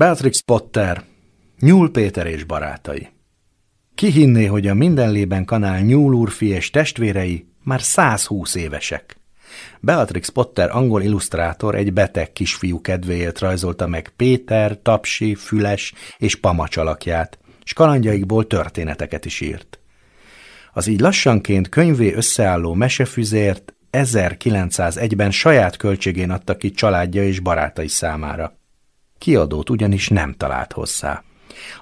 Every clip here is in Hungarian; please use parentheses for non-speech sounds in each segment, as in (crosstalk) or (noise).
Beatrix Potter, Nyúl Péter és barátai. Ki hinné, hogy a mindenlében kanál Nyúl úrfi és testvérei már 120 évesek. Beatrix Potter angol illusztrátor egy beteg kisfiú kedvéért rajzolta meg Péter, Tapsi, Füles és Pamacs alakját, s kalandjaikból történeteket is írt. Az így lassanként könyvé összeálló mesefüzért 1901-ben saját költségén adta ki családja és barátai számára. Kiadót ugyanis nem talált hozzá.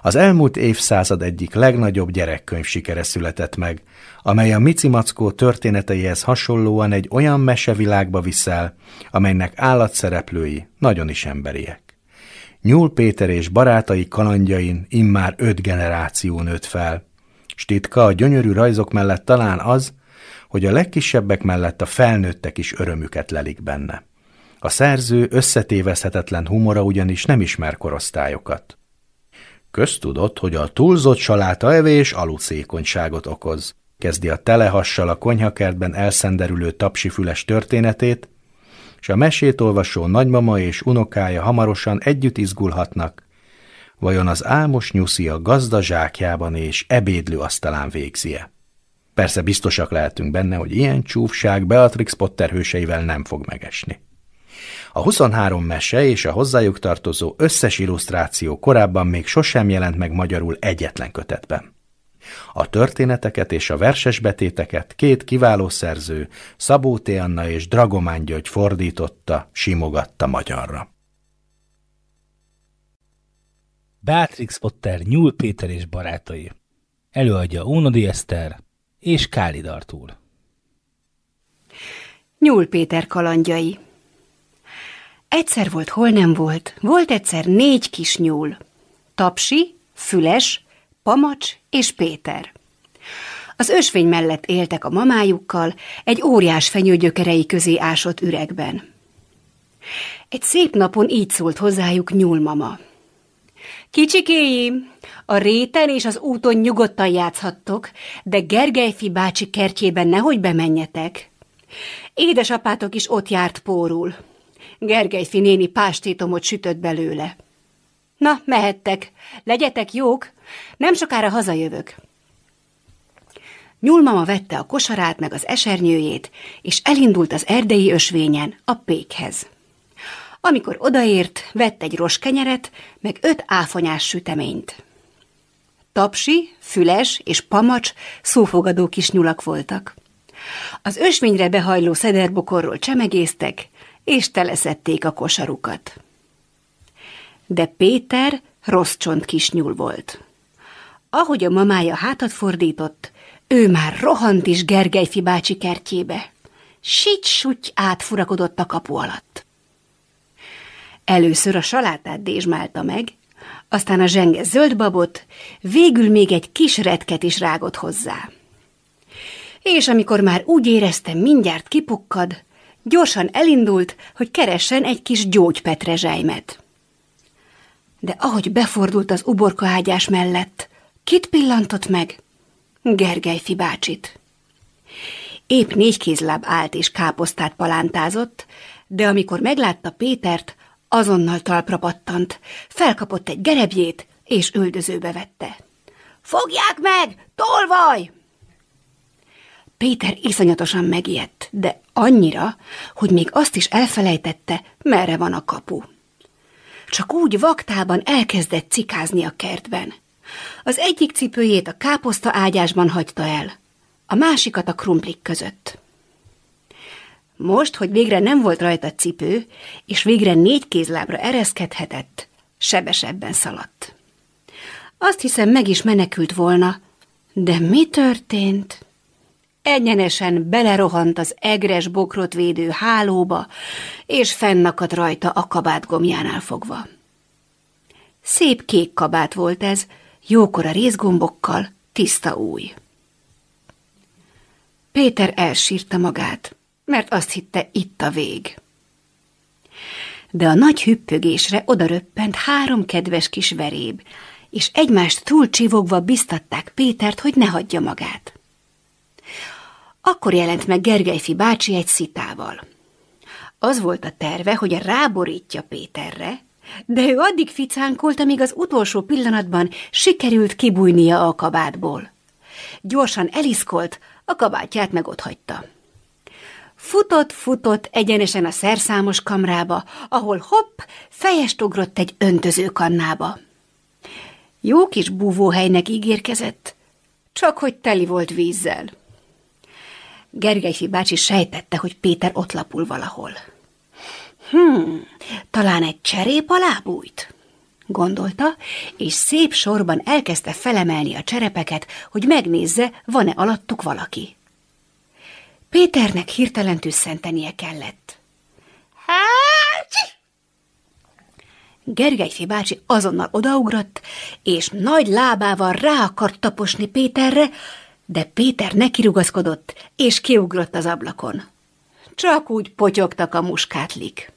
Az elmúlt évszázad egyik legnagyobb gyerekkönyv sikere született meg, amely a Mici Mackó történeteihez hasonlóan egy olyan mesevilágba viszel, amelynek állatszereplői nagyon is emberiek. Nyúl Péter és barátai kalandjain immár öt generáció nőtt fel, s a gyönyörű rajzok mellett talán az, hogy a legkisebbek mellett a felnőttek is örömüket lelik benne. A szerző összetévezhetetlen humora ugyanis nem ismer korosztályokat. Köztudott, hogy a túlzott salátaevés alucékonyságot okoz. Kezdi a telehassal a konyhakertben elszenderülő tapsifüles történetét, és a mesét olvasó nagymama és unokája hamarosan együtt izgulhatnak. Vajon az álmos nyuszi a gazda zsákjában és ebédlő asztalán végzie? Persze biztosak lehetünk benne, hogy ilyen csúfság Beatrix Potter hőseivel nem fog megesni. A 23 mese és a hozzájuk tartozó összes illusztráció korábban még sosem jelent meg magyarul egyetlen kötetben. A történeteket és a verses betéteket két kiváló szerző, Szabó T. Anna és Dragomán György fordította, simogatta magyarra. Beatrix Potter, Nyúl Péter és barátai. Előadja Ónodi Eszter és Kálid Artúr. Nyúl Péter kalandjai Egyszer volt, hol nem volt. Volt egyszer négy kis nyúl. Tapsi, Füles, Pamacs és Péter. Az ösvény mellett éltek a mamájukkal, egy óriás fenyőgyökerei közé ásott üregben. Egy szép napon így szólt hozzájuk nyúlmama. Kicsikéim, a réten és az úton nyugodtan játszhattok, de Gergelyfi bácsi kertjében nehogy bemenjetek. Édesapátok is ott járt pórul. Gergelyfi néni pástétomot sütött belőle. Na, mehettek, legyetek jók, nem sokára hazajövök. Nyúlmama vette a kosarát meg az esernyőjét, és elindult az erdei ösvényen a pékhez. Amikor odaért, vett egy roskenyeret, meg öt áfonyás süteményt. Tapsi, Füles és Pamacs szófogadó kis nyulak voltak. Az ösvényre behajló szederbokorról csemegéztek, és teleszették a kosarukat. De Péter rossz csont kisnyúl volt. Ahogy a mamája hátat fordított, ő már rohant is Gergelyfi bácsi kertjébe. Sics-suty átfurakodott a kapu alatt. Először a salátát dézsmálta meg, aztán a zsenge zöld babot, végül még egy kis retket is rágott hozzá. És amikor már úgy érezte, mindjárt kipukkad, gyorsan elindult, hogy keressen egy kis gyógypetrezselymet. De ahogy befordult az uborka ágyás mellett, kit pillantott meg? Gergely bácsit. Épp négy kézláb állt és káposztát palántázott, de amikor meglátta Pétert, azonnal talpra pattant, felkapott egy gerebjét, és üldözőbe vette. Fogják meg! Tolvaj! Péter iszonyatosan megijedt, de annyira, hogy még azt is elfelejtette, merre van a kapu. Csak úgy vaktában elkezdett cikázni a kertben. Az egyik cipőjét a káposzta ágyásban hagyta el, a másikat a krumplik között. Most, hogy végre nem volt rajta cipő, és végre négy kézlábra ereszkedhetett, sebesebben szaladt. Azt hiszem, meg is menekült volna, de mi történt? Egyenesen belerohant az egres bokrot védő hálóba, és fennakadt rajta a kabát gomjánál fogva. Szép kék kabát volt ez, jókora részgombokkal, tiszta új. Péter elsírta magát, mert azt hitte itt a vég. De a nagy hüppögésre odaröppent három kedves kis veréb, és egymást túl csivogva biztatták Pétert, hogy ne hagyja magát. Akkor jelent meg Gergelyfi bácsi egy szitával. Az volt a terve, hogy ráborítja Péterre, de ő addig ficánkolt, amíg az utolsó pillanatban sikerült kibújnia a kabátból. Gyorsan eliszkolt, a kabátját meg ott hagyta. Futott, futott egyenesen a szerszámos kamrába, ahol hopp, fejest ugrott egy öntözőkannába. Jó kis búvóhelynek ígérkezett, csak hogy teli volt vízzel. Gergelyfi bácsi sejtette, hogy Péter ott lapul valahol. Hmm, talán egy cserép alá bújt? gondolta, és szép sorban elkezdte felemelni a cserepeket, hogy megnézze, van-e alattuk valaki. Péternek hirtelen tüsszentenie kellett. Hát! Gergelyfi bácsi azonnal odaugrott, és nagy lábával rá akart taposni Péterre, de Péter nekirugaszkodott, és kiugrott az ablakon. Csak úgy potyogtak a muskátlik.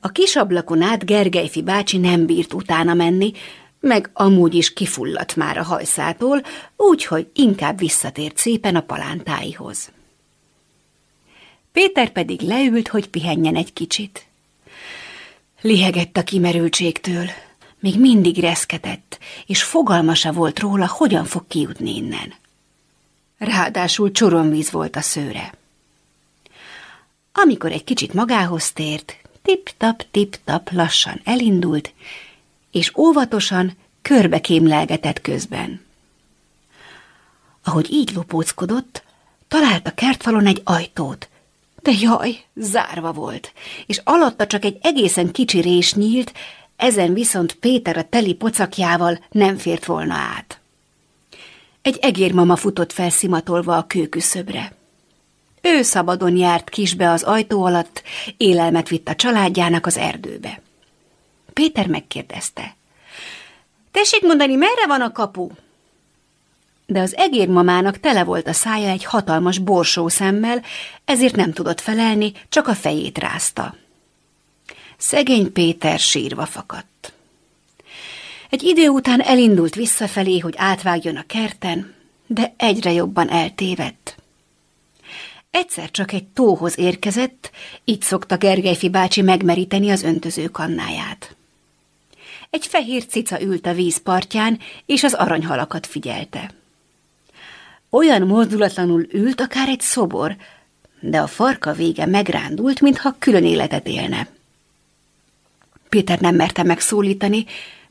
A kis ablakon át Gergelyfi bácsi nem bírt utána menni, meg amúgy is kifulladt már a hajszától, úgyhogy inkább visszatért szépen a palántáihoz. Péter pedig leült, hogy pihenjen egy kicsit. Lihegett a kimerültségtől, még mindig reszketett, és fogalmasa volt róla, hogyan fog kijutni innen. Ráadásul csoromvíz volt a szőre. Amikor egy kicsit magához tért, tip-tap, tip-tap lassan elindult, és óvatosan körbe kémlelgetett közben. Ahogy így lopóckodott, talált a kertfalon egy ajtót, de jaj, zárva volt, és alatta csak egy egészen kicsi rés nyílt, ezen viszont Péter a teli pocakjával nem fért volna át. Egy egérmama futott felszimatolva a kőküszöbre. Ő szabadon járt kisbe az ajtó alatt, élelmet vitt a családjának az erdőbe. Péter megkérdezte. Tessék mondani, merre van a kapu? De az egérmamának tele volt a szája egy hatalmas borsó szemmel, ezért nem tudott felelni, csak a fejét rázta. Szegény Péter sírva fakadt. Egy idő után elindult visszafelé, hogy átvágjon a kerten, de egyre jobban eltévedt. Egyszer csak egy tóhoz érkezett, így szokta Gergelyfi bácsi megmeríteni az öntöző kannáját. Egy fehér cica ült a vízpartján, és az aranyhalakat figyelte. Olyan mozdulatlanul ült, akár egy szobor, de a farka vége megrándult, mintha külön életet élne. Péter nem merte megszólítani,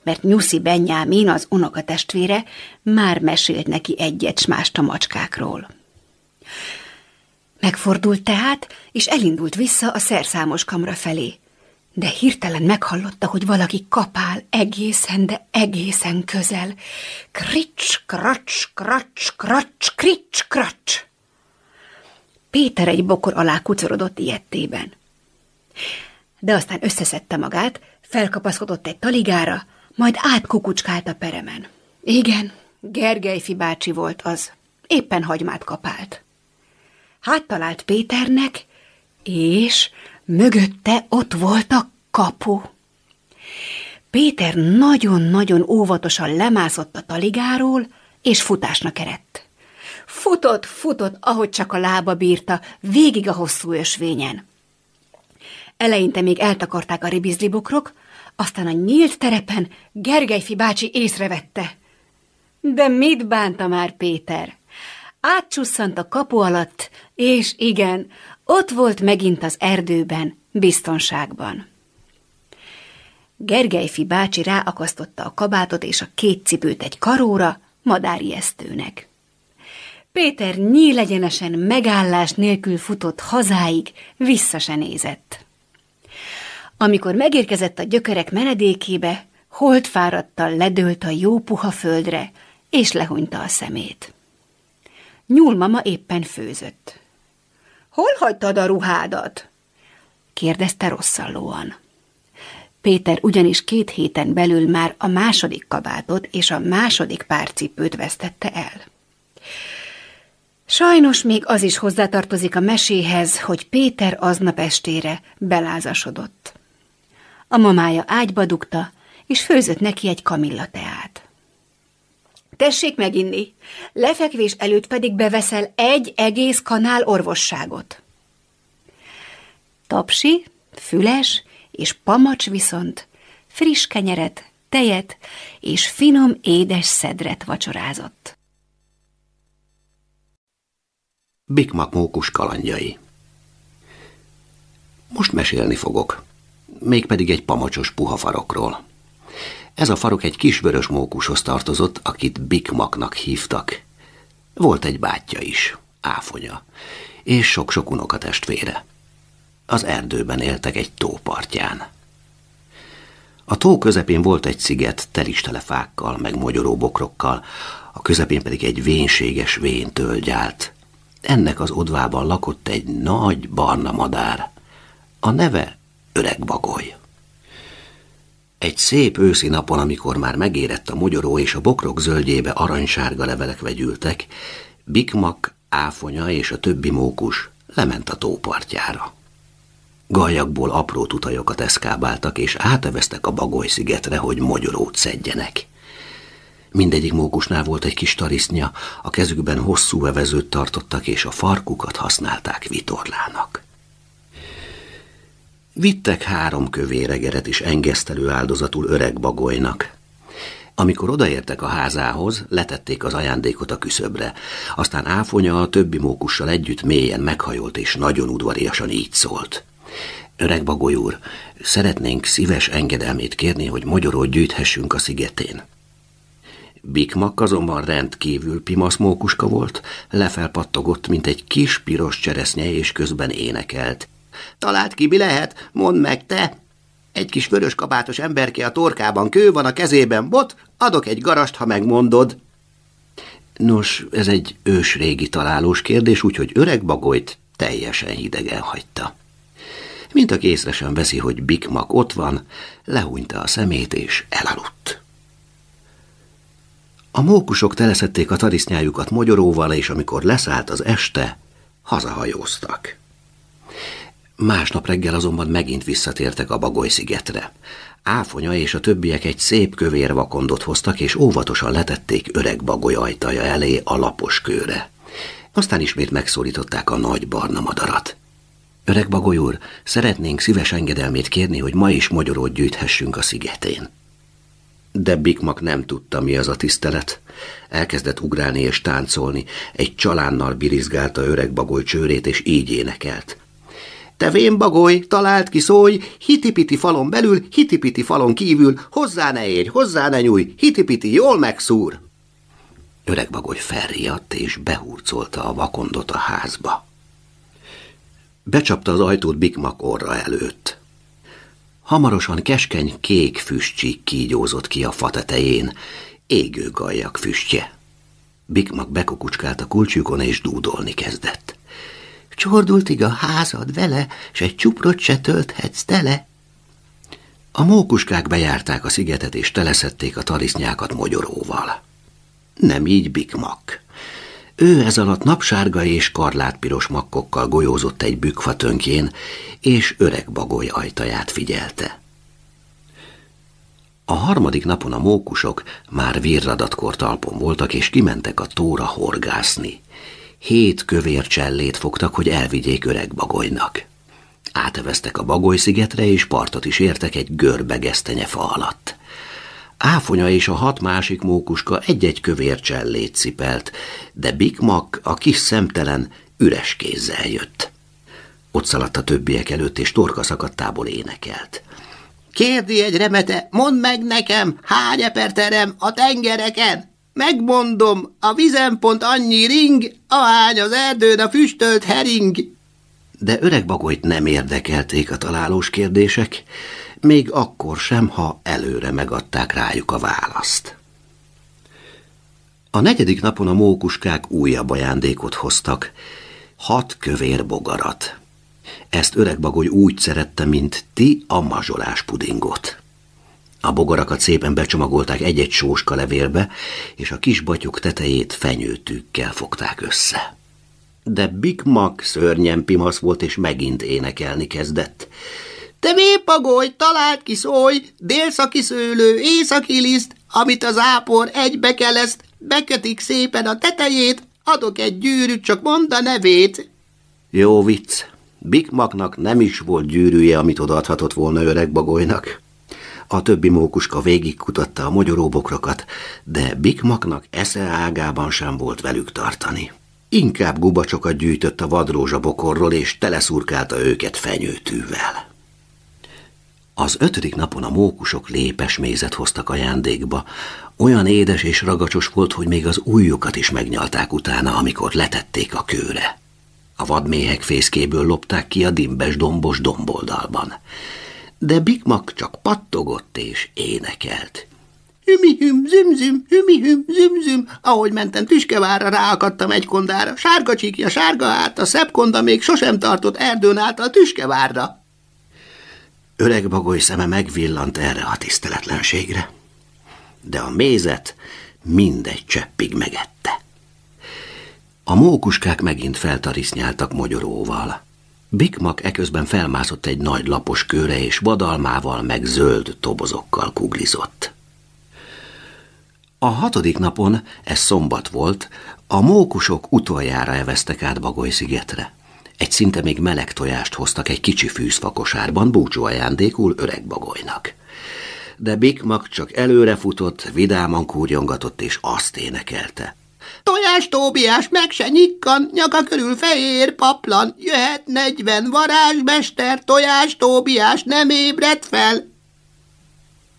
mert Nyuszi Benyámin, az unokatestvére, már mesélt neki egyet s mást a macskákról. Megfordult tehát, és elindult vissza a szerszámos kamra felé. De hirtelen meghallotta, hogy valaki kapál egészen, de egészen közel. Krics, kracs, kracs, kracs, krics, kracs. Péter egy bokor alá kucorodott ilyettében. De aztán összeszedte magát, felkapaszkodott egy taligára, majd átkukucskált a peremen. Igen, Gergelyfi bácsi volt az. Éppen hagymát kapált háttalált Péternek, és mögötte ott volt a kapu. Péter nagyon-nagyon óvatosan lemászott a taligáról, és futásnak erett. Futott, futott, ahogy csak a lába bírta, végig a hosszú ösvényen. Eleinte még eltakarták a ribizlibokrok, aztán a nyílt terepen Gergelyfi bácsi észrevette. De mit bánta már Péter? átcsusszant a kapu alatt, és igen, ott volt megint az erdőben, biztonságban. Gergelyfi bácsi ráakasztotta a kabátot és a két cipőt egy karóra, madárijesztőnek. Péter nyílegyenesen megállás nélkül futott hazáig, vissza se nézett. Amikor megérkezett a gyökerek menedékébe, holdfáradtal ledőlt a jó puha földre, és lehunyta a szemét. Nyúlmama éppen főzött. Hol hagytad a ruhádat? kérdezte rosszallóan. Péter ugyanis két héten belül már a második kabátot és a második párcipőt vesztette el. Sajnos még az is hozzátartozik a meséhez, hogy Péter aznap estére belázasodott. A mamája ágyba dugta, és főzött neki egy kamillateát. Tessék meginni, lefekvés előtt pedig beveszel egy egész kanál orvosságot. Tapsi, Füles és Pamacs viszont friss kenyeret, tejet és finom édes szedret vacsorázott. Bikmak mókus kalandjai Most mesélni fogok, mégpedig egy pamacsos puha farokról. Ez a farok egy kis vörös mókushoz tartozott, akit Bikmaknak hívtak. Volt egy bátyja is, áfonya, és sok-sok unokatestvére. Az erdőben éltek egy tópartján. A tó közepén volt egy sziget telistele fákkal, meg mogyoró bokrokkal, a közepén pedig egy vénséges vén tölgy állt. Ennek az odvában lakott egy nagy barna madár. A neve Öreg Bagoly. Egy szép őszi napon, amikor már megérett a mogyoró és a bokrok zöldjébe aranysárga levelek vegyültek, Bikmak, Áfonya és a többi mókus lement a tópartjára. Gajakból apró tutajokat eszkábáltak, és áteveztek a Bagoly szigetre, hogy mogyorót szedjenek. Mindegyik mókusnál volt egy kis tarisznya, a kezükben hosszú evezőt tartottak, és a farkukat használták vitorlának. Vittek három kövéregeret is engesztelő áldozatul öreg bagolynak. Amikor odaértek a házához, letették az ajándékot a küszöbre. Aztán áfonya a többi mókussal együtt mélyen meghajolt, és nagyon udvariasan így szólt. Öreg bagoly úr, szeretnénk szíves engedelmét kérni, hogy magyarót gyűjthessünk a szigetén. Bikmak azonban rendkívül pimasz mókuska volt, lefelpattogott, mint egy kis piros cseresznye, és közben énekelt. Talált ki, mi lehet? Mondd meg te! Egy kis vörös kabátos emberke a torkában, kő van a kezében, bot, adok egy garast, ha megmondod. Nos, ez egy ősrégi találós kérdés, úgyhogy öreg bagolyt teljesen hidegen hagyta. Mint aki észre sem veszi, hogy Bikmak ott van, lehúnyta a szemét és elaludt. A mókusok teleszették a tarisznyájukat mogyoróval, és amikor leszállt az este, hazahajóztak. Másnap reggel azonban megint visszatértek a Bagoly szigetre. Áfonya és a többiek egy szép kövér vakondot hoztak, és óvatosan letették öreg Bagoly ajtaja elé a lapos kőre. Aztán ismét megszólították a nagy barna madarat. Öreg Bagoly úr, szeretnénk szíves engedelmét kérni, hogy ma is magyarót gyűjthessünk a szigetén. De Bikmak nem tudta, mi az a tisztelet. Elkezdett ugrálni és táncolni, egy csalánnal birizgálta öreg Bagoly csőrét, és így énekelt – te vén bagoly, talált ki szólj, hitipiti falon belül, hitipiti falon kívül, hozzá ne érj, hozzá ne nyúj, hitipiti jól megszúr. Öreg bagoly felriadt és behurcolta a vakondot a házba. Becsapta az ajtót Bikmak orra előtt. Hamarosan keskeny kék füstcsík kígyózott ki a fa tetején, égő gajak füstje. Bikmak bekukucskált a kulcsukon és dúdolni kezdett. Csordultig a házad vele, s egy csuprot se tölthetsz tele. A mókuskák bejárták a szigetet, és teleszették a tarisznyákat mogyoróval. Nem így Bikmak. Ő ez alatt napsárga és karlátpiros makkokkal golyózott egy bükfa tönkjén, és öreg bagoly ajtaját figyelte. A harmadik napon a mókusok már virradatkor talpon voltak, és kimentek a tóra horgászni hét kövér csellét fogtak, hogy elvigyék öreg bagolynak. Áteveztek a bagoly szigetre, és partot is értek egy görbe gesztenyefa alatt. Áfonya és a hat másik mókuska egy-egy kövér csellét cipelt, de Bikmak, a kis szemtelen, üres kézzel jött. Ott szaladt a többiek előtt, és torka szakadtából énekelt. Kérdi egy remete, mondd meg nekem, hány eperterem a tengereken? Megmondom, a vizen pont annyi ring, ahány az erdőn a füstölt hering. De öreg bagolyt nem érdekelték a találós kérdések, még akkor sem, ha előre megadták rájuk a választ. A negyedik napon a mókuskák újabb ajándékot hoztak, hat kövér bogarat. Ezt öreg bagoly úgy szerette, mint ti a mazsolás pudingot. A bogarakat szépen becsomagolták egy-egy sóska levélbe, és a kis batyok tetejét fenyőtűkkel fogták össze. De Big Mac szörnyen pimasz volt, és megint énekelni kezdett. Te vépagoly, talált ki szólj, délszaki szőlő, északi liszt, amit az ápor egybe keleszt, bekötik szépen a tetejét, adok egy gyűrűt, csak mondd a nevét. Jó vicc, Bikmaknak nem is volt gyűrűje, amit odaadhatott volna öreg bagolynak. A többi mókuska végigkutatta a mogyoróbokrokat, de Bikmaknak esze ágában sem volt velük tartani. Inkább gubacsokat gyűjtött a vadrózsa bokorról, és teleszurkálta őket fenyőtűvel. Az ötödik napon a mókusok lépes mézet hoztak ajándékba. Olyan édes és ragacsos volt, hogy még az ujjukat is megnyalták utána, amikor letették a kőre. A vadméhek fészkéből lopták ki a dimbes dombos domboldalban. De Bigmak csak pattogott és énekelt. Hümihüm, zümzüm, hümihüm, zümzüm, ahogy mentem Tüskevárra, ráakadtam egy kondára, sárga csíkja, sárga árt, a szebb konda még sosem tartott erdőn át a Tüskevárra. Öreg bagoly szeme megvillant erre a tiszteletlenségre, de a mézet mindegy cseppig megette. A mókuskák megint feltarisznyáltak mogyoróval. Bikmak eközben felmászott egy nagy lapos kőre, és vadalmával meg zöld tobozokkal kuglizott. A hatodik napon, ez szombat volt, a mókusok utoljára eveztek át Bagoly szigetre. Egy szinte még meleg tojást hoztak egy kicsi fűzfakosárban búcsú ajándékul öreg bagolynak. De Bikmak csak előre futott, vidáman kúrjongatott és azt énekelte. Tojás Tóbiás meg se nyikkan, nyaka körül fehér paplan, jöhet negyven varázsmester, tojás Tóbiás nem ébred fel.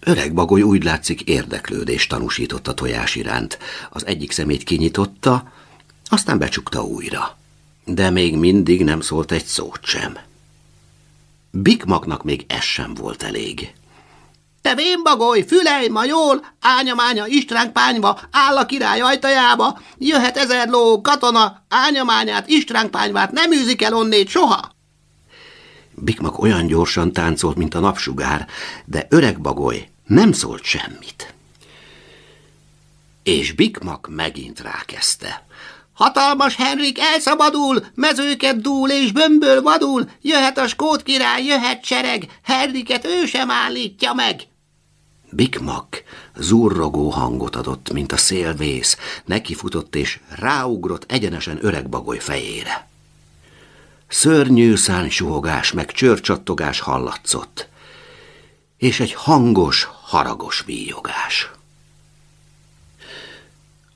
Öreg bagoly úgy látszik érdeklődést tanúsított a tojás iránt. Az egyik szemét kinyitotta, aztán becsukta újra de még mindig nem szólt egy szót sem. Bikmaknak még ez sem volt elég. Te vénbagoly, fülej, majól, ányamánya, istránkpányva, áll a király ajtajába, jöhet ezer ló, katona, ányamányát, istránkpányvát nem űzik el onnét soha. Bikmak olyan gyorsan táncolt, mint a napsugár, de öreg bagoly nem szólt semmit. És Bikmak megint rákezdte. Hatalmas Henrik elszabadul, mezőket dúl és bömböl vadul, jöhet a skót király, jöhet sereg, Henriket ő sem állítja meg. Bikmak zurrogó hangot adott, mint a szélvész, nekifutott és ráugrott egyenesen öreg bagoly fejére. Szörnyű suhogás meg csörcsattogás hallatszott, és egy hangos, haragos víjogás.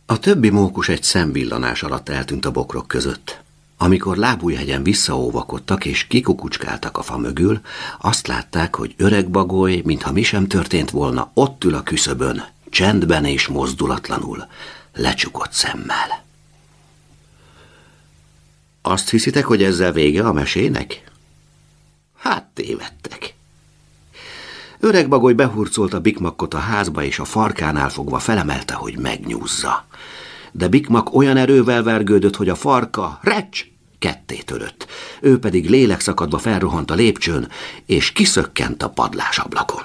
A többi mókus egy szemvillanás alatt eltűnt a bokrok között. Amikor lábújhegyen visszaóvakodtak és kikukucskáltak a fa mögül, azt látták, hogy öreg bagoly, mintha mi sem történt volna, ott ül a küszöbön, csendben és mozdulatlanul, lecsukott szemmel. Azt hiszitek, hogy ezzel vége a mesének? Hát tévedtek. Öreg bagoly a bikmakkot a házba, és a farkánál fogva felemelte, hogy megnyúzza. De bikmak olyan erővel vergődött, hogy a farka, recs, ketté törött. Ő pedig lélekszakadva felrohant a lépcsőn, és kiszökkent a padlásablakon.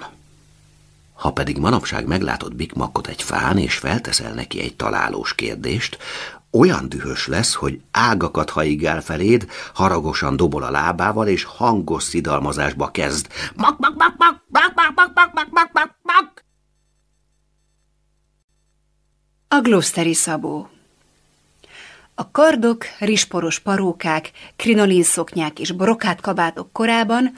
Ha pedig manapság meglátod Bikmakot egy fán, és felteszel neki egy találós kérdést, olyan dühös lesz, hogy ágakat haigál feléd, haragosan dobol a lábával, és hangos szidalmazásba kezd. Mak, mak, mak, mak, mak, mak, mak, mak, mak, mak, mak, mak. A Gloucesteri Szabó A kardok, risporos parókák, krinolinszoknyák és brokát kabátok korában,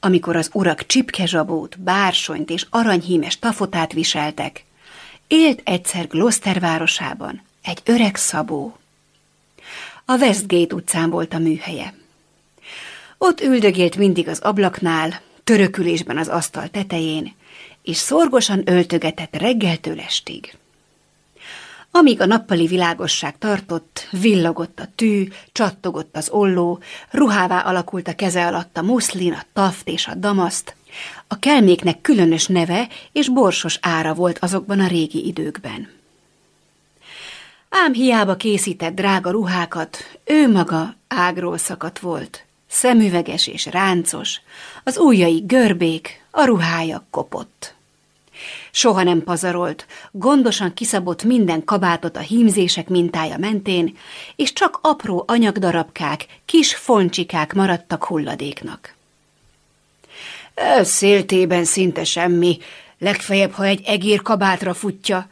amikor az urak csipkezsabót, bársonyt és aranyhímes tafotát viseltek, élt egyszer Gloucester városában, egy öreg szabó. A Westgate utcán volt a műhelye. Ott üldögélt mindig az ablaknál, törökülésben az asztal tetején, és szorgosan öltögetett reggeltől estig. Amíg a nappali világosság tartott, villogott a tű, csattogott az olló, ruhává alakult a keze alatt a muszlin, a taft és a damaszt. A kelméknek különös neve és borsos ára volt azokban a régi időkben. Ám hiába készített drága ruhákat, ő maga ágról szakadt volt. Szemüveges és ráncos, az ujjai görbék, a ruhája kopott. Soha nem pazarolt, gondosan kiszabott minden kabátot a hímzések mintája mentén, és csak apró anyagdarabkák, kis foncsikák maradtak hulladéknak. Széltében szinte semmi, legfeljebb, ha egy egér kabátra futja,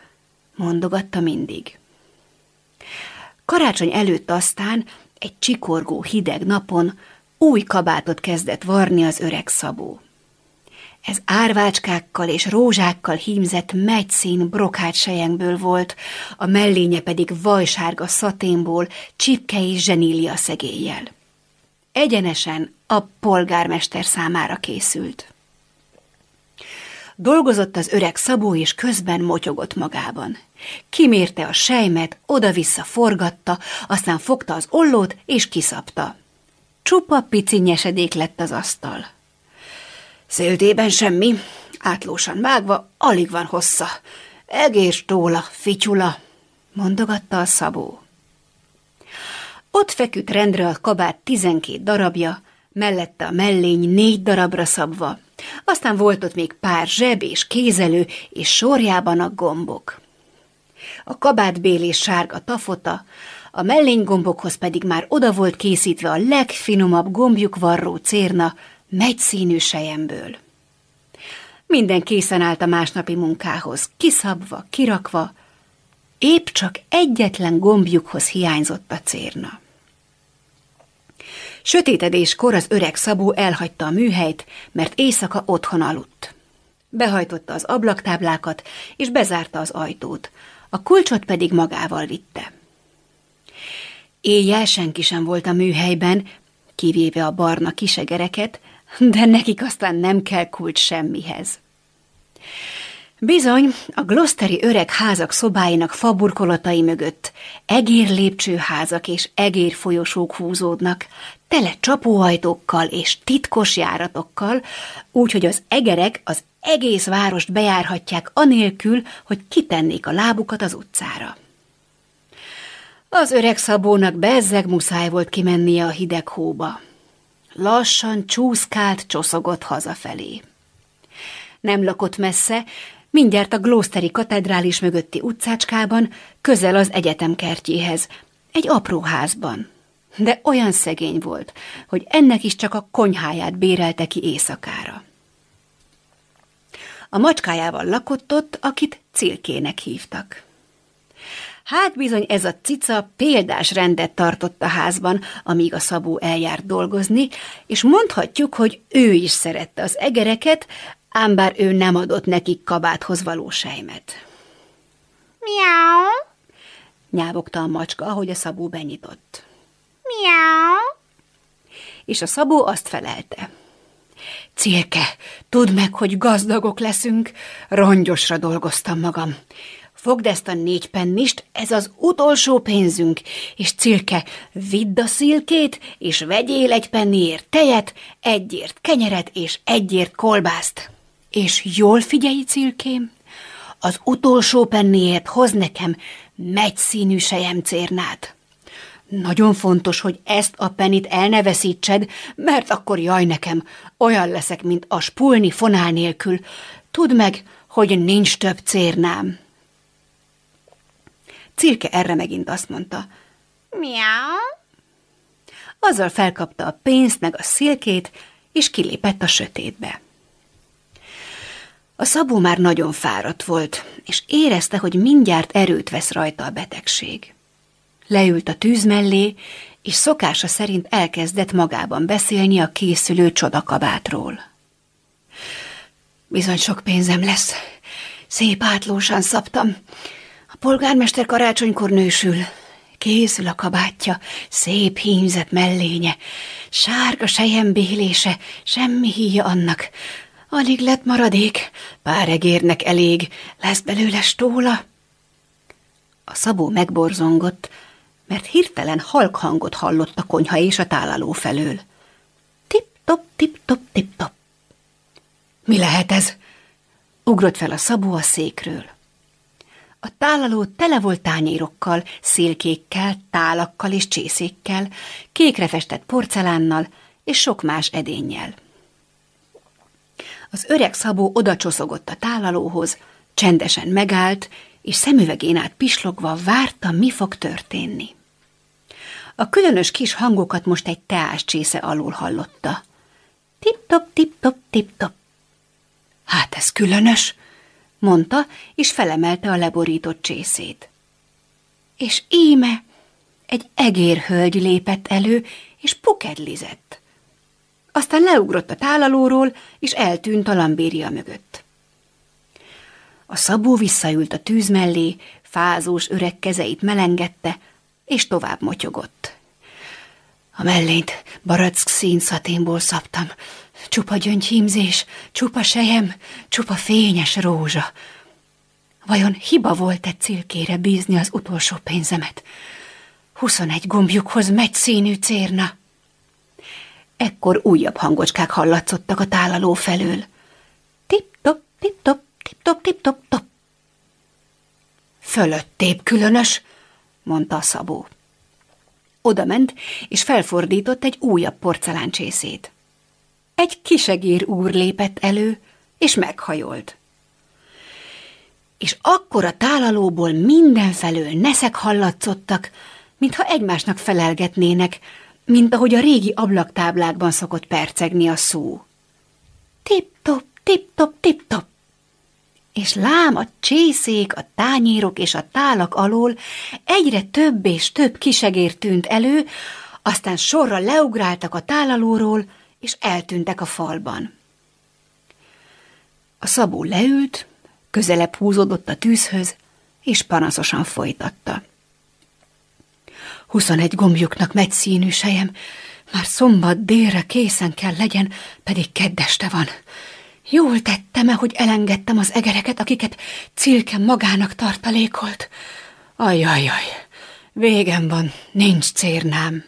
mondogatta mindig. Karácsony előtt aztán, egy csikorgó hideg napon, új kabátot kezdett varni az öreg Szabó. Ez árvácskákkal és rózsákkal hímzett megyszín sejemből volt, a mellénye pedig vajsárga szaténból, csipke és zsenília szegéllyel. Egyenesen a polgármester számára készült. Dolgozott az öreg Szabó, és közben motyogott magában. Kimérte a sejmet, oda-vissza forgatta, aztán fogta az ollót, és kiszapta. Csupa pici nyesedék lett az asztal. Széltében semmi, átlósan vágva, alig van hossza. Egész tóla, fityula, mondogatta a szabó. Ott feküdt rendre a kabát tizenkét darabja, mellette a mellény négy darabra szabva, aztán volt ott még pár zseb és kézelő, és sorjában a gombok. A kabátbélés sárga tafota, a mellénygombokhoz pedig már oda volt készítve a legfinomabb gombjuk varró cérna, színű sejemből. Minden készen állt a másnapi munkához, kiszabva, kirakva, épp csak egyetlen gombjukhoz hiányzott a cérna. Sötétedéskor az öreg Szabó elhagyta a műhelyt, mert éjszaka otthon aludt. Behajtotta az ablaktáblákat, és bezárta az ajtót, a kulcsot pedig magával vitte. Éjjel senki sem volt a műhelyben, kivéve a barna kisegereket, de nekik aztán nem kell kulcs semmihez. Bizony, a gloszteri öreg házak szobáinak faburkolatai mögött egér lépcsőházak és egér folyosók húzódnak, tele csapóajtókkal és titkos járatokkal, úgyhogy az egerek az egész várost bejárhatják anélkül, hogy kitennék a lábukat az utcára. Az öreg Szabónak bezzeg muszáj volt kimennie a hideg hóba. Lassan csúszkált, csoszogott hazafelé. Nem lakott messze, mindjárt a Gloucesteri katedrális mögötti utcácskában, közel az egyetem kertjéhez, egy apró házban. De olyan szegény volt, hogy ennek is csak a konyháját bérelte ki éjszakára. A macskájával lakott ott, akit Cilkének hívtak. Hát bizony ez a cica példás rendet tartott a házban, amíg a szabó eljárt dolgozni, és mondhatjuk, hogy ő is szerette az egereket, ám bár ő nem adott nekik kabáthoz való sejmet. Miau! nyávogta a macska, ahogy a szabó benyitott. Miau! És a szabó azt felelte. Cirke, tudd meg, hogy gazdagok leszünk, rongyosra dolgoztam magam. Fogd ezt a négy pennist, ez az utolsó pénzünk, és Cilke, vidd a szilkét, és vegyél egy penniért tejet, egyért kenyeret és egyért kolbászt. És jól figyelj, Cilkém, az utolsó penniért hoz nekem megyszínű sejemcérnát. Nagyon fontos, hogy ezt a penit elneveszítsed, mert akkor jaj nekem, olyan leszek, mint a spulni fonál nélkül. Tudd meg, hogy nincs több cérnám. Cirke erre megint azt mondta, Miau? Azzal felkapta a pénzt meg a szilkét, és kilépett a sötétbe. A szabó már nagyon fáradt volt, és érezte, hogy mindjárt erőt vesz rajta a betegség. Leült a tűz mellé, és szokása szerint elkezdett magában beszélni a készülő csodakabátról. Bizony sok pénzem lesz. Szép átlósan szaptam, polgármester karácsonykor nősül. Készül a kabátja, szép hímzett mellénye, sárga bélése, semmi híja annak. Alig lett maradék, pár egérnek elég, lesz belőle stóla. A szabó megborzongott, mert hirtelen halk hangot hallott a konyha és a tálaló felől. Tip-top, tip-top, tip-top. Mi lehet ez? Ugrott fel a szabó a székről. A tálaló tele volt tányérokkal, szélkékkel, tálakkal és csészékkel, kékre festett porcelánnal és sok más edénnyel. Az öreg szabó odacsoszogott a tálalóhoz, csendesen megállt, és szemüvegén át pislogva várta, mi fog történni. A különös kis hangokat most egy teás csésze alul hallotta. Tip-top, tip-top, tip-top. Hát ez különös, mondta, és felemelte a leborított csészét. És íme egy egérhölgy lépett elő, és pukedlizett. aztán leugrott a tálalóról, és eltűnt a lambéria mögött. A szabó visszaült a tűz mellé, fázós öreg kezeit melengette, és tovább motyogott. A mellényt barack szín szaténból szabtam, csupa gyöngyhímzés, csupa sejem, csupa fényes rózsa. Vajon hiba volt egy cilkére bízni az utolsó pénzemet? Huszonegy gombjukhoz megy színű cérna. Ekkor újabb hangocskák hallatszottak a tálaló felől. Tip-top, tip-top, tip-top, tip-top, top. Fölöttép különös, mondta a szabó. Oda ment, és felfordított egy újabb porceláncsészét. Egy kisegér úr lépett elő, és meghajolt. És akkor a tálalóból mindenfelől neszek hallatszottak, mintha egymásnak felelgetnének, mint ahogy a régi ablaktáblákban szokott percegni a szó. Tip-top, tip-top, tip-top. És lám a csészék, a tányérok és a tálak alól egyre több és több kisegér tűnt elő, aztán sorra leugráltak a tálalóról, és eltűntek a falban. A szabó leült, közelebb húzódott a tűzhöz, és panaszosan folytatta. Huszonegy gombjuknak megy színű sejem, már szombat délre készen kell legyen, pedig keddeste van. Jól tettem-e, hogy elengedtem az egereket, akiket Cilke magának tartalékolt? Ajajaj, végem van, nincs cérnám.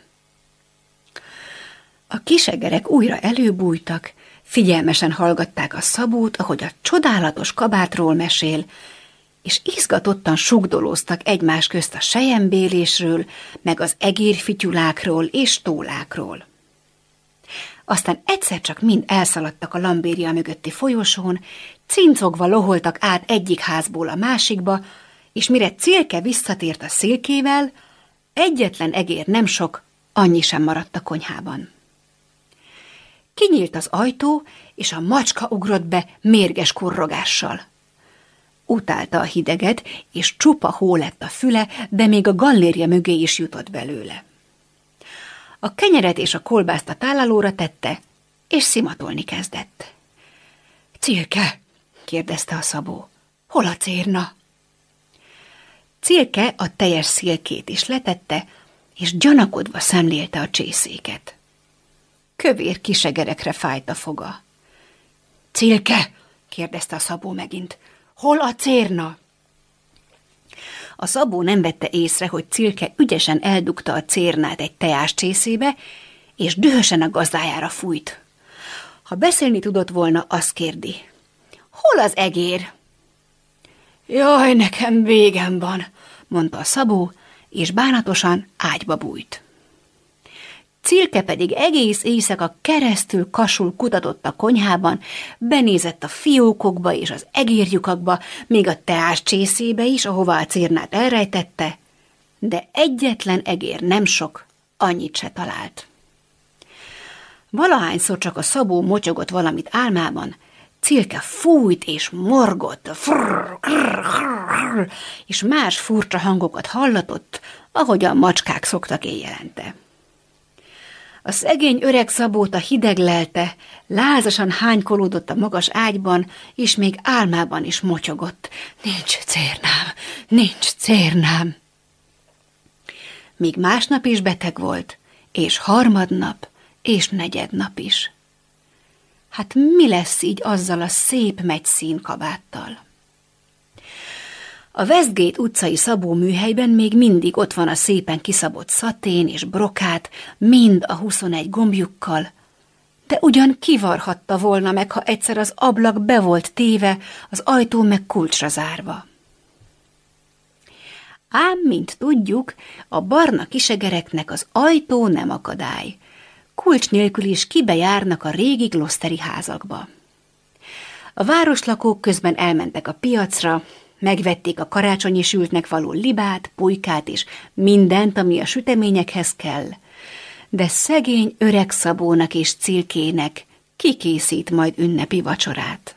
A kisegerek újra előbújtak, figyelmesen hallgatták a szabót, ahogy a csodálatos kabátról mesél, és izgatottan sugdolóztak egymás közt a sejembélésről, meg az egérfityulákról és tólákról. Aztán egyszer csak mind elszaladtak a lambéria mögötti folyosón, cincogva loholtak át egyik házból a másikba, és mire Cilke visszatért a szélkével, egyetlen egér nem sok, annyi sem maradt a konyhában. Kinyílt az ajtó, és a macska ugrott be mérges kurrogással. Utálta a hideget, és csupa hó lett a füle, de még a galléria mögé is jutott belőle. A kenyeret és a kolbászt a tálalóra tette, és szimatolni kezdett. Cilke, kérdezte a szabó, hol a cérna? Cilke a teljes szélkét is letette, és gyanakodva szemlélte a csészéket. Kövér kisegerekre fájt a foga. Cilke, kérdezte a szabó megint, hol a cérna? A szabó nem vette észre, hogy Cilke ügyesen eldugta a cérnát egy teás csészébe, és dühösen a gazdájára fújt. Ha beszélni tudott volna, azt kérdi. Hol az egér? Jaj, nekem végem van, mondta a szabó, és bánatosan ágyba bújt. Cilke pedig egész éjszaka keresztül kasul kutatott a konyhában, benézett a fiókokba és az egérjukakba, még a teás csészébe is, ahová a cérnát elrejtette, de egyetlen egér nem sok, annyit se talált. Valahányszor csak a szabó motyogott valamit álmában, Cilke fújt és morgott, frrr, krrr, krrr, és más furcsa hangokat hallatott, ahogy a macskák szoktak éjjelente. A szegény öreg szabóta hideg lelte, lázasan hánykolódott a magas ágyban, és még álmában is motyogott. Nincs cérnám, nincs cérnám. Míg másnap is beteg volt, és harmadnap, és negyednap is. Hát mi lesz így azzal a szép megy kabáttal? A Westgate utcai szabó műhelyben még mindig ott van a szépen kiszabott szatén és brokát, mind a 21 gombjukkal, de ugyan kivarhatta volna meg, ha egyszer az ablak be volt téve, az ajtó meg kulcsra zárva. Ám, mint tudjuk, a barna kisegereknek az ajtó nem akadály. Kulcs nélkül is kibejárnak a régi gloszteri házakba. A városlakók közben elmentek a piacra, Megvették a karácsonyi sültnek való libát, pulykát és mindent, ami a süteményekhez kell. De szegény öreg szabónak és cilkének kikészít majd ünnepi vacsorát.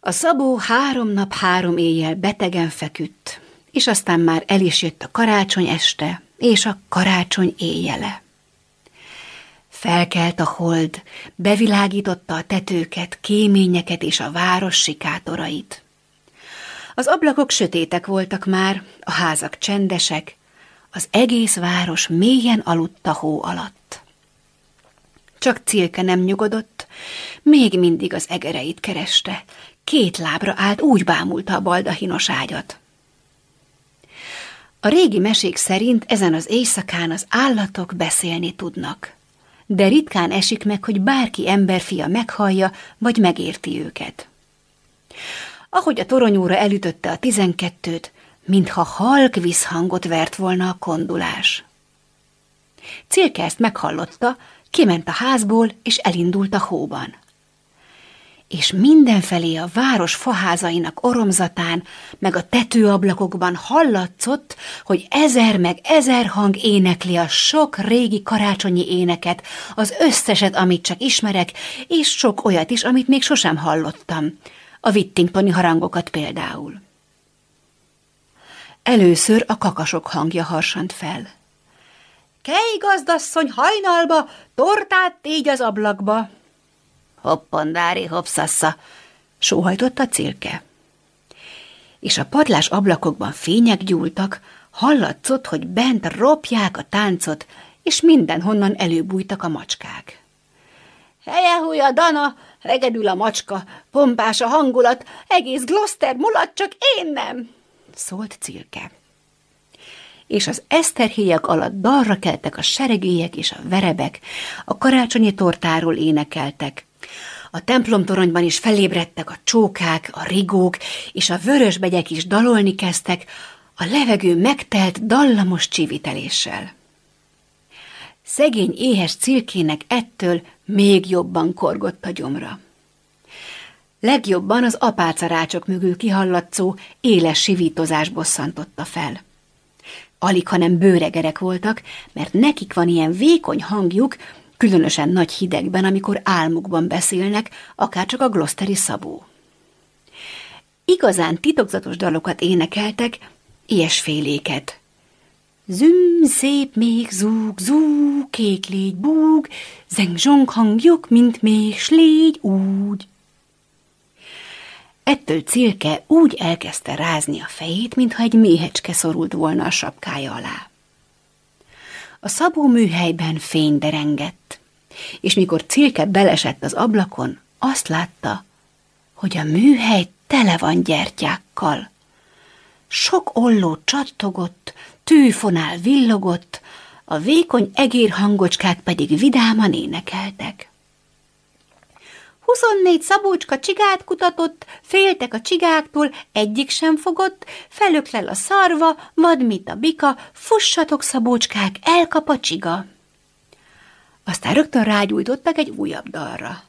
A szabó három nap három éjjel betegen feküdt, és aztán már el is jött a karácsony este és a karácsony éjjele. Felkelt a hold, bevilágította a tetőket, kéményeket és a város sikátorait. Az ablakok sötétek voltak már, a házak csendesek, az egész város mélyen aludt a hó alatt. Csak Cilke nem nyugodott, még mindig az egereit kereste. Két lábra állt, úgy bámulta a baldahinos ágyat. A régi mesék szerint ezen az éjszakán az állatok beszélni tudnak, de ritkán esik meg, hogy bárki emberfia meghallja, vagy megérti őket. Ahogy a toronyóra elütötte a tizenkettőt, mintha halk visszhangot vert volna a kondulás. Cilke ezt meghallotta, kiment a házból, és elindult a hóban. És mindenfelé a város faházainak oromzatán, meg a tetőablakokban hallatszott, hogy ezer meg ezer hang énekli a sok régi karácsonyi éneket, az összeset, amit csak ismerek, és sok olyat is, amit még sosem hallottam. A Whittingtoni harangokat például. Először a kakasok hangja harsant fel. Kej gazdasszony hajnalba, tortát tégy az ablakba. Hoppandári hopszassa, sóhajtott a cilke. És a padlás ablakokban fények gyúltak, hallatszott, hogy bent ropják a táncot, és mindenhonnan előbújtak a macskák. Helye a Dana, regedül a macska, pompás a hangulat, egész Gloucester mulat, csak én nem, szólt Cilke és az eszterhéjak alatt dalra keltek a seregélyek és a verebek, a karácsonyi tortáról énekeltek. A templomtoronyban is felébredtek a csókák, a rigók, és a vörösbegyek is dalolni kezdtek, a levegő megtelt dallamos csiviteléssel. Szegény éhes cilkének ettől még jobban korgott a gyomra. Legjobban az apácarácsok mögül kihallatszó, éles sivítozás bosszantotta fel alig, hanem bőregerek voltak, mert nekik van ilyen vékony hangjuk, különösen nagy hidegben, amikor álmukban beszélnek, akár csak a gloszteri szabó. Igazán titokzatos dalokat énekeltek, ilyesféléket. Züm, szép még zúg, zúg, kék légy, búg, zeng zsong hangjuk, mint még slégy, úgy. Ettől Cilke úgy elkezdte rázni a fejét, mintha egy méhecske szorult volna a sapkája alá. A szabó műhelyben fény derengett, és mikor Cilke belesett az ablakon, azt látta, hogy a műhely tele van gyertyákkal. Sok olló csattogott, tűfonál villogott, a vékony egérhangocskák pedig vidáman énekeltek. Huszonnégy szabócska csigát kutatott, féltek a csigáktól, egyik sem fogott, felöklel a szarva, vad, mit a bika, fussatok szabócskák, elkap a csiga. Aztán rögtön rágyújtottak egy újabb dalra.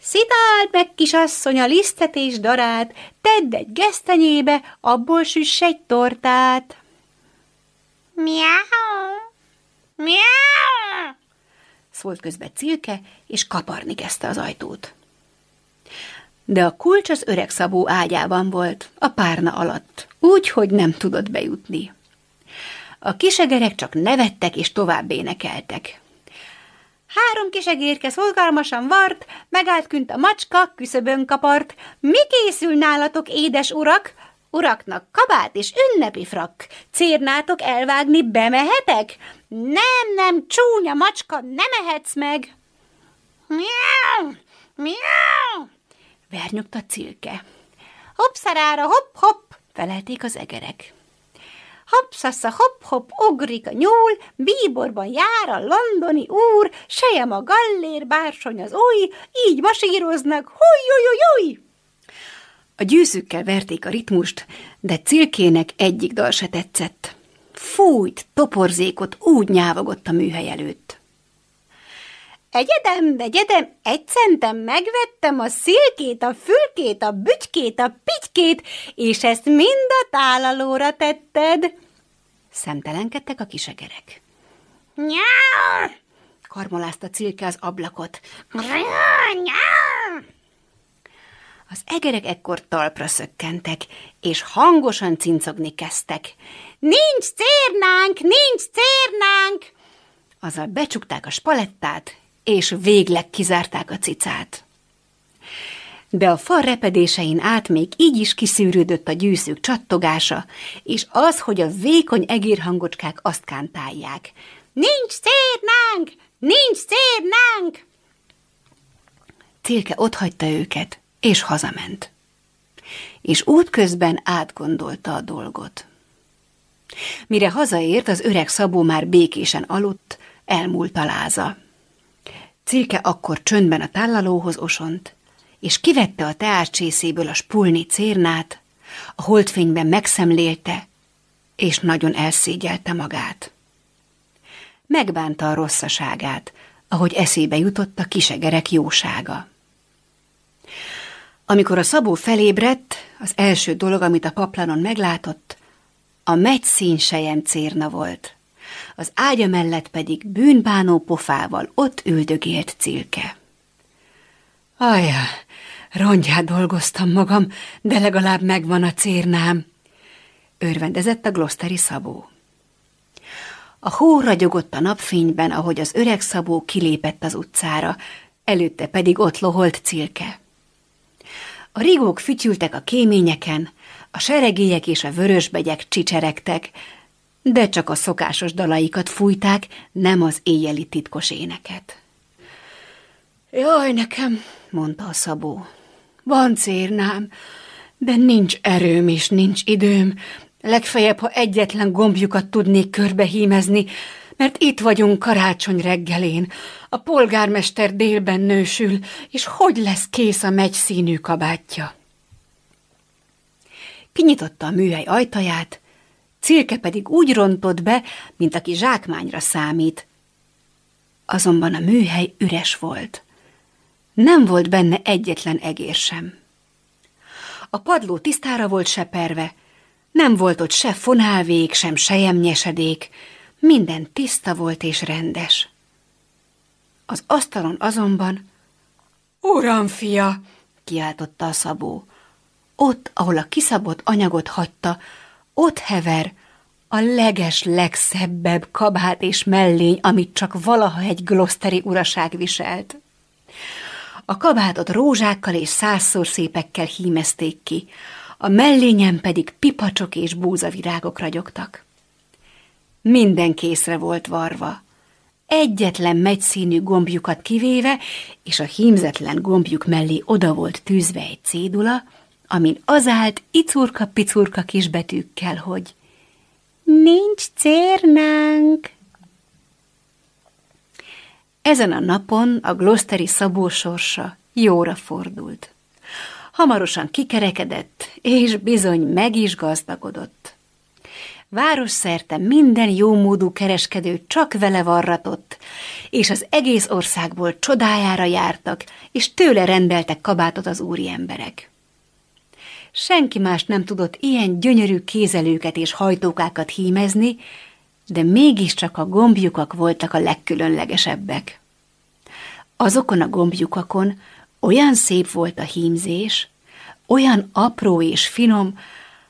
Szitáld meg, kisasszony, a lisztet és darát, tedd egy gesztenyébe, abból süss egy tortát. Miau! Miau! Szólt közbe Cilke, és kaparni kezdte az ajtót de a kulcs az öreg szabó ágyában volt, a párna alatt, úgy, hogy nem tudott bejutni. A kisegerek csak nevettek és tovább énekeltek. Három kisegérke szolgálmasan vart, megállt künt a macska, küszöbön kapart. Mi készül nálatok, édes urak? Uraknak kabát és ünnepi frak. Cérnátok elvágni, bemehetek? Nem, nem, csúnya macska, nem ehetsz meg. Miau! Miau! vernyogta Cilke. Hoppszarára, hopp-hopp, felelték az egerek. Hoppszassa, hopp-hopp, ugrik a nyúl, bíborban jár a londoni úr, sejem a gallér, bársony az új, így masíroznak, húj A gyűszükkel verték a ritmust, de Cilkének egyik dal se tetszett. Fújt, toporzékot úgy nyávogott a műhely előtt. Egyedem, egyedem, egy centem megvettem a szilkét, a fülkét, a bütykét, a pitykét, és ezt mind a tálalóra tetted. Szemtelenkedtek a kisegerek. Nyá! Karmolázta Cilke az ablakot. Nyá! Az egerek ekkor talpra szökkentek, és hangosan cincogni kezdtek. Nincs cérnánk, nincs cérnánk! Azzal becsukták a spalettát, és végleg kizárták a cicát. De a fal repedésein át még így is kiszűrődött a gyűszők csattogása, és az, hogy a vékony egérhangocskák azt kántálják. Nincs szérnánk! Nincs szérnánk! Cilke otthagyta őket, és hazament. És útközben átgondolta a dolgot. Mire hazaért, az öreg Szabó már békésen aludt, elmúlt a láza. Cilke akkor csöndben a tállalóhoz osont, és kivette a teáscsészéből a spulni cérnát, a holdfényben megszemlélte, és nagyon elszégyelte magát. Megbánta a rosszaságát, ahogy eszébe jutott a kisegerek jósága. Amikor a szabó felébredt, az első dolog, amit a paplanon meglátott, a megy színsejem cérna volt. Az ágya mellett pedig bűnbánó pofával ott üldögélt Cilke. Ajja, rongyát dolgoztam magam, de legalább megvan a cérnám, örvendezett a Gloszteri Szabó. A hó ragyogott a napfényben, ahogy az öreg Szabó kilépett az utcára, előtte pedig ott loholt Cilke. A rigók fütyültek a kéményeken, a seregélyek és a vörösbegyek csicseregtek, de csak a szokásos dalaikat fújták, nem az éjjeli titkos éneket. Jaj, nekem, mondta a szabó, van cérnám, de nincs erőm és nincs időm, legfeljebb, ha egyetlen gombjukat tudnék körbehímezni, mert itt vagyunk karácsony reggelén. A polgármester délben nősül, és hogy lesz kész a megy színű kabátja? Kinyitotta a műhely ajtaját, Cilke pedig úgy rontott be, mint aki zsákmányra számít. Azonban a műhely üres volt. Nem volt benne egyetlen egér sem. A padló tisztára volt seperve, nem volt ott se fonálvég, sem sejemnyesedék, minden tiszta volt és rendes. Az asztalon azonban, Uram, fia, kiáltotta a szabó. Ott, ahol a kiszabott anyagot hagyta, ott hever a leges legszebbebb kabát és mellény, amit csak valaha egy gloszteri uraság viselt. A kabátot rózsákkal és százszor szépekkel hímezték ki, a mellényen pedig pipacsok és búzavirágok ragyogtak. Minden készre volt varva, egyetlen megyszínű gombjukat kivéve, és a hímzetlen gombjuk mellé oda volt tűzve egy cédula, amin az állt icurka-picurka kisbetűkkel, hogy Nincs cérnánk! Ezen a napon a Gloszteri Szabó sorsa jóra fordult. Hamarosan kikerekedett, és bizony meg is gazdagodott. Város szerte minden jómódú kereskedő csak vele varratott, és az egész országból csodájára jártak, és tőle rendeltek kabátot az úri emberek. Senki más nem tudott ilyen gyönyörű kézelőket és hajtókákat hímezni, de mégiscsak a gombjukak voltak a legkülönlegesebbek. Azokon a gombjukakon olyan szép volt a hímzés, olyan apró és finom,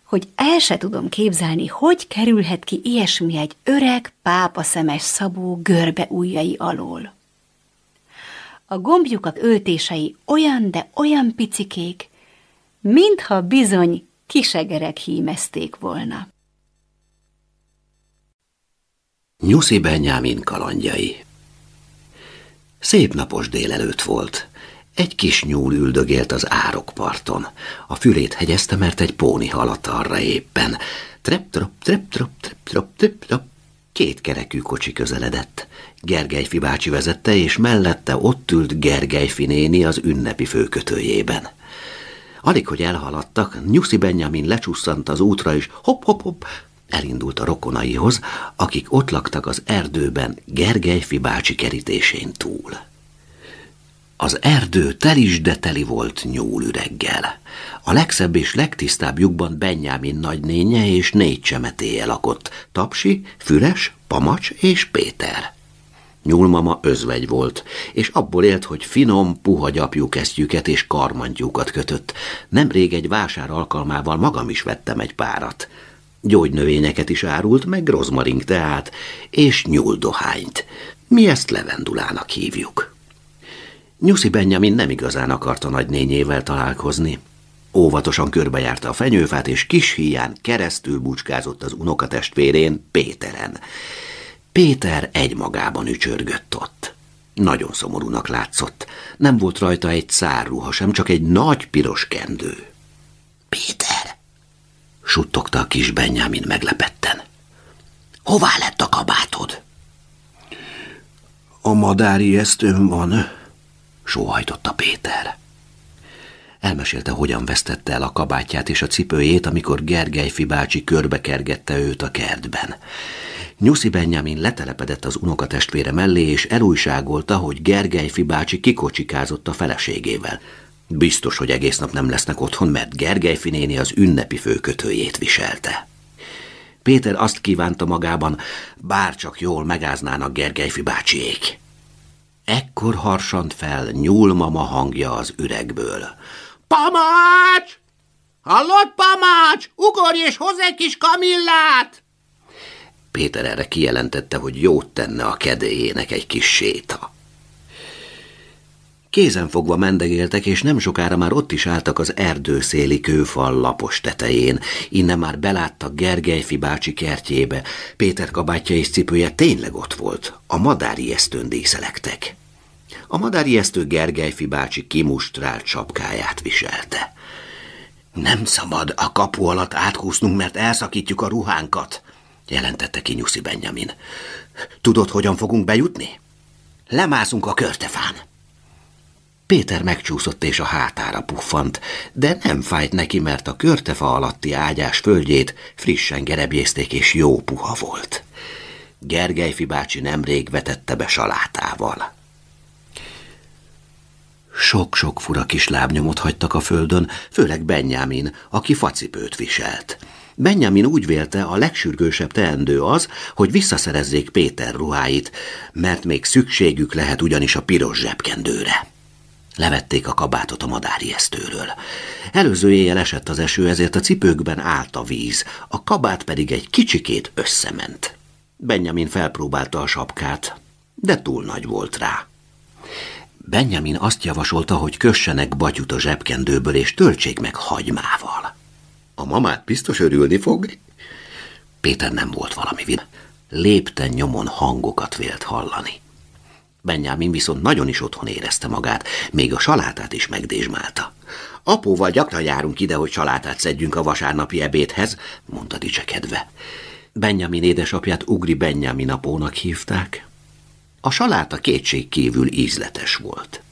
hogy el se tudom képzelni, hogy kerülhet ki ilyesmi egy öreg, pápa szemes szabó görbe ujjai alól. A gombjukak öltései olyan, de olyan picikék, mintha bizony kisegerek hímezték volna. Nyuszi Benyámin kalandjai Szép napos délelőtt volt. Egy kis nyúl üldögélt az árokparton. A fülét hegyezte, mert egy póni haladt arra éppen. Trep-trop, trep-trop, trep-trop, trep-trop. Két kerekű kocsi közeledett. Gergelyfi bácsi vezette, és mellette ott ült Gergelyfi néni az ünnepi főkötőjében. Alig, hogy elhaladtak, Nyuszi Benjamin lecsusszant az útra, és hopp-hopp-hopp, elindult a rokonaihoz, akik ott laktak az erdőben Gergelyfi bácsi kerítésén túl. Az erdő telis de teli volt nyúlüreggel. A legszebb és legtisztább lyukban Benyámin nagynénye és négy csemetéje lakott, Tapsi, Füles, Pamacs és Péter. Nyúlmama özvegy volt, és abból élt, hogy finom, puha gyapjúkesztyűket és karmantyúkat kötött. Nemrég egy vásár alkalmával magam is vettem egy párat. Gyógynövényeket is árult, meg rozmarink teát, és nyúldohányt. Mi ezt levendulának hívjuk. Nyuszi Benjamin nem igazán akarta nagynényével találkozni. Óvatosan körbejárta a fenyőfát, és kis híján keresztül bucskázott az unokatestvérén, Péteren. Péter egymagában ücsörgött ott. Nagyon szomorúnak látszott. Nem volt rajta egy szárruha sem, csak egy nagy piros kendő. Péter! Suttogta a kis Benjamin meglepetten. Hová lett a kabátod? A madári esztőn van, sóhajtotta Péter. Elmesélte, hogyan vesztette el a kabátját és a cipőjét, amikor Gergely bácsi körbekergette őt a kertben. Nyuszi Benjamin letelepedett az unokatestvére mellé, és elújságolta, hogy Gergely bácsi kikocsikázott a feleségével. Biztos, hogy egész nap nem lesznek otthon, mert Gergely néni az ünnepi főkötőjét viselte. Péter azt kívánta magában, bárcsak jól megáznának Gergelyfi bácsiék. Ekkor harsant fel nyúlmama hangja az üregből. Pamács! Hallod, Pamács? Ugorj és hozz egy kis kamillát! Péter erre kijelentette, hogy jót tenne a kedélyének egy kis séta. Kézenfogva mendegéltek, és nem sokára már ott is álltak az erdőszéli kőfal lapos tetején. Innen már beláttak Gergelyfi bácsi kertjébe. Péter kabátja és cipője tényleg ott volt. A madári esztőn díszelektek. A madári esztő Gergelyfi bácsi kimustrált sapkáját viselte. Nem szabad a kapu alatt áthúznunk, mert elszakítjuk a ruhánkat, jelentette ki Nyuszi Benjamin. Tudod, hogyan fogunk bejutni? Lemászunk a körtefán. Péter megcsúszott és a hátára puffant, de nem fájt neki, mert a körtefa alatti ágyás földjét frissen gerebjézték és jó puha volt. Gergelyfi bácsi nemrég vetette be salátával. Sok-sok fura kis lábnyomot hagytak a földön, főleg Benjamin, aki facipőt viselt. Benjamin úgy vélte, a legsürgősebb teendő az, hogy visszaszerezzék Péter ruháit, mert még szükségük lehet ugyanis a piros zsebkendőre. Levették a kabátot a madári esztőről. Előző éjjel esett az eső, ezért a cipőkben állt a víz, a kabát pedig egy kicsikét összement. Benjamin felpróbálta a sapkát, de túl nagy volt rá. Benjamin azt javasolta, hogy kössenek batyut a zsebkendőből, és töltsék meg hagymával. A mamát biztos örülni fog? Péter nem volt valami vin. Lépten nyomon hangokat vélt hallani. Benjamin viszont nagyon is otthon érezte magát, még a salátát is megdésmálta. Apóval gyakran járunk ide, hogy salátát szedjünk a vasárnapi ebédhez, mondta dicsekedve. Benjamin édesapját Ugri Benjamin apónak hívták. A saláta kétség kívül ízletes volt.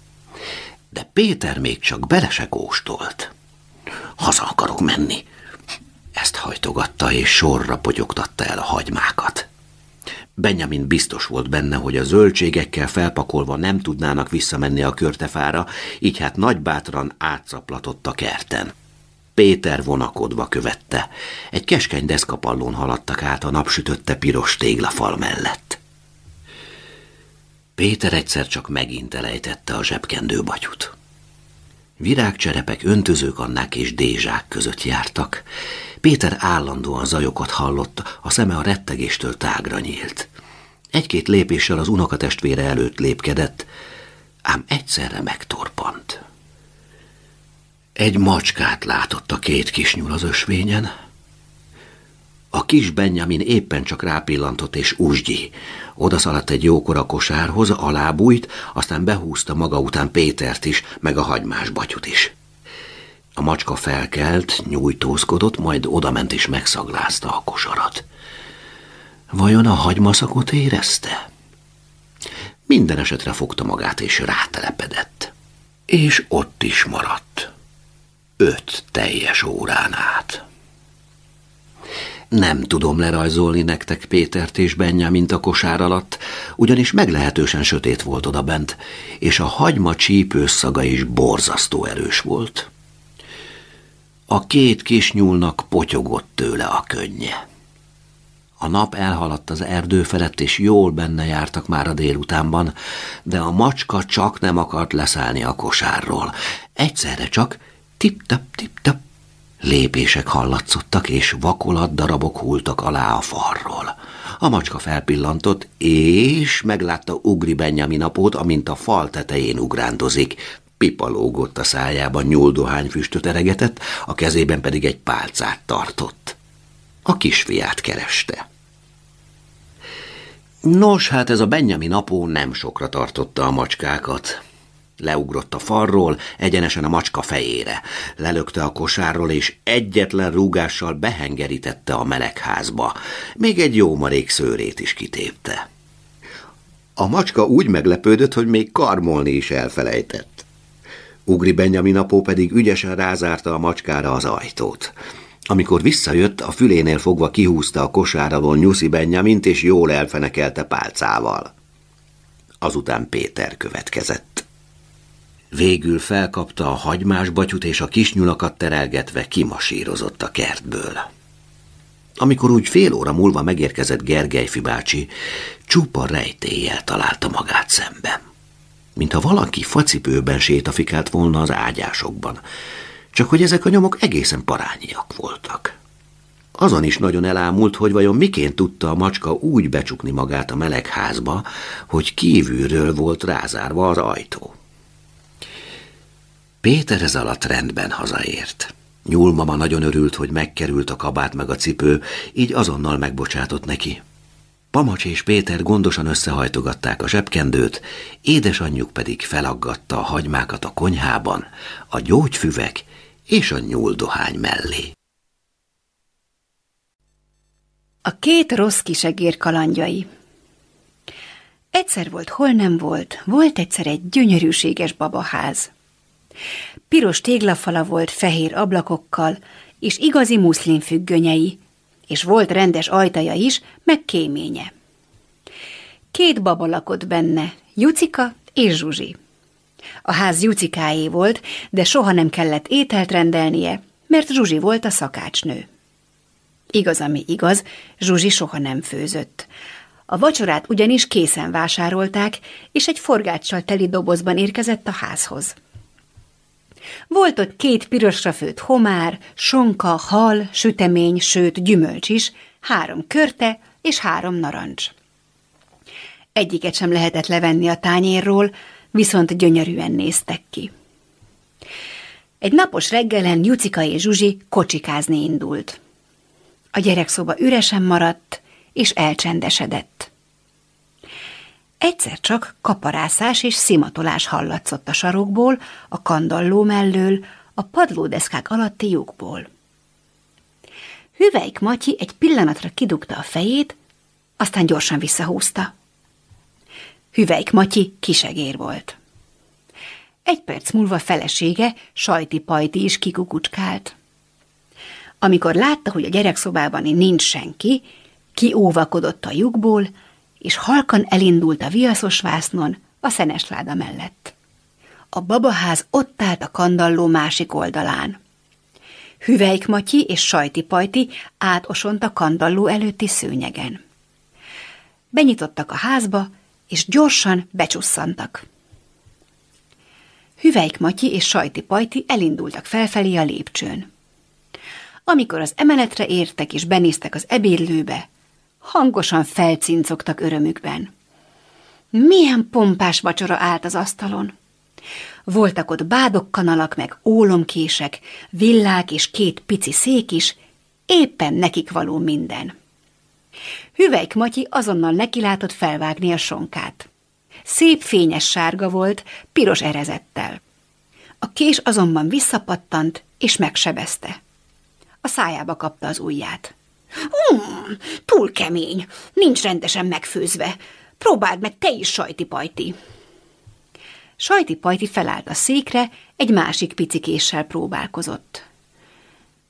De Péter még csak bele se kóstolt. Haza akarok menni. Ezt hajtogatta, és sorra pogyogtatta el a hagymákat. Benjamin biztos volt benne, hogy a zöldségekkel felpakolva nem tudnának visszamenni a körtefára, így hát nagybátran átszaplatott a kerten. Péter vonakodva követte. Egy keskeny deszkapallón haladtak át a napsütötte piros téglafal mellett. Péter egyszer csak megint elejtette a zsebkendő batyut. Virágcserepek, öntözőkannák és dézsák között jártak. Péter állandóan zajokat hallott, a szeme a rettegéstől tágra nyílt. Egy-két lépéssel az unokatestvére előtt lépkedett, ám egyszerre megtorpant. Egy macskát látott a két kisnyúl az ösvényen. A kis Benjamin éppen csak rápillantott és úsgyi. Oda szaladt egy jókora kosárhoz, alábújt, aztán behúzta maga után Pétert is, meg a hagymás batyut is. A macska felkelt, nyújtózkodott, majd odament és megszaglázta a kosarat. Vajon a hagymaszakot érezte? Minden esetre fogta magát és rátelepedett. És ott is maradt. Öt teljes órán át. Nem tudom lerajzolni nektek Pétert és mint a kosár alatt, ugyanis meglehetősen sötét volt oda bent, és a hagyma csípős szaga is borzasztó erős volt. A két kis nyúlnak potyogott tőle a könnye. A nap elhaladt az erdő felett, és jól benne jártak már a délutánban, de a macska csak nem akart leszállni a kosárról. Egyszerre csak tip-tap, tip-tap, Lépések hallatszottak, és vakolat darabok hultak alá a falról. A macska felpillantott, és meglátta Ugri Benjaminapót, amint a fal tetején ugrándozik. Pipa lógott a szájában, nyúldohány füstöt eregetett, a kezében pedig egy pálcát tartott. A kisfiát kereste. Nos, hát ez a Benjamin apó nem sokra tartotta a macskákat. Leugrott a falról, egyenesen a macska fejére. Lelökte a kosárról, és egyetlen rúgással behengerítette a melegházba. Még egy jó marék szőrét is kitépte. A macska úgy meglepődött, hogy még karmolni is elfelejtett. Ugri Benjamin apó pedig ügyesen rázárta a macskára az ajtót. Amikor visszajött, a fülénél fogva kihúzta a kosára Nyuszi Benjamint, és jól elfenekelte pálcával. Azután Péter következett. Végül felkapta a hagymás batyut, és a kisnyulakat terelgetve kimasírozott a kertből. Amikor úgy fél óra múlva megérkezett Gergely bácsi, csupa rejtéllyel találta magát szemben. Mintha valaki facipőben sétafikált volna az ágyásokban, csak hogy ezek a nyomok egészen parányiak voltak. Azon is nagyon elámult, hogy vajon miként tudta a macska úgy becsukni magát a melegházba, hogy kívülről volt rázárva az ajtó. Péter ez alatt rendben hazaért. Nyúlmama nagyon örült, hogy megkerült a kabát meg a cipő, így azonnal megbocsátott neki. Pamacs és Péter gondosan összehajtogatták a zsebkendőt, édesanyjuk pedig felaggatta a hagymákat a konyhában, a gyógyfüvek és a nyúldohány mellé. A két rossz kisegér kalandjai Egyszer volt, hol nem volt, volt egyszer egy gyönyörűséges babaház. Piros téglafala volt fehér ablakokkal, és igazi muszlin függönyei, és volt rendes ajtaja is, meg kéménye. Két baba lakott benne, Jucika és Zsuzsi. A ház Jucikáé volt, de soha nem kellett ételt rendelnie, mert Zsuzsi volt a szakácsnő. Igaz, ami igaz, Zsuzsi soha nem főzött. A vacsorát ugyanis készen vásárolták, és egy forgáccsal teli dobozban érkezett a házhoz. Volt ott két pirosra főtt homár, sonka, hal, sütemény, sőt gyümölcs is, három körte és három narancs. Egyiket sem lehetett levenni a tányérról, viszont gyönyörűen néztek ki. Egy napos reggelen Jucika és Zsuzsi kocsikázni indult. A gyerekszoba üresen maradt, és elcsendesedett. Egyszer csak kaparászás és szimatolás hallatszott a sarokból, a kandalló mellől, a padlódeszkák alatti lyukból. Hüvelyk Matyi egy pillanatra kidugta a fejét, aztán gyorsan visszahúzta. Hüvelyk Matyi kisegér volt. Egy perc múlva felesége, Sajti Pajti is kikukucskált. Amikor látta, hogy a gyerekszobában nincs senki, kióvakodott a lyukból, és halkan elindult a viaszos vásznon a szenesláda mellett. A babaház ott állt a kandalló másik oldalán. Hüvelyk Matyi és Sajti Pajti átosont a kandalló előtti szőnyegen. Benyitottak a házba, és gyorsan becsusszantak. Hüvelyk Matyi és Sajti Pajti elindultak felfelé a lépcsőn. Amikor az emeletre értek és benéztek az ebédlőbe, hangosan felcincogtak örömükben. Milyen pompás vacsora állt az asztalon! Voltak ott bádokkanalak, meg ólomkések, villák és két pici szék is, éppen nekik való minden. Hüvelyk Matyi azonnal nekilátott felvágni a sonkát. Szép fényes sárga volt, piros erezettel. A kés azonban visszapattant, és megsebezte. A szájába kapta az ujját. Hmm, túl kemény, nincs rendesen megfőzve. Próbáld meg te is, sajti-pajti. Sajti-pajti felállt a székre, egy másik picikéssel próbálkozott.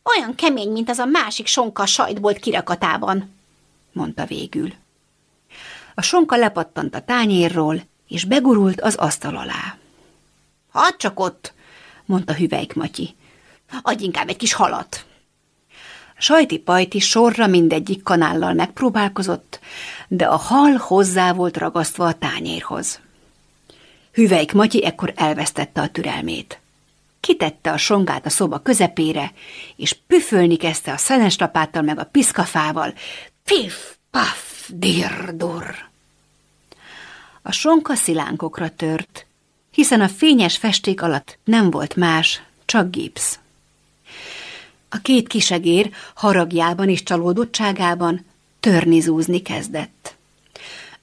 Olyan kemény, mint az a másik sonka sajtbolt kirakatában, mondta végül. A sonka lepattant a tányérról, és begurult az asztal alá. Hát csak ott, mondta Hüvelyk Matyi. Adj inkább egy kis halat. Sajti Pajti sorra mindegyik kanállal megpróbálkozott, de a hal hozzá volt ragasztva a tányérhoz. Hüvelyk Matyi ekkor elvesztette a türelmét. kitette a songát a szoba közepére, és püfölni kezdte a szenes lapáttal meg a piszkafával. Pif, paf, dir-dur. A sonka szilánkokra tört, hiszen a fényes festék alatt nem volt más, csak gipsz. A két kisegér haragjában és csalódottságában törnizúzni kezdett.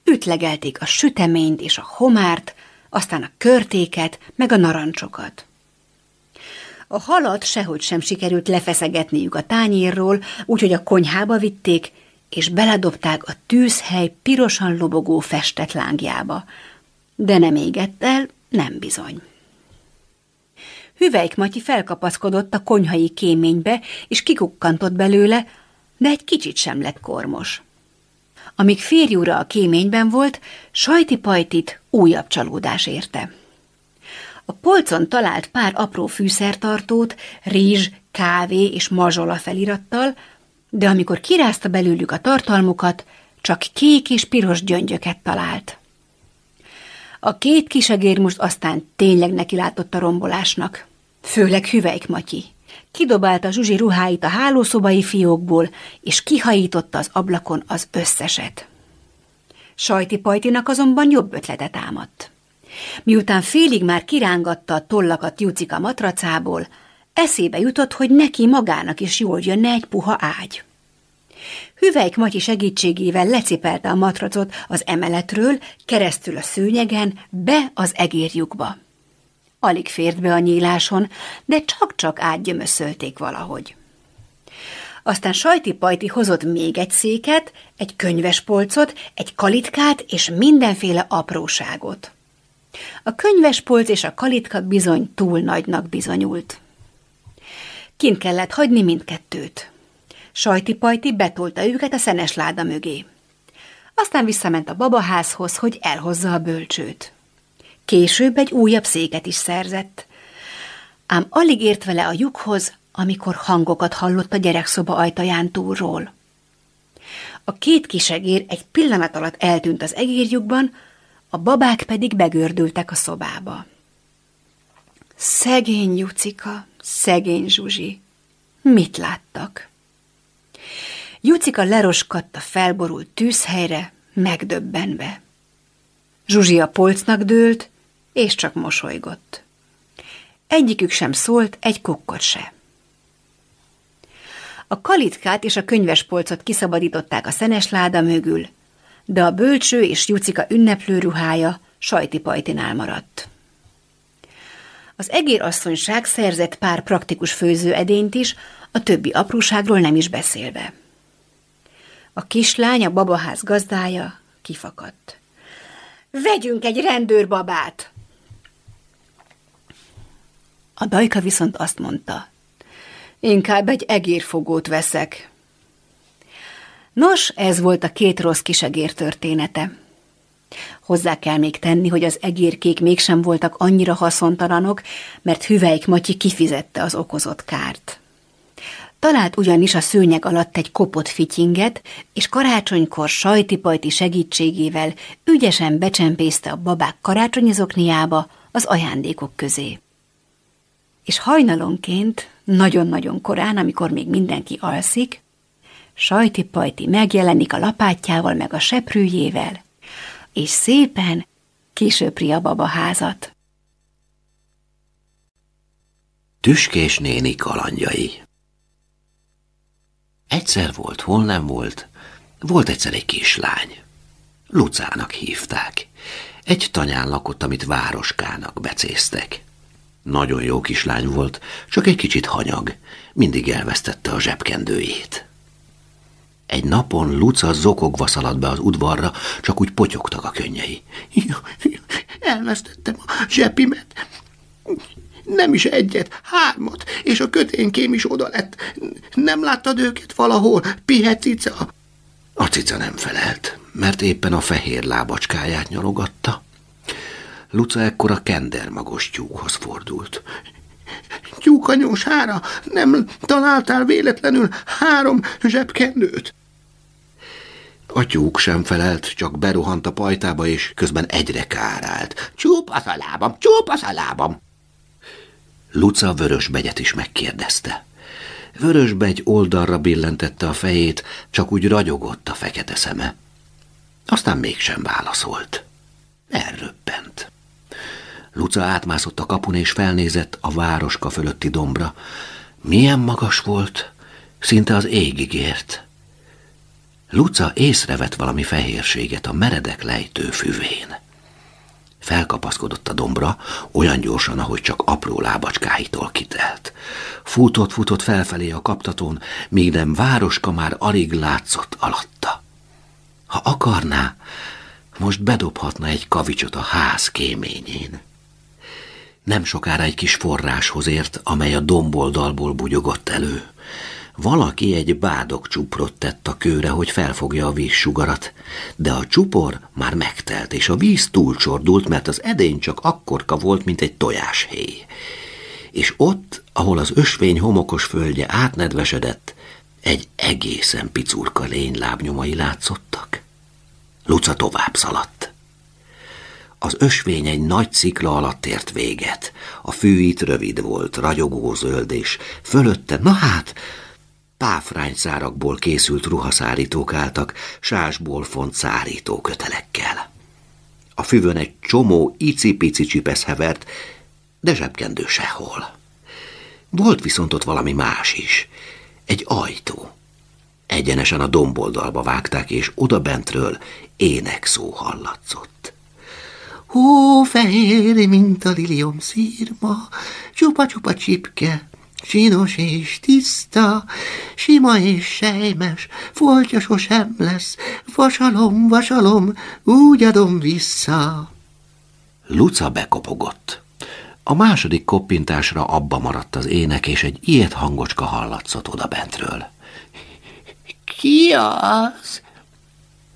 Ütlegelték a süteményt és a homárt, aztán a körtéket, meg a narancsokat. A halat sehogy sem sikerült lefeszegetniük a tányérról, úgyhogy a konyhába vitték, és beledobták a tűzhely pirosan lobogó festett lángjába. De nem égett el, nem bizony. Hüvelyk Matyi felkapaszkodott a konyhai kéménybe, és kikukkantott belőle, de egy kicsit sem lett kormos. Amíg férjúra a kéményben volt, sajti-pajtit újabb csalódás érte. A polcon talált pár apró fűszertartót, rizs, kávé és mazsola felirattal, de amikor kirázta belőlük a tartalmukat, csak kék és piros gyöngyöket talált. A két kisegér most aztán tényleg nekilátott a rombolásnak, főleg Hüvelyk Matyi. Kidobálta Zsuzsi ruháit a hálószobai fiókból, és kihajította az ablakon az összeset. Sajti Pajtinak azonban jobb ötletet támadt. Miután félig már kirángatta a tollakat Jucika matracából, eszébe jutott, hogy neki magának is jól jönne egy puha ágy. Hüvelyk Matyi segítségével lecipelte a matracot az emeletről, keresztül a szőnyegen, be az egérjukba. Alig fért be a nyíláson, de csak-csak átgyömöszölték valahogy. Aztán Sajti-Pajti hozott még egy széket, egy könyvespolcot, egy kalitkát és mindenféle apróságot. A könyvespolc és a kalitka bizony túl nagynak bizonyult. Kint kellett hagyni mindkettőt. Sajti-Pajti betolta őket a szenes láda mögé. Aztán visszament a babaházhoz, hogy elhozza a bölcsőt. Később egy újabb széket is szerzett. Ám alig ért vele a lyukhoz, amikor hangokat hallott a gyerekszoba ajtaján túlról. A két kisegér egy pillanat alatt eltűnt az egérjukban, a babák pedig begördültek a szobába. Szegény Jucika, szegény Zsuzsi, mit láttak? Jucika leroskadt a felborult tűzhelyre, megdöbbenve. Zsuzsi a polcnak dőlt, és csak mosolygott. Egyikük sem szólt, egy kukkot se. A kalitkát és a könyvespolcot kiszabadították a szenes láda mögül, de a bölcső és Jucika ünneplő ruhája sajtipajtinál maradt. Az egérasszonyság szerzett pár praktikus főzőedényt is, a többi apróságról nem is beszélve. A kislány, a babaház gazdája kifakadt. Vegyünk egy rendőrbabát! A dajka viszont azt mondta, inkább egy egérfogót veszek. Nos, ez volt a két rossz kisegér története. Hozzá kell még tenni, hogy az egérkék mégsem voltak annyira haszontalanok, mert Hüvelyk Matyi kifizette az okozott kárt. Talált ugyanis a szőnyeg alatt egy kopott fityinget, és karácsonykor sajtipajti segítségével ügyesen becsempészte a babák karácsonyizokniába az ajándékok közé. És hajnalonként, nagyon-nagyon korán, amikor még mindenki alszik, sajtipajti megjelenik a lapátjával meg a seprűjével, és szépen kisöpri a babaházat. Tüskés néni kalandjai Egyszer volt, hol nem volt. Volt egyszer egy kislány. Lucának hívták. Egy tanyán lakott, amit városkának becéztek. Nagyon jó kislány volt, csak egy kicsit hanyag. Mindig elvesztette a zsebkendőjét. Egy napon Luca zokogva szaladt be az udvarra, csak úgy potyogtak a könnyei. Elvesztettem a zsepimet. Nem is egyet, hármat, és a köténkém is oda lett. Nem láttad őket valahol, pihe cica? A cica nem felelt, mert éppen a fehér lábacskáját nyalogatta. Luca ekkor a kendermagos tyúkhoz fordult. Tyúkanyósára, nem találtál véletlenül három zsebkendőt? A tyúk sem felelt, csak beruhant a pajtába, és közben egyre kárált. Csúpasz a lábam, csúpasz a lábam! Luca Vörösbegyet is megkérdezte. Vörösbegy oldalra billentette a fejét, csak úgy ragyogott a fekete szeme. Aztán mégsem válaszolt. Elröppent. Luca átmászott a kapun és felnézett a városka fölötti dombra. Milyen magas volt, szinte az égig ért. Luca észrevett valami fehérséget a meredek lejtő füvén. Felkapaszkodott a dombra, olyan gyorsan, ahogy csak apró lábacskáitól kitelt. Futott-futott felfelé a kaptatón, míg nem városka már alig látszott alatta. Ha akarná, most bedobhatna egy kavicsot a ház kéményén. Nem sokára egy kis forráshoz ért, amely a domboldalból bugyogott elő. Valaki egy bádok csuprot tett a kőre, hogy felfogja a vízsugarat, de a csupor már megtelt, és a víz túlcsordult, mert az edény csak akkorka volt, mint egy tojáshéj. És ott, ahol az ösvény homokos földje átnedvesedett, egy egészen picurka lény lábnyomai látszottak. Luca tovább szaladt. Az ösvény egy nagy szikla alatt ért véget. A fű rövid volt, ragyogó zöld, és fölötte, na hát, páfrányszárakból készült ruhaszárítók álltak, sásból font szárító kötelekkel. A füvön egy csomó icipici csipesz hevert, de zsebkendő sehol. Volt viszont ott valami más is. Egy ajtó. Egyenesen a domboldalba vágták, és odabentről énekszó hallatszott. Hó, fehér, mint a lilium szírma, csupa-csupa csipke, Csinos és tiszta, sima és sejmes, foltja sosem lesz, vasalom, vasalom, úgy adom vissza. Luca bekopogott. A második koppintásra abba maradt az ének, és egy ilyet hangocska hallatszott oda bentről. Ki az?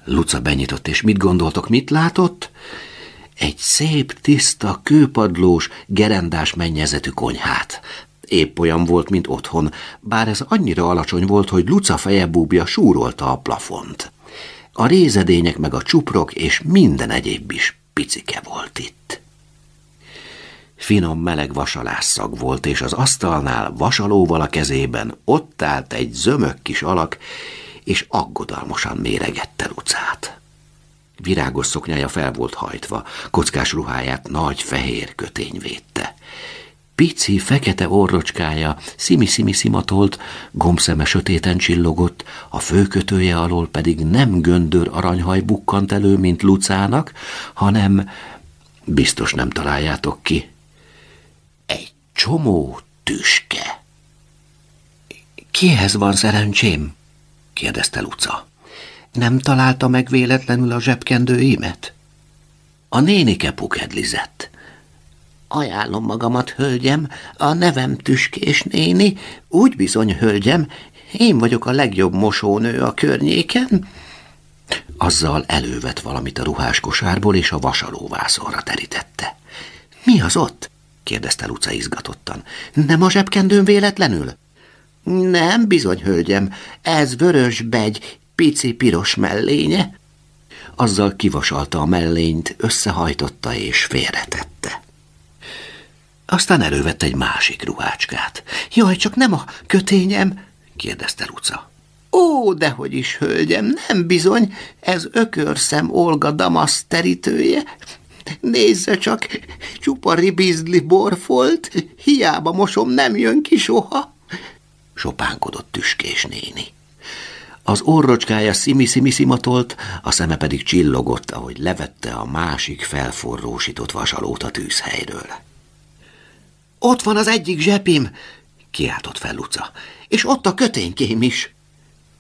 Luca benyitott, és mit gondoltok, mit látott? Egy szép, tiszta, kőpadlós, gerendás mennyezetű konyhát épp olyan volt, mint otthon, bár ez annyira alacsony volt, hogy Luca feje búbja súrolta a plafont. A rézedények meg a csuprok és minden egyéb is picike volt itt. Finom meleg vasalásszag volt, és az asztalnál vasalóval a kezében ott állt egy zömök kis alak, és aggodalmosan méregette Lucát. Virágos szoknyája fel volt hajtva, kockás ruháját nagy fehér kötény védte. Pici, fekete orrocskája szimi-szimi szimatolt, gombszeme sötéten csillogott, a főkötője alól pedig nem göndör aranyhaj bukkant elő, mint Lucának, hanem, biztos nem találjátok ki, egy csomó tüske. Kihez van szerencsém? kérdezte Luca. Nem találta meg véletlenül a zsebkendőimet? A nénike pukedlizett. Ajánlom magamat, hölgyem, a nevem Tüskés néni, úgy bizony, hölgyem, én vagyok a legjobb mosónő a környéken. Azzal elővet valamit a ruhás kosárból, és a vasalóvászonra terítette. Mi az ott? kérdezte Luca izgatottan. Nem a zsebkendőn véletlenül? Nem, bizony, hölgyem, ez vörös begy, pici piros mellénye. Azzal kivasalta a mellényt, összehajtotta és félretette. Aztán elővette egy másik ruhácskát. Jaj, csak nem a kötényem, kérdezte Luca. Ó, dehogy is, hölgyem, nem bizony, ez ökörszem Olga Damasz terítője. Nézze csak, csupa ribizli borfolt, hiába mosom, nem jön ki soha. Sopánkodott tüskés néni. Az orrocskája szimi-szimi szimatolt, a szeme pedig csillogott, ahogy levette a másik felforrósított vasalót a tűzhelyről. Ott van az egyik zsepim, kiáltott fel Luca, és ott a köténykém is.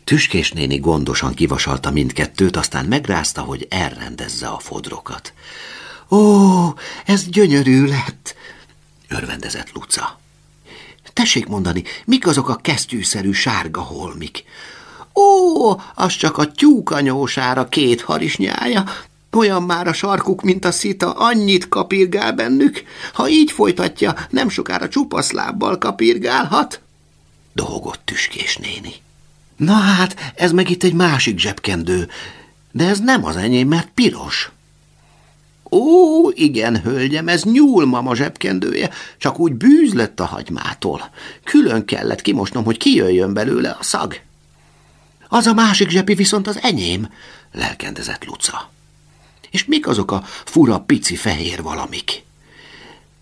Tüskés néni gondosan kivasalta mindkettőt, aztán megrázta, hogy elrendezze a fodrokat. Ó, ez gyönyörű lett, örvendezett Luca. Tessék mondani, mik azok a kesztyűszerű sárga holmik? Ó, az csak a tyúkanyósára két harisnyája, olyan már a sarkuk, mint a szita, annyit kapirgál bennük. Ha így folytatja, nem sokára csupasz lábbal kapirgálhat. Dohogott tüskés néni. Na hát, ez meg itt egy másik zsebkendő, de ez nem az enyém, mert piros. Ó, igen, hölgyem, ez nyúlmama zsebkendője, csak úgy bűz lett a hagymától. Külön kellett kimosnom, hogy kijöjjön belőle a szag. Az a másik zsepi viszont az enyém, lelkendezett Luca. És mik azok a fura pici fehér valamik?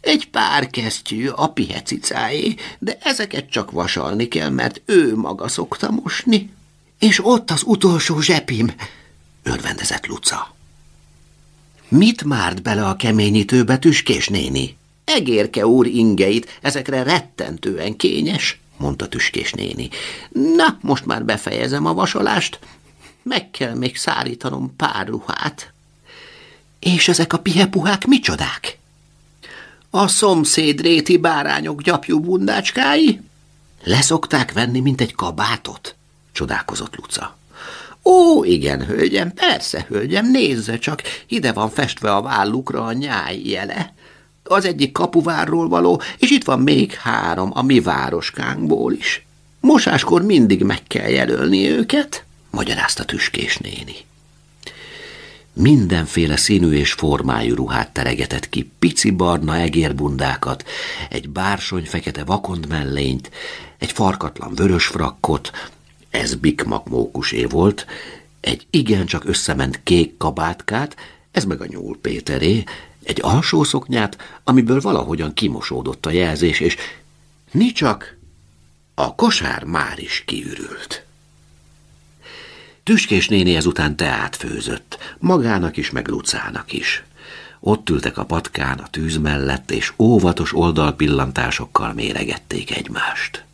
Egy pár kesztyű a pihecicáé, de ezeket csak vasalni kell, mert ő maga szokta mosni. És ott az utolsó zsepim, örvendezett Luca. Mit márt bele a keményítőbe, Tüskés néni? Egérke úr ingeit, ezekre rettentően kényes, mondta Tüskés néni. Na, most már befejezem a vasalást, meg kell még szárítanom pár ruhát. És ezek a pihepuhák micsodák? A szomszéd réti bárányok gyapjú bundácskái? Leszokták venni, mint egy kabátot? Csodálkozott Luca. Ó, igen, hölgyem, persze, hölgyem, nézze csak, ide van festve a vállukra a nyáj jele. Az egyik kapuvárról való, és itt van még három a mi városkánkból is. Mosáskor mindig meg kell jelölni őket, magyarázta Tüskés néni. Mindenféle színű és formájú ruhát teregetett ki, pici barna egérbundákat, egy bársony fekete vakond mellényt, egy farkatlan vörös frakkot, ez Bikmak mókusé volt, egy igencsak összement kék kabátkát, ez meg a nyúl Péteré, egy alsó szoknyát, amiből valahogyan kimosódott a jelzés, és nicsak a kosár már is kiürült. Tüskés néni ezután teát főzött, magának is, meg Lucának is. Ott ültek a patkán a tűz mellett, és óvatos oldalpillantásokkal méregették egymást.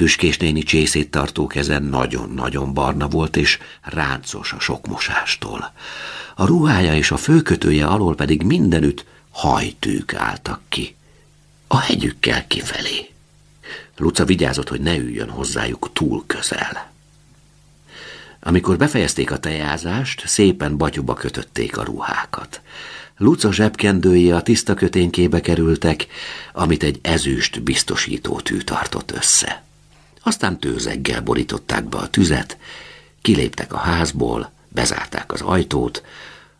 Tüskés néni csészét tartó keze nagyon-nagyon barna volt, és ráncos a sok mosástól. A ruhája és a főkötője alól pedig mindenütt hajtűk álltak ki. A hegyükkel kifelé. Luca vigyázott, hogy ne üljön hozzájuk túl közel. Amikor befejezték a tejázást, szépen batyuba kötötték a ruhákat. Luca zsebkendői a tiszta köténkébe kerültek, amit egy ezüst biztosító tű tartott össze. Aztán tőzeggel borították be a tüzet, kiléptek a házból, bezárták az ajtót,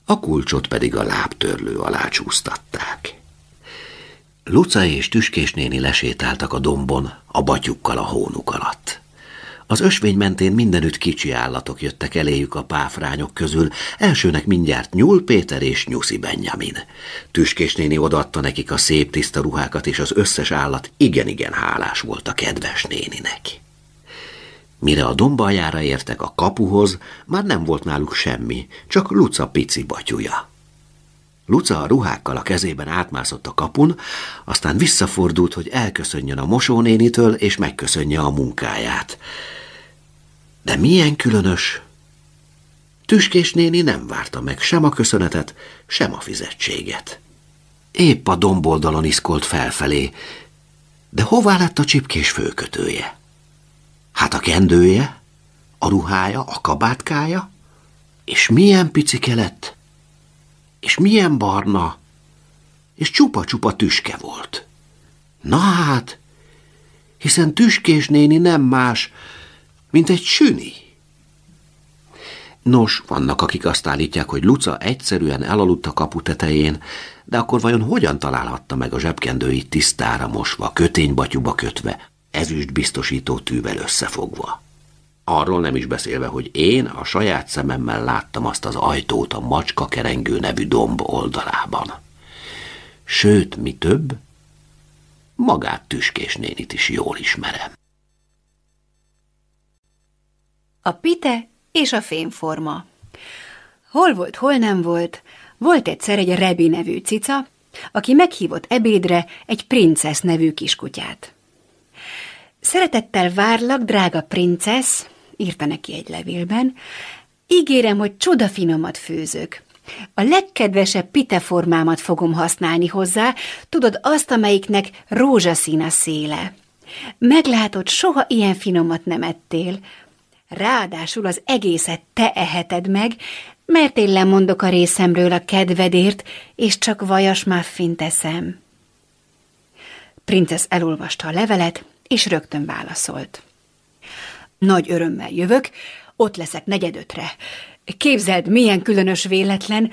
a kulcsot pedig a lábtörlő alá csúsztatták. Luca és Tüskés néni lesétáltak a dombon, a batyukkal a hónuk alatt. Az ösvény mentén mindenütt kicsi állatok jöttek eléjük a páfrányok közül, elsőnek mindjárt Nyúl Péter és Nyuszi Benjamin. Tüskés néni odaadta nekik a szép tiszta ruhákat, és az összes állat igen-igen hálás volt a kedves néninek. Mire a dombaljára értek a kapuhoz, már nem volt náluk semmi, csak Luca pici batyuja. Luca a ruhákkal a kezében átmászott a kapun, aztán visszafordult, hogy elköszönjön a mosónénitől, és megköszönje a munkáját. De milyen különös! Tüskés néni nem várta meg sem a köszönetet, sem a fizetséget. Épp a domboldalon iszkolt felfelé, de hová lett a csipkés főkötője? Hát a kendője, a ruhája, a kabátkája, és milyen picike lett, és milyen barna, és csupa-csupa tüske volt. Na hát, hiszen tüskés néni nem más, mint egy süni. Nos, vannak, akik azt állítják, hogy Luca egyszerűen elaludt a kapu tetején, de akkor vajon hogyan találhatta meg a zsebkendőit tisztára mosva, köténybatyuba kötve, ezüst biztosító tűvel összefogva? Arról nem is beszélve, hogy én a saját szememmel láttam azt az ajtót a macska kerengő nevű domb oldalában. Sőt, mi több, magát Tüskés nénit is jól ismerem. A pite és a fémforma. Hol volt, hol nem volt, volt egyszer egy Rebi nevű cica, aki meghívott ebédre egy princesz nevű kiskutyát. Szeretettel várlak, drága princesz, írta neki egy levélben, ígérem, hogy csodafinomat főzök. A legkedvesebb piteformámat fogom használni hozzá, tudod azt, amelyiknek rózsaszín a széle. Meglátod, soha ilyen finomat nem ettél, Ráadásul az egészet te eheted meg, mert én lemondok a részemről a kedvedért, és csak vajas muffin teszem. Princesz elolvasta a levelet, és rögtön válaszolt. Nagy örömmel jövök, ott leszek negyedötre. Képzeld, milyen különös véletlen,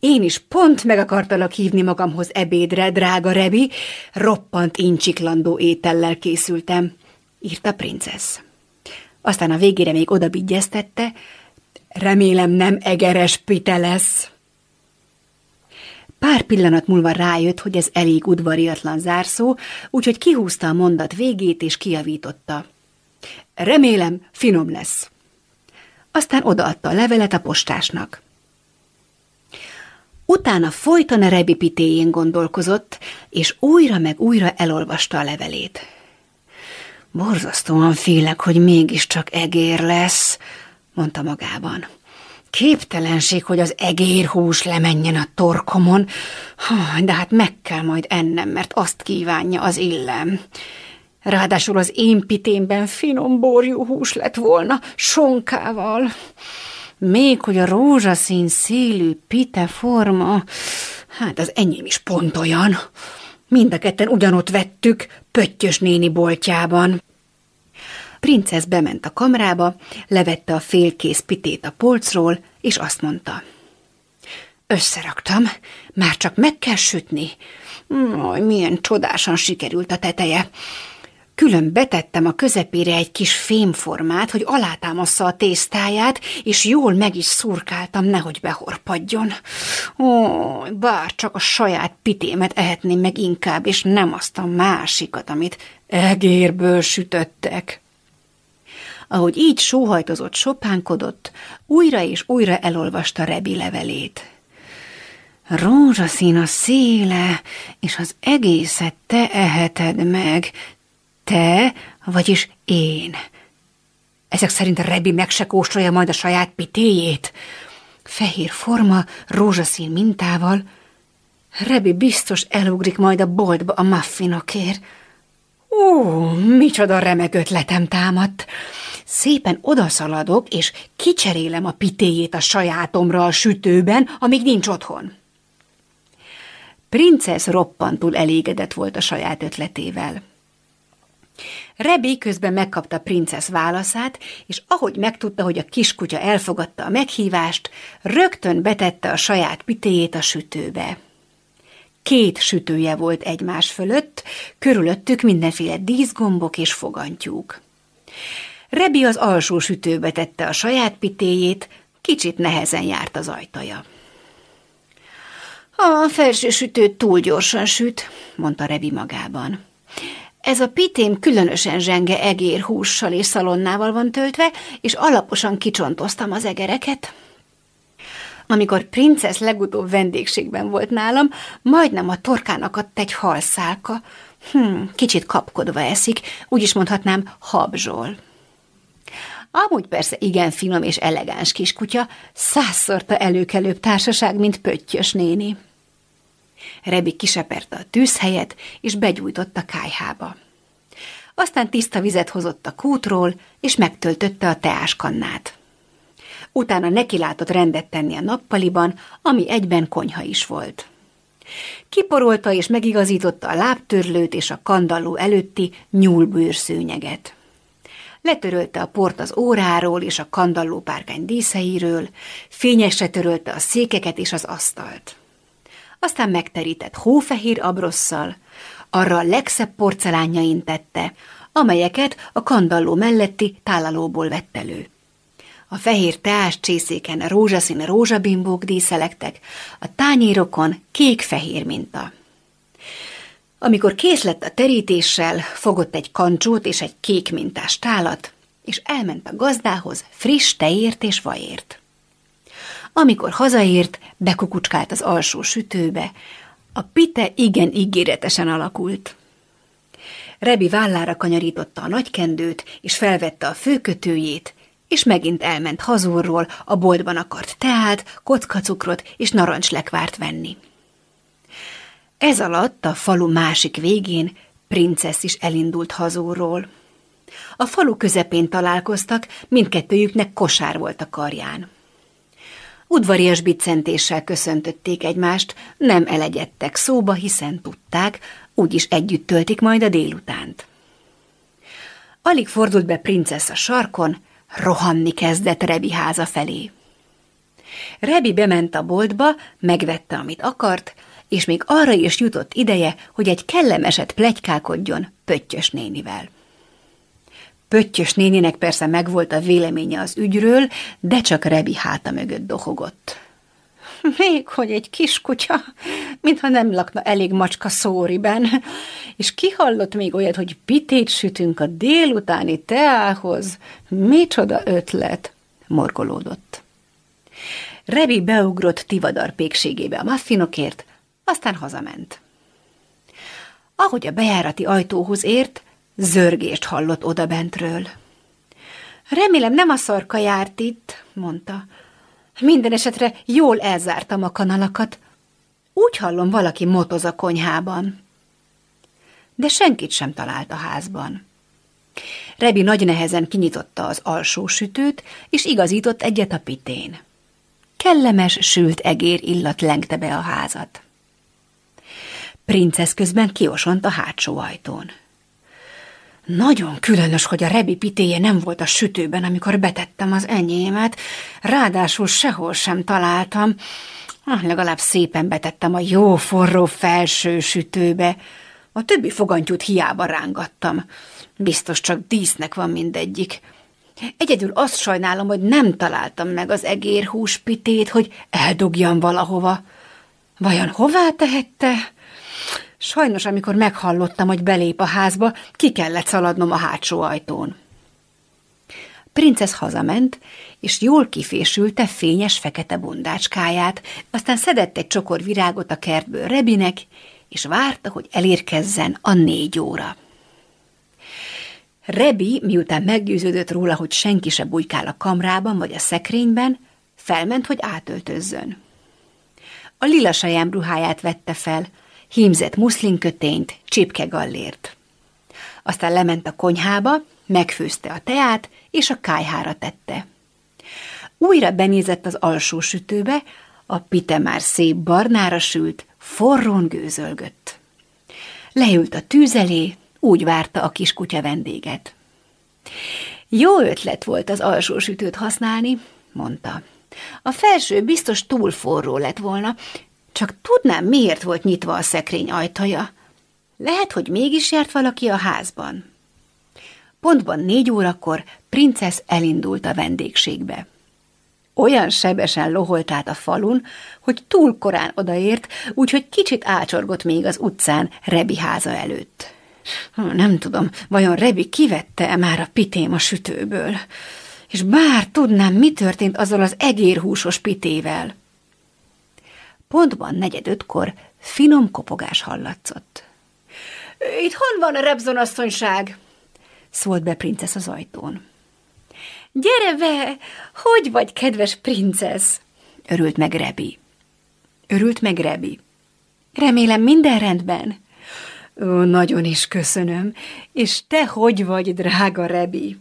Én is pont meg akartalak hívni magamhoz ebédre, drága Rebi, roppant incsiklandó étellel készültem, írta princesz. Aztán a végére még odabigyeztette, remélem nem egeres pite lesz. Pár pillanat múlva rájött, hogy ez elég udvariatlan zárszó, úgyhogy kihúzta a mondat végét és kiavította. Remélem, finom lesz. Aztán odaadta a levelet a postásnak. Utána folyton a rebi pitéjén gondolkozott, és újra meg újra elolvasta a levelét. Borzasztóan félek, hogy mégiscsak egér lesz, mondta magában. Képtelenség, hogy az egérhús lemenjen a torkomon, de hát meg kell majd ennem, mert azt kívánja az illem. Ráadásul az én pitémben finom borjú hús lett volna, sonkával. Még hogy a rózsaszín szélű pite forma, hát az enyém is pont olyan. Mind a ketten ugyanott vettük, Pöttyös néni boltjában. Princesz bement a kamrába, levette a félkész pitét a polcról, és azt mondta. Összeraktam, már csak meg kell sütni. Aj, milyen csodásan sikerült a teteje. Külön betettem a közepére egy kis fémformát, hogy alátámassza a tésztáját, és jól meg is szurkáltam, nehogy behorpadjon. Ó, bár csak a saját pitémet ehetném meg inkább, és nem azt a másikat, amit egérből sütöttek. Ahogy így sóhajtozott, sopánkodott, újra és újra elolvasta Rebi levelét. Rózsaszín a széle, és az egészet te eheted meg, te, vagyis én. Ezek szerint Rebi meg se kóstolja majd a saját pitéjét. Fehér forma, rózsaszín mintával. Rebi biztos elugrik majd a boltba a muffinokért. Ó, micsoda remek ötletem támadt. Szépen odaszaladok, és kicserélem a pitéjét a sajátomra a sütőben, amíg nincs otthon. Princesz roppantul elégedett volt a saját ötletével. Rebi közben megkapta princesz válaszát, és ahogy megtudta, hogy a kiskutya elfogadta a meghívást, rögtön betette a saját pitéjét a sütőbe. Két sütője volt egymás fölött, körülöttük mindenféle díszgombok és fogantyúk. Rebi az alsó sütőbe tette a saját pitéjét, kicsit nehezen járt az ajtaja. A felső sütő túl gyorsan süt, mondta Rebi magában. Ez a pitém különösen zsenge egérhússal és szalonnával van töltve, és alaposan kicsontoztam az egereket. Amikor princesz legutóbb vendégségben volt nálam, majdnem a torkának adt egy halszálka. Hm, kicsit kapkodva eszik, úgy is mondhatnám habzsol. Amúgy persze igen finom és elegáns kiskutya, százszorta előkelőbb társaság, mint Pöttyös néni. Rebi kiseperte a tűzhelyet, és begyújtott a kájhába. Aztán tiszta vizet hozott a kútról, és megtöltötte a teáskannát. Utána nekilátott rendet tenni a nappaliban, ami egyben konyha is volt. Kiporolta és megigazította a lábtörlőt és a kandalló előtti nyúlbőrszőnyeget. Letörölte a port az óráról és a kandalló párkány díszeiről, fényesre törölte a székeket és az asztalt aztán megterített hófehér abrosszal, arra a legszebb porcelánjain tette, amelyeket a kandalló melletti tálalóból vett elő. A fehér teás csészéken rózsaszín rózsabimbók díszelektek, a tányérokon kék-fehér minta. Amikor kész lett a terítéssel, fogott egy kancsót és egy kék mintás tálat, és elment a gazdához friss tejért és vajért. Amikor hazaért, bekukucskált az alsó sütőbe. A pite igen ígéretesen alakult. Rebi vállára kanyarította a nagykendőt, és felvette a főkötőjét, és megint elment hazúrról, a boltban akart teát, kockacukrot és narancslekvárt venni. Ez alatt a falu másik végén princesz is elindult hazúrról. A falu közepén találkoztak, mindkettőjüknek kosár volt a karján. Udvarias biccentéssel köszöntötték egymást, nem elegyedtek szóba, hiszen tudták, úgyis együtt töltik majd a délutánt. Alig fordult be princesz a sarkon, rohanni kezdett Rebi háza felé. Rebi bement a boltba, megvette, amit akart, és még arra is jutott ideje, hogy egy kellemeset plegykálkodjon Pöttyös nénivel. Pöttyös néninek persze megvolt a véleménye az ügyről, de csak Rebi háta mögött dohogott. Még hogy egy kis kutya, mintha nem lakna elég macska szóriben, és kihallott még olyat, hogy pitét sütünk a délutáni teához. Micsoda ötlet, morgolódott. Rebi beugrott Tivadar pékségébe a maffinokért, aztán hazament. Ahogy a bejárati ajtóhoz ért, zörgést hallott odabentről. Remélem nem a szarka járt itt, mondta. Minden esetre jól elzártam a kanalakat. Úgy hallom, valaki motoz a konyhában. De senkit sem talált a házban. Rebi nagy nehezen kinyitotta az alsó sütőt, és igazított egyet a pitén. Kellemes, sült egér illat lengte be a házat. Princesz közben kiosont a hátsó ajtón. Nagyon különös, hogy a rebi pitéje nem volt a sütőben, amikor betettem az enyémet, ráadásul sehol sem találtam. Ah, legalább szépen betettem a jó forró felső sütőbe. A többi fogantyút hiába rángattam. Biztos csak dísznek van mindegyik. Egyedül azt sajnálom, hogy nem találtam meg az egérhúspitét, hogy eldugjam valahova. Vajon hová tehette? Sajnos, amikor meghallottam, hogy belép a házba, ki kellett szaladnom a hátsó ajtón. Princesz hazament, és jól kifésülte fényes fekete bundácskáját, aztán szedett egy csokor virágot a kertből Rebinek, és várta, hogy elérkezzen a négy óra. Rebi, miután meggyőződött róla, hogy senki se bujkál a kamrában vagy a szekrényben, felment, hogy átöltözzön. A lila ruháját vette fel, hímzett muszlinkötényt, csipke gallért. Aztán lement a konyhába, megfőzte a teát, és a kájhára tette. Újra benézett az alsó sütőbe, a pite már szép barnára sült, forrón gőzölgött. Leült a tűz elé, úgy várta a kis kutya vendéget. Jó ötlet volt az alsó sütőt használni, mondta. A felső biztos túl forró lett volna, csak tudnám, miért volt nyitva a szekrény ajtaja. Lehet, hogy mégis járt valaki a házban. Pontban négy órakor princesz elindult a vendégségbe. Olyan sebesen loholt át a falun, hogy túl korán odaért, úgyhogy kicsit ácsorgott még az utcán Rebi háza előtt. Nem tudom, vajon Rebi kivette-e már a pitém a sütőből? És bár tudnám, mi történt azzal az egérhúsos pitével. Pontban negyed ötkor finom kopogás hallatszott. – Itt hol van a repzonasszonyság? – szólt be princesz az ajtón. – Gyere be! Hogy vagy, kedves princesz? – örült meg Rebi. Örült meg Rebi. – Remélem minden rendben? – Ó, nagyon is köszönöm. És te hogy vagy, drága Rebi?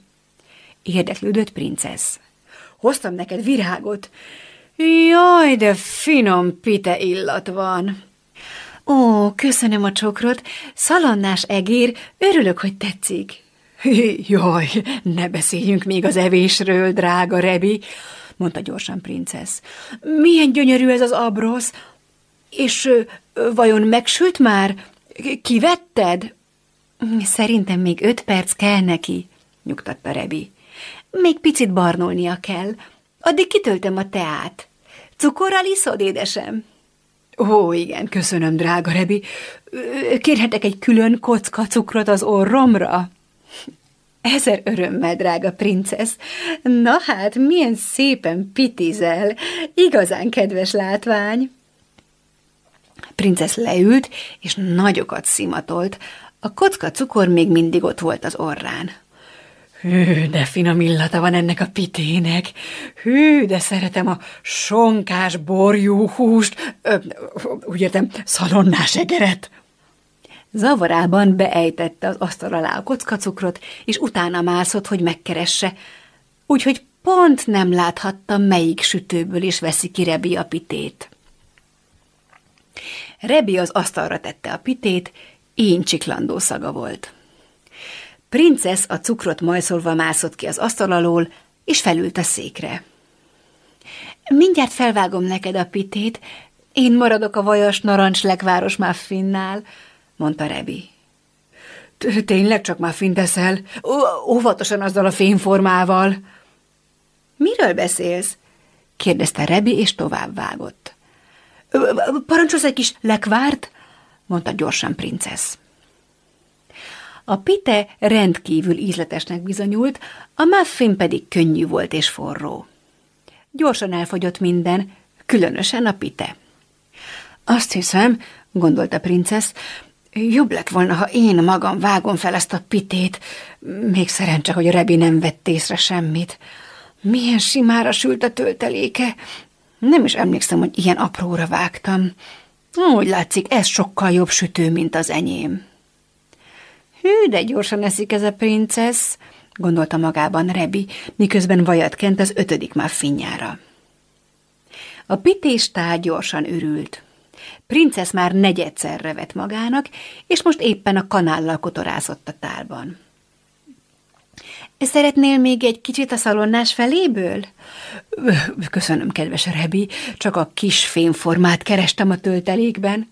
Érdeklődött princesz. – Hoztam neked virágot. Jaj, de finom pite illat van. Ó, köszönöm a csokrot, szalonnás egér, örülök, hogy tetszik. (laughs) Jaj, ne beszéljünk még az evésről, drága Rebi, mondta gyorsan princesz. Milyen gyönyörű ez az abrosz, és vajon megsült már? Kivetted? Szerintem még öt perc kell neki, nyugtatta Rebi. Még picit barnolnia kell, Addig kitöltöm a teát. Cukorral iszod, édesem? Ó, igen, köszönöm, drága Rebi. Kérhetek egy külön kocka cukrot az orromra? Ezer örömmel, drága princesz. Na hát, milyen szépen pitizel. Igazán kedves látvány. Princesz leült, és nagyokat szimatolt. A kocka cukor még mindig ott volt az orrán. Hű, de finom illata van ennek a pitének. Hű, de szeretem a sonkás borjú húst, ö, úgy értem, szalonnás egeret. Zavarában beejtette az asztal alá a kockacukrot, és utána mászott, hogy megkeresse. Úgyhogy pont nem láthatta, melyik sütőből is veszi ki Rebi a pitét. Rebi az asztalra tette a pitét, én csiklandó szaga volt. Princesz a cukrot majszolva mászott ki az asztal alól, és felült a székre. Mindjárt felvágom neked a pitét, én maradok a vajas narancs lekváros muffinnál, mondta Rebi. Tényleg csak muffin teszel? Óvatosan azzal a fényformával. Miről beszélsz? kérdezte Rebi, és tovább vágott. Parancsolsz egy kis lekvárt? mondta gyorsan princesz. A pite rendkívül ízletesnek bizonyult, a muffin pedig könnyű volt és forró. Gyorsan elfogyott minden, különösen a pite. Azt hiszem, gondolta princesz, jobb lett volna, ha én magam vágom fel ezt a pitét. Még szerencse, hogy a Rebi nem vett észre semmit. Milyen simára sült a tölteléke. Nem is emlékszem, hogy ilyen apróra vágtam. Úgy látszik, ez sokkal jobb sütő, mint az enyém. Hű, de gyorsan eszik ez a princesz, gondolta magában Rebi, miközben vajat kent az ötödik muffinjára. A pitéstál gyorsan ürült. Princesz már negyedszerre vett magának, és most éppen a kanállal kotorázott a tálban. Szeretnél még egy kicsit a szalonnás feléből? Köszönöm, kedves Rebi, csak a kis fényformát kerestem a töltelékben.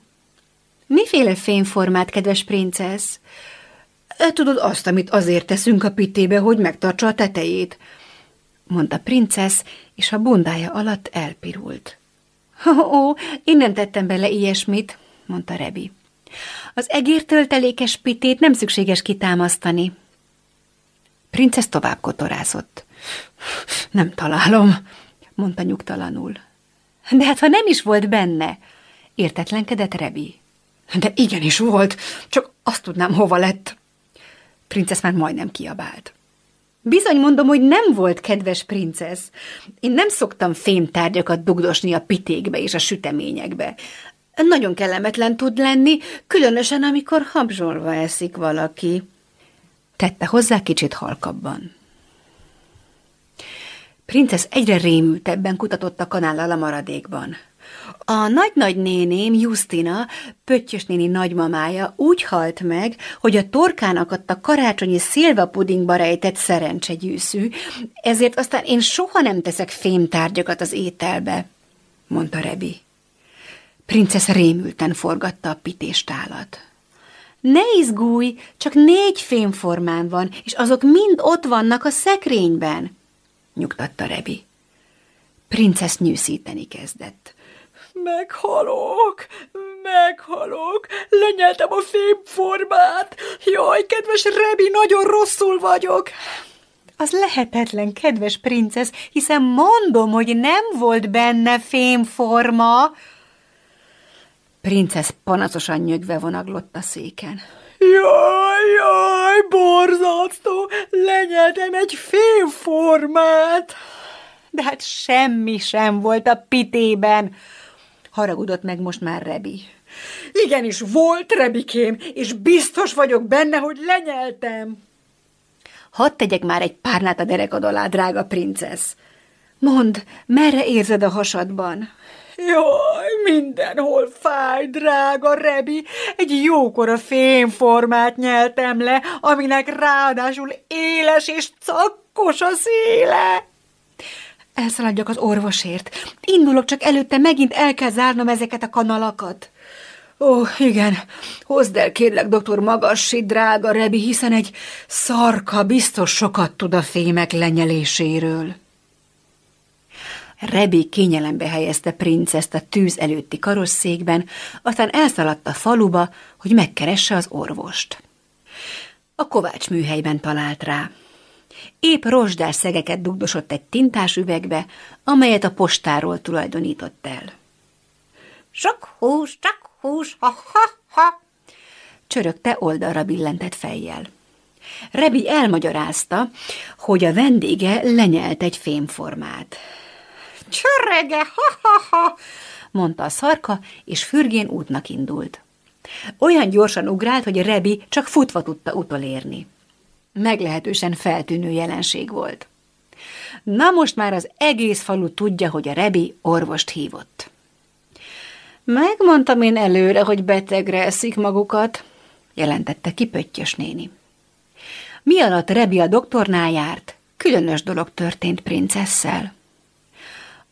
Miféle fényformát, kedves princesz? Tudod azt, amit azért teszünk a pitébe, hogy megtartsa a tetejét, mondta princesz, és a bundája alatt elpirult. Ó, én nem tettem bele ilyesmit, mondta Rebi. Az egértöltelékes pitét nem szükséges kitámasztani. Princesz tovább kotorázott. Nem találom, mondta nyugtalanul. De hát ha nem is volt benne, értetlenkedett Rebi. De igenis volt, csak azt tudnám, hova lett. Princesz már majdnem kiabált. Bizony mondom, hogy nem volt kedves princesz. Én nem szoktam fémtárgyakat dugdosni a pitékbe és a süteményekbe. Nagyon kellemetlen tud lenni, különösen amikor habzsolva eszik valaki. Tette hozzá kicsit halkabban. Princesz egyre rémültebben kutatott a kanállal a maradékban. A nagy-nagy néném, Justina, Pöttyös néni nagymamája úgy halt meg, hogy a torkának adta karácsonyi szilvapudingba rejtett szerencsegyűszű, ezért aztán én soha nem teszek fémtárgyakat az ételbe, mondta Rebi. Princesz rémülten forgatta a pitéstálat. Ne izgulj, csak négy fémformán van, és azok mind ott vannak a szekrényben, nyugtatta Rebi. Princesz nyűszíteni kezdett. Meghalok, meghalok, lenyeltem a fémformát. Jaj, kedves Rebi, nagyon rosszul vagyok. Az lehetetlen, kedves princesz, hiszen mondom, hogy nem volt benne fémforma. Princesz panaszosan nyögve vonaglott a széken. Jaj, jaj, borzasztó, lenyeltem egy fémformát. De hát semmi sem volt a pitében haragudott meg most már Rebi. Igenis volt, Rebikém, és biztos vagyok benne, hogy lenyeltem. Hadd tegyek már egy párnát a derekad alá, drága princesz. Mondd, merre érzed a hasadban? Jaj, mindenhol fáj, drága Rebi. Egy jókora fémformát nyeltem le, aminek ráadásul éles és cakkos a széle. Elszaladjak az orvosért. Indulok, csak előtte megint el kell zárnom ezeket a kanalakat. Ó, igen, hozd el kérlek, doktor Magassi, drága Rebi, hiszen egy szarka biztos sokat tud a fémek lenyeléséről. Rebi kényelembe helyezte princeszt a tűz előtti karosszékben, aztán elszaladt a faluba, hogy megkeresse az orvost. A kovács műhelyben talált rá. Épp rozsdás szegeket dugdosott egy tintás üvegbe, amelyet a postáról tulajdonított el. Sok hús, csak hús, ha-ha-ha! Csörögte oldalra billentett fejjel. Rebi elmagyarázta, hogy a vendége lenyelt egy fémformát. Csörege, ha-ha-ha! mondta a szarka, és fürgén útnak indult. Olyan gyorsan ugrált, hogy Rebi csak futva tudta utolérni meglehetősen feltűnő jelenség volt. Na most már az egész falu tudja, hogy a Rebi orvost hívott. Megmondtam én előre, hogy betegre eszik magukat, jelentette ki Pöttyös néni. Mi alatt Rebi a doktornál járt, különös dolog történt princesszel.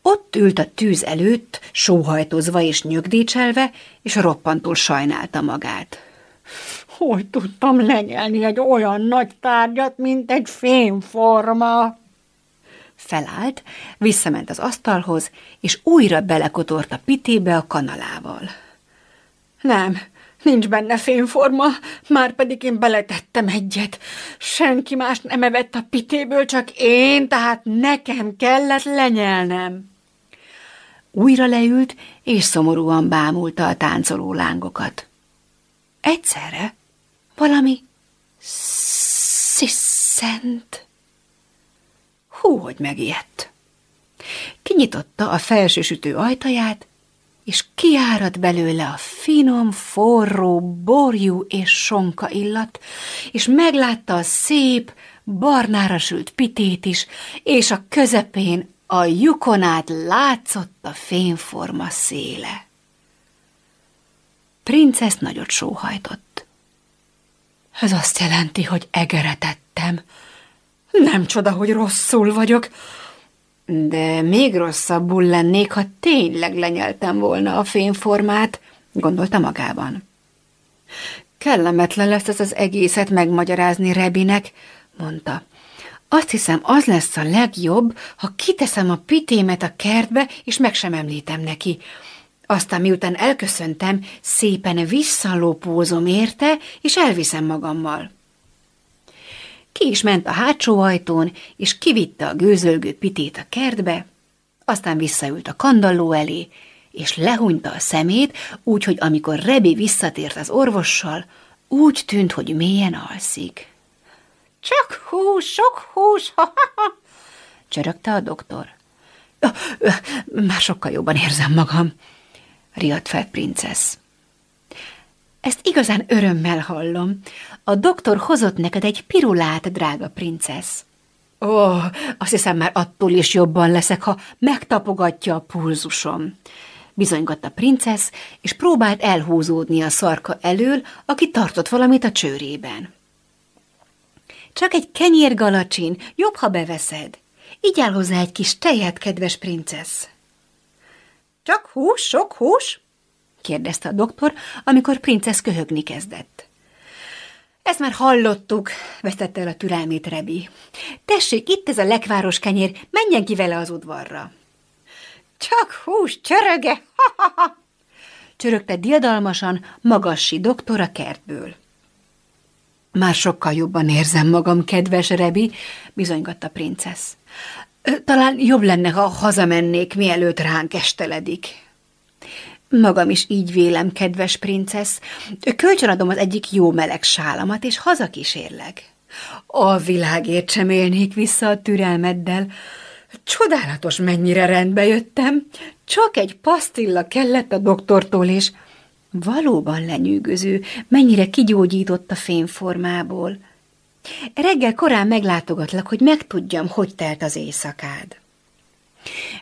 Ott ült a tűz előtt, sóhajtozva és nyögdécselve, és roppantul sajnálta magát. Hogy tudtam lenyelni egy olyan nagy tárgyat, mint egy fémforma? Felállt, visszament az asztalhoz, és újra belekotort a pitébe a kanalával. Nem, nincs benne fényforma, már pedig én beletettem egyet. Senki más nem evett a pitéből, csak én, tehát nekem kellett lenyelnem. Újra leült, és szomorúan bámulta a táncoló lángokat. Egyszerre valami sziszent. Hú, hogy megijedt. Kinyitotta a felsősütő ajtaját, és kiárad belőle a finom, forró, borjú és sonka illat, és meglátta a szép, barnára sült pitét is, és a közepén a lyukon át látszott a fényforma széle. Princesz nagyot sóhajtott. Ez azt jelenti, hogy egeretettem. Nem csoda, hogy rosszul vagyok, de még rosszabbul lennék, ha tényleg lenyeltem volna a fényformát, gondolta magában. Kellemetlen lesz ez az egészet megmagyarázni Rebinek, mondta. Azt hiszem, az lesz a legjobb, ha kiteszem a pitémet a kertbe, és meg sem említem neki. Aztán miután elköszöntem, szépen visszalópózom érte, és elviszem magammal. Ki is ment a hátsó ajtón, és kivitte a gőzölgő pitét a kertbe, aztán visszaült a kandalló elé, és lehunyta a szemét, úgy, hogy amikor Rebi visszatért az orvossal, úgy tűnt, hogy mélyen alszik. Csak hús, sok hús, ha, ha, ha. csörögte a doktor. Már sokkal jobban érzem magam, riadt fel princesz. Ezt igazán örömmel hallom. A doktor hozott neked egy pirulát, drága princesz. Ó, oh, azt hiszem már attól is jobban leszek, ha megtapogatja a pulzusom. Bizonygatta princesz, és próbált elhúzódni a szarka elől, aki tartott valamit a csőrében. Csak egy kenyérgalacsin, jobb, ha beveszed. Igyál hozzá egy kis tejet, kedves princesz. Csak hús, sok hús? kérdezte a doktor, amikor princesz köhögni kezdett. Ezt már hallottuk, vesztette el a türelmét Rebi. Tessék, itt ez a lekváros kenyér, menjen ki vele az udvarra. Csak hús, csöröge, ha-ha-ha! Csörögte diadalmasan magassi doktor a kertből. Már sokkal jobban érzem magam, kedves Rebi, bizonygatta princesz. Talán jobb lenne, ha hazamennék, mielőtt ránk esteledik. Magam is így vélem, kedves princesz. Kölcsönadom az egyik jó meleg sálamat, és hazakísérleg. A világért sem élnék vissza a türelmeddel. Csodálatos, mennyire rendbe jöttem. Csak egy pasztilla kellett a doktortól, és valóban lenyűgöző, mennyire kigyógyított a fényformából. Reggel korán meglátogatlak, hogy megtudjam, hogy telt az éjszakád.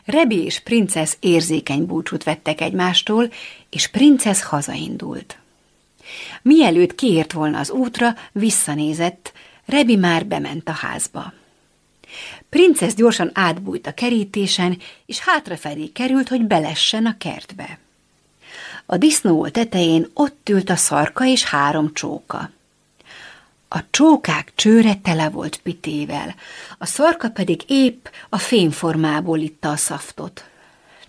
Rebi és princesz érzékeny búcsút vettek egymástól, és princesz hazaindult. Mielőtt kiért volna az útra, visszanézett, Rebi már bement a házba. Princesz gyorsan átbújt a kerítésen, és hátrafelé került, hogy belessen a kertbe. A disznó tetején ott ült a szarka és három csóka. A csókák csőre tele volt pitével, a szarka pedig épp a fényformából itta a szaftot.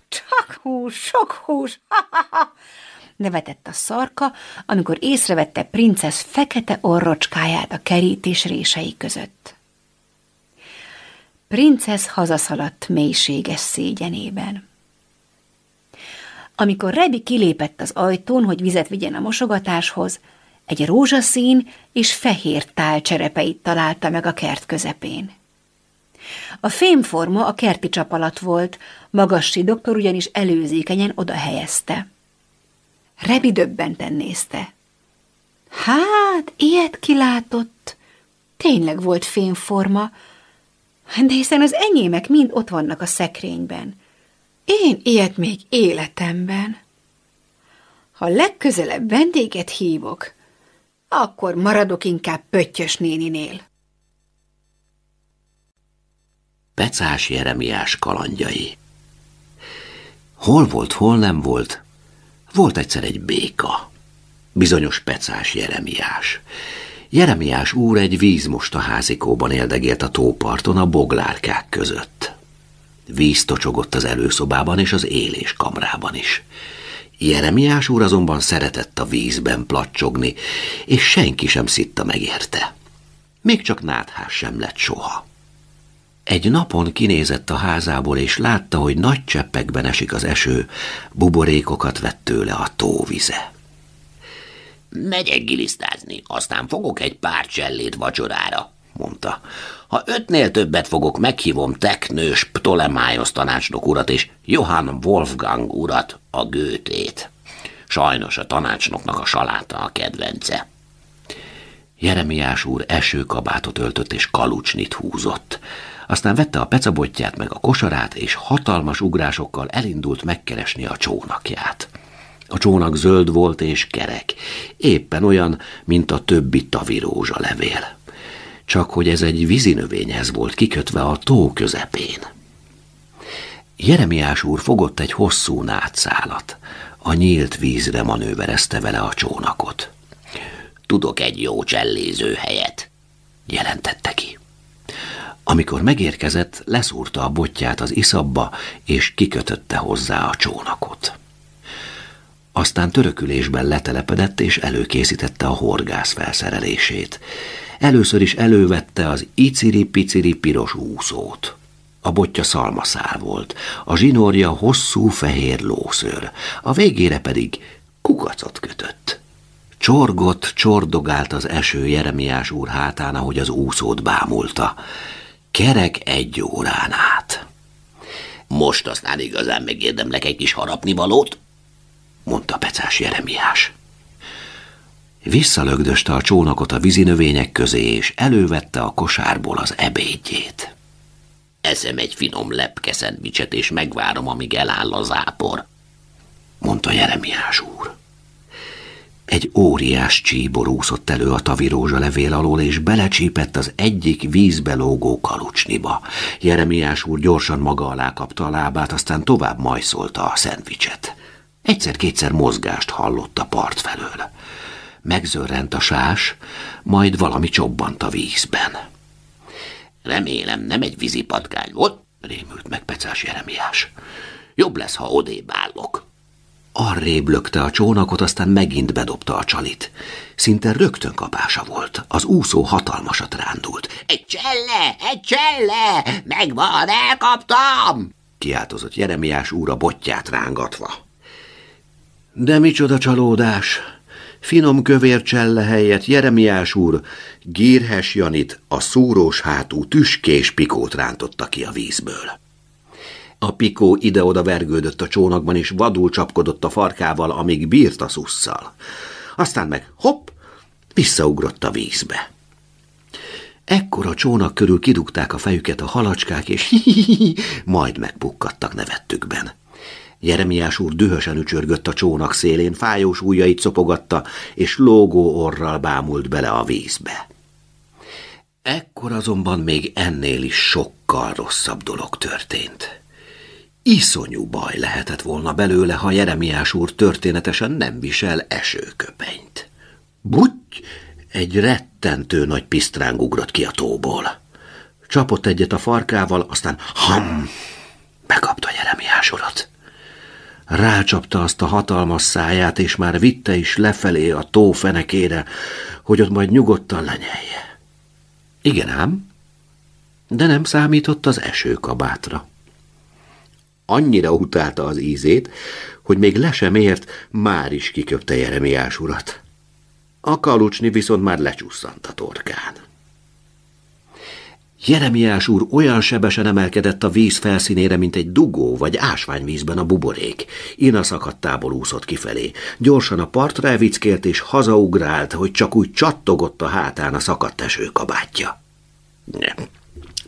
Csak hús, sok hús, ha-ha-ha! (laughs) nevetett a szarka, amikor észrevette princesz fekete orrocskáját a kerítés rései között. Princesz hazaszaladt mélységes szégyenében. Amikor Rebi kilépett az ajtón, hogy vizet vigyen a mosogatáshoz, egy rózsaszín és fehér tál cserepeit találta meg a kert közepén. A fémforma a kerti csap alatt volt, magassi doktor ugyanis előzékenyen oda helyezte. Rebi döbbenten nézte. Hát, ilyet kilátott. Tényleg volt fémforma, de hiszen az enyémek mind ott vannak a szekrényben. Én ilyet még életemben. Ha legközelebb vendéget hívok, akkor maradok inkább Pöttyös néninél. Pecás Jeremiás kalandjai Hol volt, hol nem volt? Volt egyszer egy béka, bizonyos pecás Jeremiás. Jeremiás úr egy vízmosta házikóban éldegélt a tóparton a boglárkák között. Víz tocsogott az előszobában és az éléskamrában is. Jeremiás úr azonban szeretett a vízben placsogni, és senki sem szitta megérte. Még csak náthás sem lett soha. Egy napon kinézett a házából, és látta, hogy nagy cseppekben esik az eső, buborékokat vett tőle a tóvize. Megyek gilisztázni, aztán fogok egy pár csellét vacsorára, mondta. Ha ötnél többet fogok, meghívom Teknős Ptolemájos tanácsnok urat és Johann Wolfgang urat, a gőtét. Sajnos a tanácsnoknak a saláta a kedvence. Jeremiás úr esőkabátot öltött és kalucsnit húzott. Aztán vette a pecabotját meg a kosarát, és hatalmas ugrásokkal elindult megkeresni a csónakját. A csónak zöld volt és kerek, éppen olyan, mint a többi tavirózsa levél. Csak hogy ez egy vízinövényhez volt kikötve a tó közepén. Jeremiás úr fogott egy hosszú nátszálat. A nyílt vízre manőverezte vele a csónakot. Tudok egy jó cselléző helyet, jelentette ki. Amikor megérkezett, leszúrta a botját az iszabba, és kikötötte hozzá a csónakot. Aztán törökülésben letelepedett, és előkészítette a horgász felszerelését. Először is elővette az iciri-piciri piros úszót. A botja szalmaszál volt, a zsinórja hosszú fehér lószőr, a végére pedig kukacot kötött. Csorgott, csordogált az eső Jeremiás úr hátán, ahogy az úszót bámulta. Kerek egy órán át. Most aztán igazán megérdemlek egy kis harapnivalót? mondta pecás Jeremiás. Visszalögdöste a csónakot a vízinövények közé, és elővette a kosárból az ebédjét. Eszem egy finom lepke szendvicset, és megvárom, amíg eláll a zápor, mondta Jeremiás úr. Egy óriás csíbor úszott elő a tavirózsa levél alól, és belecsípett az egyik vízbe lógó kalucsniba. Jeremiás úr gyorsan maga alá kapta a lábát, aztán tovább majszolta a szendvicset. Egyszer-kétszer mozgást hallott a part felől. Megzörrent a sás, majd valami csobbant a vízben. Remélem nem egy vízipatkány volt, rémült meg Pecás Jeremiás. Jobb lesz, ha odébb állok. Arrébb lökte a csónakot, aztán megint bedobta a csalit. Szinte rögtön kapása volt. Az úszó hatalmasat rándult. Egy cselle! Egy cselle! Megvan, elkaptam! Kiáltozott Jeremiás úr a botját rángatva. De micsoda csalódás! Finom kövér cselle helyett Jeremiás úr Gírhes Janit, a szúrós hátú tüskés pikót rántotta ki a vízből. A pikó ide-oda vergődött a csónakban, és vadul csapkodott a farkával, amíg bírt a szusszal. Aztán meg hopp, visszaugrott a vízbe. Ekkor a csónak körül kidugták a fejüket a halacskák, és hi, -hi, -hi majd megpukkadtak nevettükben. Jeremiás úr dühösen ücsörgött a csónak szélén, fájós ujjait szopogatta, és lógó orral bámult bele a vízbe. Ekkor azonban még ennél is sokkal rosszabb dolog történt. Iszonyú baj lehetett volna belőle, ha Jeremiás úr történetesen nem visel esőköpenyt. Butty! Egy rettentő nagy pisztráng ugrott ki a tóból. Csapott egyet a farkával, aztán ham! Bekapta Jeremiás urat. Rácsapta azt a hatalmas száját, és már vitte is lefelé a tó fenekére, hogy ott majd nyugodtan lenyelje. Igen ám, de nem számított az esőkabátra. Annyira utálta az ízét, hogy még le sem ért, már is kiköpte Jeremiás urat. A kalucsni viszont már lecsusszant a torkán. Jeremiás úr olyan sebesen emelkedett a víz felszínére, mint egy dugó vagy ásványvízben a buborék. Ina szakadtából úszott kifelé. Gyorsan a partra evickélt és hazaugrált, hogy csak úgy csattogott a hátán a szakadt esőkabátja. Nem,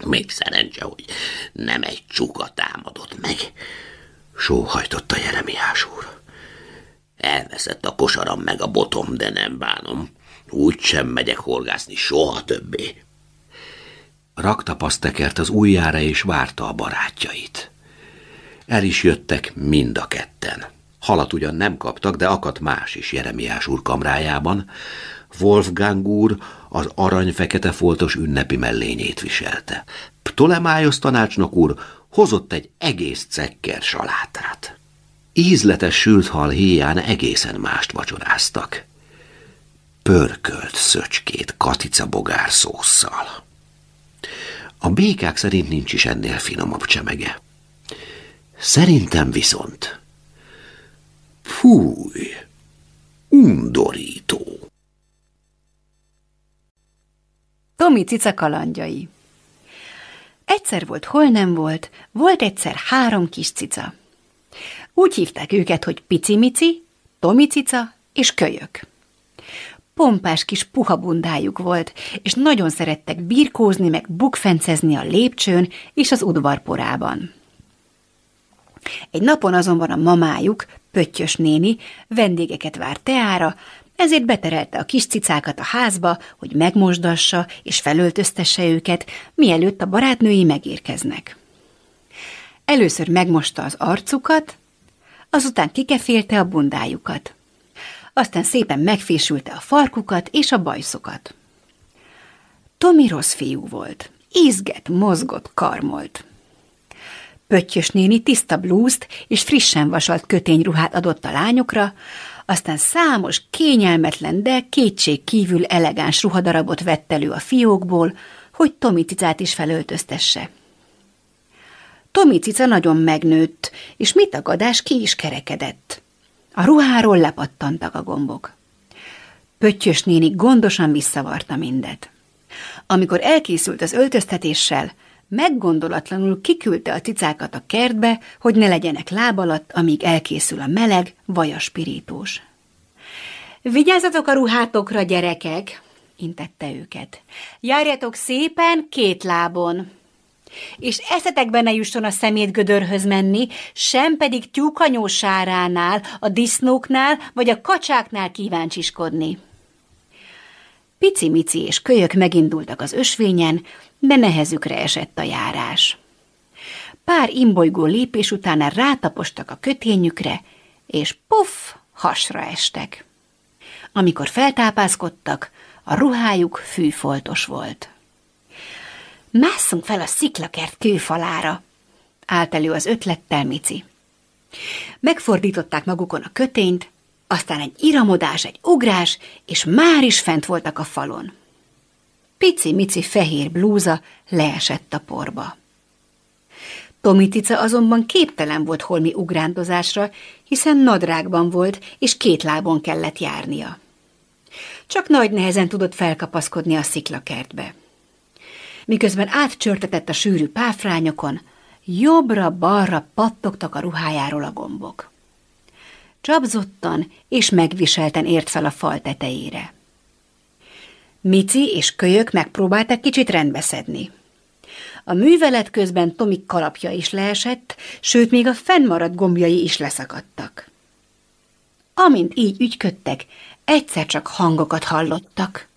még szerencse, hogy nem egy csuka támadott meg. Sóhajtotta Jeremiás úr. Elveszett a kosaram meg a botom, de nem bánom. Úgy sem megyek horgászni soha többé. Rakta pasztekert az ujjára és várta a barátjait. El is jöttek mind a ketten. Halat ugyan nem kaptak, de akadt más is Jeremiás úr kamrájában. Wolfgang úr az arany-fekete foltos ünnepi mellényét viselte. Ptolemájos tanácsnok úr hozott egy egész cekker salátát. Ízletes sült hal héján egészen mást vacsoráztak. Pörkölt szöcskét katica bogár szószal. A békák szerint nincs is ennél finomabb csemege. Szerintem viszont... Fúj, undorító. Tomi cica kalandjai Egyszer volt, hol nem volt, volt egyszer három kis cica. Úgy hívták őket, hogy Pici-mici, Tomi-cica és Kölyök. Pompás kis puha bundájuk volt, és nagyon szerettek birkózni meg bukfencezni a lépcsőn és az udvarporában. Egy napon azonban a mamájuk, Pöttyös néni, vendégeket várt teára, ezért beterelte a kis cicákat a házba, hogy megmosdassa és felöltöztesse őket, mielőtt a barátnői megérkeznek. Először megmosta az arcukat, azután kikefélte a bundájukat. Aztán szépen megfésülte a farkukat és a bajszokat. Tomi rossz fiú volt. Ízget, mozgott, karmolt. Pöttyös néni tiszta blúzt és frissen vasalt kötényruhát adott a lányokra, aztán számos kényelmetlen, de kétség kívül elegáns ruhadarabot vett elő a fiókból, hogy Tomi cicát is felöltöztesse. Tomi cica nagyon megnőtt, és mit tagadás ki is kerekedett. A ruháról lepattantak a gombok. Pöttyös néni gondosan visszavarta mindet. Amikor elkészült az öltöztetéssel, meggondolatlanul kiküldte a cicákat a kertbe, hogy ne legyenek láb alatt, amíg elkészül a meleg, vajas pirítós. Vigyázzatok a ruhátokra, gyerekek, intette őket. Járjatok szépen két lábon. És eszetekbe ne jusson a szemét gödörhöz menni, sem pedig tyúkanyó sáránál, a disznóknál vagy a kacsáknál kíváncsiskodni. Pici-mici és kölyök megindultak az ösvényen, de nehezükre esett a járás. Pár imbolygó lépés után rátapostak a kötényükre, és puff, hasra estek. Amikor feltápászkodtak, a ruhájuk fűfoltos volt. Másszunk fel a sziklakert kőfalára, állt elő az ötlettel Mici. Megfordították magukon a kötényt, aztán egy iramodás, egy ugrás, és már is fent voltak a falon. Pici-mici fehér blúza leesett a porba. Tomitica azonban képtelen volt holmi ugrándozásra, hiszen nadrágban volt, és két lábon kellett járnia. Csak nagy nehezen tudott felkapaszkodni a sziklakertbe. Miközben átcsörtetett a sűrű páfrányokon, jobbra-balra pattogtak a ruhájáról a gombok. Csapzottan és megviselten ért fel a fal tetejére. Mici és kölyök megpróbálták kicsit rendbeszedni. A művelet közben Tomik kalapja is leesett, sőt, még a fennmaradt gombjai is leszakadtak. Amint így ügyködtek, egyszer csak hangokat hallottak.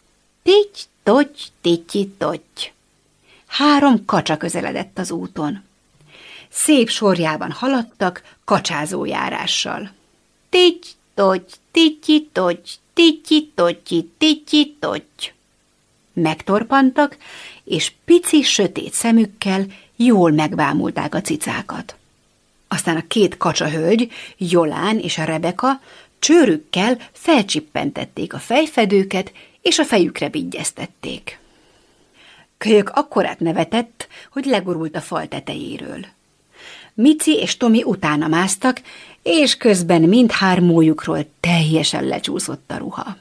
Tigy, togy, tityi, togy. Három kacsa közeledett az úton. Szép sorjában haladtak, kacsázójárással. Tigy, togy, tityi, togy, tityi, totyi, tityi, togy. Megtorpantak, és pici, sötét szemükkel jól megvámulták a cicákat. Aztán a két kacsahölgy, Jolán és a Rebeka csőrükkel felcsippentették a fejfedőket, és a fejükre vigyeztették. Kölyök akkorát nevetett, hogy legurult a fal tetejéről. Mici és Tomi utána másztak, és közben mindhármójukról teljesen lecsúszott a ruha.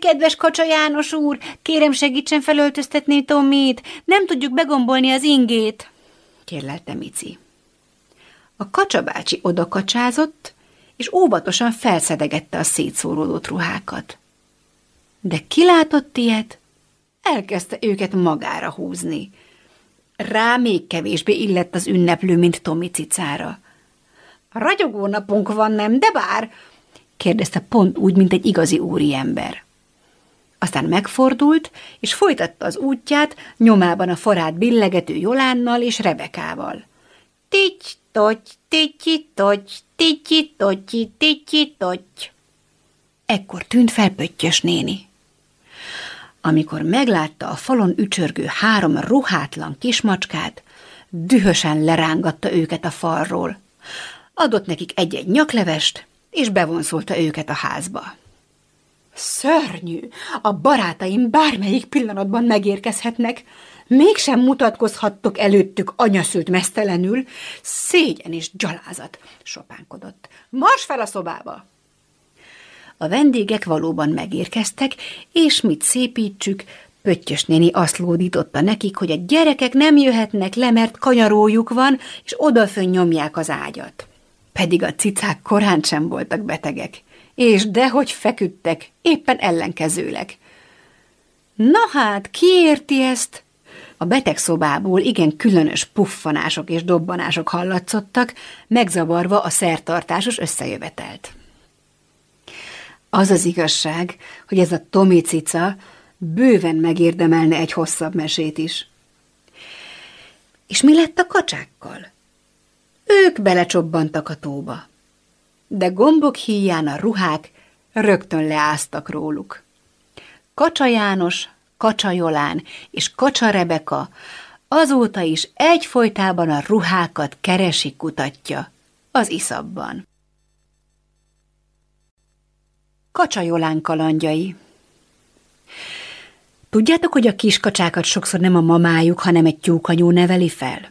Kedves Kacsa János úr, kérem segítsen felöltöztetni Tomit, nem tudjuk begombolni az ingét, kérlelte Mici. A Kacsa bácsi odakacsázott, és óvatosan felszedegette a szétszóródott ruhákat. De kilátott ilyet, elkezdte őket magára húzni. Rá még kevésbé illett az ünneplő, mint Tomi cicára. Ragyogó napunk van, nem, de bár, kérdezte pont úgy, mint egy igazi úriember. Aztán megfordult, és folytatta az útját, nyomában a forát billegető Jolánnal és Rebekával. Tics, tocs, ticsi, tocs, ticsi, tocsi, ticsi, tocs. Ekkor tűnt fel Pöttyös néni. Amikor meglátta a falon ücsörgő három ruhátlan kismacskát, dühösen lerángatta őket a falról. Adott nekik egy-egy nyaklevest, és bevonszolta őket a házba. Szörnyű! A barátaim bármelyik pillanatban megérkezhetnek. Mégsem mutatkozhattok előttük anyaszült mesztelenül. Szégyen és gyalázat, sopánkodott. Mars fel a szobába! A vendégek valóban megérkeztek, és mit szépítsük, Pöttyös néni azt lódította nekik, hogy a gyerekek nem jöhetnek le, mert kanyarójuk van, és odafön nyomják az ágyat. Pedig a cicák korán sem voltak betegek, és dehogy feküdtek, éppen ellenkezőleg. Na hát, ki érti ezt? A betegszobából igen különös puffanások és dobbanások hallatszottak, megzavarva a szertartásos összejövetelt. Az az igazság, hogy ez a Tomi cica bőven megérdemelne egy hosszabb mesét is. És mi lett a kacsákkal? Ők belecsobbantak a tóba. De gombok híján a ruhák rögtön leáztak róluk. Kacsa János, Kacsa Jolán és Kacsa Rebeka azóta is egyfolytában a ruhákat keresi kutatja az iszabban. Kacsa Jolán kalandjai Tudjátok, hogy a kiskacsákat sokszor nem a mamájuk, hanem egy tyúkanyú neveli fel?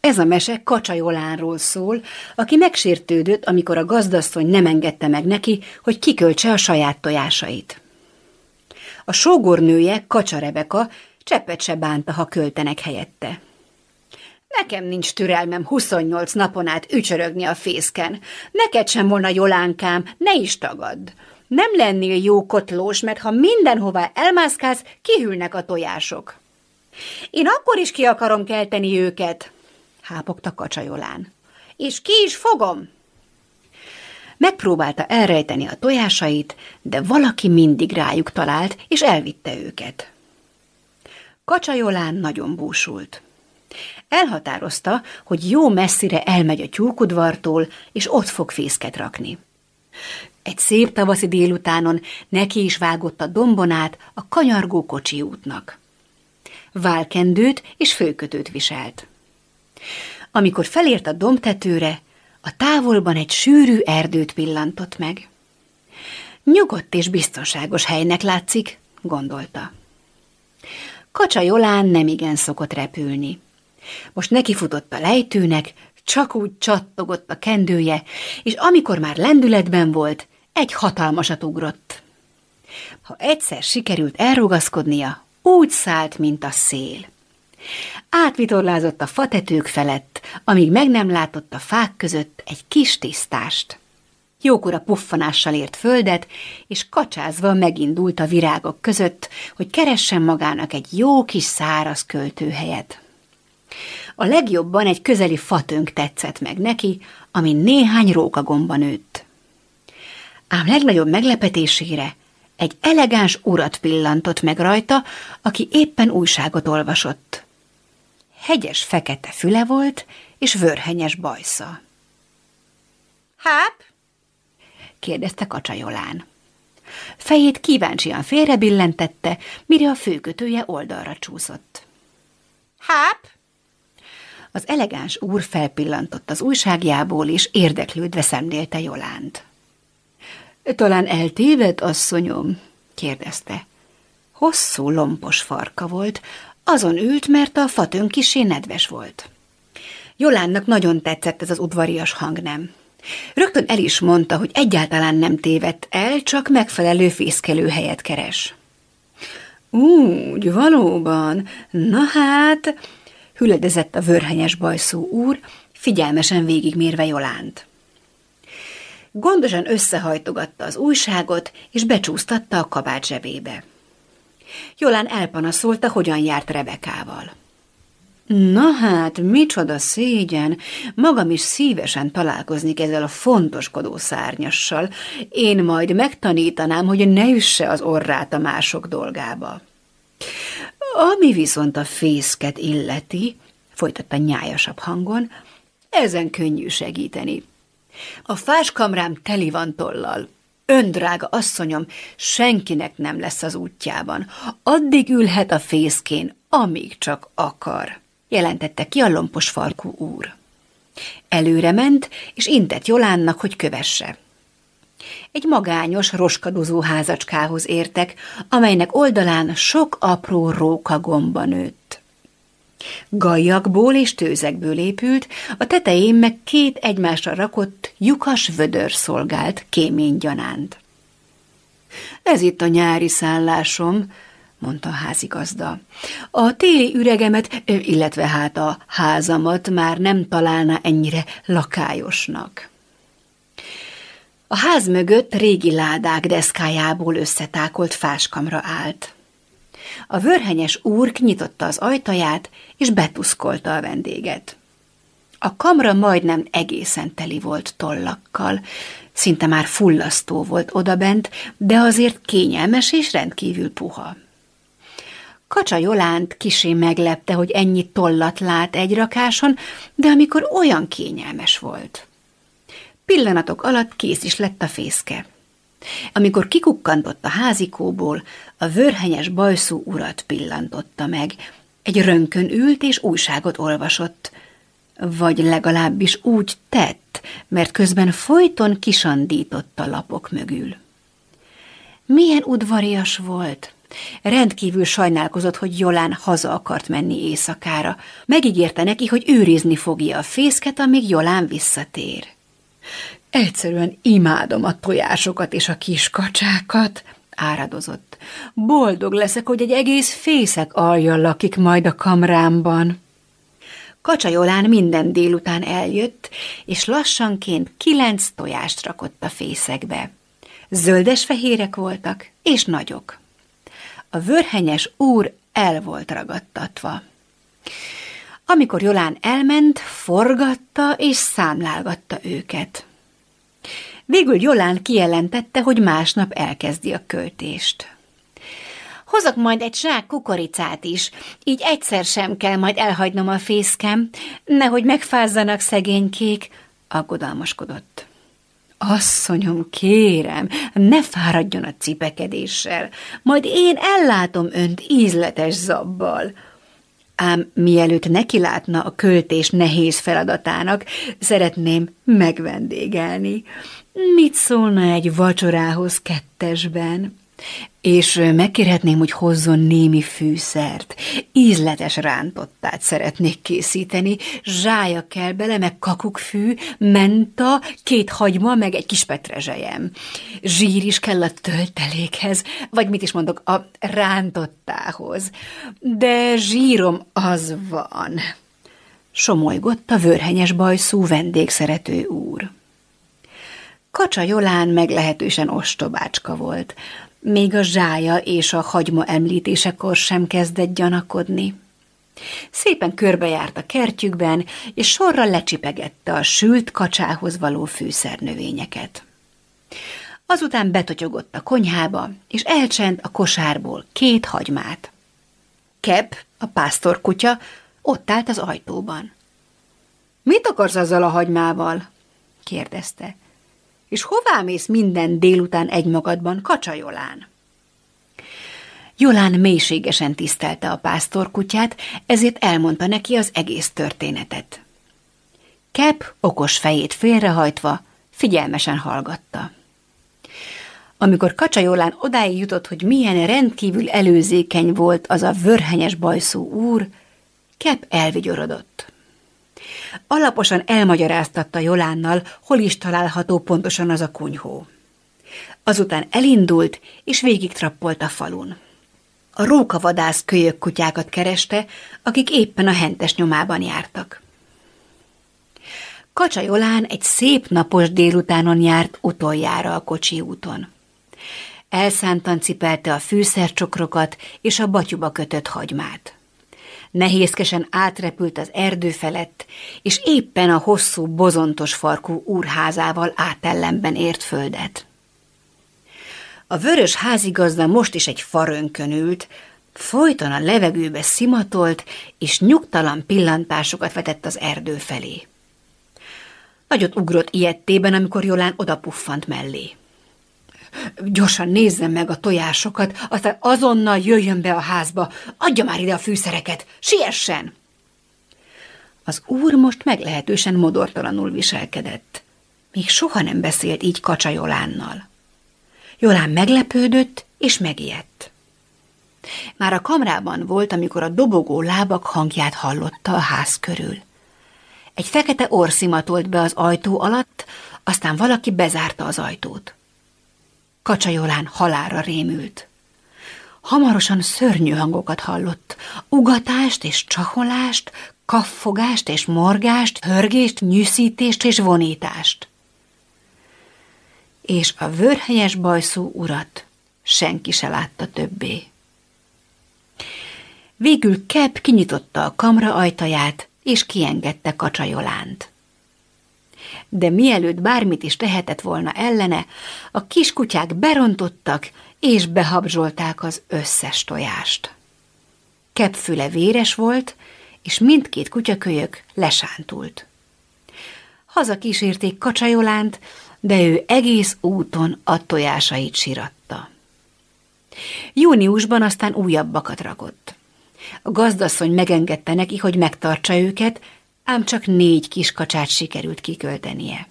Ez a mese Kacsa Jolánról szól, aki megsértődött, amikor a gazdasszony nem engedte meg neki, hogy kiköltse a saját tojásait. A sógornője, Kacsa Rebeka, cseppet se bánta, ha költenek helyette. Nekem nincs türelmem 28 napon át ücsörögni a fészken. Neked sem volna Jolánkám, ne is tagadd. Nem lennél jó kotlós, mert ha mindenhová elmászkálsz, kihűlnek a tojások. Én akkor is ki akarom kelteni őket, hápogta kacsajolán. És ki is fogom? Megpróbálta elrejteni a tojásait, de valaki mindig rájuk talált, és elvitte őket. Kacsajolán nagyon búsult. Elhatározta, hogy jó messzire elmegy a tyúkudvartól, és ott fog fészket rakni. Egy szép tavaszi délutánon neki is vágott a dombon a kanyargó kocsi útnak. Válkendőt és főkötőt viselt. Amikor felért a dombtetőre, a távolban egy sűrű erdőt pillantott meg. Nyugodt és biztonságos helynek látszik, gondolta. Kacsa Jolán nemigen szokott repülni. Most nekifutott a lejtőnek, csak úgy csattogott a kendője, és amikor már lendületben volt, egy hatalmasat ugrott. Ha egyszer sikerült elrugaszkodnia, úgy szállt, mint a szél. Átvitorlázott a fatetők felett, amíg meg nem látott a fák között egy kis tisztást. Jókora puffanással ért földet, és kacsázva megindult a virágok között, hogy keressen magának egy jó kis száraz költőhelyet. A legjobban egy közeli fatönk tetszett meg neki, ami néhány rókagomba nőtt. Ám legnagyobb meglepetésére egy elegáns urat pillantott meg rajta, aki éppen újságot olvasott. Hegyes fekete füle volt, és vörhenyes bajsza. Háp? kérdezte Kacsajolán. Fejét kíváncsian félrebillentette, mire a főkötője oldalra csúszott. Háp? Az elegáns úr felpillantott az újságjából, és érdeklődve szemlélte Jolánt. Talán eltéved, asszonyom? kérdezte. Hosszú, lompos farka volt, azon ült, mert a fatön kisé nedves volt. Jolánnak nagyon tetszett ez az udvarias hangnem. Rögtön el is mondta, hogy egyáltalán nem tévedt el, csak megfelelő helyet keres. Úgy, valóban. Na hát, hüledezett a vörhenyes bajszó úr, figyelmesen végigmérve Jolánt. Gondosan összehajtogatta az újságot, és becsúsztatta a kabát zsebébe. Jolán elpanaszolta, hogyan járt Rebekával. Na hát, micsoda szégyen! Magam is szívesen találkoznik ezzel a fontoskodó szárnyassal. Én majd megtanítanám, hogy ne üsse az orrát a mások dolgába. Ami viszont a fészket illeti, folytatta nyájasabb hangon, ezen könnyű segíteni. A fáskamrám teli van tollal. Öndrága asszonyom, senkinek nem lesz az útjában. Addig ülhet a fészkén, amíg csak akar, jelentette ki a lompos farkú úr. Előre ment, és intett Jolánnak, hogy kövesse. Egy magányos, roskadozó házacskához értek, amelynek oldalán sok apró róka gomba nőtt. Gajakból és tőzekből épült, a tetején meg két egymásra rakott lyukas vödör szolgált kémény gyanánt. Ez itt a nyári szállásom, mondta a házigazda. A téli üregemet, illetve hát a házamat már nem találna ennyire lakályosnak. A ház mögött régi ládák deszkájából összetákolt fáskamra állt. A vörhenyes úr nyitotta az ajtaját, és betuszkolta a vendéget. A kamra majdnem egészen teli volt tollakkal, szinte már fullasztó volt odabent, de azért kényelmes és rendkívül puha. Kacsa Jolánt kisé meglepte, hogy ennyi tollat lát egy rakáson, de amikor olyan kényelmes volt. Pillanatok alatt kész is lett a fészke. Amikor kikukkantott a házikóból, a vörhenyes bajszú urat pillantotta meg. Egy rönkön ült és újságot olvasott. Vagy legalábbis úgy tett, mert közben folyton kisandított a lapok mögül. Milyen udvarias volt! Rendkívül sajnálkozott, hogy Jolán haza akart menni éjszakára. Megígérte neki, hogy őrizni fogja a fészket, amíg Jolán visszatér. Egyszerűen imádom a tojásokat és a kis kacsákat, áradozott. Boldog leszek, hogy egy egész fészek aljal lakik majd a kamrámban. Kacsa Jolán minden délután eljött, és lassanként kilenc tojást rakott a fészekbe. Zöldes-fehérek voltak, és nagyok. A vörhenyes úr el volt ragadtatva. Amikor Jolán elment, forgatta és számlálgatta őket. Végül Jolán kijelentette, hogy másnap elkezdi a költést. Hozok majd egy zsák kukoricát is, így egyszer sem kell majd elhagynom a fészkem, nehogy megfázzanak szegénykék, aggodalmaskodott. Asszonyom, kérem, ne fáradjon a cipekedéssel, majd én ellátom önt ízletes zabbal. Ám mielőtt neki látna a költés nehéz feladatának, szeretném megvendégelni. Mit szólna egy vacsorához kettesben? És megkérhetném, hogy hozzon némi fűszert. Ízletes rántottát szeretnék készíteni, zsája kell bele, meg kakukkfű, menta, két hagyma, meg egy kis petrezselyem. Zsír is kell a töltelékhez, vagy mit is mondok, a rántottához. De zsírom az van. Somolygott a vörhenyes bajszú vendégszerető úr. Kacsa Jolán meglehetősen ostobácska volt, még a zsája és a hagyma említésekor sem kezdett gyanakodni. Szépen körbejárt a kertjükben, és sorra lecsipegette a sült kacsához való fűszernövényeket. Azután betotyogott a konyhába, és elcsent a kosárból két hagymát. Kep, a pásztorkutya, ott állt az ajtóban. – Mit akarsz azzal a hagymával? – kérdezte és hová mész minden délután egymagadban, kacsajolán? Jolán mélységesen tisztelte a pásztorkutyát, ezért elmondta neki az egész történetet. Kep okos fejét félrehajtva figyelmesen hallgatta. Amikor Kacsajolán odáig jutott, hogy milyen rendkívül előzékeny volt az a vörhenyes bajszú úr, Kep elvigyorodott. Alaposan elmagyaráztatta Jolánnal, hol is található pontosan az a kunyhó. Azután elindult, és végig trappolt a falun. A rókavadász kölyök kutyákat kereste, akik éppen a hentes nyomában jártak. Kacsa Jolán egy szép napos délutánon járt utoljára a kocsi úton. Elszántan cipelte a fűszercsokrokat és a batyuba kötött hagymát nehézkesen átrepült az erdő felett, és éppen a hosszú, bozontos farkú úrházával átellenben ért földet. A vörös házigazda most is egy farönkön ült, Folyton a levegőbe szimatolt, és nyugtalan pillantásokat vetett az erdő felé. Nagyot ugrott ilyettében, amikor Jolán odapuffant mellé. Gyorsan nézzem meg a tojásokat, aztán azonnal jöjjön be a házba. Adja már ide a fűszereket, siessen! Az úr most meglehetősen modortalanul viselkedett. Még soha nem beszélt így Kacsa Jolánnal. Jolán meglepődött és megijedt. Már a kamrában volt, amikor a dobogó lábak hangját hallotta a ház körül. Egy fekete orszimatolt be az ajtó alatt, aztán valaki bezárta az ajtót. Kacsajolán halára rémült. Hamarosan szörnyű hangokat hallott, ugatást és csaholást, kaffogást és morgást, hörgést, nyűszítést és vonítást. És a vörhelyes bajszú urat senki se látta többé. Végül Kep kinyitotta a kamra ajtaját, és kiengedte Kacsajolánt. De mielőtt bármit is tehetett volna ellene, a kiskutyák berontottak, és behabzsolták az összes tojást. Kep füle véres volt, és mindkét kutyakölyök lesántult. Haza kísérték Kacsajolánt, de ő egész úton a tojásait siratta. Júniusban aztán újabbakat rakott. A gazdasszony megengedte neki, hogy megtartsa őket, ám csak négy kis kacsát sikerült kiköltenie.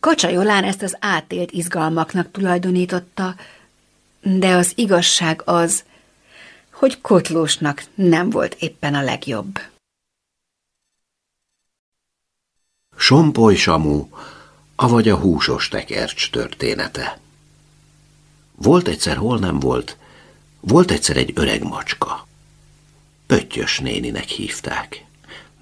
Kacsajolán ezt az átélt izgalmaknak tulajdonította, de az igazság az, hogy Kotlósnak nem volt éppen a legjobb. Sompoly Samu, avagy a húsos tekercs története. Volt egyszer, hol nem volt, volt egyszer egy öreg macska. Pöttyös néninek hívták.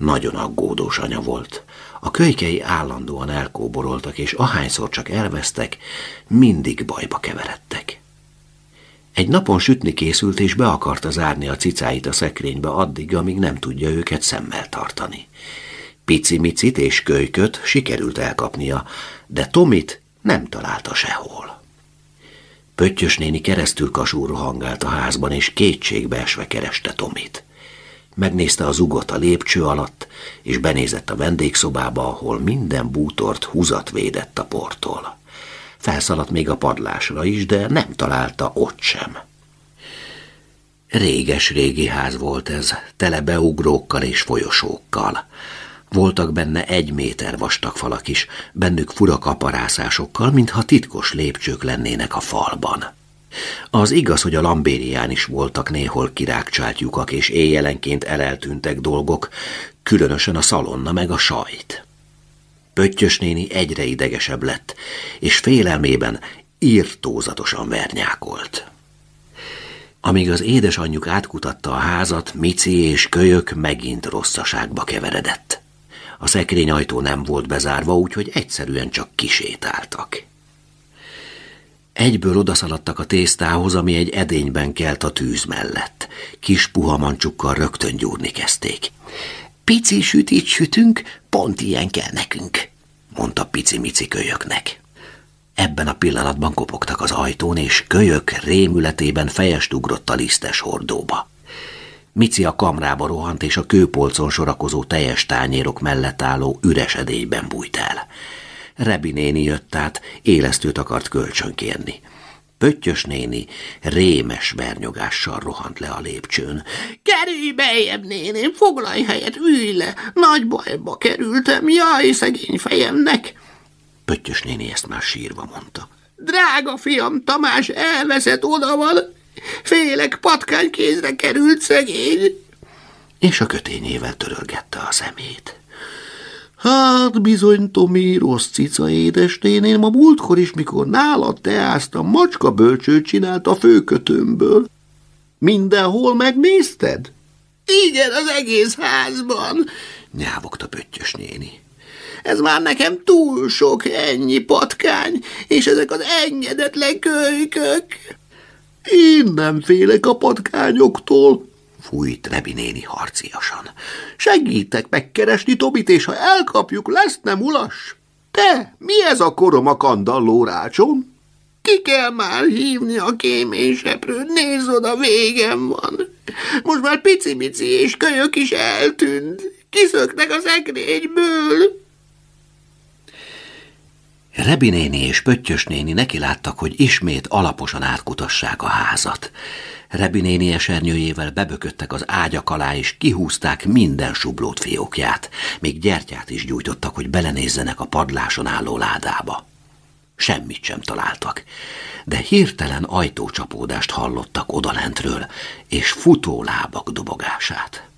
Nagyon aggódós anya volt. A kölykei állandóan elkóboroltak, és ahányszor csak elvesztek, mindig bajba keveredtek. Egy napon sütni készült, és be akarta zárni a cicáit a szekrénybe addig, amíg nem tudja őket szemmel tartani. Picimicit és kölyköt sikerült elkapnia, de Tomit nem találta sehol. Pöttyös néni keresztül kasúra hangált a házban, és kétségbe esve kereste Tomit. Megnézte az ugot a lépcső alatt, és benézett a vendégszobába, ahol minden bútort húzat védett a portól. Felszaladt még a padlásra is, de nem találta ott sem. Réges-régi ház volt ez, tele beugrókkal és folyosókkal. Voltak benne egy méter vastag falak is, bennük fura kaparászásokkal, mintha titkos lépcsők lennének a falban. Az igaz, hogy a lambérián is voltak néhol kirákcsált lyukak, és éjjelenként eleltűntek dolgok, különösen a szalonna meg a sajt. Pöttyös néni egyre idegesebb lett, és félelmében írtózatosan vernyákolt. Amíg az édesanyjuk átkutatta a házat, Mici és kölyök megint rosszaságba keveredett. A szekrényajtó nem volt bezárva, úgyhogy egyszerűen csak kisétáltak. Egyből odaszaladtak a tésztához, ami egy edényben kelt a tűz mellett. Kis puha mancsukkal rögtön gyúrni kezdték. Pici sütit sütünk, pont ilyen kell nekünk, mondta pici-mici kölyöknek. Ebben a pillanatban kopogtak az ajtón, és kölyök rémületében fejest ugrott a lisztes hordóba. Mici a kamrába rohant, és a kőpolcon sorakozó teljes tányérok mellett álló üres edélyben bújt el. Rebi néni jött át, élesztőt akart kölcsönkérni. Pöttyös néni rémes bernyogással rohant le a lépcsőn. Kerülj bejebb, néném, foglalj helyet, ülj le, nagy bajba kerültem, jaj, szegény fejemnek. Pöttyös néni ezt már sírva mondta. Drága fiam, Tamás elveszett oda van, félek patkány kézre került szegény. És a kötényével törölgette a szemét. Hát bizony, Tomi, rossz cica édesnéném, a múltkor is, mikor nálad teáztam, macska bölcsőt csinált a főkötőmből. Mindenhol megnézted? Igen, az egész házban, nyávogta pöttyös néni. Ez már nekem túl sok ennyi patkány, és ezek az engedetlen kölykök. Én nem félek a patkányoktól, fújt Rebi néni harciasan. Segítek megkeresni Tobit, és ha elkapjuk, lesz nem ulas? Te, mi ez a korom a kandalló rácson? Ki kell már hívni a kéményseprőt, nézd oda, végem van. Most már pici-mici és kölyök is eltűnt. Kiszöknek az egrényből. Rebi néni és Pöttyös néni nekiláttak, hogy ismét alaposan átkutassák a házat. Rebi néni esernyőjével bebököttek az ágyak alá, és kihúzták minden sublót fiókját. Még gyertyát is gyújtottak, hogy belenézzenek a padláson álló ládába. Semmit sem találtak, de hirtelen ajtócsapódást hallottak odalentről, és futó lábak dobogását.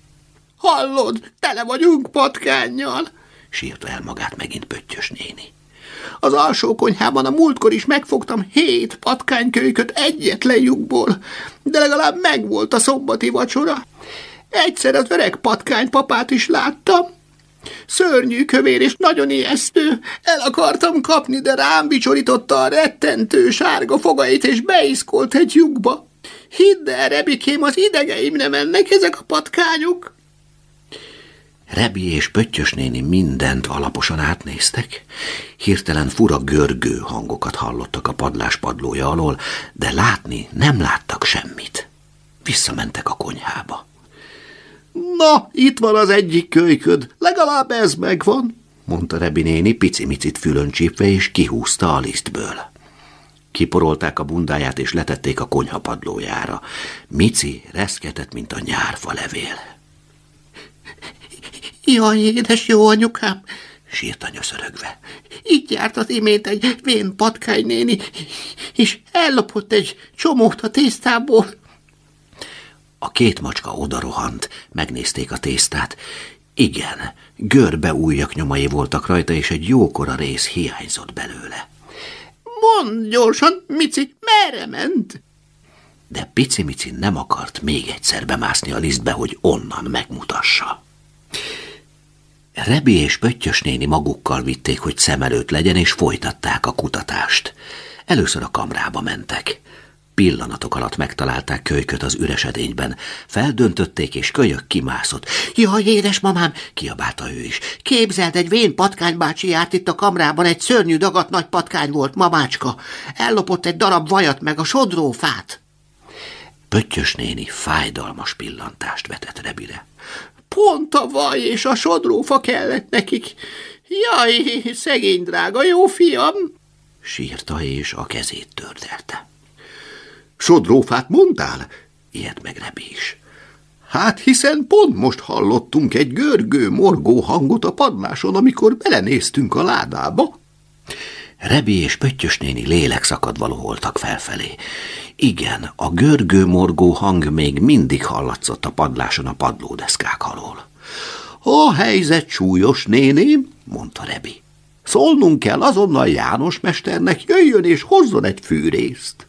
Hallod, tele vagyunk patkánnyal, sírta el magát megint Pöttyös néni. Az alsó konyhában a múltkor is megfogtam hét patkánykölyköt egyetlen lyukból, de legalább megvolt a szombati vacsora. Egyszer az öreg patkány papát is láttam. Szörnyű kövér és nagyon ijesztő. El akartam kapni, de rám vicsorította a rettentő sárga fogait, és beiszkolt egy lyukba. Hidd el, Rebikém, az idegeim nem mennek ezek a patkányok. Rebi és Pöttyös néni mindent alaposan átnéztek. Hirtelen fura görgő hangokat hallottak a padlás padlója alól, de látni nem láttak semmit. Visszamentek a konyhába. Na, itt van az egyik kölyköd, legalább ez megvan, mondta Rebi néni picimicit fülön és kihúzta a lisztből. Kiporolták a bundáját, és letették a konyha padlójára. Mici reszketett, mint a nyárfa levél. Jaj, édes jó anyukám, sírt nyöszörögve. Így járt az imént egy vén patkánynéni, és ellopott egy csomót a tésztából. A két macska odarohant, megnézték a tésztát. Igen, görbe újak nyomai voltak rajta, és egy jókora rész hiányzott belőle. Mondd gyorsan, Mici, merre ment? De Pici-Mici nem akart még egyszer bemászni a lisztbe, hogy onnan megmutassa. Rebi és Pöttyös néni magukkal vitték, hogy szem előtt legyen, és folytatták a kutatást. Először a kamrába mentek. Pillanatok alatt megtalálták kölyköt az üres edényben. Feldöntötték, és kölyök kimászott. Jaj, édesmamám, kiabálta ő is. Képzeld, egy vén patkánybácsi járt itt a kamrában, egy szörnyű dagat nagy patkány volt, mamácska. Ellopott egy darab vajat meg a sodrófát. Pöttyös néni fájdalmas pillantást vetett Rebire. Pont a vaj és a sodrófa kellett nekik. Jaj, szegény drága jó fiam! Sírta és a kezét tördelte. Sodrófát mondtál? Ilyet meg Rebi is. Hát hiszen pont most hallottunk egy görgő, morgó hangot a padláson, amikor belenéztünk a ládába. Rebi és Pöttyös néni lélekszakadva voltak felfelé. Igen, a görgő-morgó hang még mindig hallatszott a padláson a padlódeszkák alól. A helyzet súlyos, néném, mondta Rebi. Szólnunk kell azonnal János mesternek, jöjjön és hozzon egy fűrészt.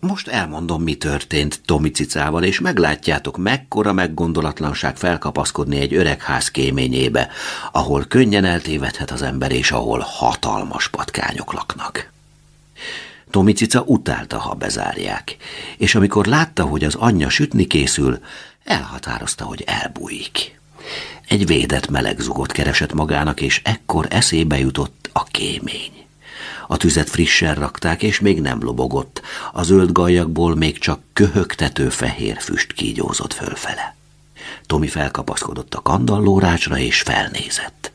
Most elmondom, mi történt Tomi cicával, és meglátjátok, mekkora meggondolatlanság felkapaszkodni egy öreg ház kéményébe, ahol könnyen eltévedhet az ember, és ahol hatalmas patkányok laknak. Tomi cica utálta, ha bezárják, és amikor látta, hogy az anyja sütni készül, elhatározta, hogy elbújik. Egy védett meleg zugot keresett magának, és ekkor eszébe jutott a kémény. A tüzet frissen rakták, és még nem lobogott. A zöld gajakból még csak köhögtető fehér füst kígyózott fölfele. Tomi felkapaszkodott a kandallórácsra, és felnézett.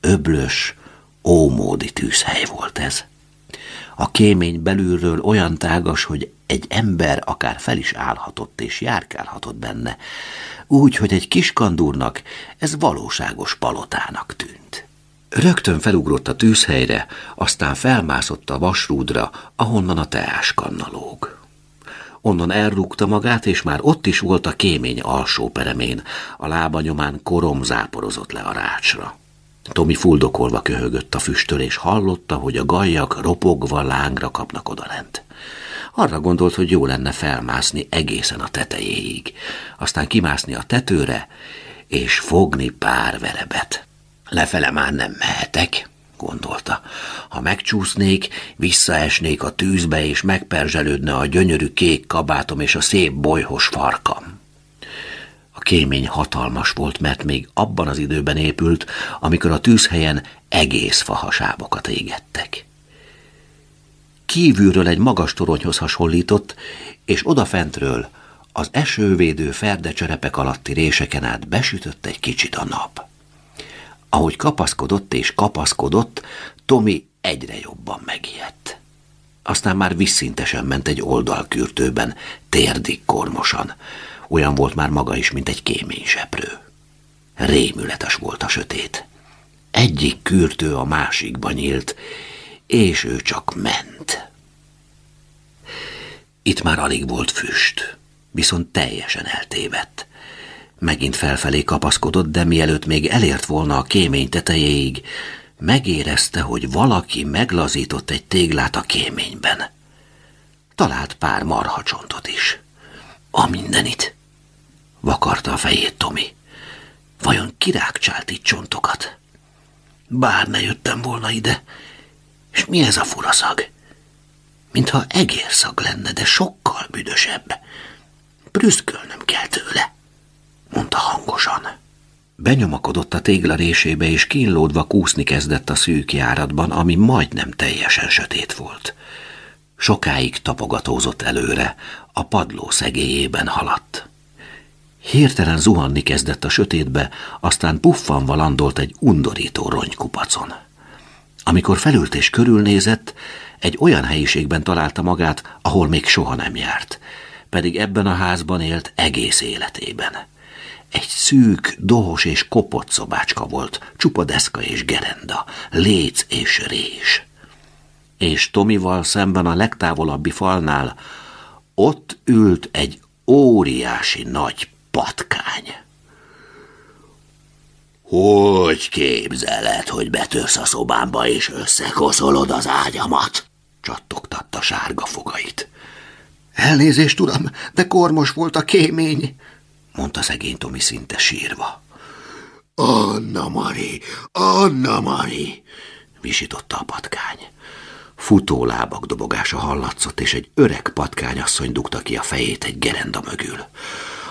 Öblös, ómódi tűzhely volt ez. A kémény belülről olyan tágas, hogy egy ember akár fel is állhatott és járkálhatott benne, úgy, hogy egy kiskandúrnak ez valóságos palotának tűnt. Rögtön felugrott a tűzhelyre, aztán felmászott a vasrúdra, ahonnan a teáskanna lóg. Onnan elrúgta magát, és már ott is volt a kémény alsó peremén, a lába nyomán korom záporozott le a rácsra. Tomi fuldokolva köhögött a füstől, és hallotta, hogy a gajak ropogva lángra kapnak odalent. Arra gondolt, hogy jó lenne felmászni egészen a tetejéig, aztán kimászni a tetőre, és fogni pár verebet. Lefele már nem mehetek, gondolta. Ha megcsúsznék, visszaesnék a tűzbe, és megperzselődne a gyönyörű kék kabátom és a szép bolyhos farkam. A kémény hatalmas volt, mert még abban az időben épült, amikor a tűzhelyen egész fahasábokat égettek. Kívülről egy magas toronyhoz hasonlított, és odafentről Az esővédő ferdecserepek alatti réseken át besütött egy kicsit a nap. Ahogy kapaszkodott és kapaszkodott, Tomi egyre jobban megijedt. Aztán már visszintesen ment egy oldalkürtőben, térdig kormosan. Olyan volt már maga is, mint egy kéményseprő. Rémületes volt a sötét. Egyik kürtő a másikba nyílt, és ő csak ment. Itt már alig volt füst, viszont teljesen eltévedt. Megint felfelé kapaszkodott, de mielőtt még elért volna a kémény tetejéig, megérezte, hogy valaki meglazított egy téglát a kéményben. Talált pár marhacsontot is. A mindenit. Vakarta a fejét Tomi. Vajon kirákcsált itt csontokat? Bár ne jöttem volna ide. És mi ez a furaszag? Mintha egérszag lenne, de sokkal büdösebb. Prüszkölnöm kell tőle, mondta hangosan. Benyomakodott a tégla résébe, és kínlódva kúszni kezdett a szűk járatban, ami majdnem teljesen sötét volt. Sokáig tapogatózott előre, a padló szegélyében haladt. Hirtelen zuhanni kezdett a sötétbe, aztán puffanva landolt egy undorító ronykupacon. Amikor felült és körülnézett, egy olyan helyiségben találta magát, ahol még soha nem járt, pedig ebben a házban élt egész életében. Egy szűk, dohos és kopott szobácska volt, csupa deszka és gerenda, léc és rés. És Tomival szemben a legtávolabbi falnál ott ült egy óriási nagy patkány. Hogy képzeled, hogy betörsz a szobámba és összekoszolod az ágyamat? Csattogtatta sárga fogait. Elnézést, uram, de kormos volt a kémény, mondta szegény Tomi szinte sírva. Anna Mari, Anna Mari, visította a patkány. Futó lábak dobogása hallatszott, és egy öreg patkányasszony dugta ki a fejét egy gerenda mögül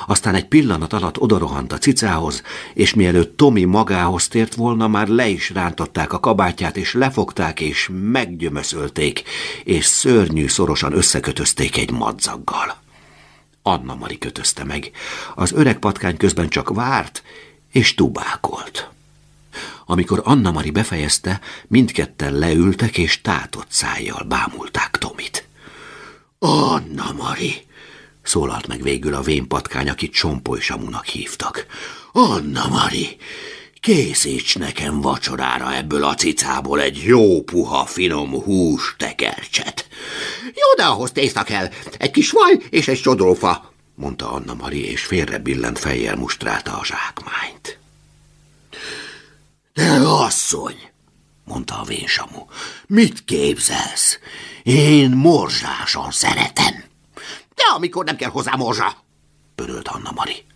aztán egy pillanat alatt odarohant a cicához, és mielőtt Tomi magához tért volna, már le is rántották a kabátját, és lefogták, és meggyömöszölték, és szörnyű szorosan összekötözték egy madzaggal. Anna Mari kötözte meg. Az öreg patkány közben csak várt, és tubákolt. Amikor Anna Mari befejezte, mindketten leültek, és tátott szájjal bámulták Tomit. Anna Mari, szólalt meg végül a vénpatkány, akit Csompoly Samunak hívtak. Anna Mari, készíts nekem vacsorára ebből a cicából egy jó puha, finom hús tekercset. Jó, de ahhoz tészta kell, egy kis vaj és egy sodrófa, mondta Anna Mari, és félre billent fejjel mustrálta a zsákmányt. De asszony, mondta a vénsamu, mit képzelsz? Én morzsásan szeretem. De amikor nem kell hozzá morzsa, pörölt Anna Mari.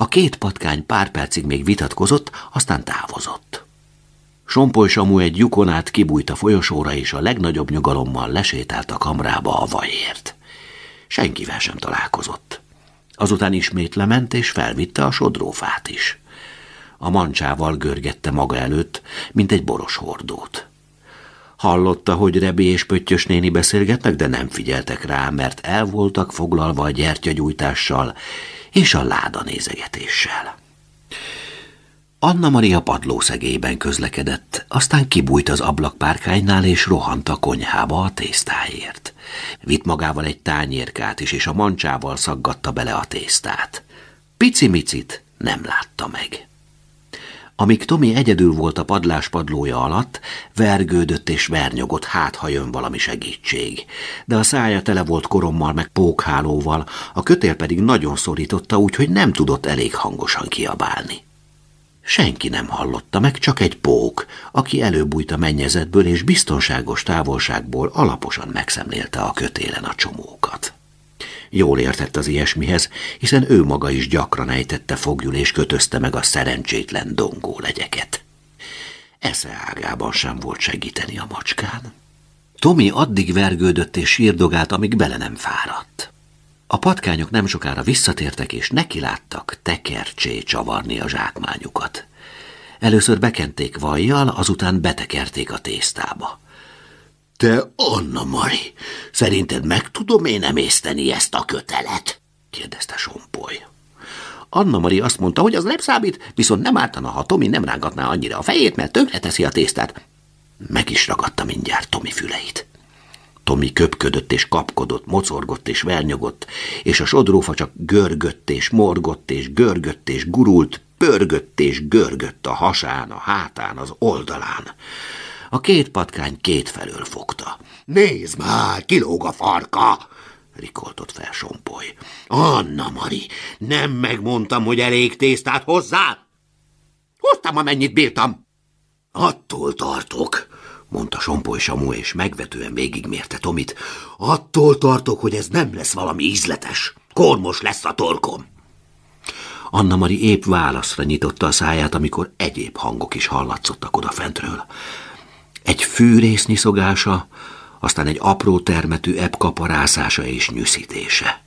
A két patkány pár percig még vitatkozott, aztán távozott. Sompoly Samu egy lyukon át kibújt a folyosóra, és a legnagyobb nyugalommal lesétált a kamrába a vajért. Senkivel sem találkozott. Azután ismét lement, és felvitte a sodrófát is. A mancsával görgette maga előtt, mint egy boros hordót. Hallotta, hogy Rebi és Pöttyös néni beszélgetnek, de nem figyeltek rá, mert el voltak foglalva a gyertyagyújtással és a láda nézegetéssel. Anna Maria padlószegélyben közlekedett, aztán kibújt az ablakpárkánynál és rohant a konyhába a tésztáért. Vitt magával egy tányérkát is, és a mancsával szaggatta bele a tésztát. Pici-micit nem látta meg. Amíg Tomi egyedül volt a padlás padlója alatt, vergődött és vernyogott, hát ha jön valami segítség. De a szája tele volt korommal meg pókhálóval, a kötél pedig nagyon szorította, úgyhogy nem tudott elég hangosan kiabálni. Senki nem hallotta meg, csak egy pók, aki előbújt a mennyezetből, és biztonságos távolságból alaposan megszemlélte a kötélen a csomókat. Jól értett az ilyesmihez, hiszen ő maga is gyakran ejtette fogjul és kötözte meg a szerencsétlen dongó legyeket. Esze ágában sem volt segíteni a macskán. Tomi addig vergődött és sírdogált, amíg bele nem fáradt. A patkányok nem sokára visszatértek, és nekiláttak tekercsé csavarni a zsákmányukat. Először bekenték vajjal, azután betekerték a tésztába. Te, Anna Mari, szerinted meg tudom én emészteni ezt a kötelet? kérdezte Sompoly. Anna Mari azt mondta, hogy az nem számít, viszont nem ártana, ha Tomi nem rángatná annyira a fejét, mert tönkre teszi a tésztát. Meg is ragadta mindjárt Tomi füleit. Tomi köpködött és kapkodott, mocorgott és vernyogott, és a sodrófa csak görgött és morgott és görgött és gurult, pörgött és görgött a hasán, a hátán, az oldalán. A két patkány két felől fogta. Nézd már, kilóg a farka! rikoltott fel Sompoly. Anna Mari, nem megmondtam, hogy elég tésztát hozzá? Hoztam, amennyit bírtam. Attól tartok, mondta Sompoly Samu, és megvetően végigmérte Tomit. Attól tartok, hogy ez nem lesz valami ízletes. Kormos lesz a torkom. Anna Mari épp válaszra nyitotta a száját, amikor egyéb hangok is hallatszottak odafentről. Egy fűrész nyisogása, aztán egy apró termetű ebb és nyűszítése.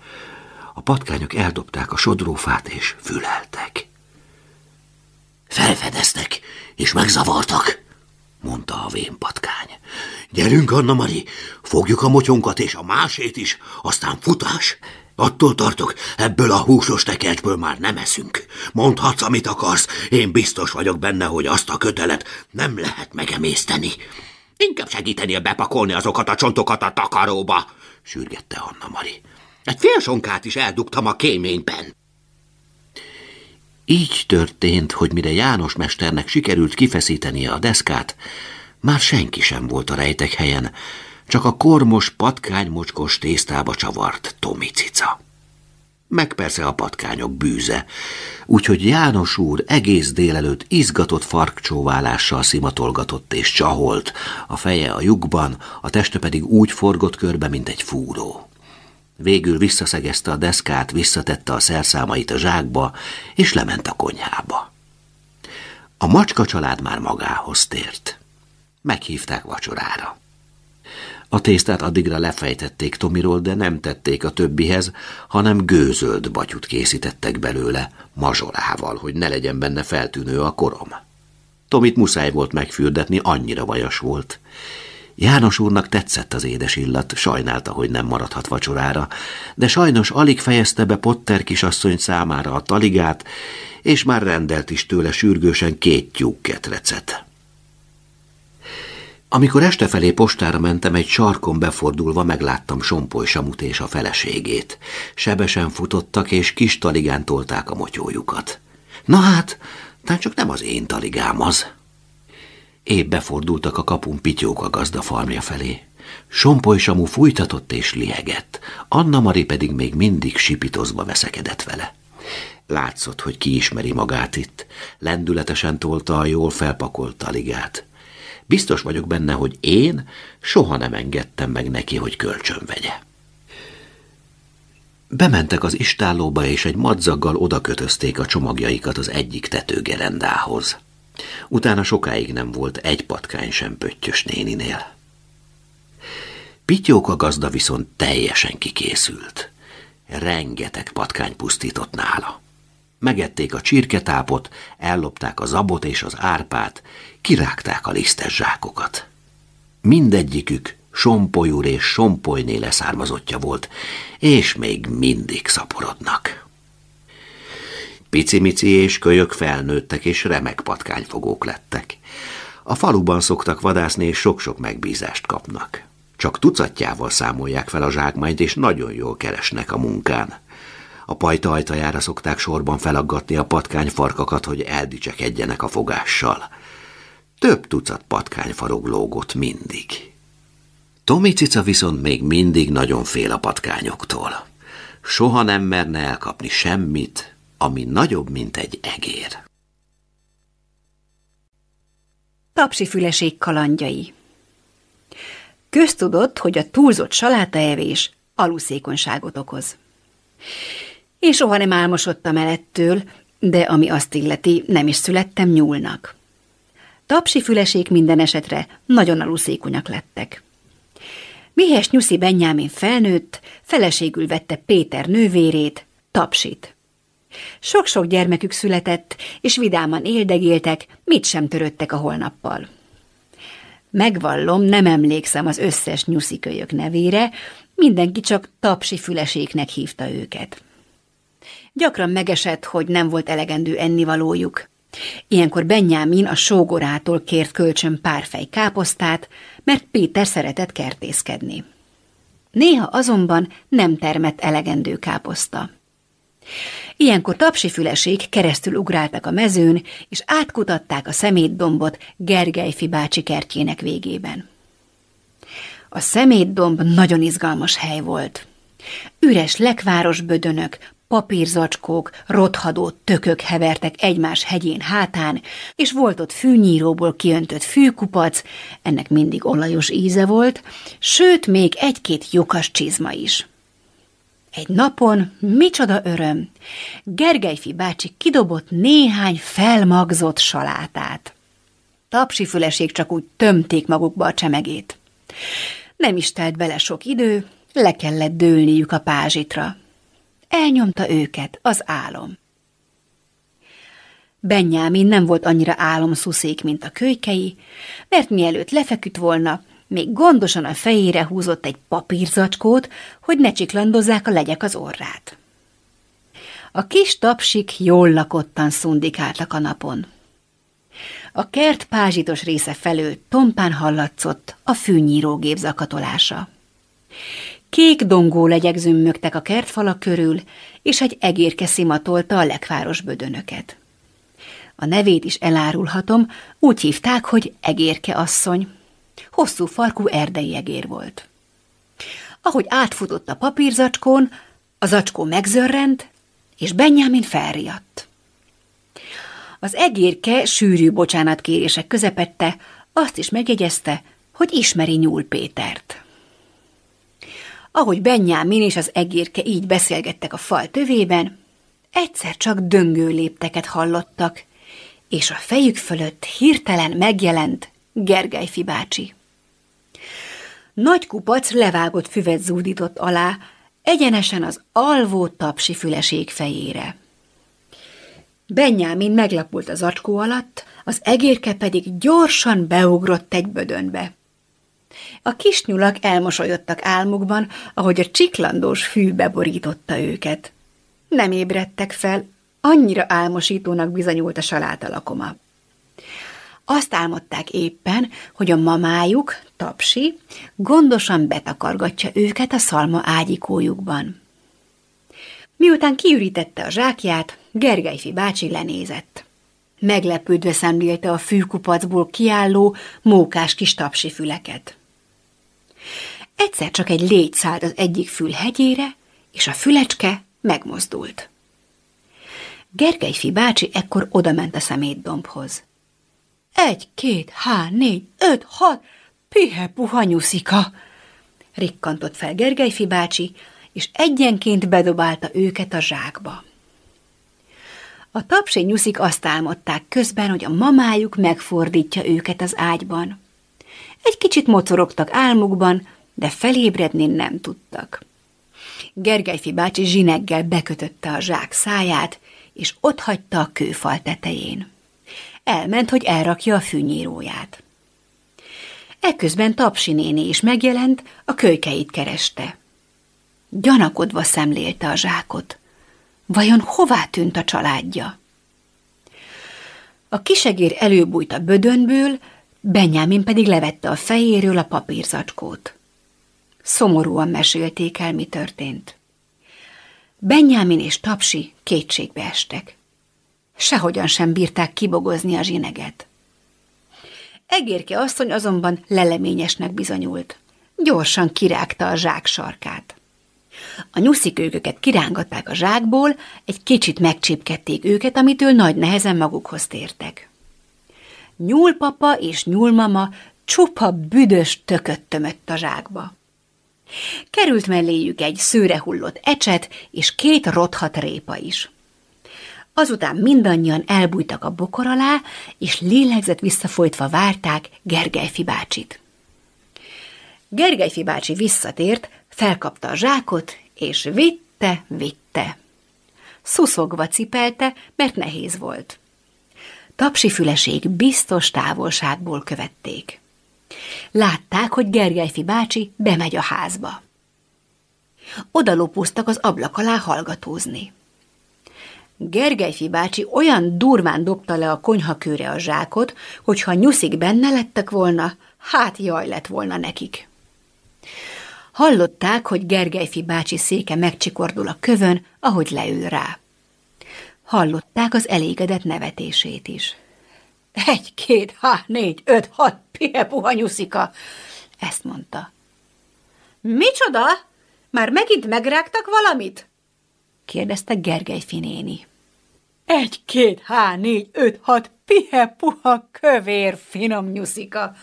A patkányok eldobták a sodrófát és füleltek. Felfedeztek, és megzavartak, mondta a vén patkány. Gyerünk, Anna Mari, fogjuk a motyonkat és a másét is, aztán futás. Attól tartok, ebből a húsos tekercsből már nem eszünk. Mondhatsz, amit akarsz, én biztos vagyok benne, hogy azt a kötelet nem lehet megemészteni. Inkább segíteni bepakolni azokat a csontokat a takaróba, sürgette Anna Mari. Egy fél sonkát is eldugtam a kéményben. Így történt, hogy mire János mesternek sikerült kifeszítenie a deszkát, már senki sem volt a rejtek helyen, csak a kormos patkánymocskos tésztába csavart Tomi cica. Meg persze a patkányok bűze, úgyhogy János úr egész délelőtt izgatott farkcsóválással szimatolgatott és csaholt, a feje a lyukban, a teste pedig úgy forgott körbe, mint egy fúró. Végül visszaszegezte a deszkát, visszatette a szerszámait a zsákba, és lement a konyhába. A macska család már magához tért. Meghívták vacsorára. A tésztát addigra lefejtették Tomiról, de nem tették a többihez, hanem gőzöld batyut készítettek belőle, mazsolával, hogy ne legyen benne feltűnő a korom. Tomit muszáj volt megfürdetni, annyira vajas volt. János úrnak tetszett az édes illat, sajnálta, hogy nem maradhat vacsorára, de sajnos alig fejezte be Potter kisasszony számára a taligát, és már rendelt is tőle sürgősen két tyúkketrecet. Amikor este felé postára mentem, egy sarkon befordulva megláttam Sompoly Samut és a feleségét. Sebesen futottak, és kis taligán tolták a motyójukat. Na hát, tehát csak nem az én taligám az. Épp befordultak a kapun pityók a gazda farmja felé. Sompoly Samu fújtatott és liegett, Anna Mari pedig még mindig sipitozva veszekedett vele. Látszott, hogy kiismeri magát itt. Lendületesen tolta a jól felpakolt taligát. Biztos vagyok benne, hogy én soha nem engedtem meg neki, hogy kölcsön vegye. Bementek az istállóba, és egy madzaggal odakötözték a csomagjaikat az egyik tetőgerendához. Utána sokáig nem volt egy patkány sem pöttyös néninél. Pityók a gazda viszont teljesen kikészült. Rengeteg patkány pusztított nála. Megették a csirketápot, ellopták a zabot és az árpát, kirágták a lisztes zsákokat. Mindegyikük Sompolyúr és Sompolyné leszármazottja volt, és még mindig szaporodnak. Picimici és kölyök felnőttek, és remek patkányfogók lettek. A faluban szoktak vadászni, és sok-sok megbízást kapnak. Csak tucatjával számolják fel a zsákmányt, és nagyon jól keresnek a munkán. A pajta ajtajára szokták sorban felaggatni a patkányfarkakat, hogy eldicsekedjenek a fogással. Több tucat patkányfarog lógott mindig. Tomi cica viszont még mindig nagyon fél a patkányoktól. Soha nem merne elkapni semmit, ami nagyobb, mint egy egér. Tapsifüleség kalandjai Köztudott, hogy a túlzott salátaevés aluszékonyságot okoz. Én soha nem álmosodtam el ettől, de ami azt illeti, nem is születtem nyúlnak. Tapsi fülesék minden esetre nagyon aluszékonyak lettek. Mihes Nyuszi Benyámin felnőtt, feleségül vette Péter nővérét, Tapsit. Sok-sok gyermekük született, és vidáman éldegéltek, mit sem töröttek a holnappal. Megvallom, nem emlékszem az összes nyuszikölyök nevére, mindenki csak tapsi füleséknek hívta őket. Gyakran megesett, hogy nem volt elegendő ennivalójuk. Ilyenkor Benyámin a sógorától kért kölcsön pár fej káposztát, mert Péter szeretett kertészkedni. Néha azonban nem termett elegendő káposzta. Ilyenkor tapsifülesék keresztül ugráltak a mezőn, és átkutatták a szemétdombot Gergelyfi bácsi kertjének végében. A szemétdomb nagyon izgalmas hely volt. Üres lekváros bödönök, papírzacskók, rothadó tökök hevertek egymás hegyén hátán, és volt ott fűnyíróból kiöntött fűkupac, ennek mindig olajos íze volt, sőt, még egy-két lyukas csizma is. Egy napon, micsoda öröm, Gergelyfi bácsi kidobott néhány felmagzott salátát. Tapsifüleség csak úgy tömték magukba a csemegét. Nem is telt bele sok idő, le kellett dőlniük a pázsitra. Elnyomta őket az álom. Benyámin nem volt annyira álomszuszék, mint a kölykei, mert mielőtt lefeküdt volna, még gondosan a fejére húzott egy papírzacskót, hogy ne csiklandozzák a legyek az orrát. A kis tapsik jól lakottan szundikáltak a napon. A kert pázsitos része felől tompán hallatszott a fűnyírógép zakatolása. Kék dongó legyek zümmögtek a kertfala körül, és egy egérke szimatolta a lekváros bödönöket. A nevét is elárulhatom, úgy hívták, hogy egérke asszony. Hosszú farkú erdei egér volt. Ahogy átfutott a papírzacskón, a zacskó megzörrent, és Benjamin felriadt. Az egérke sűrű bocsánatkérések közepette azt is megjegyezte, hogy ismeri Nyúl Pétert. Ahogy Benjamin és az egérke így beszélgettek a fal tövében, egyszer csak döngő lépteket hallottak, és a fejük fölött hirtelen megjelent Gergelyfi bácsi. Nagy kupac levágott füvet zúdított alá, egyenesen az alvó tapsi füleség fejére. Benyámin meglapult az acskó alatt, az egérke pedig gyorsan beugrott egy bödönbe. A kis nyulak elmosolyodtak álmukban, ahogy a csiklandós fű beborította őket. Nem ébredtek fel, annyira álmosítónak bizonyult a salátalakoma. Azt álmodták éppen, hogy a mamájuk, Tapsi, gondosan betakargatja őket a szalma ágyikójukban. Miután kiürítette a zsákját, Gergelyfi bácsi lenézett. Meglepődve szemlélte a fűkupacból kiálló, mókás kis tapsi füleket. Egyszer csak egy légy szállt az egyik fül hegyére, és a fülecske megmozdult. Gergelyfi bácsi ekkor odament a szemétdombhoz. Egy, két, há, négy, öt, hat, pihe puha nyuszika! Rikkantott fel Gergelyfi bácsi, és egyenként bedobálta őket a zsákba. A tapsi nyuszik azt álmodták közben, hogy a mamájuk megfordítja őket az ágyban. Egy kicsit mocorogtak álmukban, de felébredni nem tudtak. Gergelyfi bácsi zsineggel bekötötte a zsák száját, és ott hagyta a kőfal tetején. Elment, hogy elrakja a fűnyíróját. Ekközben Tapsi néni is megjelent, a kölykeit kereste. Gyanakodva szemlélte a zsákot. Vajon hová tűnt a családja? A kisegér előbújt a bödönből, Benyámin pedig levette a fejéről a papírzacskót. Szomorúan mesélték el, mi történt. Benyámin és Tapsi kétségbe estek. Sehogyan sem bírták kibogozni a zsineget. Egérke asszony azonban leleményesnek bizonyult. Gyorsan kirágta a zsák sarkát. A nyuszik őket kirángatták a zsákból, egy kicsit megcsípkedték őket, amitől nagy nehezen magukhoz tértek. Nyúlpapa és nyúlmama csupa büdös tököt tömött a zsákba. Került melléjük egy szőre hullott ecset és két rothat répa is. Azután mindannyian elbújtak a bokor alá, és lélegzet visszafolytva várták Gergelyfi bácsit. Gergelyfi bácsi visszatért, felkapta a zsákot, és vitte, vitte. Szuszogva cipelte, mert nehéz volt. Tapsifüleség biztos távolságból követték. Látták, hogy Gergelyfi bácsi bemegy a házba. Oda lopóztak az ablak alá hallgatózni. Gergelyfi bácsi olyan durván dobta le a konyhakőre a zsákot, hogy ha nyuszik benne lettek volna, hát jaj lett volna nekik. Hallották, hogy Gergelyfi bácsi széke megcsikordul a kövön, ahogy leül rá. Hallották az elégedett nevetését is. Egy, két, há, négy, öt, hat, pie, puha nyuszika, ezt mondta. Micsoda? Már megint megrágtak valamit? kérdezte Gergely finéni. Egy, két, há, négy, öt, hat, pie, puha, kövér, finom nyuszika,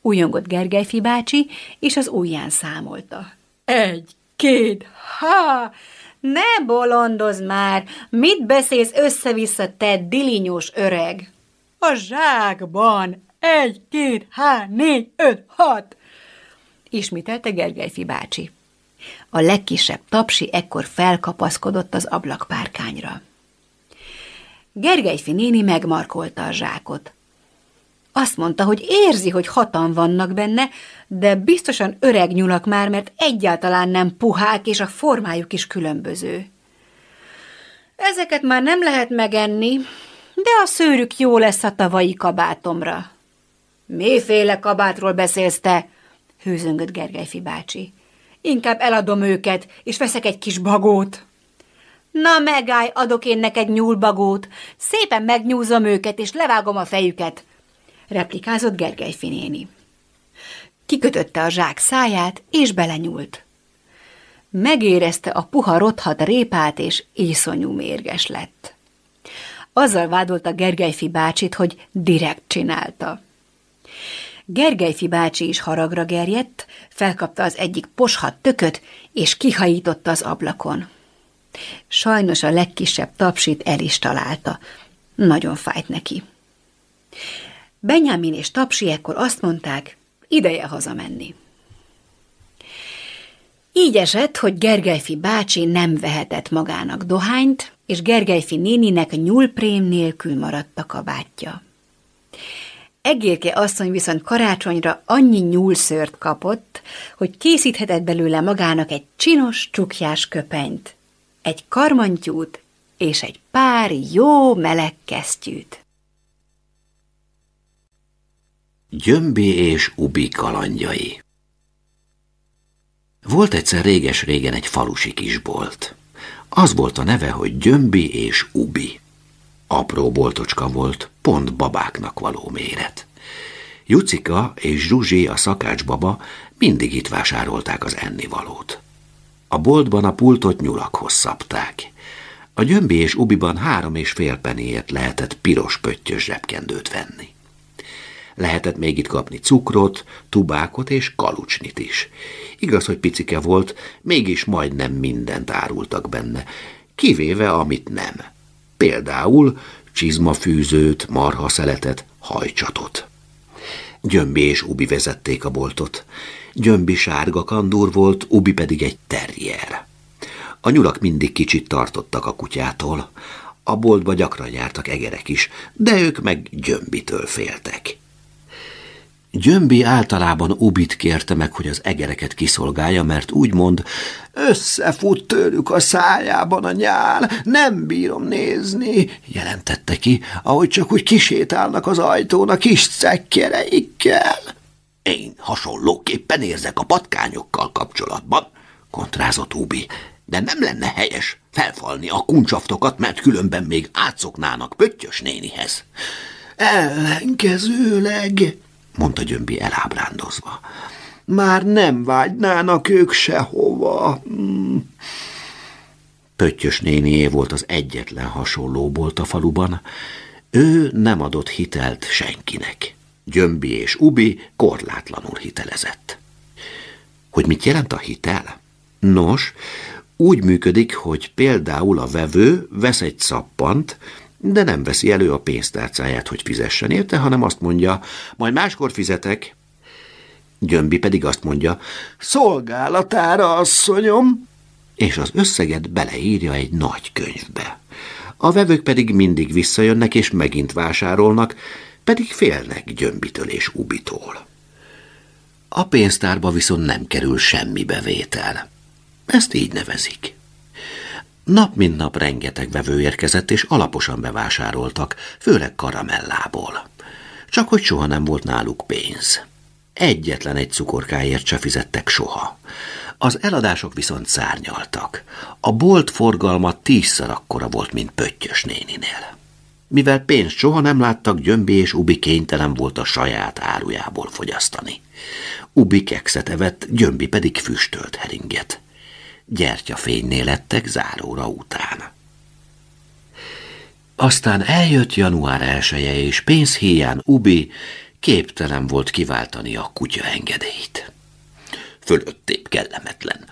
újongott Gergelyfi bácsi, és az ujján számolta. Egy, két, há, ne bolondoz már, mit beszélsz össze-vissza, te dilinyós öreg? A zsákban, egy, két, há, négy, öt, hat, ismételte Gergelyfi bácsi. A legkisebb tapsi ekkor felkapaszkodott az ablakpárkányra. Gergelyfi néni megmarkolta a zsákot. Azt mondta, hogy érzi, hogy hatan vannak benne, de biztosan öreg nyulak már, mert egyáltalán nem puhák, és a formájuk is különböző. Ezeket már nem lehet megenni, de a szőrük jó lesz a tavalyi kabátomra. Miféle kabátról beszélsz te? hőzöngött Gergelyfi bácsi. Inkább eladom őket, és veszek egy kis bagót. Na megállj, adok én neked nyúlbagót, szépen megnyúzom őket, és levágom a fejüket, replikázott Gergelyfi néni. Kikötötte a zsák száját, és belenyúlt. Megérezte a puha rothat répát, és iszonyú mérges lett. Azzal vádolta Gergelyfi bácsit, hogy direkt csinálta. Gergelyfi bácsi is haragra gerjedt, felkapta az egyik poshat tököt, és kihajította az ablakon. Sajnos a legkisebb tapsit el is találta. Nagyon fájt neki. Benjamin és Tapsi ekkor azt mondták, ideje hazamenni. Így esett, hogy Gergelyfi bácsi nem vehetett magának dohányt, és Gergelyfi néninek nyúlprém nélkül maradt a kabátja. Egérke asszony viszont karácsonyra annyi nyúlszört kapott, hogy készíthetett belőle magának egy csinos, csukjás köpenyt, egy karmantyút és egy pár jó meleg kesztyűt. Gyömbi és Ubi kalandjai Volt egyszer réges-régen egy falusi kisbolt. Az volt a neve, hogy Gyömbi és Ubi. Apró boltocska volt, pont babáknak való méret. Jucika és Zsuzsi, a szakácsbaba mindig itt vásárolták az ennivalót. A boltban a pultot nyulakhoz szabták. A gyömbi és ubiban három és fél penéért lehetett piros pöttyös zsebkendőt venni. Lehetett még itt kapni cukrot, tubákot és kalucsnit is. Igaz, hogy picike volt, mégis majdnem mindent árultak benne, kivéve amit nem. Például csizmafűzőt, marhaszeletet, hajcsatot. Gyömbi és Ubi vezették a boltot. Gyömbi sárga kandúr volt, Ubi pedig egy terrier. A nyulak mindig kicsit tartottak a kutyától. A boltba gyakran jártak egerek is, de ők meg Gyömbitől féltek. Gyömbi általában Ubit kérte meg, hogy az egereket kiszolgálja, mert úgymond összefut tőlük a szájában a nyál, nem bírom nézni, jelentette ki, ahogy csak úgy kisétálnak az ajtón a kis cekkereikkel. Én hasonlóképpen érzek a patkányokkal kapcsolatban, kontrázott Ubi, de nem lenne helyes felfalni a kuncsaftokat, mert különben még átszoknának Pöttyös nénihez. Ellenkezőleg, mondta Gyömbi elábrándozva. Már nem vágynának ők sehova. Hmm. Pöttyös nénié volt az egyetlen hasonló bolt a faluban. Ő nem adott hitelt senkinek. Gyömbi és Ubi korlátlanul hitelezett. Hogy mit jelent a hitel? Nos, úgy működik, hogy például a vevő vesz egy szappant, de nem veszi elő a pénztárcáját, hogy fizessen érte, hanem azt mondja, majd máskor fizetek. Gyömbi pedig azt mondja, szolgálatára, asszonyom, és az összeget beleírja egy nagy könyvbe. A vevők pedig mindig visszajönnek és megint vásárolnak, pedig félnek Gyömbitől és Ubitól. A pénztárba viszont nem kerül semmi bevétel. Ezt így nevezik. Nap mint nap rengeteg vevő érkezett, és alaposan bevásároltak, főleg karamellából. Csak hogy soha nem volt náluk pénz. Egyetlen egy cukorkáért se fizettek soha. Az eladások viszont szárnyaltak. A bolt forgalma tízszer akkora volt, mint Pöttyös néninél. Mivel pénzt soha nem láttak, Gyömbi és Ubi kénytelen volt a saját árujából fogyasztani. Ubi kekszet evett, Gyömbi pedig füstölt heringet. Gyertyafénynél lettek záróra után. Aztán eljött január elsője, és pénzhéján Ubi képtelen volt kiváltani a kutya engedélyt. Fölöttébb kellemetlen,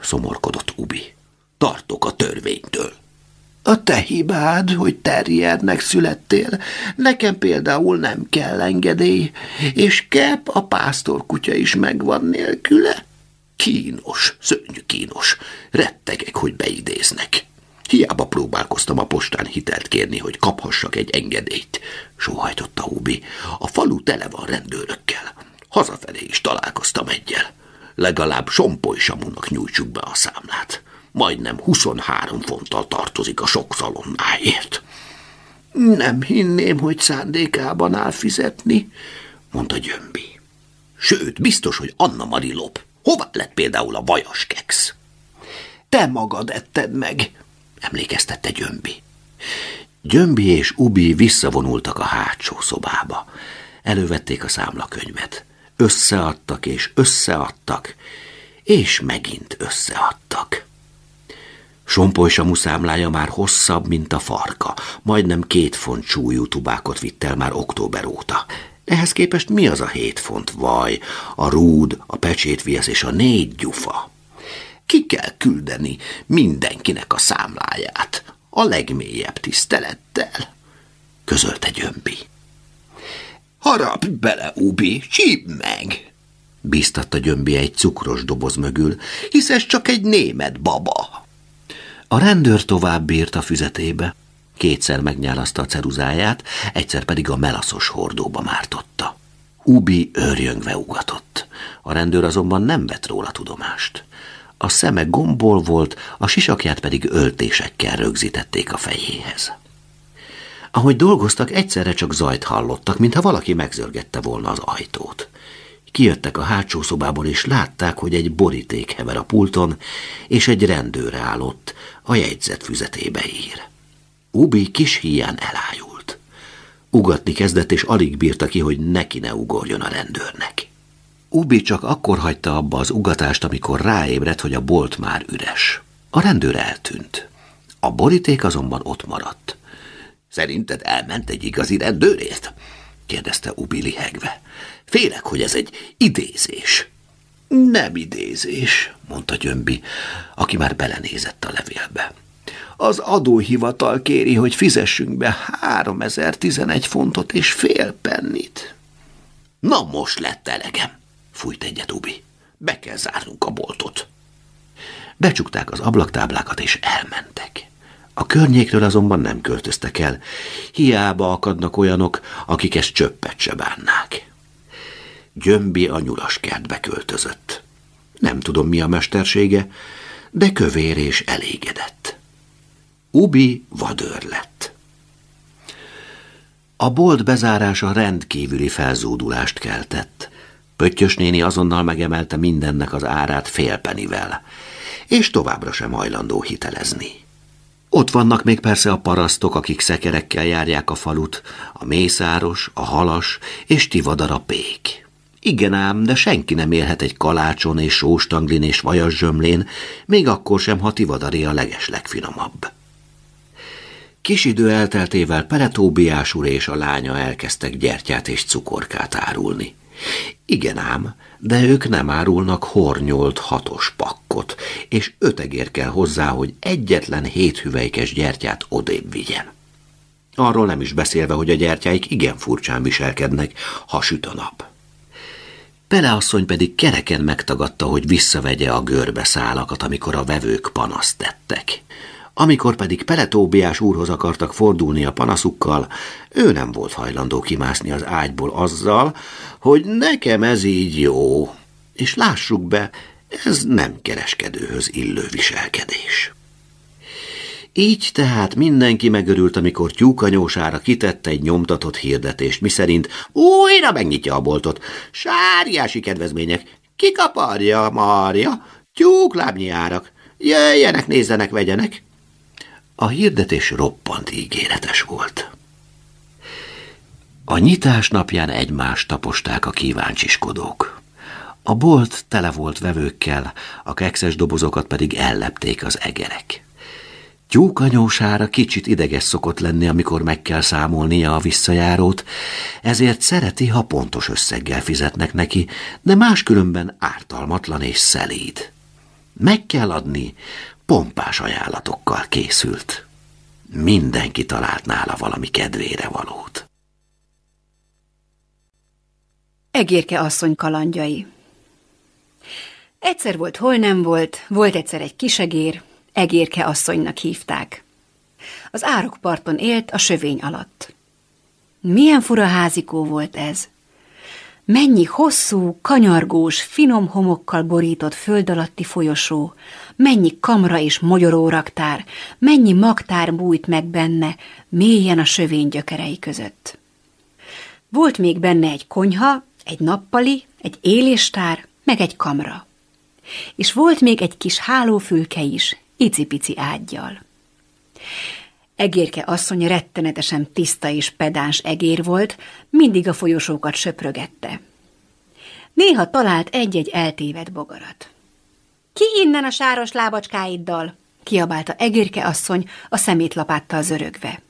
szomorkodott Ubi. Tartok a törvénytől. A te hibád, hogy terriernek születtél. Nekem például nem kell engedély, és Kep a pásztorkutya is megvan nélküle. Kínos, szörnyű kínos. Rettegek, hogy beidéznek. Hiába próbálkoztam a postán hitelt kérni, hogy kaphassak egy engedélyt. Sóhajtotta Ubi. A falu tele van rendőrökkel. Hazafelé is találkoztam egyel. Legalább Sompoly Samunak nyújtsuk be a számlát. Majdnem 23 fonttal tartozik a sok szalonnáért. Nem hinném, hogy szándékában áll fizetni, mondta Gyömbi. Sőt, biztos, hogy Anna Mari lop. Hova lett például a vajas keksz? Te magad etted meg, emlékeztette Gyömbi. Gyömbi és Ubi visszavonultak a hátsó szobába. Elővették a számlakönyvet. Összeadtak és összeadtak, és megint összeadtak. Sompoly Samu számlája már hosszabb, mint a farka. Majdnem két font súlyú tubákot vitt el már október óta. Ehhez képest mi az a hét font vaj, a rúd, a pecsétviasz és a négy gyufa? Ki kell küldeni mindenkinek a számláját, a legmélyebb tisztelettel, közölte Gyömbi. Harap bele, Ubi, csíp meg! Bíztatta Gyömbi egy cukros doboz mögül, hisz ez csak egy német baba. A rendőr tovább bírt a füzetébe. Kétszer megnyálaszta a ceruzáját, egyszer pedig a melaszos hordóba mártotta. Ubi őrjöngve ugatott. A rendőr azonban nem vett róla tudomást. A szeme gombol volt, a sisakját pedig öltésekkel rögzítették a fejéhez. Ahogy dolgoztak, egyszerre csak zajt hallottak, mintha valaki megzörgette volna az ajtót. Kijöttek a hátsó szobából, és látták, hogy egy boríték hever a pulton, és egy rendőr állott, a jegyzet füzetébe ír. Ubi kis híján elájult. Ugatni kezdett, és alig bírta ki, hogy neki ne ugorjon a rendőrnek. Ubi csak akkor hagyta abba az ugatást, amikor ráébredt, hogy a bolt már üres. A rendőr eltűnt. A boríték azonban ott maradt. Szerinted elment egy igazi rendőrért? kérdezte Ubi lihegve. Félek, hogy ez egy idézés. Nem idézés, mondta Gyömbi, aki már belenézett a levélbe. Az adóhivatal kéri, hogy fizessünk be 3011 fontot és fél pennit. Na most lett elegem, fújt egyet Ubi. Be kell zárnunk a boltot. Becsukták az ablaktáblákat és elmentek. A környékről azonban nem költöztek el. Hiába akadnak olyanok, akik ezt csöppet se bánnák. Gyömbi a nyulas kertbe költözött. Nem tudom, mi a mestersége, de kövér és elégedett. Ubi vadőr lett. A bolt bezárása rendkívüli felzúdulást keltett. Pöttyös néni azonnal megemelte mindennek az árát félpenivel, és továbbra sem hajlandó hitelezni. Ott vannak még persze a parasztok, akik szekerekkel járják a falut, a mészáros, a halas és tivadar pék. Igen ám, de senki nem élhet egy kalácson és sóstanglin és vajas zsömlén, még akkor sem, ha tivadari a leges legfinomabb. Kis idő elteltével Peretóbiás úr és a lánya elkezdtek gyertyát és cukorkát árulni. Igen ám, de ők nem árulnak hornyolt hatos pakkot, és ötegér kell hozzá, hogy egyetlen hét hüvelykes gyertyát odébb vigyen. Arról nem is beszélve, hogy a gyertyáik igen furcsán viselkednek, ha süt a nap. Pele asszony pedig kereken megtagadta, hogy visszavegye a görbe szálakat, amikor a vevők panaszt tettek. Amikor pedig Peletóbiás úrhoz akartak fordulni a panaszukkal, ő nem volt hajlandó kimászni az ágyból azzal, hogy nekem ez így jó. És lássuk be, ez nem kereskedőhöz illő viselkedés. Így tehát mindenki megörült, amikor tyúkanyósára kitette egy nyomtatott hirdetést, miszerint újra megnyitja a boltot. Sárjási kedvezmények, kikaparja, Marja, tyúklábnyi árak, jöjjenek, nézzenek, vegyenek. A hirdetés roppant ígéretes volt. A nyitás napján egymást taposták a kíváncsiskodók. A bolt tele volt vevőkkel, a kekszes dobozokat pedig ellepték az egerek. Tyúkanyósára kicsit ideges szokott lenni, amikor meg kell számolnia a visszajárót, ezért szereti, ha pontos összeggel fizetnek neki, de máskülönben ártalmatlan és szelíd. Meg kell adni, pompás ajánlatokkal készült. Mindenki talált nála valami kedvére valót. Egérke asszony kalandjai Egyszer volt, hol nem volt, volt egyszer egy kisegér, Egérke asszonynak hívták. Az árokparton élt a sövény alatt. Milyen fura házikó volt ez! Mennyi hosszú, kanyargós, finom homokkal borított föld alatti folyosó, mennyi kamra és raktár, mennyi magtár bújt meg benne, mélyen a sövény gyökerei között. Volt még benne egy konyha, egy nappali, egy éléstár, meg egy kamra. És volt még egy kis hálófülke is, icipici ágyjal. Egérke asszony rettenetesen tiszta és pedáns egér volt, mindig a folyosókat söprögette. Néha talált egy-egy eltévedt bogarat. Ki innen a sáros lábacskáiddal? kiabálta Egérke asszony a szemétlapáttal zörögve.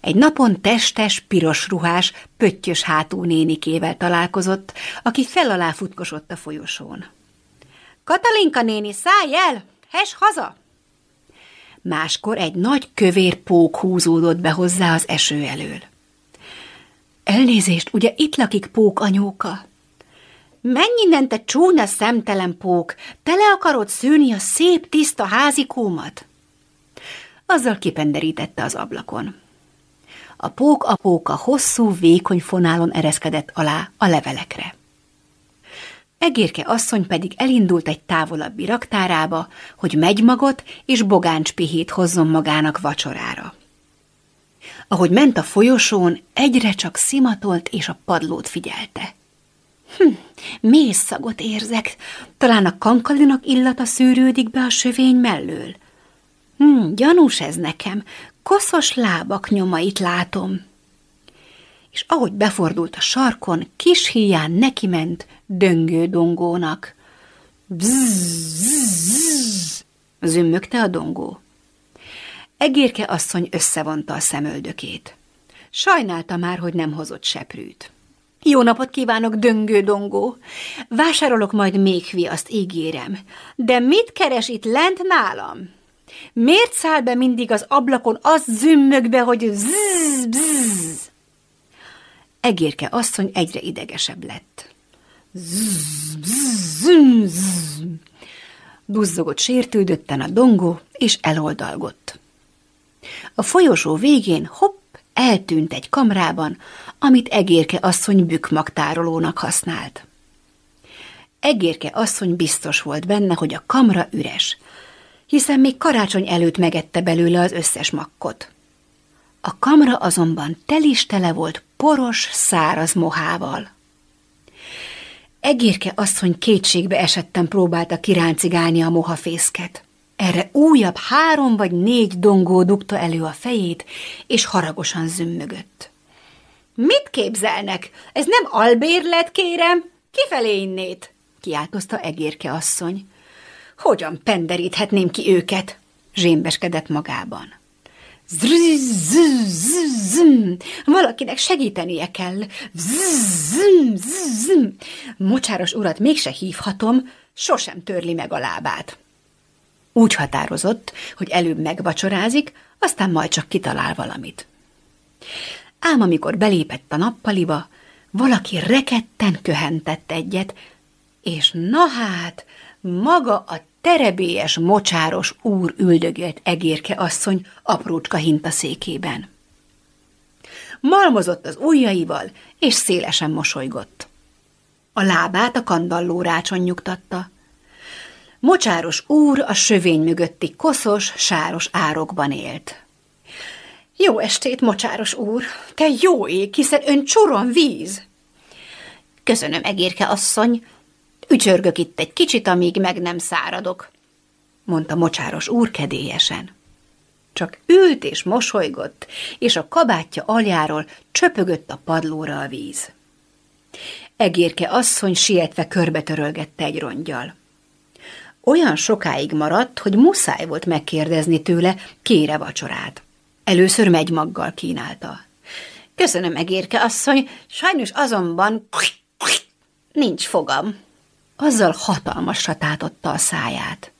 Egy napon testes, piros ruhás, pöttyös hátú nénikével találkozott, aki fel alá futkosott a folyosón. Katalinka néni, szállj el! Hes haza! Máskor egy nagy kövér pók húzódott be hozzá az eső elől. Elnézést, ugye itt lakik pók anyóka? Menj innen, te csúnya szemtelen pók, te le akarod szűni a szép, tiszta házikómat? Azzal kipenderítette az ablakon. A pók apóka hosszú, vékony fonálon ereszkedett alá a levelekre. Egérke asszony pedig elindult egy távolabbi raktárába, hogy magot és bogáncs hozzon magának vacsorára. Ahogy ment a folyosón, egyre csak szimatolt és a padlót figyelte. Hm, mész szagot érzek, talán a kankalinak illata szűrődik be a sövény mellől. Hm, gyanús ez nekem, koszos lábak nyomait látom és ahogy befordult a sarkon, kis híján neki ment döngő dongónak. Bzzz, zümmögte a dongó. Egérke asszony összevonta a szemöldökét. Sajnálta már, hogy nem hozott seprűt. Jó napot kívánok, döngő dongó! Vásárolok majd még viaszt, ígérem. De mit keres itt lent nálam? Miért száll be mindig az ablakon, az zümmög be, hogy zzz, bzzz? Egérke asszony egyre idegesebb lett. Duzzogott sértődötten a dongó, és eloldalgott. A folyosó végén hopp, eltűnt egy kamrában, amit Egérke asszony bükmagtárolónak használt. Egérke asszony biztos volt benne, hogy a kamra üres, hiszen még karácsony előtt megette belőle az összes makkot. A kamra azonban telistele volt poros, száraz mohával. Egérke asszony kétségbe esetten próbálta kiráncigálni a mohafészket. Erre újabb három vagy négy dongó dugta elő a fejét, és haragosan zümmögött. Mit képzelnek? Ez nem albérlet, kérem? Kifelé innét? kiáltozta Egérke asszony. Hogyan penderíthetném ki őket? zsémbeskedett magában. Zzzz, valakinek segítenie kell. Zzzz, Mocsáros urat mégse hívhatom, sosem törli meg a lábát. Úgy határozott, hogy előbb megvacsorázik, aztán majd csak kitalál valamit. Ám amikor belépett a nappaliba, valaki reketten köhentett egyet, és na hát, maga a terebélyes, mocsáros úr üldögélt egérke asszony aprócska hintaszékében. Malmozott az ujjaival, és szélesen mosolygott. A lábát a kandalló rácson nyugtatta. Mocsáros úr a sövény mögötti koszos, sáros árokban élt. Jó estét, mocsáros úr! Te jó ég, hiszen ön csoron víz! Köszönöm, egérke asszony. Ücsörgök itt egy kicsit, amíg meg nem száradok, mondta mocsáros úr kedélyesen. Csak ült és mosolygott, és a kabátja aljáról csöpögött a padlóra a víz. Egérke asszony sietve körbetörölgette egy rongyal. Olyan sokáig maradt, hogy muszáj volt megkérdezni tőle, kére vacsorát. Először megymaggal kínálta. Köszönöm, egérke asszony, sajnos azonban nincs fogam. Azzal hatalmasra tátotta a száját.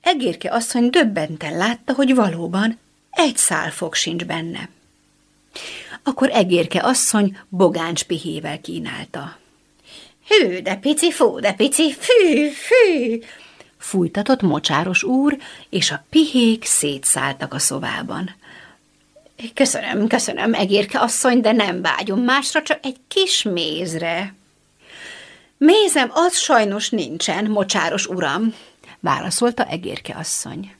Egérke asszony döbbenten látta, hogy valóban egy szál fog sincs benne. Akkor egérke asszony bogáncs pihével kínálta. Hű, de pici, fú, de pici, fű, fű! Fújtatott mocsáros úr, és a pihék szétszálltak a szobában. Köszönöm, köszönöm, egérke asszony, de nem vágyom másra, csak egy kis mézre. Mézem az sajnos nincsen, mocsáros uram, válaszolta egérke asszony.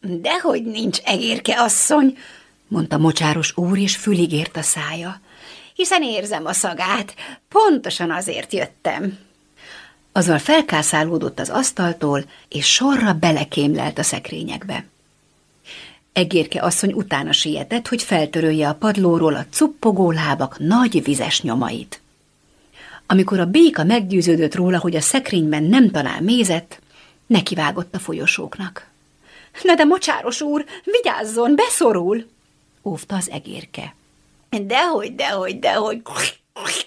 Dehogy nincs egérke asszony, mondta mocsáros úr, és fülig ért a szája. Hiszen érzem a szagát, pontosan azért jöttem. Azzal felkászálódott az asztaltól, és sorra belekémlelt a szekrényekbe. Egérke asszony utána sietett, hogy feltörölje a padlóról a cuppogó lábak nagy vizes nyomait. Amikor a béka meggyőződött róla, hogy a szekrényben nem talál mézet, nekivágott a folyosóknak. – Na de, mocsáros úr, vigyázzon, beszorul! – óvta az egérke. – Dehogy, dehogy, dehogy,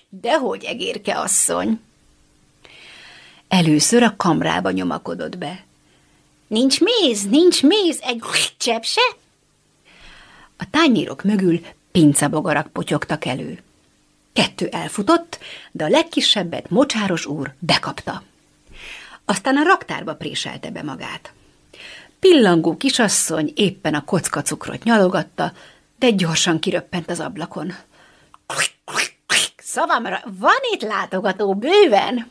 dehogy, egérke asszony! Először a kamrába nyomakodott be. – Nincs méz, nincs méz, egy csepp se? A tányérok mögül pincabogarak potyogtak elő. Kettő elfutott, de a legkisebbet mocsáros úr bekapta. Aztán a raktárba préselte be magát. Pillangó kisasszony éppen a kocka cukrot nyalogatta, de gyorsan kiröppent az ablakon. Szavamra, van itt látogató bőven?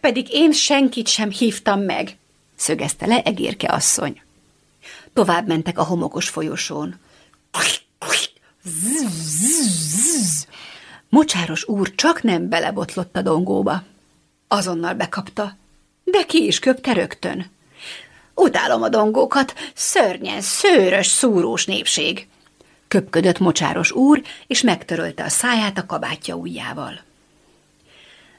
Pedig én senkit sem hívtam meg, szögezte le egérke asszony. Tovább mentek a homokos folyosón. Mocsáros úr csak nem belebotlott a dongóba. Azonnal bekapta, de ki is köpte rögtön. Utálom a dongókat, szörnyen, szőrös, szúrós népség. Köpködött mocsáros úr, és megtörölte a száját a kabátja ujjával.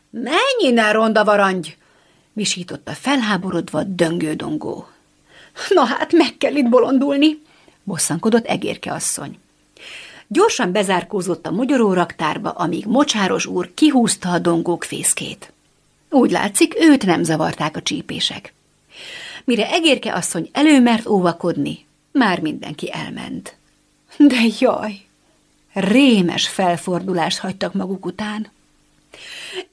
Menj innen, ronda varangy! Visította felháborodva döngő dongó. Na hát, meg kell itt bolondulni, bosszankodott egérke asszony. Gyorsan bezárkózott a mogyoró raktárba, amíg mocsáros úr kihúzta a dongók fészkét. Úgy látszik, őt nem zavarták a csípések. Mire egérke asszony előmert óvakodni, már mindenki elment. De jaj! Rémes felfordulást hagytak maguk után.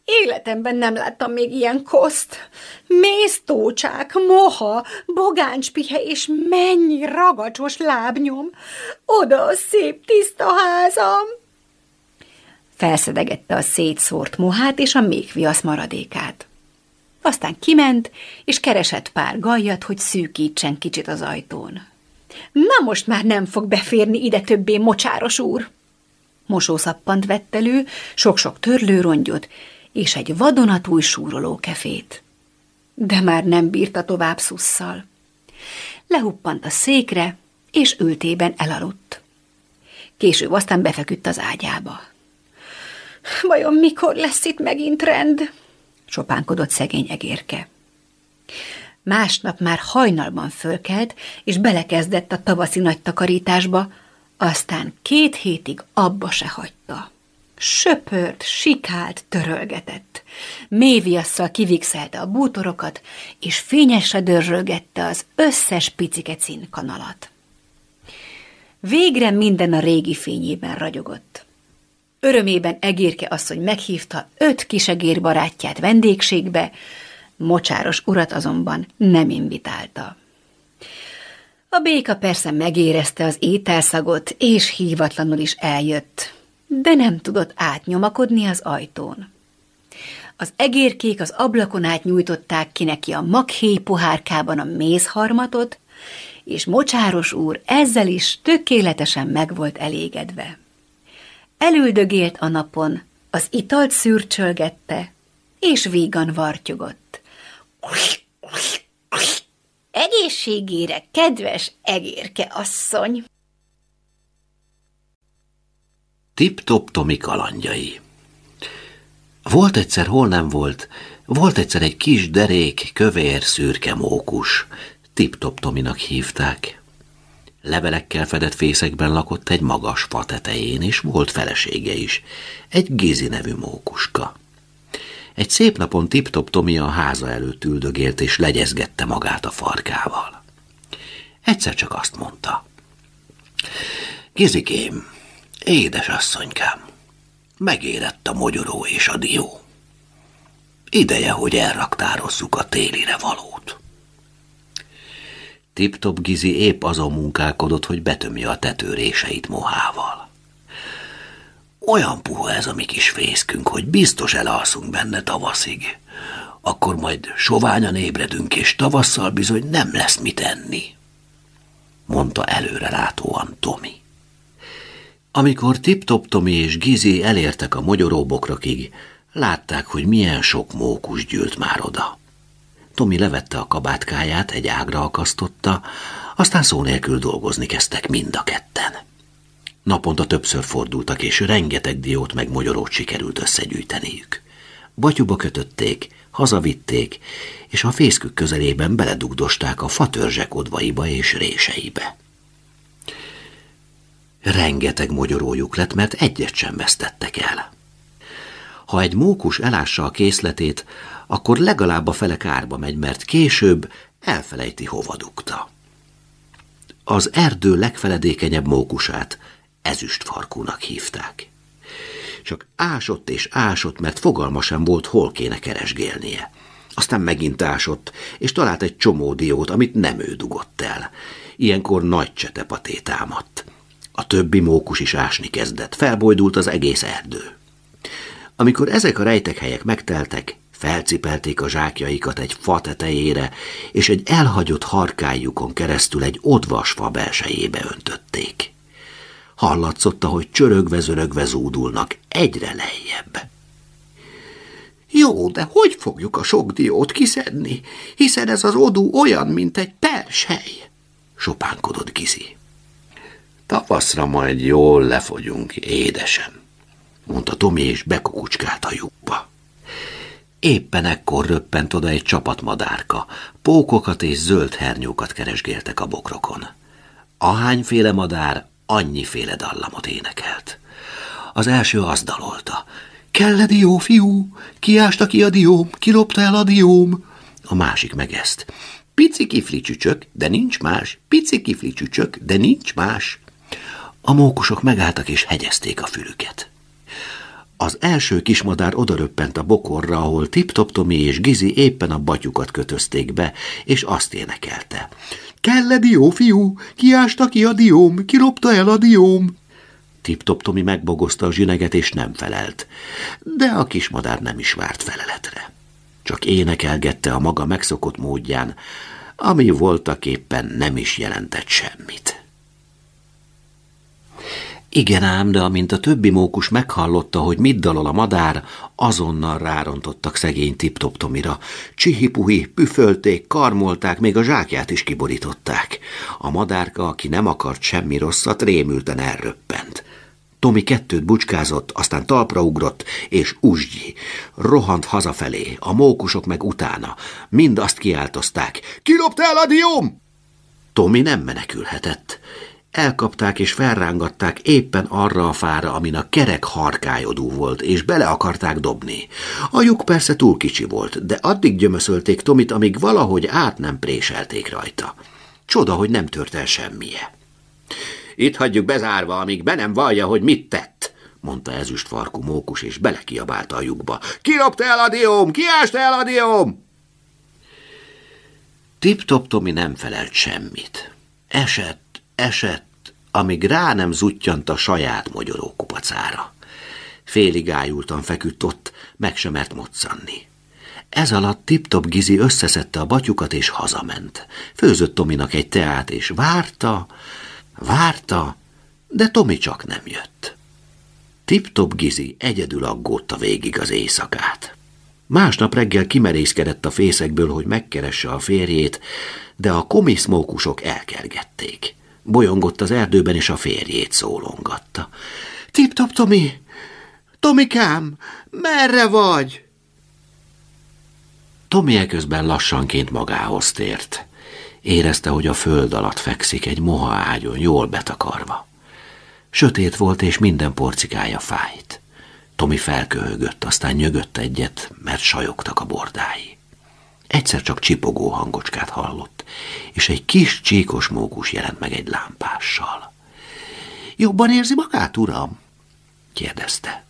Életemben nem láttam még ilyen koszt. Méztócsák, moha, bogáncspihe és mennyi ragacsos lábnyom. Oda a szép tiszta házam! Felszedegette a szétszórt mohát és a méhviasz maradékát. Aztán kiment, és keresett pár gajat, hogy szűkítsen kicsit az ajtón. Na most már nem fog beférni ide többé, mocsáros úr! Mosószappant vett elő, sok-sok törlőrongyot, és egy vadonatúj súroló kefét. De már nem bírta tovább szusszal. Lehuppant a székre, és ültében elaludt. Később aztán befeküdt az ágyába. Vajon mikor lesz itt megint rend? sopánkodott szegény egérke. Másnap már hajnalban fölkelt, és belekezdett a tavaszi nagy takarításba, aztán két hétig abba se hagyta. Söpört, sikált, törölgetett. Méviasszal kivixelte a bútorokat, és fényesre dörzsölgette az összes picike kanalat. Végre minden a régi fényében ragyogott. Örömében egérke asszony meghívta öt kisegér barátját vendégségbe, mocsáros urat azonban nem invitálta. A béka persze megérezte az ételszagot, és hívatlanul is eljött, de nem tudott átnyomakodni az ajtón. Az egérkék az ablakon át nyújtották ki neki a maghéj pohárkában a mézharmatot, és mocsáros úr ezzel is tökéletesen meg volt elégedve. Elüldögélt a napon, az italt szürcsölgette, és vígan vartyogott. Egészségére, kedves egérke asszony! Tip-top Tomi kalandjai Volt egyszer, hol nem volt, volt egyszer egy kis derék, kövér, szürke mókus. Tip-top Tominak hívták. Levelekkel fedett fészekben lakott egy magas fa tetején, és volt felesége is, egy Gizi nevű mókuska. Egy szép napon Tip-top Tomi a háza előtt üldögélt, és legyezgette magát a farkával. Egyszer csak azt mondta. Gizikém, édesasszonykám, megérett a mogyoró és a dió. Ideje, hogy elraktározzuk a télire valót. Tip-top Gizi épp azon munkálkodott, hogy betömje a tetőréseit mohával. Olyan puha ez a mi kis fészkünk, hogy biztos elalszunk benne tavaszig. Akkor majd soványan ébredünk, és tavasszal bizony nem lesz mit enni, mondta előre látóan Tomi. Amikor Tip-Top Tomi és Gizi elértek a mogyoróbokrakig, látták, hogy milyen sok mókus gyűlt már oda. Tomi levette a kabátkáját, egy ágra akasztotta, aztán szó nélkül dolgozni kezdtek mind a ketten. Naponta többször fordultak, és rengeteg diót meg mogyorót sikerült összegyűjteniük. Batyuba kötötték, hazavitték, és a fészkük közelében beledugdosták a fatörzsek odvaiba és réseibe. Rengeteg mogyorójuk lett, mert egyet sem vesztettek el. Ha egy mókus elássa a készletét, akkor legalább a fele kárba megy, mert később elfelejti, hova dugta. Az erdő legfeledékenyebb mókusát ezüstfarkúnak hívták. Csak ásott és ásott, mert fogalma sem volt, hol kéne keresgélnie. Aztán megint ásott, és talált egy csomó diót, amit nem ő dugott el. Ilyenkor nagy csetepaté támadt. A többi mókus is ásni kezdett, felbojdult az egész erdő. Amikor ezek a rejtekhelyek megteltek, felcipelték a zsákjaikat egy fa tetejére, és egy elhagyott harkájukon keresztül egy odvasfa belsejébe öntötték. Hallatszott, hogy csörögve-zörögve zúdulnak egyre lejjebb. Jó, de hogy fogjuk a sok diót kiszedni, hiszen ez az odú olyan, mint egy persely, sopánkodott Gizi. Tavaszra majd jól lefogyunk, édesem, mondta Tomi, és bekukucskált a lyukba. Éppen ekkor röppent oda egy csapatmadárka, pókokat és zöld hernyókat keresgéltek a bokrokon. Ahányféle madár annyiféle dallamot énekelt. Az első az dalolta. Kell-e dió, fiú? Kiásta ki a dióm? Kilopta el a dióm? A másik meg ezt. Pici kifli csücsök, de nincs más. Pici kifli csücsök, de nincs más. A mókusok megálltak és hegyezték a fülüket. Az első kismadár odaröppent a bokorra, ahol Tip-Top Tomi és Gizi éppen a batyukat kötözték be, és azt énekelte. Kell-e dió, fiú? Kiásta ki a dióm? Kilopta el a dióm? Tip-Top Tomi megbogozta a zsineget, és nem felelt. De a kismadár nem is várt feleletre. Csak énekelgette a maga megszokott módján, ami voltak éppen nem is jelentett semmit. Igen ám, de amint a többi mókus meghallotta, hogy mit dalol a madár, azonnal rárontottak szegény tiptoptomira. Csihipuhi, püfölték, karmolták, még a zsákját is kiborították. A madárka, aki nem akart semmi rosszat, rémülten elröppent. Tomi kettőt bucskázott, aztán talpra ugrott, és uzsgyi. Rohant hazafelé, a mókusok meg utána. Mind azt kiáltozták. Kiloptál a dióm? Tomi nem menekülhetett. Elkapták és felrángatták éppen arra a fára, amin a kerek harkályodú volt, és bele akarták dobni. A lyuk persze túl kicsi volt, de addig gyömöszölték Tomit, amíg valahogy át nem préselték rajta. Csoda, hogy nem tört el semmije. Itt hagyjuk bezárva, amíg be nem vallja, hogy mit tett, mondta farkú mókus, és belekiabálta a lyukba. Kilopta el a dióm! Kiásta el a dióm! Tip-top Tomi nem felelt semmit. Esett, esett, amíg rá nem zuttyant a saját mogyoró kupacára. Félig ájultan feküdt ott, meg sem mert moccanni. Ez alatt Tip-Top Gizi összeszedte a batyukat és hazament. Főzött Tominak egy teát, és várta, várta, de Tomi csak nem jött. Tip-Top Gizi egyedül aggódta végig az éjszakát. Másnap reggel kimerészkedett a fészekből, hogy megkeresse a férjét, de a komiszmókusok elkergették. Bolyongott az erdőben, és a férjét szólongatta. Tip-top, Tomi! Tomikám, merre vagy? Tomi eközben lassanként magához tért. Érezte, hogy a föld alatt fekszik egy moha ágyon, jól betakarva. Sötét volt, és minden porcikája fájt. Tomi felköhögött, aztán nyögött egyet, mert sajogtak a bordái. Egyszer csak csipogó hangocskát hallott, és egy kis csíkos mókus jelent meg egy lámpással. Jobban érzi magát, uram? kérdezte.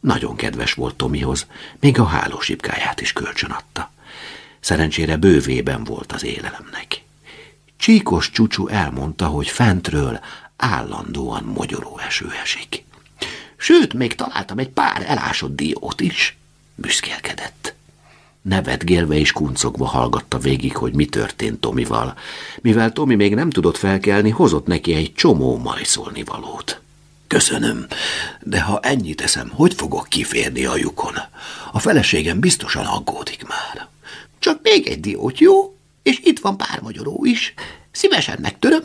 Nagyon kedves volt Tomihoz, még a hálósipkáját is kölcsönadta. Szerencsére bővében volt az élelemnek. Csíkos csúcsú elmondta, hogy fentről állandóan mogyoró eső esik. Sőt, még találtam egy pár elásott diót is, büszkélkedett. Nevetgélve és kuncogva hallgatta végig, hogy mi történt Tomival. Mivel Tomi még nem tudott felkelni, hozott neki egy csomó majszolni valót. Köszönöm, de ha ennyit eszem, hogy fogok kiférni a lyukon? A feleségem biztosan aggódik már. Csak még egy diót, jó? És itt van pár magyaró is. Szívesen megtöröm.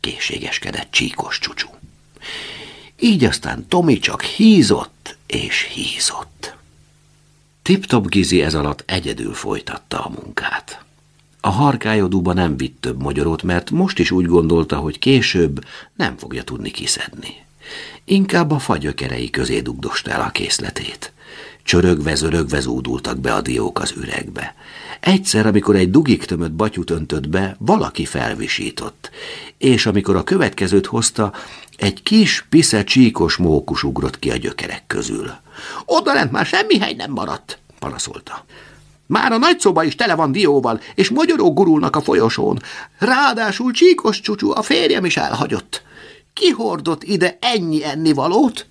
Készségeskedett csíkos csúcsú. Így aztán Tomi csak hízott és hízott. Tip-top Gizi ez alatt egyedül folytatta a munkát. A harkályodúba nem vitt több magyarót, mert most is úgy gondolta, hogy később nem fogja tudni kiszedni. Inkább a fagyökerei közé dugdosta el a készletét. Csörögve, zörögve zúdultak be a diók az üregbe. Egyszer, amikor egy dugik tömött batyut öntött be, valaki felvisított, és amikor a következőt hozta, egy kis, pisze csíkos mókus ugrott ki a gyökerek közül. Oda lent már semmi hely nem maradt, panaszolta. Már a nagyszoba is tele van dióval, és magyarók gurulnak a folyosón. Ráadásul csíkos csúcsú, a férjem is elhagyott. Ki hordott ide ennyi ennivalót?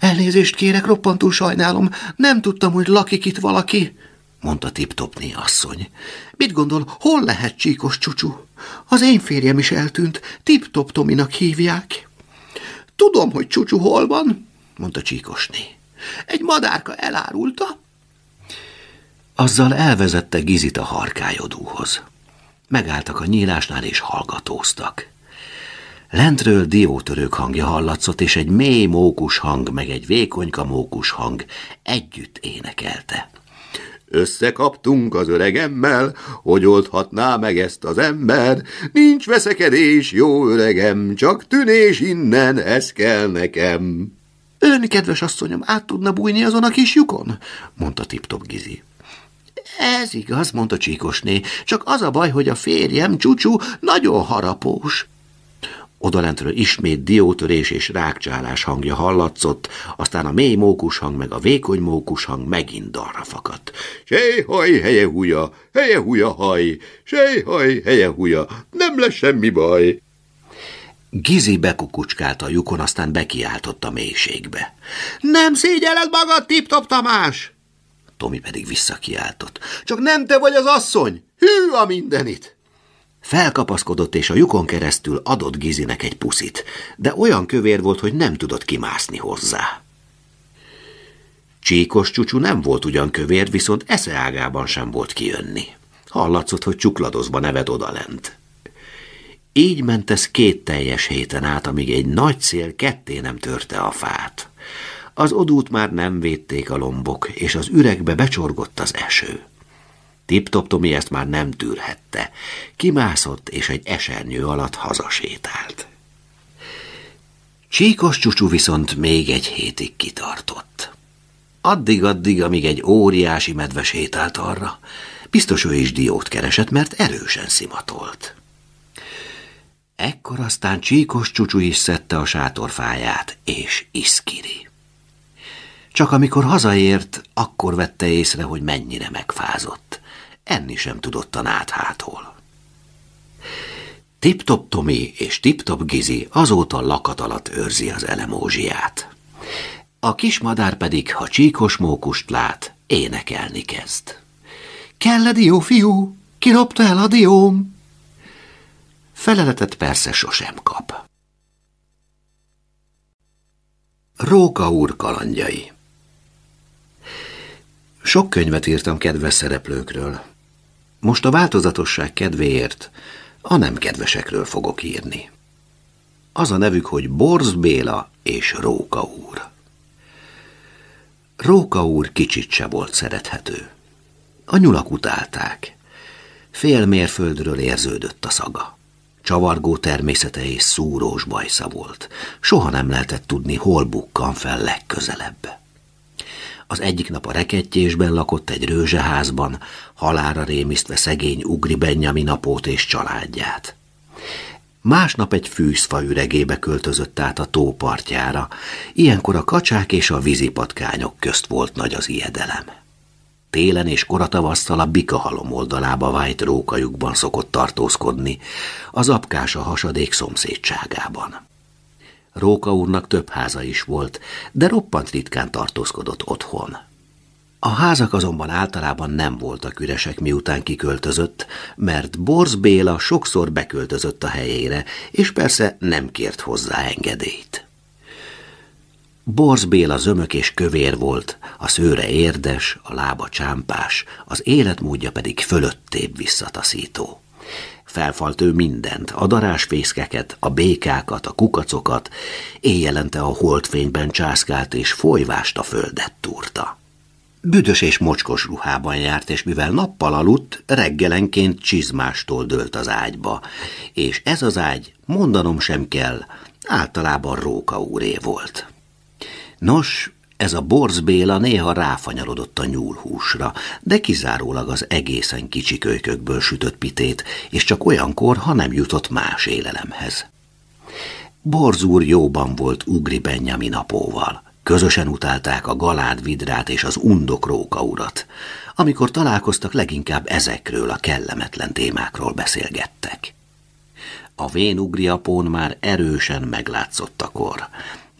Elnézést kérek, roppantul sajnálom, nem tudtam, hogy lakik itt valaki, mondta Tiptopné asszony. Mit gondol, hol lehet csíkos csúcsú? Az én férjem is eltűnt, Tiptop Tominak hívják. Tudom, hogy csúcsú hol van, mondta csíkosné. Egy madárka elárulta. Azzal elvezette Gizit a harkályodúhoz. Megálltak a nyílásnál és hallgatóztak. Lentről diótörők hangja hallatszott, és egy mély mókus hang, meg egy vékonyka mókus hang együtt énekelte. Összekaptunk az öregemmel, hogy oldhatná meg ezt az ember. Nincs veszekedés, jó öregem, csak tűnés innen, ez kell nekem. Ön, kedves asszonyom, át tudna bújni azon a kis lyukon? mondta Tiptop Gizi. Ez igaz, mondta Csíkosné, csak az a baj, hogy a férjem, Csúcsú, nagyon harapós. Odalentről ismét diótörés és rákcsálás hangja hallatszott, aztán a mély mókus hang meg a vékony mókus hang megint dalra fakadt. Sejhaj, helye húja, helye húja haj, sejhaj, helye húja, nem lesz semmi baj. Gizi bekukucskált a lyukon, aztán bekiáltott a mélységbe. Nem szégyeled magad, Tip-Top Tamás! Tomi pedig visszakiáltott. Csak nem te vagy az asszony! Hű a mindenit! Felkapaszkodott, és a lyukon keresztül adott Gizinek egy puszit, de olyan kövér volt, hogy nem tudott kimászni hozzá. Csíkos csúcsú nem volt ugyan kövér, viszont eszeágában sem volt kijönni. Hallatszott, hogy csukladozva neved odalent. Így ment ez két teljes héten át, amíg egy nagy szél ketté nem törte a fát. Az odút már nem védték a lombok, és az üregbe becsorgott az eső. Tip-Top Tomi ezt már nem tűrhette. Kimászott, és egy esernyő alatt hazasétált. Csíkos csúcsú viszont még egy hétig kitartott. Addig-addig, amíg egy óriási medve sétált arra. Biztos ő is diót keresett, mert erősen szimatolt. Ekkor aztán csíkos csúcsú is szedte a sátorfáját, és iszkiri. Csak amikor hazaért, akkor vette észre, hogy mennyire megfázott. Enni sem tudott a náthától. Tip-top Tomi és Tip-top Gizi azóta lakat alatt őrzi az elemózsiát. A kismadár pedig, ha csíkos mókust lát, énekelni kezd. Kell dió, fiú? Kilopta el a dióm? Feleletet persze sosem kap. Róka úr kalandjai Sok könyvet írtam kedves szereplőkről. Most a változatosság kedvéért a nem kedvesekről fogok írni. Az a nevük, hogy Borz Béla és Róka úr. Róka úr kicsit se volt szerethető. A nyulak utálták. Fél mérföldről érződött a szaga. Csavargó természete és szúrós bajsza volt. Soha nem lehetett tudni, hol bukkan fel legközelebb. Az egyik nap a rekettyésben lakott egy rőzseházban, halára rémisztve szegény Ugri Benjamin apót és családját. Másnap egy fűszfa üregébe költözött át a tópartjára, ilyenkor a kacsák és a vízipatkányok közt volt nagy az ijedelem. Télen és koratavasszal a bikahalom oldalába vájt rókajukban szokott tartózkodni, az apkás a hasadék szomszédságában. Róka úrnak több háza is volt, de roppant ritkán tartózkodott otthon. A házak azonban általában nem voltak üresek, miután kiköltözött, mert Borz Béla sokszor beköltözött a helyére, és persze nem kért hozzá engedélyt. Borz Béla zömök és kövér volt, a szőre érdes, a lába csámpás, az életmódja pedig fölöttébb visszataszító. Felfalt ő mindent, a darásfészkeket, a békákat, a kukacokat, éjjelente a holdfényben császkált és folyvást a földet túrta. Büdös és mocskos ruhában járt, és mivel nappal aludt, reggelenként csizmástól dőlt az ágyba, és ez az ágy, mondanom sem kell, általában Róka úré volt. Nos, ez a Borz Béla néha ráfanyarodott a nyúlhúsra, de kizárólag az egészen kicsi kölykökből sütött pitét, és csak olyankor, ha nem jutott más élelemhez. Borz úr jóban volt Ugri Benjamin apóval. Közösen utálták a galád vidrát és az undok róka urat. Amikor találkoztak, leginkább ezekről a kellemetlen témákról beszélgettek. A vén ugri apón már erősen meglátszott a kor.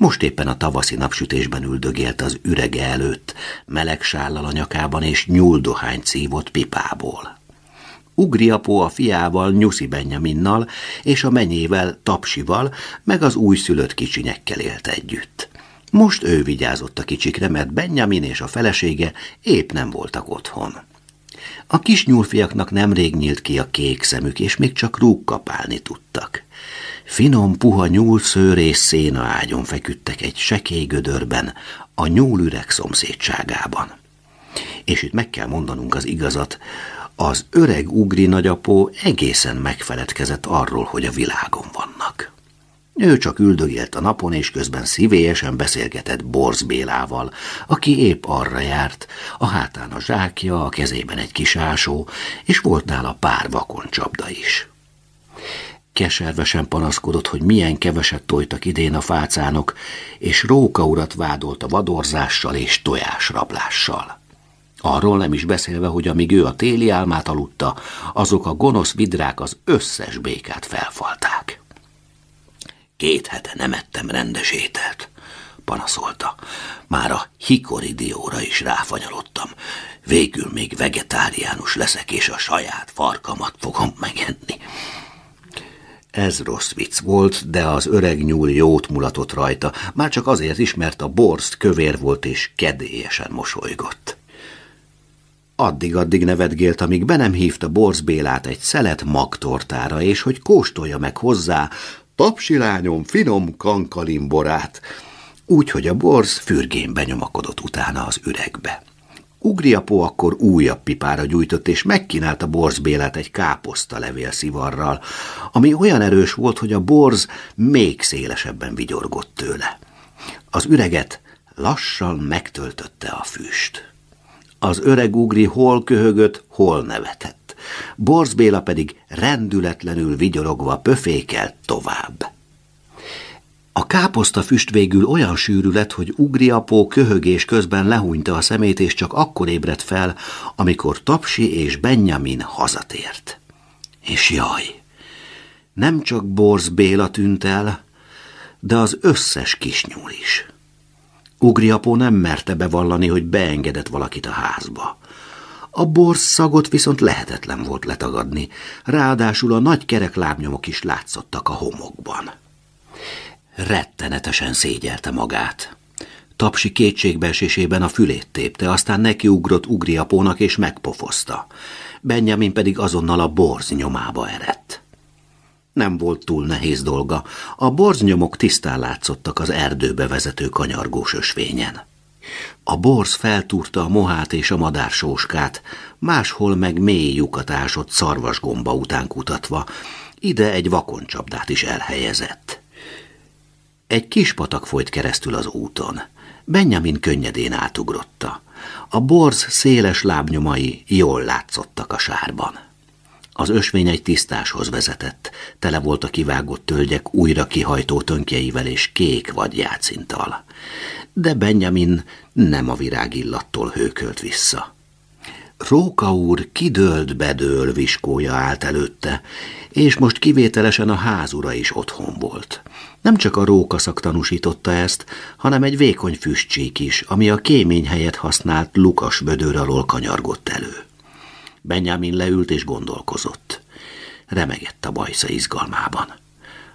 Most éppen a tavaszi napsütésben üldögélt az ürege előtt, meleg sállal a nyakában és nyúldohány szívott pipából. Ugriapó a fiával, Nyuszi Benyaminnal és a menyével, Tapsival, meg az újszülött kicsinyekkel élt együtt. Most ő vigyázott a kicsikre, mert Benjamin és a felesége épp nem voltak otthon. A kis nyúlfiaknak nemrég nyílt ki a kék szemük, és még csak rúgkapálni tudtak. Finom, puha nyúlszőr és széna ágyon feküdtek egy sekély gödörben, a nyúlüreg szomszédságában. És itt meg kell mondanunk az igazat, az öreg ugri nagyapó egészen megfeledkezett arról, hogy a világon vannak. Ő csak üldögélt a napon, és közben szívélyesen beszélgetett Borz Bélával, aki épp arra járt, a hátán a zsákja, a kezében egy kis ásó, és volt nála pár vakon csapda is. Keservesen panaszkodott, hogy milyen keveset tojtak idén a fácánok, és Róka urat vádolt a vadorzással és tojásrablással. Arról nem is beszélve, hogy amíg ő a téli álmát aludta, azok a gonosz vidrák az összes békát felfalták. Két hete nem ettem rendes ételt, panaszolta. Már a hikoridióra is ráfanyalottam. Végül még vegetáriánus leszek, és a saját farkamat fogom megenni. Ez rossz vicc volt, de az öreg nyúl jót mulatott rajta, már csak azért is, mert a borzt kövér volt és kedélyesen mosolygott. Addig-addig nevetgélt, amíg be nem hívta Borz Bélát egy szelet magtortára, és hogy kóstolja meg hozzá tapsilányom finom kankalimborát, úgy, hogy a borz fürgén benyomakodott utána az üregbe. Ugriapó akkor újabb pipára gyújtott, és megkínálta Borz Bélát egy káposzta levél szivarral, ami olyan erős volt, hogy a borz még szélesebben vigyorgott tőle. Az üreget lassan megtöltötte a füst. Az öreg ugri hol köhögött, hol nevetett. Borz Béla pedig rendületlenül vigyorogva pöfékelt tovább. A káposzta füst végül olyan sűrű lett, hogy Ugriapó köhögés közben lehúnyta a szemét, és csak akkor ébredt fel, amikor Tapsi és Benjamin hazatért. És jaj, nem csak Borz Béla tűnt el, de az összes kisnyúl is. Ugriapó nem merte bevallani, hogy beengedett valakit a házba. A borsz szagot viszont lehetetlen volt letagadni, ráadásul a nagy kerek lábnyomok is látszottak a homokban. Rettenetesen szégyelte magát. Tapsi kétségbeesésében a fülét tépte, aztán nekiugrott Ugriapónak és megpofozta. Benjamin pedig azonnal a borz nyomába erett. Nem volt túl nehéz dolga, a borznyomok tisztán látszottak az erdőbe vezető kanyargós ösvényen. A borz feltúrta a mohát és a madársóskát, máshol meg mély lyukat ásott szarvasgomba után kutatva, ide egy vakoncsapdát is elhelyezett. Egy kis patak folyt keresztül az úton. Benjamin könnyedén átugrotta. A borz széles lábnyomai jól látszottak a sárban. Az ösvény egy tisztáshoz vezetett, tele volt a kivágott tölgyek újra kihajtó tönkjeivel és kék vadjácintal. De Benjamin nem a virágillattól hőkölt vissza. Róka úr kidőlt bedől viskója állt előtte, és most kivételesen a házura is otthon volt. Nem csak a rókaszak tanúsította ezt, hanem egy vékony füstcsík is, ami a kémény helyet használt lukas bödőr alól kanyargott elő. Benjamin leült és gondolkozott. Remegett a bajsza izgalmában.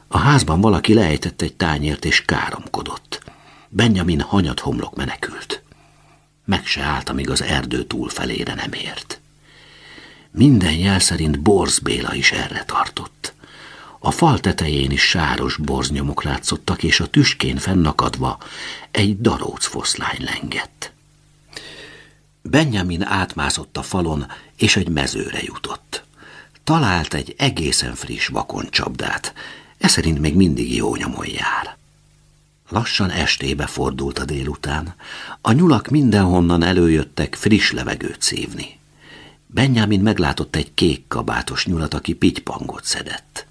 A házban valaki lejtett egy tányért és káromkodott. Benjamin hanyat homlok menekült. Meg se állt, amíg az erdő túlfelére nem ért. Minden jel szerint Borz Béla is erre tartott. A fal tetején is sáros borznyomok látszottak, és a tüskén fennakadva egy daróc foszlány lengett. Benjamin átmászott a falon, és egy mezőre jutott. Talált egy egészen friss vakoncsapdát, ez szerint még mindig jó nyomon jár. Lassan estébe fordult a délután. A nyulak mindenhonnan előjöttek friss levegőt szívni. Benjamin meglátott egy kék kabátos nyulat, aki pitypangot szedett.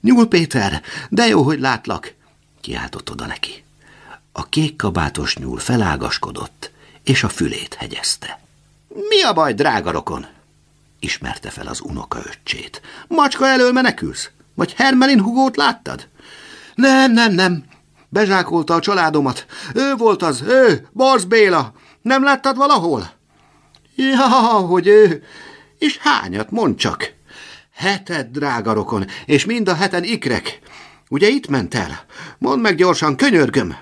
Nyúl Péter, de jó, hogy látlak, kiáltott oda neki. A kék kabátos nyúl felágaskodott, és a fülét hegyezte. Mi a baj, drága rokon? Ismerte fel az unoka öccsét. Macska elől menekülsz? Vagy Hermelin hugót láttad? Nem, nem, nem. Bezsákolta a családomat. Ő volt az, ő, Barsz Béla. Nem láttad valahol? Ja, hogy ő. És hányat, mond csak. Heted, drága rokon, és mind a heten ikrek. Ugye itt ment el? Mondd meg gyorsan, könyörgöm.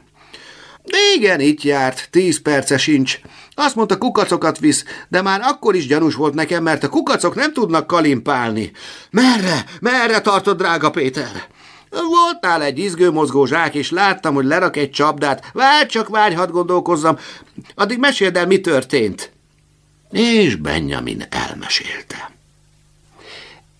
De igen, itt járt, tíz perce sincs. Azt mondta, kukacokat visz, de már akkor is gyanús volt nekem, mert a kukacok nem tudnak kalimpálni. Merre, merre tartod, drága Péter? Volt nála egy izgőmozgó zsák, és láttam, hogy lerak egy csapdát. Várj csak, várj, hadd gondolkozzam. Addig meséld el, mi történt. És Benjamin elmesélte.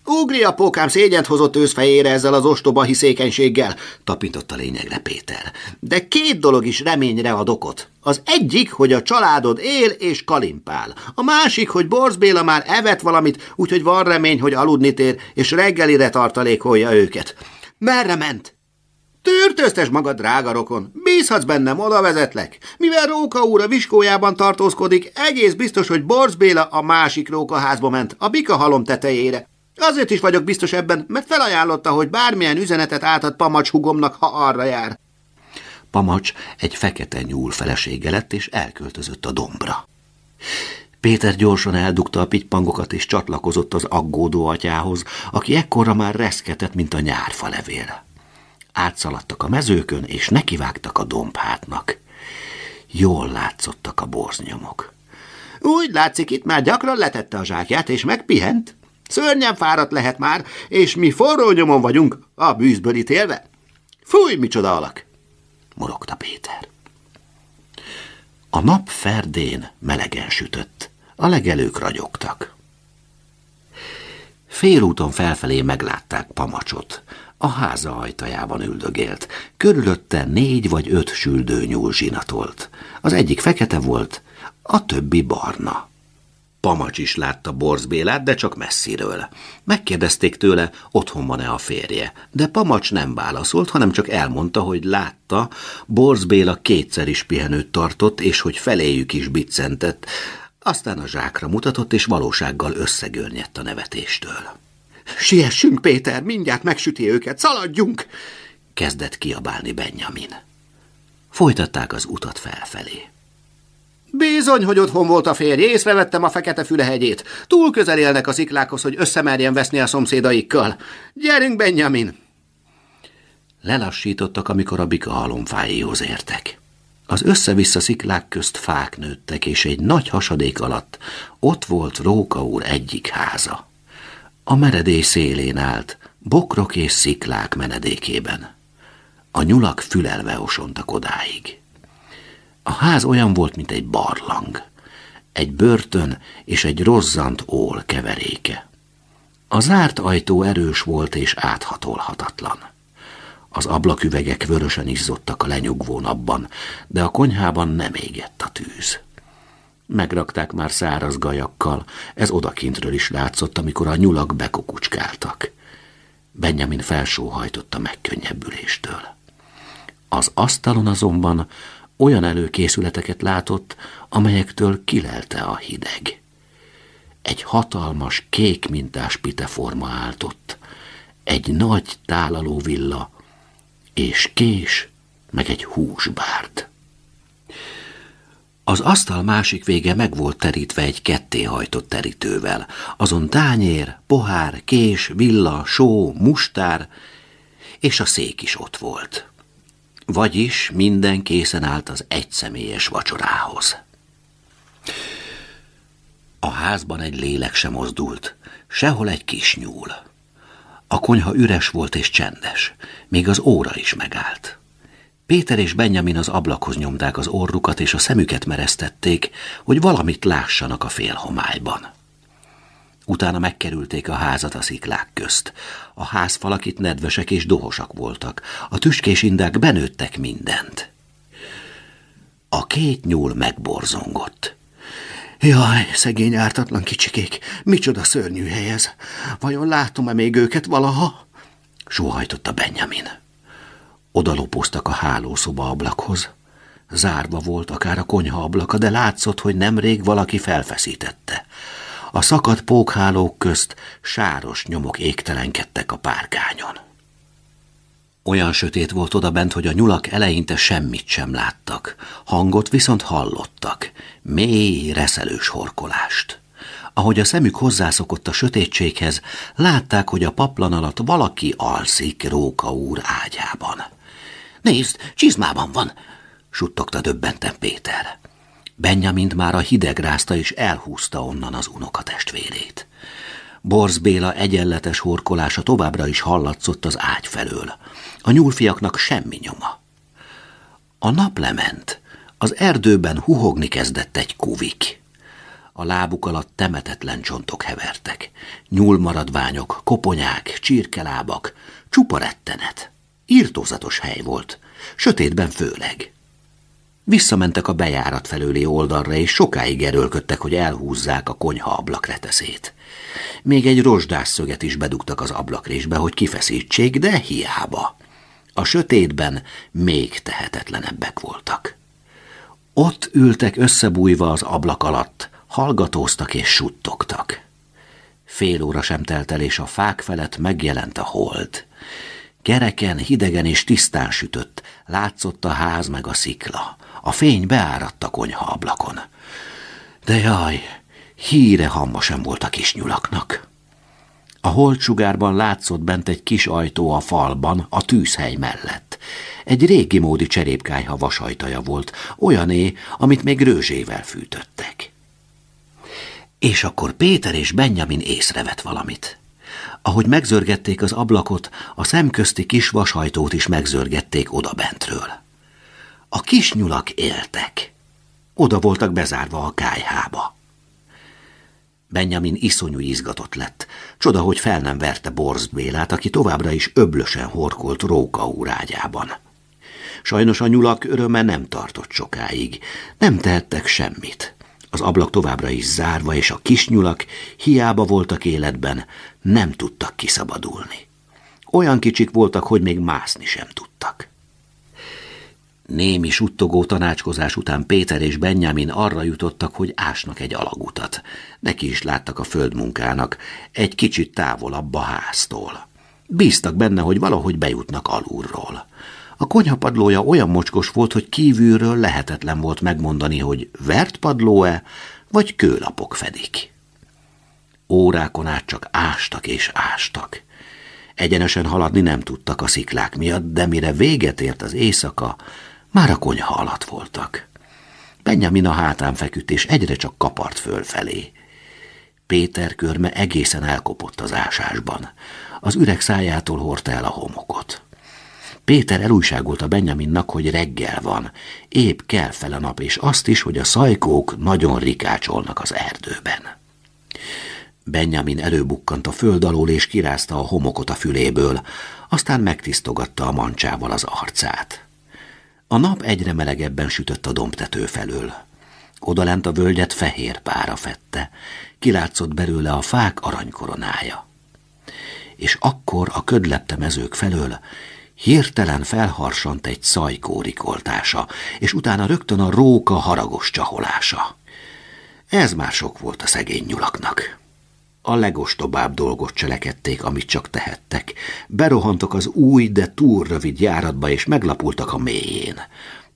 Ugri a pókám szégyent hozott őszfejére ezzel az ostoba hiszékenységgel, tapintott a lényegre Péter. De két dolog is reményre ad okot. Az egyik, hogy a családod él és kalimpál. A másik, hogy Borz Béla már evett valamit, úgyhogy van remény, hogy aludni tér, és reggelire tartalékolja őket. Merre ment? Törtöztes magad, drága rokon, bízhatsz bennem, oda vezetlek. Mivel Róka úr a viskójában tartózkodik, egész biztos, hogy Borz Béla a másik rókaházba ment, a bika halom tetejére. Azért is vagyok biztos ebben, mert felajánlotta, hogy bármilyen üzenetet átad Pamacs hugomnak, ha arra jár. Pamacs egy fekete nyúl felesége lett, és elköltözött a dombra. Péter gyorsan eldugta a pitypangokat, és csatlakozott az aggódó atyához, aki ekkorra már reszketett, mint a nyárfa levél. Átszaladtak a mezőkön, és nekivágtak a dombhátnak. Jól látszottak a borznyomok. Úgy látszik, itt már gyakran letette a zsákját, és megpihent. Szörnyen fáradt lehet már, és mi forró nyomon vagyunk, a bűzből ítélve. Fúj, micsoda alak! morogta Péter. A nap ferdén melegen sütött, a legelők ragyogtak. Félúton felfelé meglátták Pamacsot. A háza ajtajában üldögélt. Körülötte négy vagy öt süldő nyúl zsinatolt. Az egyik fekete volt, a többi barna. Pamacs is látta Borz Bélát, de csak messziről. Megkérdezték tőle, otthon van-e a férje, de Pamacs nem válaszolt, hanem csak elmondta, hogy látta, Borz Béla kétszer is pihenőt tartott, és hogy feléjük is biccentett. Aztán a zsákra mutatott, és valósággal összegörnyedt a nevetéstől. Siessünk, Péter, mindjárt megsüti őket, szaladjunk! Kezdett kiabálni Benjamin. Folytatták az utat felfelé. Bizony, hogy otthon volt a férj, észrevettem a fekete fülehegyét. Túl közel élnek a sziklákhoz, hogy összemerjen veszni a szomszédaikkal. Gyerünk, Benjamin! Lelassítottak, amikor a bika halomfájéhoz értek. Az össze-vissza sziklák közt fák nőttek, és egy nagy hasadék alatt ott volt Róka úr egyik háza. A meredély szélén állt, bokrok és sziklák menedékében. A nyulak fülelve osontak odáig. A ház olyan volt, mint egy barlang, egy börtön és egy rozzant ól keveréke. A zárt ajtó erős volt és áthatolhatatlan. Az ablaküvegek vörösen izzottak a lenyugvó napban, de a konyhában nem égett a tűz. Megrakták már száraz gajakkal, ez odakintről is látszott, amikor a nyulak bekokucskáltak. Benjamin felsóhajtott a megkönnyebbüléstől. Az asztalon azonban olyan előkészületeket látott, amelyektől kilelte a hideg. Egy hatalmas kék mintás piteforma állt ott, egy nagy tálaló villa, és kés, meg egy húsbárd. Az asztal másik vége meg volt terítve egy kettéhajtott terítővel. Azon tányér, pohár, kés, villa, só, mustár, és a szék is ott volt. Vagyis minden készen állt az egyszemélyes vacsorához. A házban egy lélek sem mozdult, sehol egy kis nyúl. A konyha üres volt és csendes, még az óra is megállt. Péter és Benjamin az ablakhoz nyomták az orrukat, és a szemüket meresztették, hogy valamit lássanak a félhomályban. Utána megkerülték a házat a sziklák közt. A házfalak itt nedvesek és dohosak voltak. A tüskés indák benőttek mindent. A két nyúl megborzongott. Jaj, szegény ártatlan kicsikék, micsoda szörnyű hely ez. Vajon látom-e még őket valaha? Sóhajtotta Benjamin. Odalopoztak a hálószoba ablakhoz. Zárva volt akár a konyha ablaka, de látszott, hogy nemrég valaki felfeszítette. A szakadt pókhálók közt sáros nyomok égtelenkedtek a párkányon. Olyan sötét volt odabent, hogy a nyulak eleinte semmit sem láttak, hangot viszont hallottak, mély, reszelős horkolást. Ahogy a szemük hozzászokott a sötétséghez, látták, hogy a paplan alatt valaki alszik Róka úr ágyában. Nézd, csizmában van, suttogta döbbenten Péter. Benjamint már a hideg rázta és elhúzta onnan az unoka testvérét. Borz Béla egyenletes horkolása továbbra is hallatszott az ágy felől. A nyúlfiaknak semmi nyoma. A nap lement, az erdőben huhogni kezdett egy kuvik. A lábuk alatt temetetlen csontok hevertek. Nyúlmaradványok, koponyák, csirkelábak, csupa rettenet. Írtózatos hely volt, sötétben főleg. Visszamentek a bejárat felőli oldalra, és sokáig erőlködtek, hogy elhúzzák a konyha ablakreteszét. Még egy rozsdás szöget is bedugtak az ablakrésbe, hogy kifeszítsék, de hiába. A sötétben még tehetetlenebbek voltak. Ott ültek összebújva az ablak alatt, hallgatóztak és suttogtak. Fél óra sem telt el, és a fák felett megjelent a hold. Kereken, hidegen és tisztán sütött, látszott a ház meg a szikla. A fény beáradt a konyha ablakon. De jaj, híre hamma sem volt a kis nyulaknak. A holtsugárban látszott bent egy kis ajtó a falban, a tűzhely mellett. Egy régi módi cserépkájha vasajtaja volt, olyané, amit még rőzsével fűtöttek. És akkor Péter és Benjamin észrevett valamit. Ahogy megzörgették az ablakot, a szemközti kis vasajtót is megzörgették odabentről. A kis nyulak éltek. Oda voltak bezárva a kájhába. Benjamin iszonyú izgatott lett. Csoda, hogy fel nem verte Borz Bélát, aki továbbra is öblösen horkolt Róka úrágyában. Sajnos a nyulak öröme nem tartott sokáig. Nem tehettek semmit. Az ablak továbbra is zárva, és a kis nyulak hiába voltak életben, nem tudtak kiszabadulni. Olyan kicsik voltak, hogy még mászni sem tudtak. Némi suttogó tanácskozás után Péter és Benjamin arra jutottak, hogy ásnak egy alagutat. Neki is láttak a földmunkának, egy kicsit távolabb a háztól. Bíztak benne, hogy valahogy bejutnak alulról. A konyhapadlója olyan mocskos volt, hogy kívülről lehetetlen volt megmondani, hogy vert padló-e, vagy kőlapok fedik. Órákon át csak ástak és ástak. Egyenesen haladni nem tudtak a sziklák miatt, de mire véget ért az éjszaka, már a konyha alatt voltak. Benjamin a hátán feküdt, és egyre csak kapart fölfelé. Péter körme egészen elkopott az ásásban. Az üreg szájától hordta el a homokot. Péter elújságolta Benjaminnak, hogy reggel van, épp kell fel a nap, és azt is, hogy a szajkók nagyon rikácsolnak az erdőben. Benjamin előbukkant a föld alól, és kirázta a homokot a füléből, aztán megtisztogatta a mancsával az arcát. A nap egyre melegebben sütött a dombtető felől. Odalent a völgyet fehér pára fette, kilátszott belőle a fák aranykoronája. És akkor a ködlepte mezők felől hirtelen felharsant egy szajkó rikoltása, és utána rögtön a róka haragos csaholása. Ez már sok volt a szegény nyulaknak a legostobább dolgot cselekedték, amit csak tehettek. Berohantak az új, de túl rövid járatba, és meglapultak a mélyén.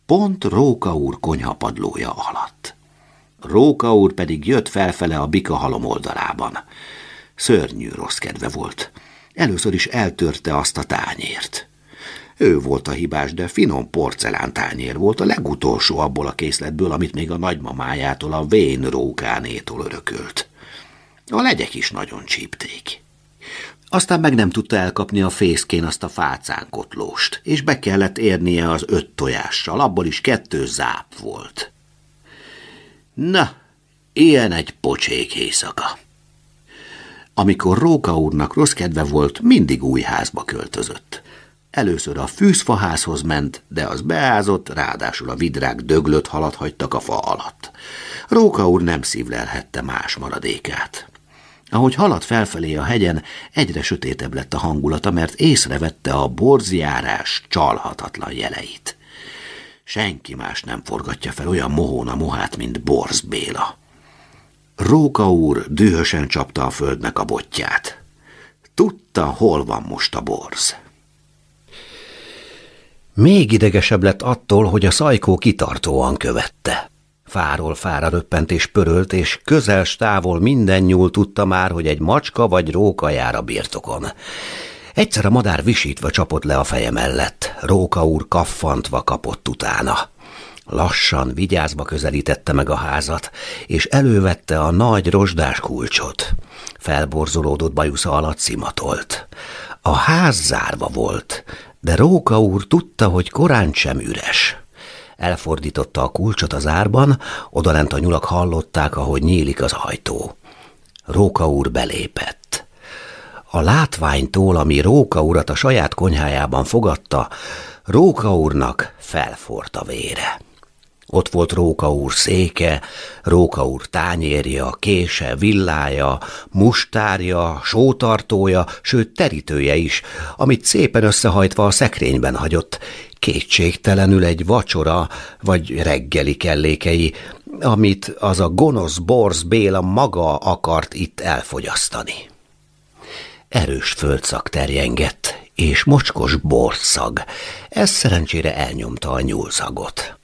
Pont Róka úr konyhapadlója alatt. Róka úr pedig jött felfele a bika halom oldalában. Szörnyű rossz kedve volt. Először is eltörte azt a tányért. Ő volt a hibás, de finom porcelán tányér volt a legutolsó abból a készletből, amit még a nagymamájától, a vén rókánétól örökölt. A legyek is nagyon csípték. Aztán meg nem tudta elkapni a fészkén azt a fácánkotlóst, és be kellett érnie az öt tojással, abból is kettő záp volt. Na, ilyen egy pocsék éjszaka. Amikor Róka úrnak rossz kedve volt, mindig új házba költözött. Először a fűzfaházhoz ment, de az beázott, ráadásul a vidrák döglött halat hagytak a fa alatt. Róka úr nem szívlelhette más maradékát. Ahogy halad felfelé a hegyen, egyre sötétebb lett a hangulata, mert észrevette a borzjárás csalhatatlan jeleit. Senki más nem forgatja fel olyan mohón a mohát, mint Borz Béla. Róka úr dühösen csapta a földnek a botját. Tudta, hol van most a borz. Még idegesebb lett attól, hogy a szajkó kitartóan követte. Fáról fára röppent és pörölt, és közel távol minden nyúl tudta már, hogy egy macska vagy róka jár a birtokon. Egyszer a madár visítva csapott le a feje mellett, Róka úr kaffantva kapott utána. Lassan, vigyázva közelítette meg a házat, és elővette a nagy rozsdás kulcsot. Felborzolódott bajusza alatt szimatolt. A ház zárva volt, de Róka úr tudta, hogy korán sem üres. Elfordította a kulcsot az árban, odalent a nyulak hallották, ahogy nyílik az ajtó. Róka úr belépett. A látványtól, ami Róka urat a saját konyhájában fogadta, Róka úrnak felfort a vére. Ott volt Róka úr széke, Róka úr tányérja, kése, villája, mustárja, sótartója, sőt terítője is, amit szépen összehajtva a szekrényben hagyott, kétségtelenül egy vacsora vagy reggeli kellékei, amit az a gonosz Borz Béla maga akart itt elfogyasztani. Erős földszak terjengett, és mocskos borszag. Ez szerencsére elnyomta a nyúlszagot.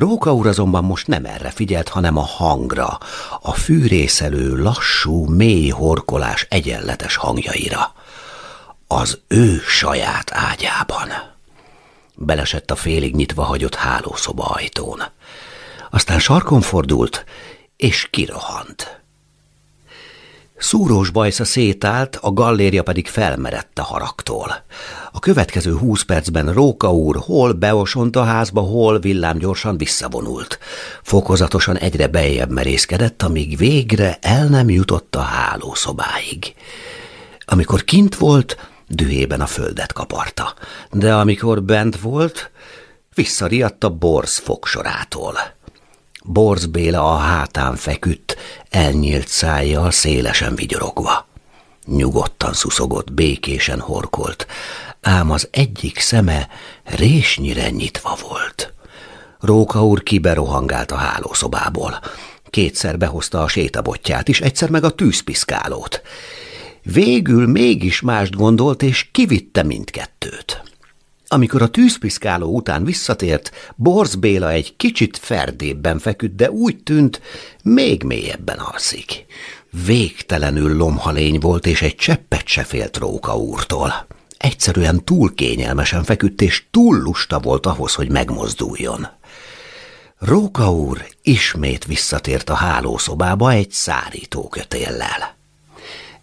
Róka úr azonban most nem erre figyelt, hanem a hangra, a fűrészelő, lassú, mély horkolás egyenletes hangjaira. Az ő saját ágyában. Belesett a félig nyitva hagyott hálószoba ajtón. Aztán sarkon fordult, és kirohant. Szúrós bajsza szétállt, a galléria pedig felmerett a haragtól. A következő húsz percben Róka úr hol beosont a házba, hol villámgyorsan visszavonult. Fokozatosan egyre beljebb merészkedett, amíg végre el nem jutott a hálószobáig. Amikor kint volt, dühében a földet kaparta, de amikor bent volt, visszariadt a borz fogsorától. Borz Béla a hátán feküdt, elnyílt szájjal szélesen vigyorogva. Nyugodtan szuszogott, békésen horkolt, ám az egyik szeme résnyire nyitva volt. Róka úr kiberohangált a hálószobából. Kétszer behozta a sétabotját is, egyszer meg a tűzpiszkálót. Végül mégis mást gondolt, és kivitte mindkettőt. Amikor a tűzpiszkáló után visszatért, Borz Béla egy kicsit ferdébben feküdt, de úgy tűnt, még mélyebben alszik. Végtelenül lomhalény volt, és egy cseppet se félt Róka úrtól. Egyszerűen túl kényelmesen feküdt, és túl lusta volt ahhoz, hogy megmozduljon. Róka úr ismét visszatért a hálószobába egy szárítókötéllel.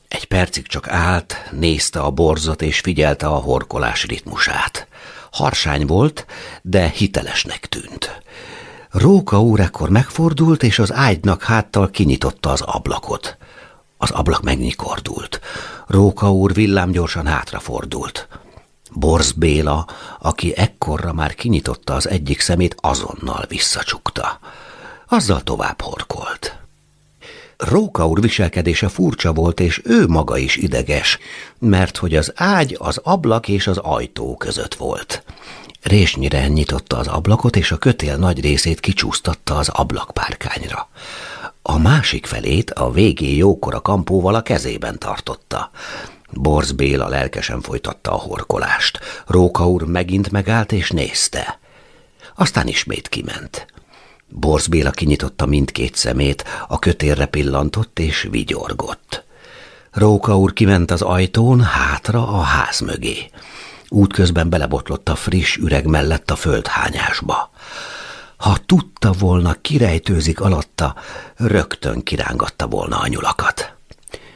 Egy percig csak állt, nézte a borzot és figyelte a horkolás ritmusát. Harsány volt, de hitelesnek tűnt. Róka úr ekkor megfordult, és az ágynak háttal kinyitotta az ablakot. Az ablak megnyikordult. Róka úr villámgyorsan hátrafordult. Borz Béla, aki ekkorra már kinyitotta az egyik szemét, azonnal visszacsukta. Azzal tovább horkolt. Róka úr viselkedése furcsa volt, és ő maga is ideges, mert hogy az ágy az ablak és az ajtó között volt. Résnyire nyitotta az ablakot, és a kötél nagy részét kicsúsztatta az ablakpárkányra. A másik felét a végé jókora kampóval a kezében tartotta. Borz Béla lelkesen folytatta a horkolást. Róka úr megint megállt és nézte. Aztán ismét kiment. Borz Béla kinyitotta mindkét szemét, a kötélre pillantott és vigyorgott. Róka úr kiment az ajtón, hátra a ház mögé. Útközben belebotlott a friss üreg mellett a földhányásba. Ha tudta volna, kirejtőzik alatta, rögtön kirángatta volna a nyulakat.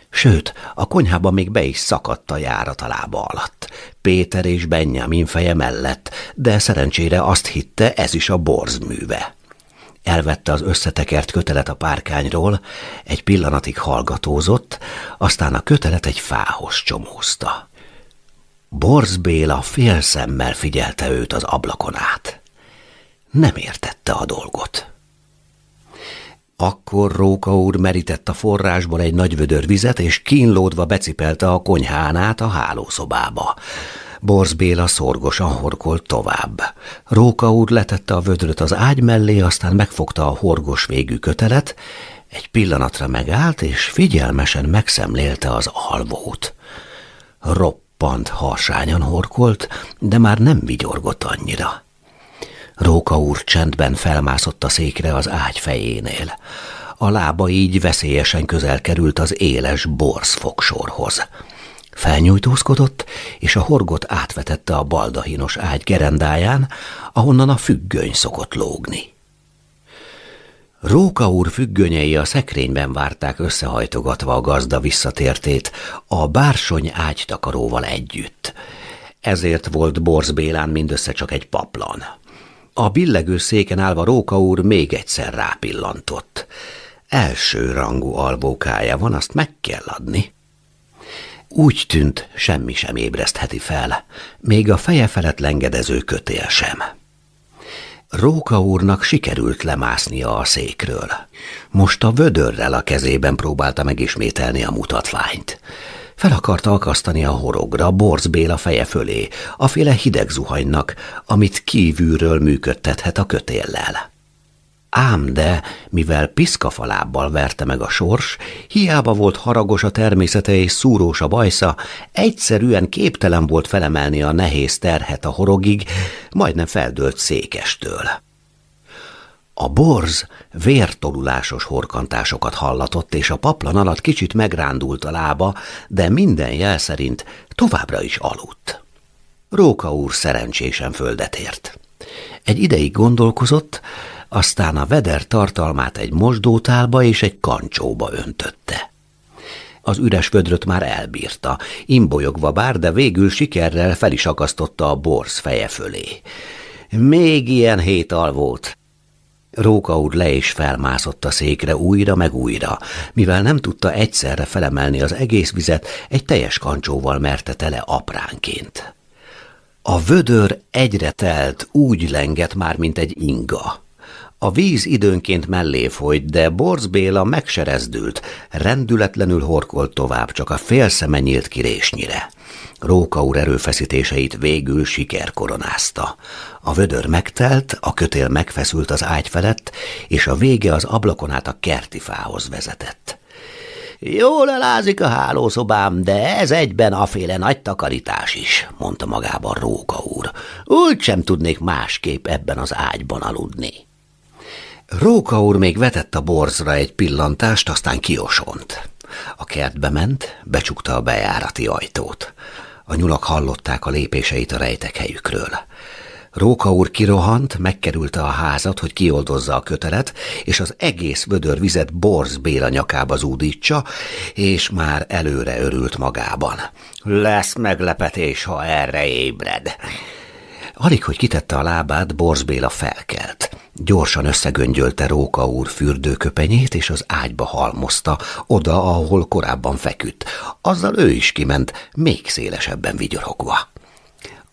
Sőt, a konyhában még be is szakadt a járat a lába alatt. Péter és Benjamin feje mellett, de szerencsére azt hitte, ez is a borz műve. Elvette az összetekert kötelet a párkányról, egy pillanatig hallgatózott, aztán a kötelet egy fához csomózta. Borz Béla fél szemmel figyelte őt az ablakon át. Nem értette a dolgot. Akkor Róka úr merített a forrásból egy nagy vödör vizet, és kínlódva becipelte a konyhán át a hálószobába. Borz Béla szorgosan horkolt tovább. Róka úr letette a vödröt az ágy mellé, aztán megfogta a horgos végű kötelet, egy pillanatra megállt, és figyelmesen megszemlélte az alvót. Roppant harsányan horkolt, de már nem vigyorgott annyira. Róka úr csendben felmászott a székre az ágy fejénél. A lába így veszélyesen közel került az éles borz fogsorhoz. Felnyújtózkodott, és a horgot átvetette a baldahinos ágy gerendáján, ahonnan a függöny szokott lógni. Róka úr függönyei a szekrényben várták összehajtogatva a gazda visszatértét, a bársony ágytakaróval együtt. Ezért volt Borz Bélán mindössze csak egy paplan. A billegő széken állva Róka úr még egyszer rápillantott. Első rangú alvókája van, azt meg kell adni. Úgy tűnt, semmi sem ébresztheti fel, még a feje felett lengedező kötél sem. Róka úrnak sikerült lemásznia a székről. Most a vödörrel a kezében próbálta megismételni a mutatványt. Fel akarta akasztani a horogra, Borz Béla feje fölé, a féle hideg zuhanynak, amit kívülről működtethet a kötéllel. Ám de, mivel piszkafalábbal verte meg a sors, hiába volt haragos a természete és szúrós a bajsza, egyszerűen képtelen volt felemelni a nehéz terhet a horogig, majdnem feldőlt székestől. A borz vértolulásos horkantásokat hallatott, és a paplan alatt kicsit megrándult a lába, de minden jel szerint továbbra is aludt. Róka úr szerencsésen földet ért. Egy ideig gondolkozott, aztán a veder tartalmát egy mosdótálba és egy kancsóba öntötte. Az üres vödröt már elbírta, imbolyogva bár, de végül sikerrel fel is akasztotta a borz feje fölé. Még ilyen hét volt. Róka úr le is felmászott a székre újra meg újra, mivel nem tudta egyszerre felemelni az egész vizet, egy teljes kancsóval merte tele apránként. A vödör egyre telt, úgy lengett már, mint egy inga. A víz időnként mellé folyt, de Borz Béla megserezdült, rendületlenül horkolt tovább, csak a félszeme nyílt kirésnyire. Róka úr erőfeszítéseit végül siker koronázta. A vödör megtelt, a kötél megfeszült az ágy felett, és a vége az ablakon át a kerti fához vezetett. Jól elázik a hálószobám, de ez egyben aféle nagy takarítás is, mondta magában Róka úr. Úgy sem tudnék másképp ebben az ágyban aludni. Róka úr még vetett a borzra egy pillantást, aztán kiosont. A kertbe ment, becsukta a bejárati ajtót. A nyulak hallották a lépéseit a rejtek helyükről. Róka úr kirohant, megkerülte a házat, hogy kioldozza a kötelet, és az egész vödör vizet Borz Béla nyakába zúdítsa, és már előre örült magában. Lesz meglepetés, ha erre ébred. Alig, hogy kitette a lábát, Borz Béla felkelt. Gyorsan összegöngyölte Róka úr fürdőköpenyét, és az ágyba halmozta, oda, ahol korábban feküdt. Azzal ő is kiment, még szélesebben vigyorogva.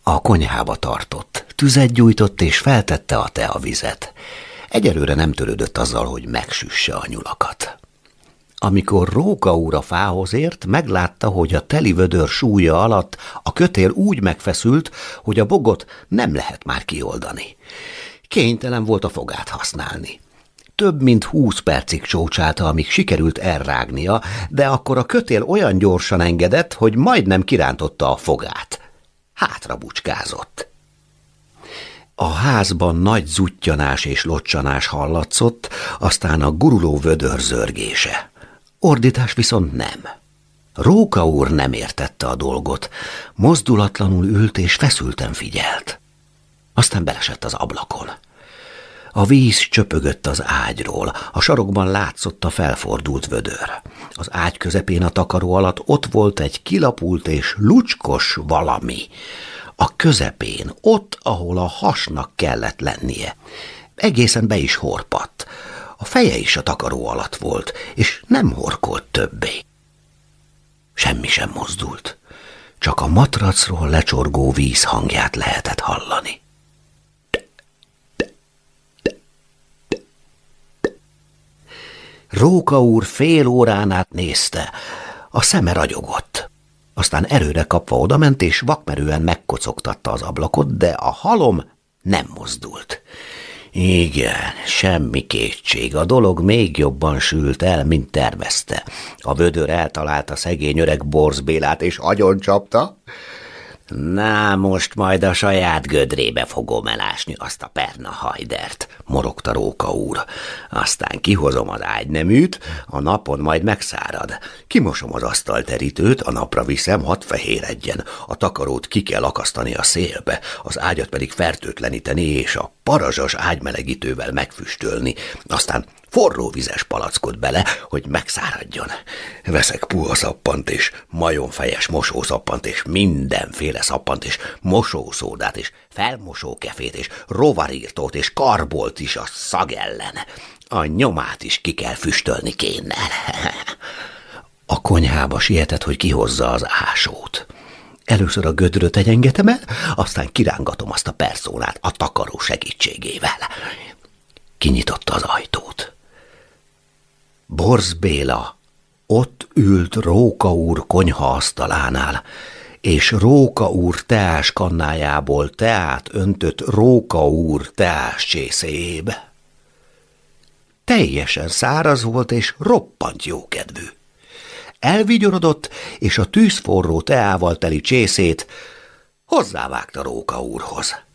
A konyhába tartott, tüzet gyújtott, és feltette a teavizet. Egyelőre nem törődött azzal, hogy megsüsse a nyulakat. Amikor Róka úr a fához ért, meglátta, hogy a teli vödör súlya alatt a kötél úgy megfeszült, hogy a bogot nem lehet már kioldani. Kénytelen volt a fogát használni. Több mint húsz percig csócsálta, amíg sikerült elrágnia, de akkor a kötél olyan gyorsan engedett, hogy majdnem kirántotta a fogát. Hátra bucskázott. A házban nagy zuttyanás és locsanás hallatszott, aztán a guruló vödör zörgése. Ordítás viszont nem. Róka úr nem értette a dolgot, mozdulatlanul ült és feszülten figyelt. Aztán belesett az ablakon. A víz csöpögött az ágyról, a sarokban látszott a felfordult vödör. Az ágy közepén a takaró alatt ott volt egy kilapult és lucskos valami. A közepén, ott, ahol a hasnak kellett lennie. Egészen be is horpadt. A feje is a takaró alatt volt, és nem horkolt többé. Semmi sem mozdult, csak a matracról lecsorgó víz hangját lehetett hallani. Róka úr fél órán át nézte, a szeme ragyogott. Aztán erőre kapva odament, és vakmerően megkocogtatta az ablakot, de a halom nem mozdult. Igen, semmi kétség, a dolog még jobban sült el, mint tervezte. A vödör eltalálta szegény öreg Borz Bélát, és agyon csapta. Na, most majd a saját gödrébe fogom elásni azt a perna hajdert, morogta Róka úr. Aztán kihozom az ágyneműt, a napon majd megszárad. Kimosom az asztalterítőt, a napra viszem, hadd fehéredjen. A takarót ki kell akasztani a szélbe, az ágyat pedig fertőtleníteni, és a parazsas ágymelegítővel megfüstölni. Aztán forró vizes palackot bele, hogy megszáradjon. Veszek puha szappant és majomfejes mosószappant és mindenféle szappant és mosószódát és felmosókefét és rovarírtót és karbolt is a szag ellen. A nyomát is ki kell füstölni kénnel. A konyhába sietett, hogy kihozza az ásót. Először a gödröt egyengetem el, aztán kirángatom azt a perszónát a takaró segítségével. Kinyitotta az ajtót. Borz Béla ott ült Róka úr konyhaasztalánál, és Róka úr teás kannájából teát öntött Róka úr teás csészébe. Teljesen száraz volt, és roppant jókedvű. Elvigyorodott, és a tűzforró teával teli csészét hozzávágta Róka úrhoz.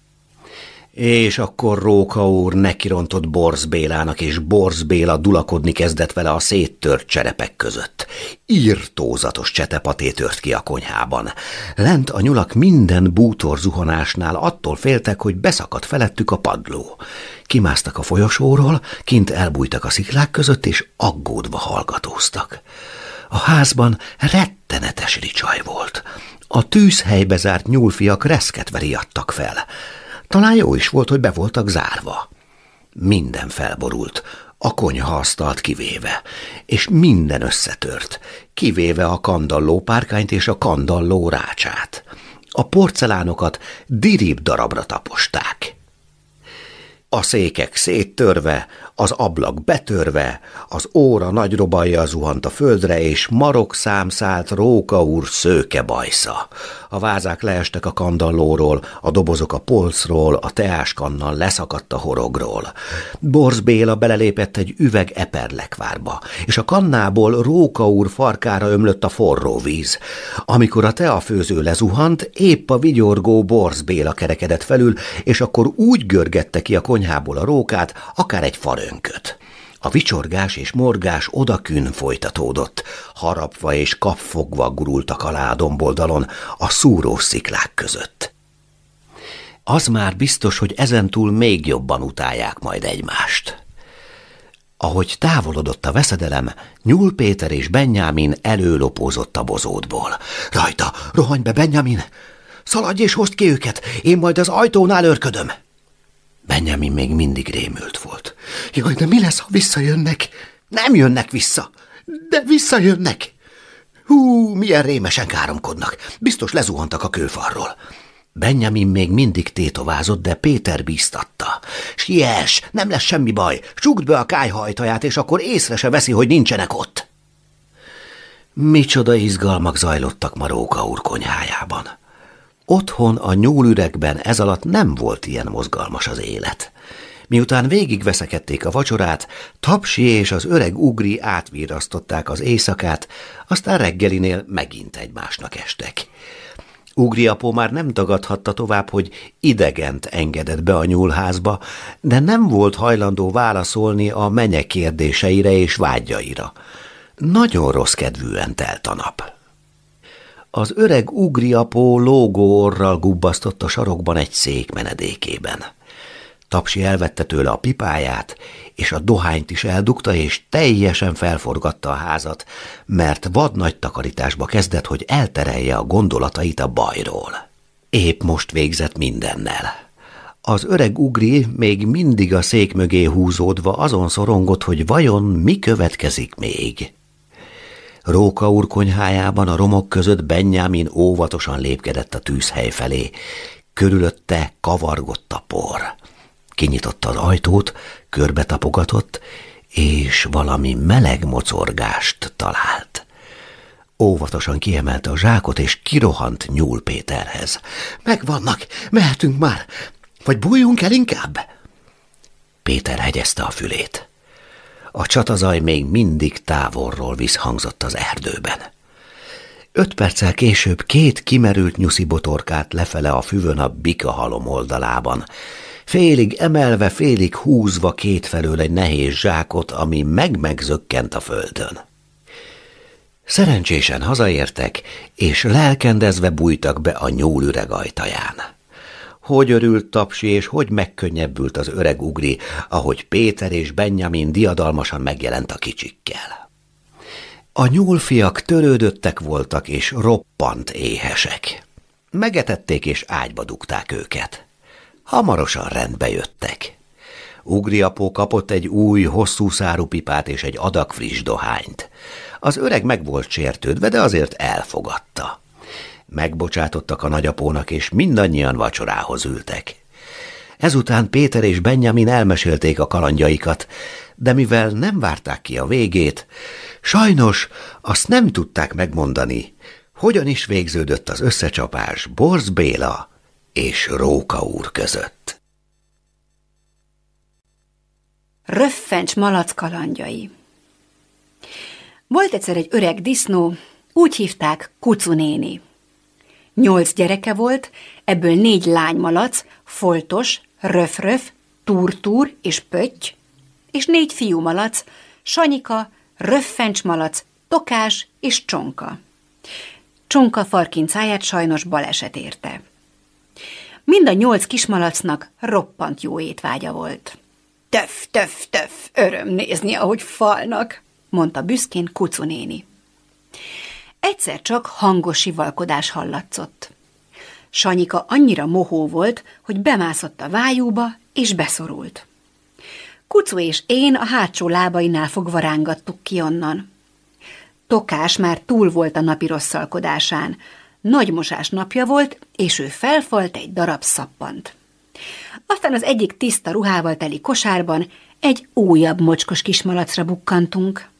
És akkor Róka úr nekirontott Borz Bélának, és Borz Béla dulakodni kezdett vele a széttört cserepek között. Írtózatos csetepaté tört ki a konyhában. Lent a nyulak minden bútor zuhanásnál attól féltek, hogy beszakadt felettük a padló. Kimásztak a folyosóról, kint elbújtak a sziklák között, és aggódva hallgatóztak. A házban rettenetes ricsaj volt. A tűzhelybe zárt nyúlfiak reszketve riadtak fel. Talán jó is volt, hogy be voltak zárva. Minden felborult, a konyhaasztalt kivéve, és minden összetört, kivéve a kandalló párkányt és a kandalló rácsát. A porcelánokat dirib darabra taposták. A székek széttörve, az ablak betörve, az óra nagy robajja zuhant a földre, és marok számszált Róka úr szőke bajsza. A vázák leestek a kandallóról, a dobozok a polcról, a teáskannal leszakadt a horogról. Borz Béla belelépett egy üveg eperlekvárba, és a kannából Róka úr farkára ömlött a forró víz. Amikor a teafőző lezuhant, épp a vigyorgó Borz Béla kerekedett felül, és akkor úgy görgette ki a konyhából a rókát, akár egy farönköt. A vicsorgás és morgás odakün folytatódott. Harapva és kapfogva gurultak alá a domboldalon, a szúrós sziklák között. Az már biztos, hogy ezentúl még jobban utálják majd egymást. Ahogy távolodott a veszedelem, Nyúl Péter és Benjamin előlopózott a bozótból. Rajta, rohanj be, Benjamin! Szaladj és hozd ki őket, én majd az ajtónál örködöm! Benjamin még mindig rémült volt. Jaj, de mi lesz, ha visszajönnek? Nem jönnek vissza, de visszajönnek. Hú, milyen rémesen káromkodnak. Biztos lezuhantak a kőfarról. Benjamin még mindig tétovázott, de Péter bíztatta. Siess, nem lesz semmi baj, csukd be a kájhajtaját, és akkor észre se veszi, hogy nincsenek ott. Micsoda izgalmak zajlottak Maróka úr konyhájában. Otthon a nyúlüregben ez alatt nem volt ilyen mozgalmas az élet. Miután végigveszekedték a vacsorát, Tapsi és az öreg ugri átvírasztották az éjszakát, aztán reggelinél megint egymásnak estek. Ugri apó már nem tagadhatta tovább, hogy idegent engedett be a nyúlházba, de nem volt hajlandó válaszolni a menye kérdéseire és vágyaira. Nagyon rossz kedvűen telt a nap. Az öreg ugriapó lógórral gubbasztott a sarokban egy szék menedékében. Tapsi elvette tőle a pipáját, és a dohányt is eldugta, és teljesen felforgatta a házat, mert vadnagy takarításba kezdett, hogy elterelje a gondolatait a bajról. Épp most végzett mindennel. Az öreg ugri még mindig a szék mögé húzódva azon szorongott, hogy vajon mi következik még. Róka úr konyhájában a romok között Benjamin óvatosan lépkedett a tűzhely felé. Körülötte kavargott a por. Kinyitotta az ajtót, körbe tapogatott, és valami meleg mocorgást talált. Óvatosan kiemelte a zsákot, és kirohant Nyúl Péterhez. Megvannak, mehetünk már, vagy bújjunk el inkább? Péter hegyezte a fülét. A csatazaj még mindig távolról visszhangzott az erdőben. Öt perccel később két kimerült nyuszi botorkát lefele a füvön a bika halom oldalában, félig emelve, félig húzva kétfelől egy nehéz zsákot, ami meg-megzökkent a földön. Szerencsésen hazaértek, és lelkendezve bújtak be a nyúlüreg ajtaján. Hogy örült Tapsi, és hogy megkönnyebbült az öreg ugri, ahogy Péter és Benjamin diadalmasan megjelent a kicsikkel. A nyúlfiak törődöttek voltak, és roppant éhesek. Megetették és ágyba dugták őket. Hamarosan rendbe jöttek. Ugriapó kapott egy új, hosszú szárú pipát és egy adag friss dohányt. Az öreg meg volt sértődve, de azért elfogadta. Megbocsátottak a nagyapónak, és mindannyian vacsorához ültek. Ezután Péter és Benjamin elmesélték a kalandjaikat, de mivel nem várták ki a végét, sajnos azt nem tudták megmondani, hogyan is végződött az összecsapás Borz Béla és Róka úr között. Röffencs malac kalandjai Volt egyszer egy öreg disznó, úgy hívták Kucu néni. Nyolc gyereke volt, ebből négy lánymalac, foltos, röfröf, túrtúr és pötty, és négy fiúmalac, Sanyika, röffencsmalac, tokás és csonka. Csonka farkincáját sajnos baleset érte. Mind a nyolc kismalacnak roppant jó étvágya volt. Töf, töf, töf, öröm nézni, ahogy falnak, mondta büszkén Kucu néni. Egyszer csak hangos sivalkodás hallatszott. Sanyika annyira mohó volt, hogy bemászott a vájúba, és beszorult. Kucu és én a hátsó lábainál fogva rángattuk ki onnan. Tokás már túl volt a napi rosszalkodásán. Nagy mosás napja volt, és ő felfalt egy darab szappant. Aztán az egyik tiszta ruhával teli kosárban egy újabb mocskos kismalacra bukkantunk.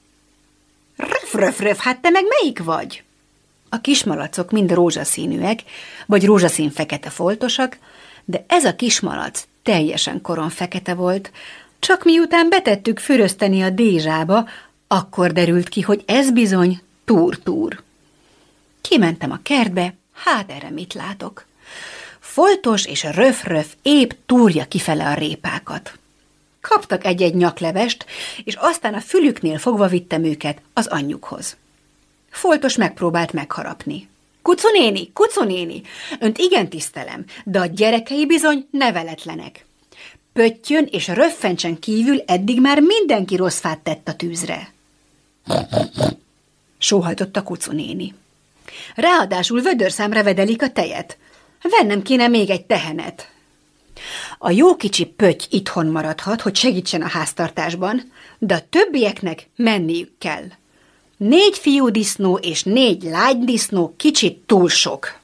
Röf, röf, röf, hát te meg melyik vagy? A kismalacok mind rózsaszínűek, vagy rózsaszín fekete foltosak, de ez a kismalac teljesen koron fekete volt, csak miután betettük fürözteni a dézsába, akkor derült ki, hogy ez bizony túr-túr. Kimentem a kertbe, hát erre mit látok? Foltos és röf-röf épp túrja kifele a répákat. Kaptak egy-egy nyaklevest, és aztán a fülüknél fogva vittem őket az anyjukhoz. Foltos megpróbált megharapni. Kucu néni, Kucu önt igen tisztelem, de a gyerekei bizony neveletlenek. Pöttyön és röffencsen kívül eddig már mindenki rossz fát tett a tűzre. Sóhajtott a néni. Ráadásul vödörszámra vedelik a tejet. Vennem kéne még egy tehenet. A jó kicsi pötty itthon maradhat, hogy segítsen a háztartásban, de a többieknek menniük kell. Négy fiú disznó és négy lágy disznó kicsit túl sok.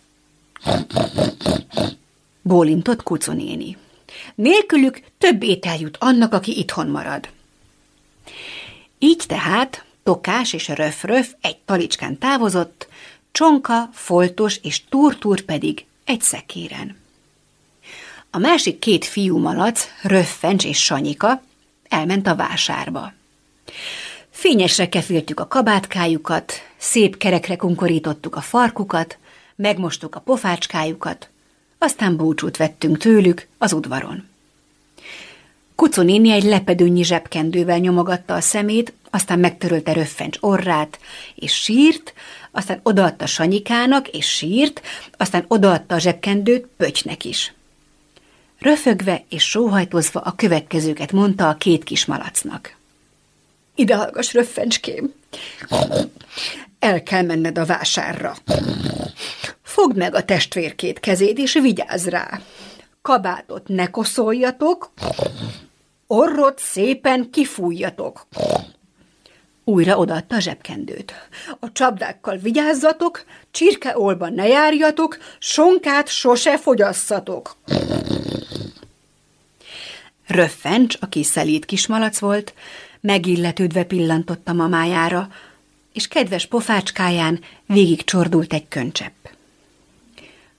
Bólintott kuconéni. Nélkülük több étel jut annak, aki itthon marad. Így tehát Tokás és Röf-Röf egy talicskán távozott, Csonka, Foltos és Turtur pedig egy szekéren. A másik két fiú malac, Röffencs és Sanyika, elment a vásárba. Fényesre keféltük a kabátkájukat, szép kerekre kunkorítottuk a farkukat, megmostuk a pofácskájukat, aztán búcsút vettünk tőlük az udvaron. Kucu néni egy lepedőnyi zsebkendővel nyomogatta a szemét, aztán megtörölte röffencs orrát, és sírt, aztán odaadta Sanyikának, és sírt, aztán odaadta a zsebkendőt Pöcsnek is. Röfögve és sóhajtozva a következőket mondta a két kis malacnak. Ide hallgass, röffencském! El kell menned a vásárra. Fogd meg a testvérkét kezét, és vigyázz rá. Kabátot ne koszoljatok, orrot szépen kifújjatok. Újra odaadta a zsebkendőt. A csapdákkal vigyázzatok, csirkeolban ne járjatok, sonkát sose fogyasszatok. Röffencs, aki szelíd kismalac volt, megilletődve pillantott a mamájára, és kedves pofácskáján végig csordult egy köncsepp.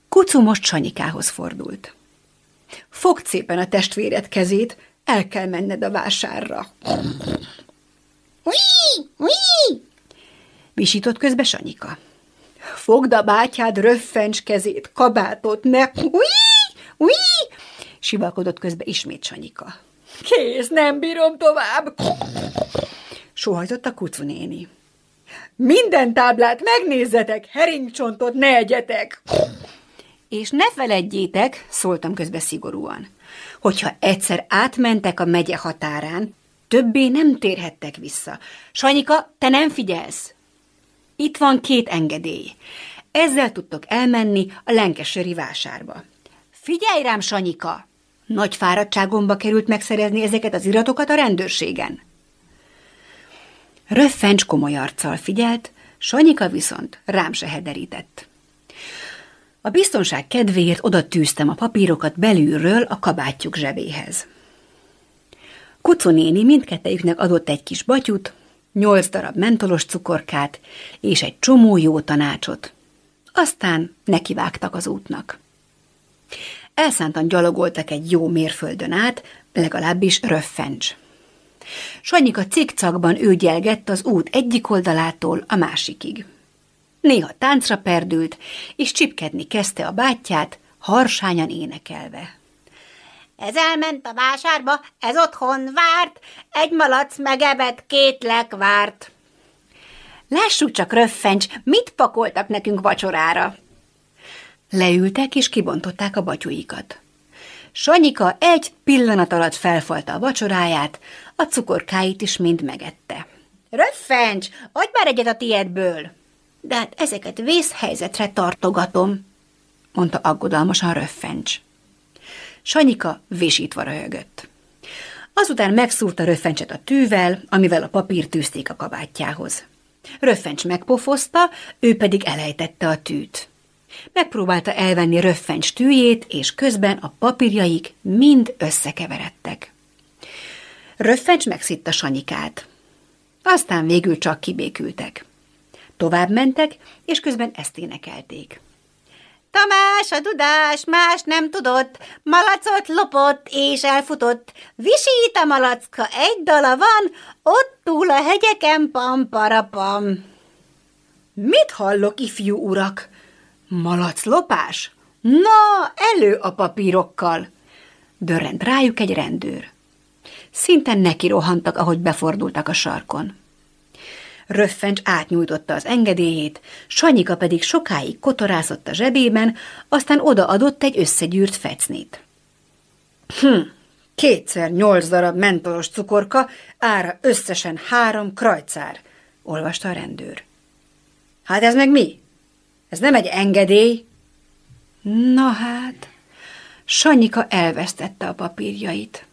Kucu most Sanyikához fordult. Fogd szépen a testvéred kezét, el kell menned a vásárra. Ui, ui! Visított közbe Sanyika. Fogd a bátyád röffencs kezét, kabátot, ne... Ui, ui! Sivalkodott közbe ismét Sanyika. Kész, nem bírom tovább! Sohajtott a kucu néni. Minden táblát megnézzetek, heringcsontot ne egyetek! És ne feledjétek, szóltam közbe szigorúan, hogyha egyszer átmentek a megye határán, többé nem térhettek vissza. Sanyika, te nem figyelsz? Itt van két engedély. Ezzel tudtok elmenni a Lenkesöri vásárba. Figyelj rám, Sanyika! Nagy fáradtságomba került megszerezni ezeket az iratokat a rendőrségen. Röffencs komoly arccal figyelt, Sanyika viszont rám se hederített. A biztonság kedvéért oda tűztem a papírokat belülről a kabátjuk zsebéhez. Kucu néni mindkettejüknek adott egy kis batyut, nyolc darab mentolos cukorkát és egy csomó jó tanácsot. Aztán nekivágtak az útnak. Elszántan gyalogoltak egy jó mérföldön át, legalábbis röffencs. Sanyika cikcakban őgyelgett az út egyik oldalától a másikig. Néha táncra perdült, és csipkedni kezdte a bátyját, harsányan énekelve. Ez elment a vásárba, ez otthon várt, egy malac megevet, két lek várt. Lássuk csak, röffencs, mit pakoltak nekünk vacsorára. Leültek és kibontották a batyuikat. Sanyika egy pillanat alatt felfalta a vacsoráját, a cukorkáit is mind megette. Röffencs, adj már egyet a tiedből! De hát ezeket vészhelyzetre tartogatom, mondta aggodalmasan Röffencs. Sanyika vésítva röhögött. Azután megszúrta Röffencset a tűvel, amivel a papír tűzték a kabátjához. Röffencs megpofozta, ő pedig elejtette a tűt. Megpróbálta elvenni röffencs tűjét, és közben a papírjaik mind összekeveredtek. Röffencs megszitta Sanyikát. Aztán végül csak kibékültek. Tovább mentek, és közben ezt énekelték. Tamás a dudás más nem tudott, malacot lopott és elfutott. Visít a malacka, egy dala van, ott túl a hegyeken pam-parapam. Mit hallok, ifjú urak? Malaclopás? Na, elő a papírokkal! Dörrent rájuk egy rendőr. Szinte neki rohantak, ahogy befordultak a sarkon. Röffencs átnyújtotta az engedélyét, Sanyika pedig sokáig kotorázott a zsebében, aztán odaadott egy összegyűrt fecnét. Hm, kétszer nyolc darab mentolos cukorka, ára összesen három krajcár, olvasta a rendőr. Hát ez meg mi? Ez nem egy engedély? Na hát, Sanyika elvesztette a papírjait.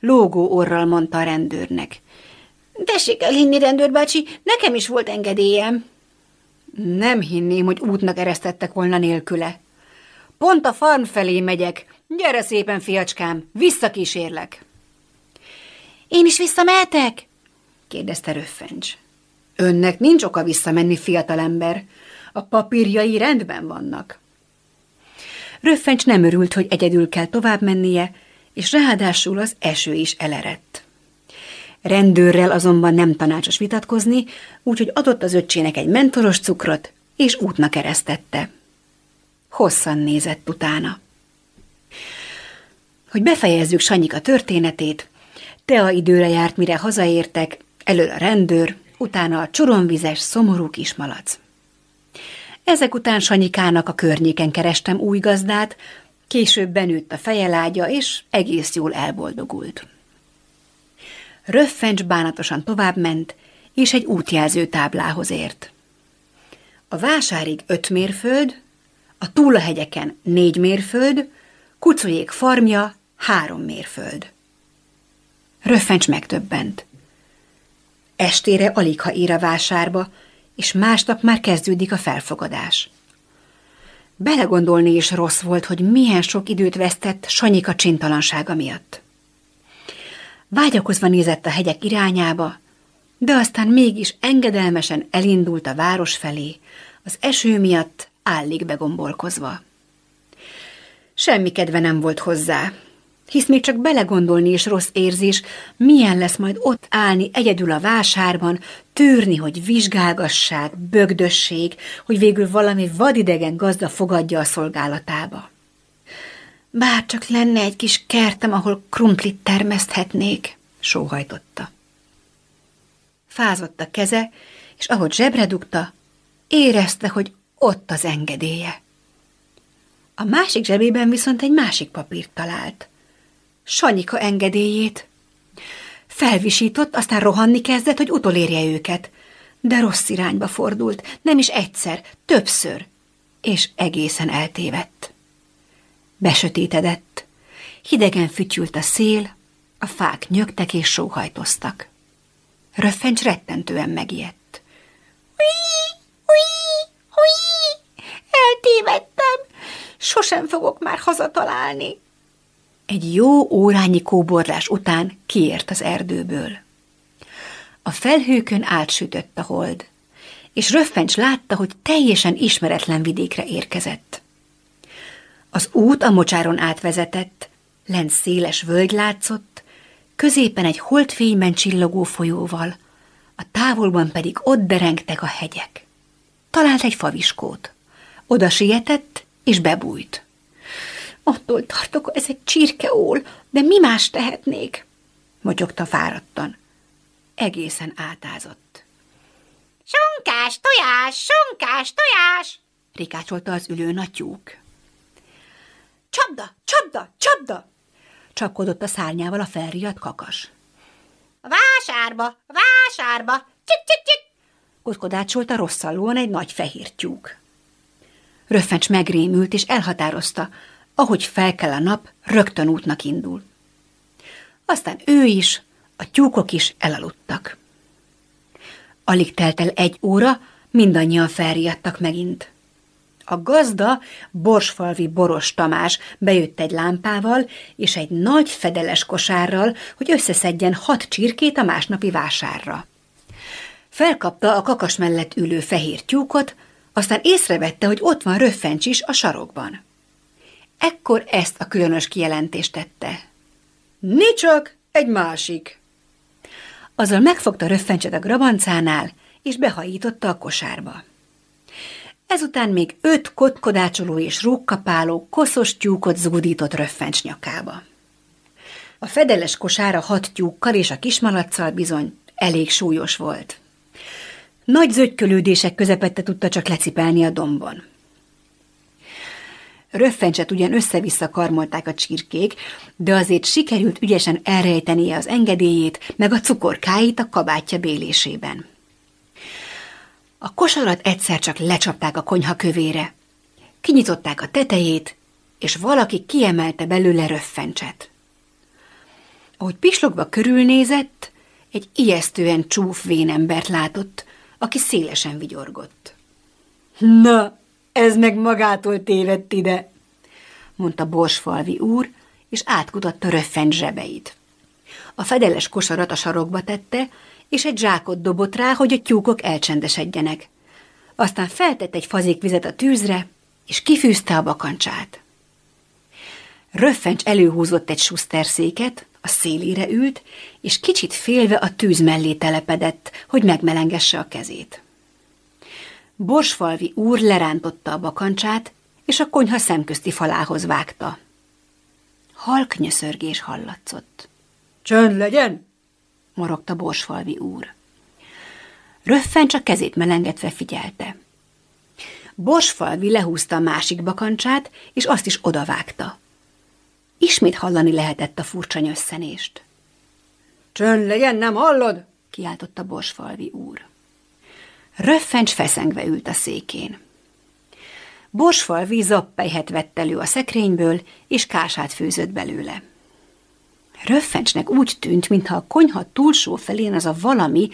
Lógó orral mondta a rendőrnek. Tessék elhinni, rendőrbácsi, nekem is volt engedélyem. Nem hinném, hogy útnak eresztettek volna nélküle. Pont a farm felé megyek. Gyere szépen, fiacskám, visszakísérlek. Én is visszamehetek? kérdezte Röffencs. Önnek nincs oka visszamenni, fiatalember. A papírjai rendben vannak. Röffencs nem örült, hogy egyedül kell tovább mennie, és ráadásul az eső is elerett. Rendőrrel azonban nem tanácsos vitatkozni, úgyhogy adott az öccsének egy mentoros cukrot, és útnak eresztette. Hosszan nézett utána. Hogy befejezzük Sanyika történetét, Tea időre járt, mire hazaértek, elől a rendőr, utána a csoromvizes, szomorú kismalac. Ezek után Sanyikának a környéken kerestem új gazdát, később benőtt a fejelágya, és egész jól elboldogult. Röffencs bánatosan továbbment, és egy útjelző táblához ért. A vásárig öt mérföld, a túlahegyeken négy mérföld, kucolyék farmja három mérföld. Röffencs megtöbbent. Estére alig ha ér a vásárba, és másnap már kezdődik a felfogadás. Belegondolni is rossz volt, hogy milyen sok időt vesztett Sanyika csintalansága miatt. Vágyakozva nézett a hegyek irányába, de aztán mégis engedelmesen elindult a város felé, az eső miatt állig begombolkozva. Semmi kedve nem volt hozzá, hisz még csak belegondolni is rossz érzés, milyen lesz majd ott állni egyedül a vásárban, tűrni, hogy vizsgálgassák, bögdösség, hogy végül valami vadidegen gazda fogadja a szolgálatába. Bár csak lenne egy kis kertem, ahol krumplit termeszthetnék, sóhajtotta. Fázott a keze, és ahogy zsebre dugta, érezte, hogy ott az engedélye. A másik zsebében viszont egy másik papírt talált. Sanyika engedélyét. Felvisított, aztán rohanni kezdett, hogy utolérje őket. De rossz irányba fordult, nem is egyszer, többször, és egészen eltévedt. Besötétedett. Hidegen fütyült a szél, a fák nyögtek és sóhajtoztak. Röffencs rettentően megijedt. Ui, ui, ui, eltévedtem, sosem fogok már hazatalálni. Egy jó órányi kóborlás után kiért az erdőből. A felhőkön átsütött a hold, és Röffencs látta, hogy teljesen ismeretlen vidékre érkezett. Az út a mocsáron átvezetett, lent széles völgy látszott, középen egy holdfényben csillogó folyóval, a távolban pedig ott derengtek a hegyek. Talált egy faviskót. Oda sietett, és bebújt. Attól tartok, ez egy csirkeól, de mi más tehetnék? motyogta fáradtan. Egészen átázott. Sonkás tojás, sonkás tojás! rikácsolta az ülőn a tyúk. Csapda, csapda, csapda! Csapkodott a szárnyával a felriadt kakas. Vásárba, vásárba, csik, csik, csik! Kutkodácsolt a rosszallóan egy nagy fehér tyúk. Röffencs megrémült, és elhatározta, ahogy felkel a nap, rögtön útnak indul. Aztán ő is, a tyúkok is elaludtak. Alig telt el egy óra, mindannyian felriadtak megint. A gazda, Borsfalvi Boros Tamás bejött egy lámpával és egy nagy fedeles kosárral, hogy összeszedjen hat csirkét a másnapi vásárra. Felkapta a kakas mellett ülő fehér tyúkot, aztán észrevette, hogy ott van röffencs is a sarokban. Ekkor ezt a különös kijelentést tette. Nicsak, egy másik! Azzal megfogta röffencset a grabancánál, és behajította a kosárba. Ezután még öt kotkodácsoló és rókkapáló koszos tyúkot zúdított röffencs nyakába. A fedeles kosára hat tyúkkal és a kismalacsal bizony elég súlyos volt. Nagy zögykölődések közepette tudta csak lecipelni a dombon. Röffencset ugyan össze-vissza karmolták a csirkék, de azért sikerült ügyesen elrejtenie az engedélyét, meg a cukorkáit a kabátja bélésében. A kosarat egyszer csak lecsapták a konyha kövére. Kinyitották a tetejét, és valaki kiemelte belőle röffencset. Ahogy pislogva körülnézett, egy ijesztően csúf vénembert látott, aki szélesen vigyorgott. Na, ez meg magától tévedt ide, mondta Borsfalvi úr, és átkutatta röffent zsebeit. A fedeles kosarat a sarokba tette, és egy zsákot dobott rá, hogy a tyúkok elcsendesedjenek. Aztán feltett egy fazék vizet a tűzre, és kifűzte a bakancsát. Röffencs előhúzott egy suszterszéket, a szélére ült, és kicsit félve a tűz mellé telepedett, hogy megmelengesse a kezét. Borsfalvi úr lerántotta a bakancsát, és a konyha szemközti falához vágta. Halk nyöszörgés hallatszott. Csönd legyen! Morogta Borsfalvi úr. Röffen csak kezét melengetve figyelte. Borsfalvi lehúzta a másik bakancsát, és azt is odavágta. Ismét hallani lehetett a furcsa nyösszenést. Csönd legyen, nem hallod? kiáltotta Borsfalvi úr. Röffencs feszengve ült a székén. Borsfalvi zappelyhet vett elő a szekrényből, és kását főzött belőle. Röffencsnek úgy tűnt, mintha a konyha túlsó felén az a valami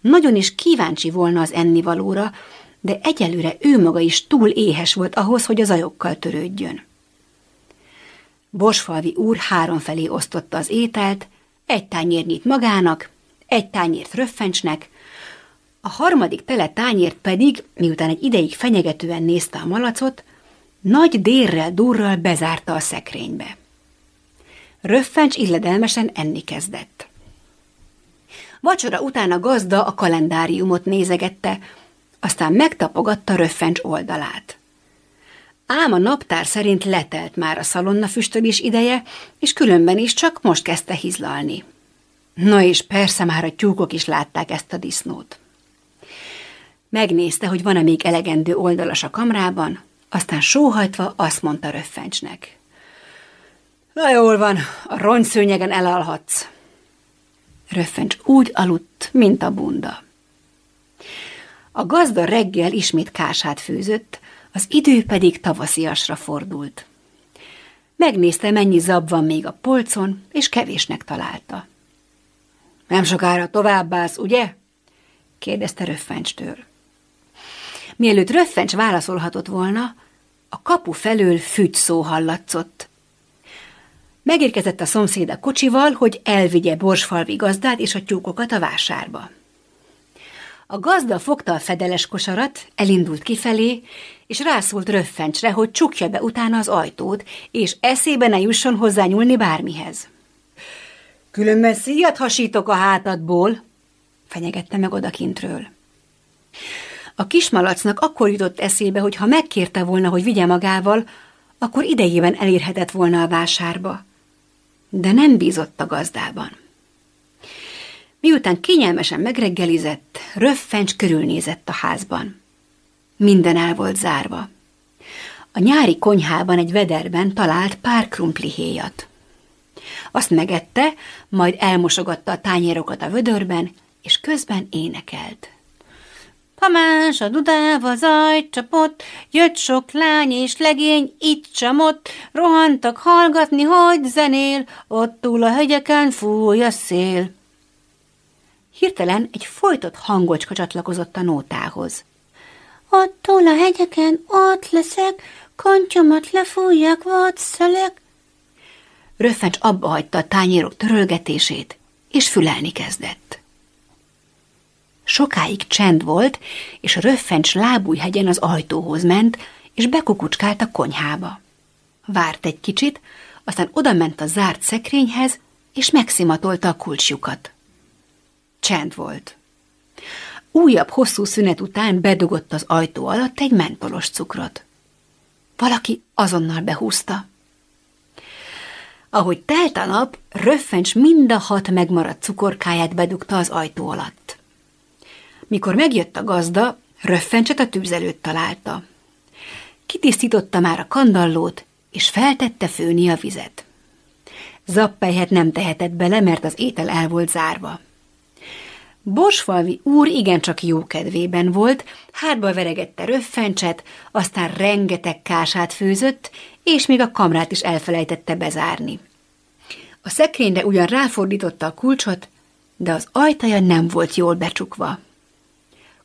nagyon is kíváncsi volna az ennivalóra, de egyelőre ő maga is túl éhes volt ahhoz, hogy az ajokkal törődjön. Borsfalvi úr háromfelé osztotta az ételt, egy tányérnyit magának, egy tányért röffencsnek, a harmadik tele tányért pedig, miután egy ideig fenyegetően nézte a malacot, nagy dérrel durral bezárta a szekrénybe. Röffencs illedelmesen enni kezdett. Vacsora után a gazda a kalendáriumot nézegette, aztán megtapogatta Röffencs oldalát. Ám a naptár szerint letelt már a szalonna füstölés ideje, és különben is csak most kezdte hizlalni. Na és persze már a tyúkok is látták ezt a disznót. Megnézte, hogy van-e még elegendő oldalas a kamrában, aztán sóhajtva azt mondta Röffencsnek. Na jól van, a rongyszőnyegen elalhatsz. Röffencs úgy aludt, mint a bunda. A gazda reggel ismét kását főzött, az idő pedig tavasziasra fordult. Megnézte, mennyi zab van még a polcon, és kevésnek találta. Nem sokára továbbász, ugye? kérdezte Röffencstől. Mielőtt Röffencs válaszolhatott volna, a kapu felől fügy szó hallatszott. Megérkezett a szomszéd a kocsival, hogy elvigye Borsfalvi gazdát és a tyúkokat a vásárba. A gazda fogta a fedeles kosarat, elindult kifelé, és rászólt röffencsre, hogy csukja be utána az ajtót, és eszébe ne jusson hozzá nyúlni bármihez. Különben szíjat hasítok a hátadból, fenyegette meg odakintről. A kismalacnak akkor jutott eszébe, hogy ha megkérte volna, hogy vigye magával, akkor idejében elérhetett volna a vásárba. De nem bízott a gazdában. Miután kényelmesen megreggelizett, röffencs körülnézett a házban. Minden el volt zárva. A nyári konyhában egy vederben talált pár krumplihéjat. Azt megette, majd elmosogatta a tányérokat a vödörben, és közben énekelt. Tamás a dudával zajt csapott, jött sok lány és legény, itt csamott, rohantak hallgatni, hogy zenél, ott túl a hegyeken fúj a szél. Hirtelen egy folytott hangocska csatlakozott a nótához. Ott túl a hegyeken, ott leszek, kontyomat lefújjak, vadszelek. Röffencs abba hagyta a tányérok törölgetését, és fülelni kezdett. Sokáig csend volt, és Röffencs lábújhegyen az ajtóhoz ment, és bekukucskált a konyhába. Várt egy kicsit, aztán odament a zárt szekrényhez, és megszimatolta a kulcsjukat. Csend volt. Újabb hosszú szünet után bedugott az ajtó alatt egy mentolos cukrot. Valaki azonnal behúzta. Ahogy telt a nap, Röffencs mind a hat megmaradt cukorkáját bedugta az ajtó alatt. Mikor megjött a gazda, Röffencset a tűz előtt találta. Kitisztította már a kandallót, és feltette főni a vizet. Zappelyhet nem tehetett bele, mert az étel el volt zárva. Borsfalvi úr igencsak jó kedvében volt, hátba veregette röffencset, aztán rengeteg kását főzött, és még a kamrát is elfelejtette bezárni. A szekrényre ugyan ráfordította a kulcsot, de az ajtaja nem volt jól becsukva.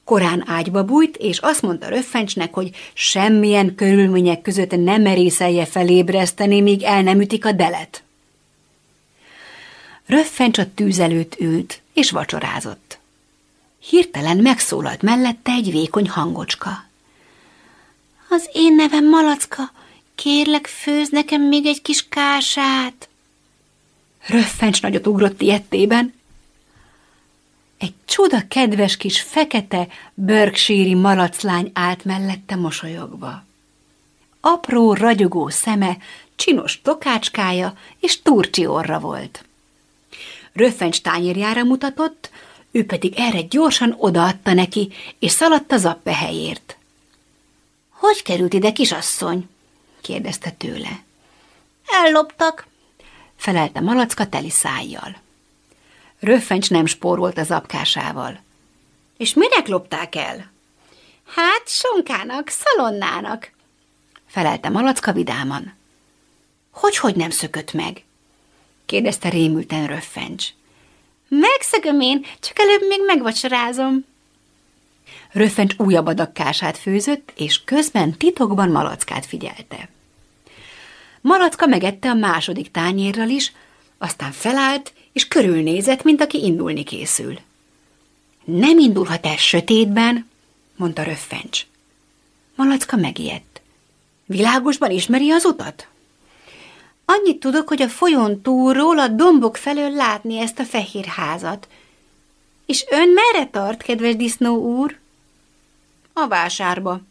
Korán ágyba bújt, és azt mondta Röffencsnek, hogy semmilyen körülmények között nem merészelje felébreszteni, míg el nem ütik a delet. Röffencs a tűz előtt ült, és vacsorázott. Hirtelen megszólalt mellette egy vékony hangocska. Az én nevem Malacka, kérlek főz nekem még egy kis kását. Röffencs nagyot ugrott ilyettében. Egy csuda kedves kis fekete, börgsíri malaclány állt mellette mosolyogva. Apró, ragyogó szeme, csinos tokácskája és turcsi orra volt. Röffencs tányérjára mutatott, ő pedig erre gyorsan odaadta neki, és szaladt a zappe helyért. – Hogy került ide, kisasszony? – kérdezte tőle. – Elloptak – felelte Malacka teli szájjal. Röffencs nem spórolt az apkásával. – És minek lopták el? – Hát sonkának, szalonnának – felelte Malacka vidáman. Hogy, – Hogy nem szökött meg? kérdezte rémülten Röffencs. Megszögöm én, csak előbb még megvacsorázom. Röffencs újabb adakkását főzött, és közben titokban Malackát figyelte. Malacka megette a második tányérral is, aztán felállt, és körülnézett, mint aki indulni készül. Nem indulhat el sötétben, mondta Röffencs. Malacka megijedt. Világosban ismeri az utat? Annyit tudok, hogy a folyón túlról a dombok felől látni ezt a fehér házat. És ön merre tart, kedves disznó úr? A vásárba.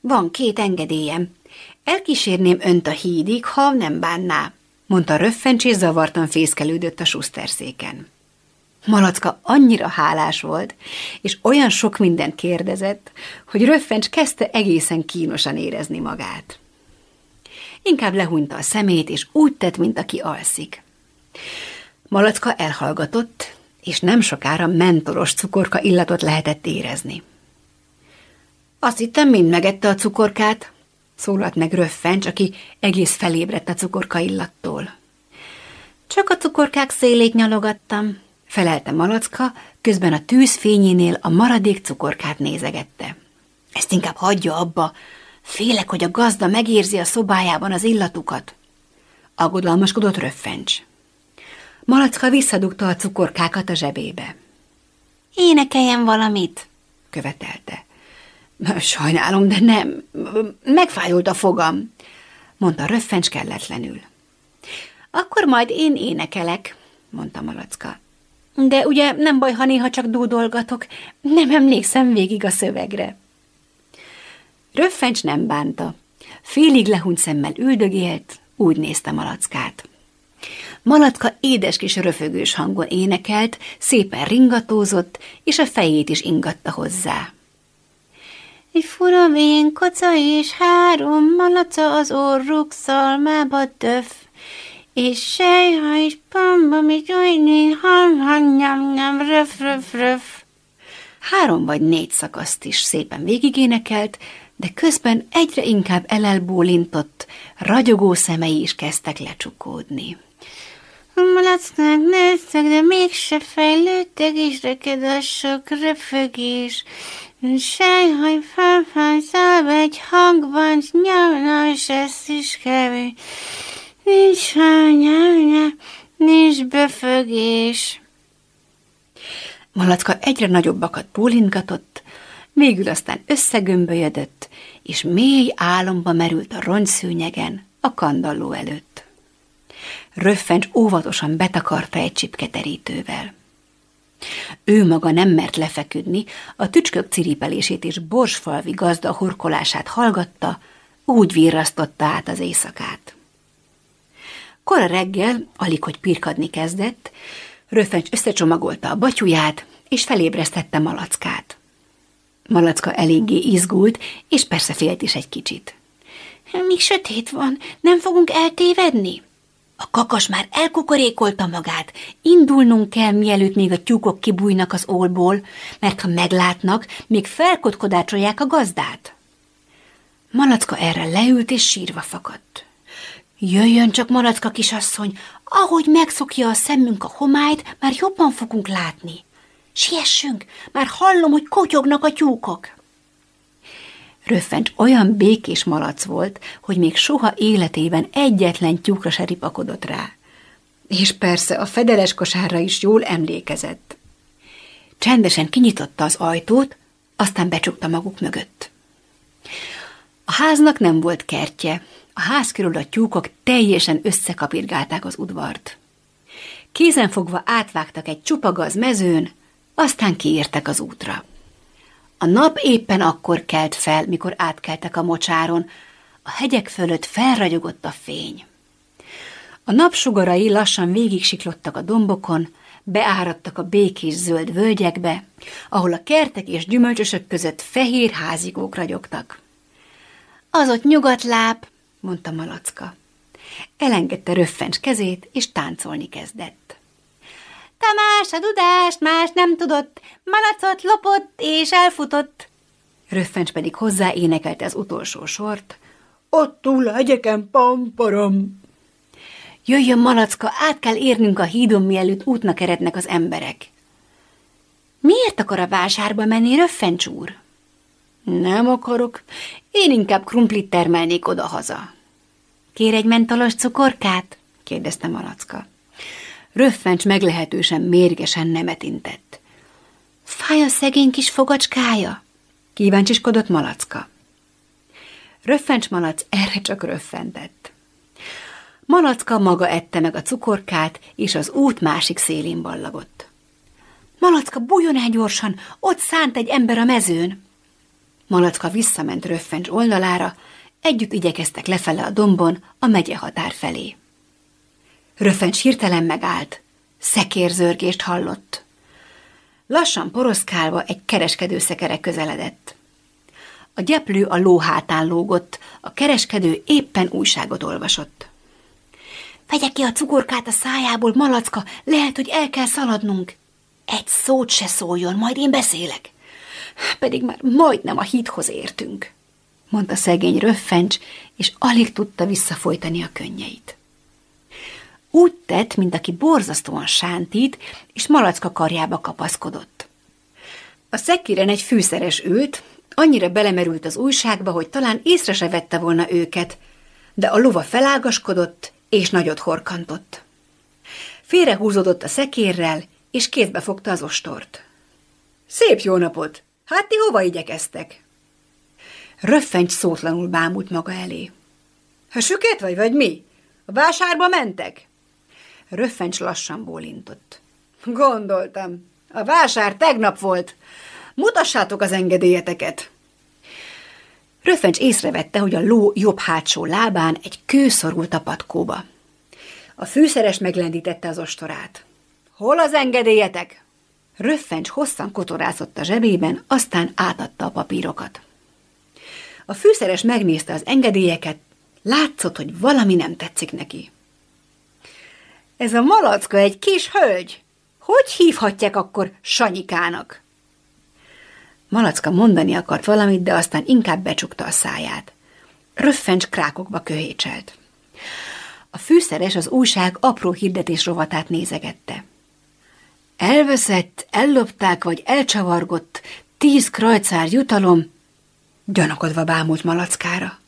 Van két engedélyem. Elkísérném önt a hídig, ha nem bánná, mondta röffencs és zavartan fészkelődött a suszterszéken. Malacka annyira hálás volt, és olyan sok mindent kérdezett, hogy röffencs kezdte egészen kínosan érezni magát inkább lehúnyta a szemét, és úgy tett, mint aki alszik. Malacka elhallgatott, és nem sokára mentoros cukorka illatot lehetett érezni. Azt hittem, mind megette a cukorkát, szólalt meg Röffencs, aki egész felébredt a cukorka illattól. Csak a cukorkák szélét nyalogattam, felelte Malacka, közben a tűz fényénél a maradék cukorkát nézegette. Ezt inkább hagyja abba, Félek, hogy a gazda megérzi a szobájában az illatukat. Aggodalmaskodott röffencs. Malacka visszadugta a cukorkákat a zsebébe. Énekeljen valamit, követelte. Sajnálom, de nem. Megfájult a fogam, mondta röffencs kelletlenül. Akkor majd én énekelek, mondta Malacka. De ugye nem baj, ha néha csak dúdolgatok, nem emlékszem végig a szövegre. Röffencs nem bánta. Félig lehunyt szemmel üldögélt, úgy nézte Malackát. Malacka édes kis röfögős hangon énekelt, szépen ringatózott, és a fejét is ingatta hozzá. Egy fura vén koca és három malaca az orruk szalmába töf, és sejha is pamba, mit újni, ham, ham, nyam, nyam, röf, röf, röf. Három vagy négy szakaszt is szépen végigénekelt, de közben egyre inkább elelbólintott, ragyogó szemei is kezdtek lecsukódni. Malacnak nőttek, de mégse fejlődtek, és reked a sok röfögés. Sejhaj felfájszál egy hangban, nyomna, és ez is kevés. Nincs hányánya, nincs befögés. Malacka egyre nagyobbakat bólintgatott, végül aztán összegömbölyödött, és mély álomba merült a rongyszűnyegen, a kandalló előtt. Röffencs óvatosan betakarta egy csipketerítővel. Ő maga nem mert lefeküdni, a tücskök ciripelését és borsfalvi gazda horkolását hallgatta, úgy virrasztotta át az éjszakát. Kora reggel, alig hogy pirkadni kezdett, Röffencs összecsomagolta a batyuját, és felébresztette Malackát. Malacka eléggé izgult, és persze félt is egy kicsit. Mi sötét van, nem fogunk eltévedni? A kakas már elkukorékolta magát. Indulnunk kell, mielőtt még a tyúkok kibújnak az ólból, mert ha meglátnak, még felkotkodácsolják a gazdát. Malacka erre leült és sírva fakadt. Jöjjön csak, Malacka kisasszony, ahogy megszokja a szemünk a homályt, már jobban fogunk látni. Siessünk, már hallom, hogy kotyognak a tyúkok. Röffencs olyan békés malac volt, hogy még soha életében egyetlen tyúkra se ripakodott rá. És persze a fedeles kosárra is jól emlékezett. Csendesen kinyitotta az ajtót, aztán becsukta maguk mögött. A háznak nem volt kertje, a ház körül a tyúkok teljesen összekapirgálták az udvart. Kézenfogva átvágtak egy csupagaz mezőn, aztán kiértek az útra. A nap éppen akkor kelt fel, mikor átkeltek a mocsáron, a hegyek fölött felragyogott a fény. A napsugarai lassan végig siklottak a dombokon, beáradtak a békés zöld völgyekbe, ahol a kertek és gyümölcsösök között fehér házigók ragyogtak. Az ott nyugatláp, mondta Malacka. Elengedte röffencs kezét, és táncolni kezdett. Tamás a dudást más nem tudott, malacot lopott és elfutott. Röffencs pedig hozzá énekelte az utolsó sort. Ott túl a hegyeken pamparom. Jöjjön, malacka, át kell érnünk a hídon, mielőtt útnak erednek az emberek. Miért akar a vásárba menni, Röffencs úr? Nem akarok. Én inkább krumplit termelnék oda-haza. Kér egy mentolos cukorkát? kérdezte Malacka. Röffencs meglehetősen mérgesen nemet intett. Fáj a szegény kis fogacskája? Kíváncsiskodott Malacka. Röffencs malac erre csak röffentett. Malacka maga ette meg a cukorkát, és az út másik szélén ballagott. Malacka, bújjon el gyorsan, ott szánt egy ember a mezőn. Malacka visszament Röffencs oldalára, együtt igyekeztek lefele a dombon, a megye határ felé. Röffencs hirtelen megállt, szekérzörgést hallott. Lassan poroszkálva egy kereskedő szekere közeledett. A gyeplő a ló hátán lógott, a kereskedő éppen újságot olvasott. Vegye ki a cukorkát a szájából, malacka, lehet, hogy el kell szaladnunk. Egy szót se szóljon, majd én beszélek. Pedig már majdnem a hídhoz értünk, mondta szegény röffencs, és alig tudta visszafolytani a könnyeit. Úgy tett, mint aki borzasztóan sántít, és malacka karjába kapaszkodott. A szekiren egy fűszeres ült, annyira belemerült az újságba, hogy talán észre se vette volna őket, de a lova felágaskodott, és nagyot horkantott. Félrehúzódott a szekérrel, és kézbe fogta az ostort. Szép jó napot! Hát ti hova igyekeztek? Röffencs szótlanul bámult maga elé. Ha süket vagy, vagy mi? A vásárba mentek? Röffencs lassan bólintott. Gondoltam. A vásár tegnap volt. Mutassátok az engedélyeteket. Röffencs észrevette, hogy a ló jobb hátsó lábán egy kő szorult a patkóba. A fűszeres meglendítette az ostorát. Hol az engedélyetek? Röffencs hosszan kotorászott a zsebében, aztán átadta a papírokat. A fűszeres megnézte az engedélyeket, látszott, hogy valami nem tetszik neki. Ez a malacka egy kis hölgy. Hogy hívhatják akkor Sanyikának? Malacka mondani akart valamit, de aztán inkább becsukta a száját. Röffencs krákokba köhécselt. A fűszeres az újság apró hirdetés rovatát nézegette. Elveszett, ellopták vagy elcsavargott tíz krajcár jutalom, gyanakodva bámult malackára.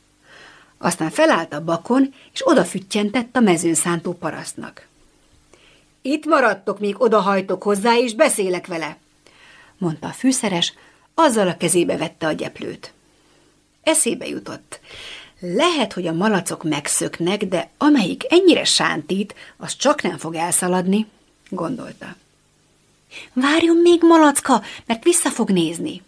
Aztán felállt a bakon, és odafüttyentett a mezőn szántó parasztnak. Itt maradtok, míg odahajtok hozzá, és beszélek vele, mondta a fűszeres, azzal a kezébe vette a gyeplőt. Eszébe jutott. Lehet, hogy a malacok megszöknek, de amelyik ennyire sántít, az csak nem fog elszaladni, gondolta. Várjon még, malacka, mert vissza fog nézni.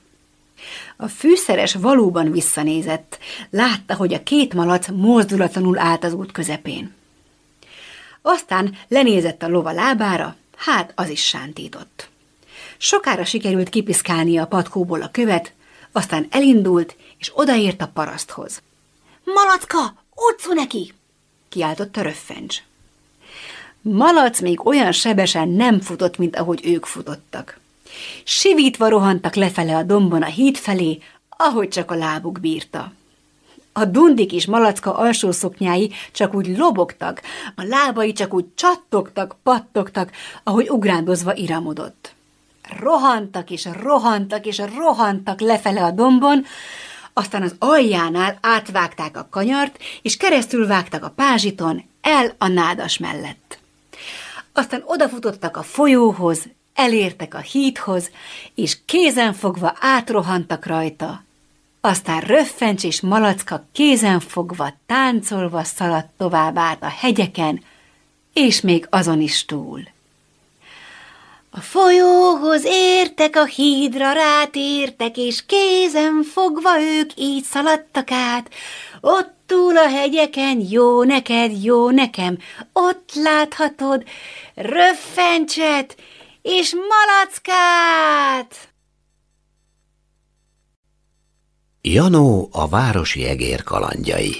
A fűszeres valóban visszanézett. Látta, hogy a két malac mozdulatlanul állt az út közepén. Aztán lenézett a lova lábára, hát az is sántított. Sokára sikerült kipiszkálnia a patkóból a követ, aztán elindult, és odaért a paraszthoz. – Malacka, utcu neki! – kiáltotta röffencs. Malac még olyan sebesen nem futott, mint ahogy ők futottak. Sivítva rohantak lefele a dombon a híd felé, ahogy csak a lábuk bírta. A dundik is malacka alsó szoknyái csak úgy lobogtak, a lábai csak úgy csattogtak, pattogtak, ahogy ugrándozva iramodott. Rohantak és rohantak és rohantak lefele a dombon, aztán az aljánál átvágták a kanyart, és keresztül vágtak a pázsiton, el a nádas mellett. Aztán odafutottak a folyóhoz, elértek a hídhoz, és kézenfogva átrohantak rajta. Aztán röffencs és malacka kézenfogva, táncolva szaladt tovább át a hegyeken, és még azon is túl. A folyóhoz értek, a hídra rátértek, és kézen fogva ők így szaladtak át. Ott túl a hegyeken, jó neked, jó nekem, ott láthatod röffencset és malackát! Janó a városi egér kalandjai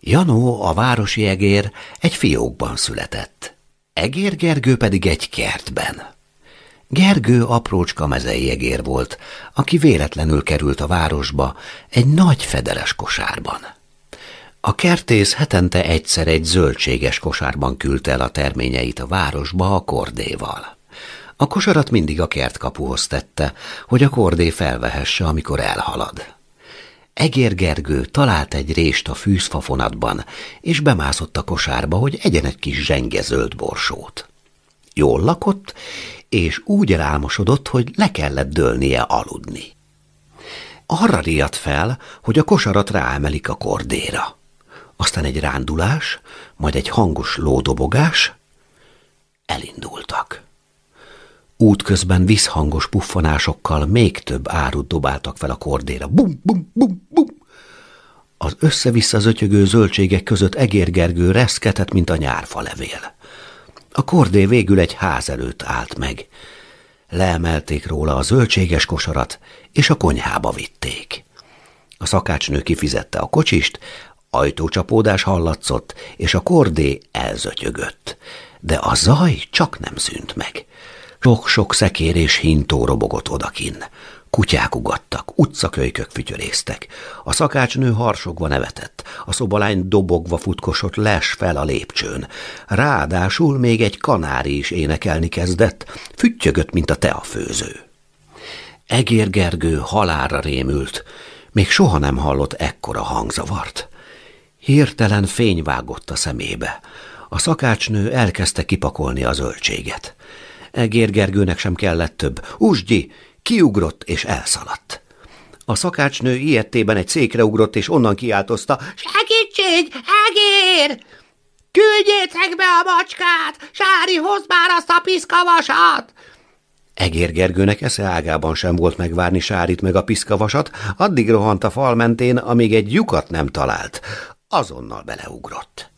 Janó a városi egér egy fiókban született. Egér Gergő pedig egy kertben. Gergő aprócska mezei egér volt, aki véletlenül került a városba egy nagy fedeles kosárban. A kertész hetente egyszer egy zöldséges kosárban küldte el a terményeit a városba a kordéval. A kosarat mindig a kertkapuhoz tette, hogy a kordé felvehesse, amikor elhalad. Egér Gergő talált egy rést a fűzfafonatban, és bemászott a kosárba, hogy egyen egy kis zsenge zöld borsót. Jól lakott, és úgy elálmosodott, hogy le kellett dőlnie aludni. Arra riadt fel, hogy a kosarat ráemelik a kordéra. Aztán egy rándulás, majd egy hangos lódobogás, elindultak. Útközben visszhangos puffanásokkal még több árut dobáltak fel a kordéra. Bum, bum, bum, bum. Az össze-vissza zötyögő zöldségek között egérgergő reszketett, mint a nyárfa levél. A kordé végül egy ház előtt állt meg. Leemelték róla a zöldséges kosarat, és a konyhába vitték. A szakácsnő kifizette a kocsist, ajtócsapódás hallatszott, és a kordé elzötyögött. De a zaj csak nem szűnt meg. Sok-sok szekér és hintó robogott odakin. Kutyák ugattak, utcakölykök fütyörésztek. A szakácsnő harsogva nevetett, a szobalány dobogva futkosott les fel a lépcsőn. Ráadásul még egy kanári is énekelni kezdett, füttyögött, mint a teafőző. Egér Gergő halára rémült, még soha nem hallott ekkora hangzavart. Hirtelen fény vágott a szemébe. A szakácsnő elkezdte kipakolni a zöldséget. Egér Gergőnek sem kellett több. Usgyi! Kiugrott és elszaladt. A szakácsnő ilyettében egy székre ugrott, és onnan kiáltozta. Segítség! Egér! Küldjétek be a macskát! Sári, hozd már azt a piszkavasat! Egér Gergőnek esze ágában sem volt megvárni Sárit meg a piszkavasat, addig rohant a fal mentén, amíg egy lyukat nem talált. Azonnal beleugrott.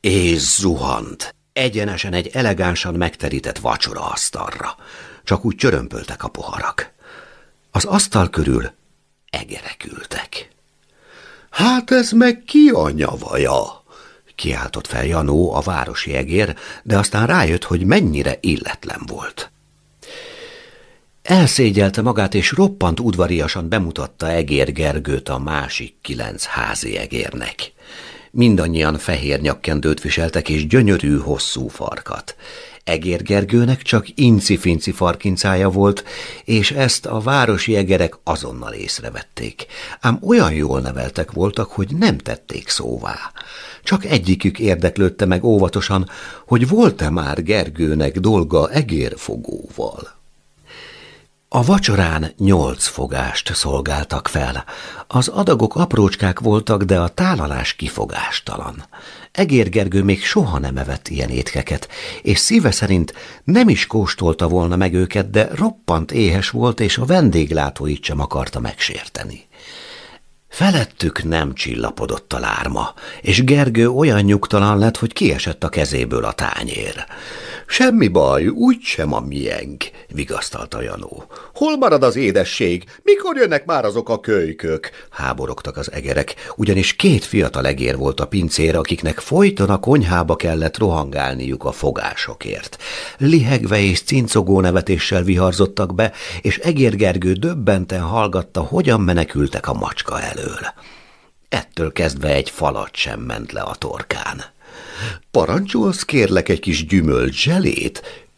És zuhant egyenesen egy elegánsan megterített vacsora asztalra. Csak úgy csörömpöltek a poharak. Az asztal körül egerek ültek. Hát ez meg ki a nyavaja? Kiáltott fel Janó, a városi egér, de aztán rájött, hogy mennyire illetlen volt. Elszégyelte magát, és roppant udvariasan bemutatta egér Gergőt a másik kilenc házi egérnek. Mindannyian fehér nyakkendőt viseltek és gyönyörű, hosszú farkat. Egér Gergőnek csak inci-finci farkincája volt, és ezt a városi egerek azonnal észrevették. Ám olyan jól neveltek voltak, hogy nem tették szóvá. Csak egyikük érdeklődte meg óvatosan, hogy volt-e már Gergőnek dolga egérfogóval. A vacsorán nyolc fogást szolgáltak fel. Az adagok aprócskák voltak, de a tálalás kifogástalan. Egér még soha nem evett ilyen étkeket, és szíve szerint nem is kóstolta volna meg őket, de roppant éhes volt, és a vendéglátóit sem akarta megsérteni. Felettük nem csillapodott a lárma, és Gergő olyan nyugtalan lett, hogy kiesett a kezéből a tányér. Semmi baj, úgysem a miénk, vigasztalta Janó. Hol marad az édesség? Mikor jönnek már azok a kölykök? Háborogtak az egerek, ugyanis két fiatal egér volt a pincér, akiknek folyton a konyhába kellett rohangálniuk a fogásokért. Lihegve és cincogó nevetéssel viharzottak be, és Egér Gergő döbbenten hallgatta, hogyan menekültek a macska elől. Ettől kezdve egy falat sem ment le a torkán. Parancsolsz kérlek egy kis gyümölcs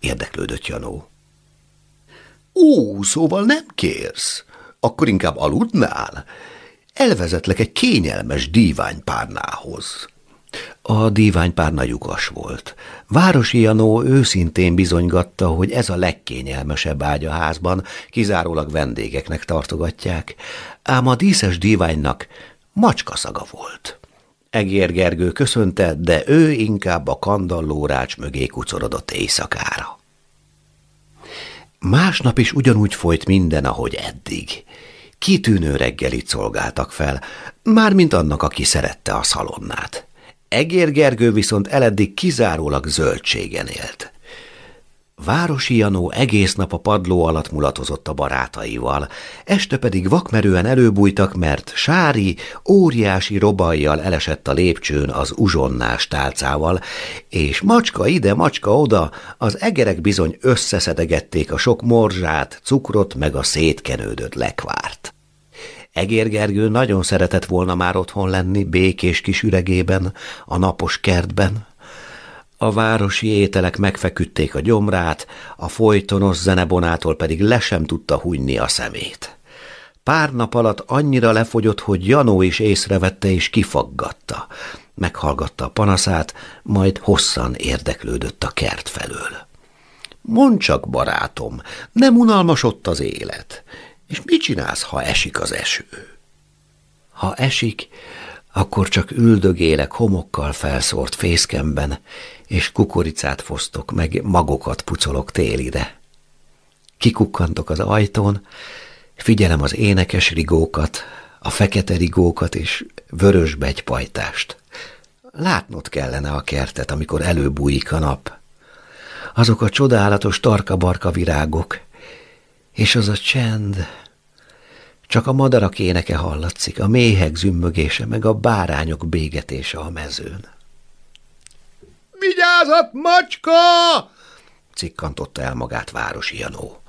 érdeklődött Janó. Ó, szóval nem kérsz? Akkor inkább aludnál? Elvezetlek egy kényelmes díványpárnához. A díványpárna lyukas volt. Városi Janó őszintén bizonygatta, hogy ez a legkényelmesebb ágy a házban, kizárólag vendégeknek tartogatják, ám a díszes díványnak macska szaga volt. Egér Gergő köszönte, de ő inkább a kandalló rács mögé kucorodott éjszakára. Másnap is ugyanúgy folyt minden, ahogy eddig. Kitűnő reggelit szolgáltak fel, mármint annak, aki szerette a szalonnát. Egér Gergő viszont eleddig kizárólag zöldségen élt. Városi Janó egész nap a padló alatt mulatozott a barátaival, este pedig vakmerően előbújtak, mert Sári óriási robajjal elesett a lépcsőn az uzsonnás tálcával, és macska ide, macska oda, az egerek bizony összeszedegették a sok morzsát, cukrot meg a szétkenődött lekvárt. Egér Gergő nagyon szeretett volna már otthon lenni, békés kis üregében, a napos kertben, a városi ételek megfeküdték a gyomrát, a folytonos zenebonától pedig le sem tudta hunyni a szemét. Pár nap alatt annyira lefogyott, hogy Janó is észrevette és kifaggatta. Meghallgatta a panaszát, majd hosszan érdeklődött a kert felől. Mondd csak, barátom, nem unalmas ott az élet. És mit csinálsz, ha esik az eső? Ha esik, akkor csak üldögélek homokkal felszórt fészkemben, és kukoricát fosztok, meg magokat pucolok télire. Kikukkantok az ajtón, figyelem az énekes rigókat, a fekete rigókat és vörös begypajtást. Látnod kellene a kertet, amikor előbújik a nap. Azok a csodálatos tarka-barka virágok, és az a csend, csak a madarak éneke hallatszik, a méhek zümmögése, meg a bárányok bégetése a mezőn. Vigyázat, macska! cikkantotta el magát városi Janó.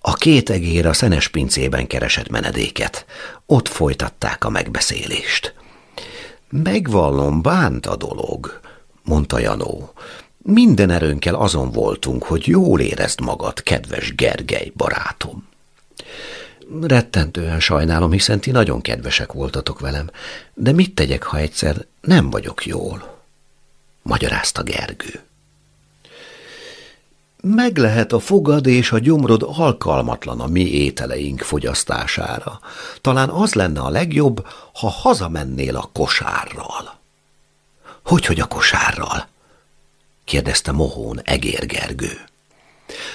A két egér a szenes pincében keresett menedéket. Ott folytatták a megbeszélést. Megvallom, bánt a dolog, mondta Janó. Minden erőnkkel azon voltunk, hogy jól érezd magad, kedves Gergely barátom. Rettentően sajnálom, hiszen ti nagyon kedvesek voltatok velem, de mit tegyek, ha egyszer nem vagyok jól? Magyarázta Gergő. Meg lehet a fogad és a gyomrod alkalmatlan a mi ételeink fogyasztására. Talán az lenne a legjobb, ha hazamennél a kosárral. Hogy, hogy a kosárral? kérdezte mohón Egér Gergő.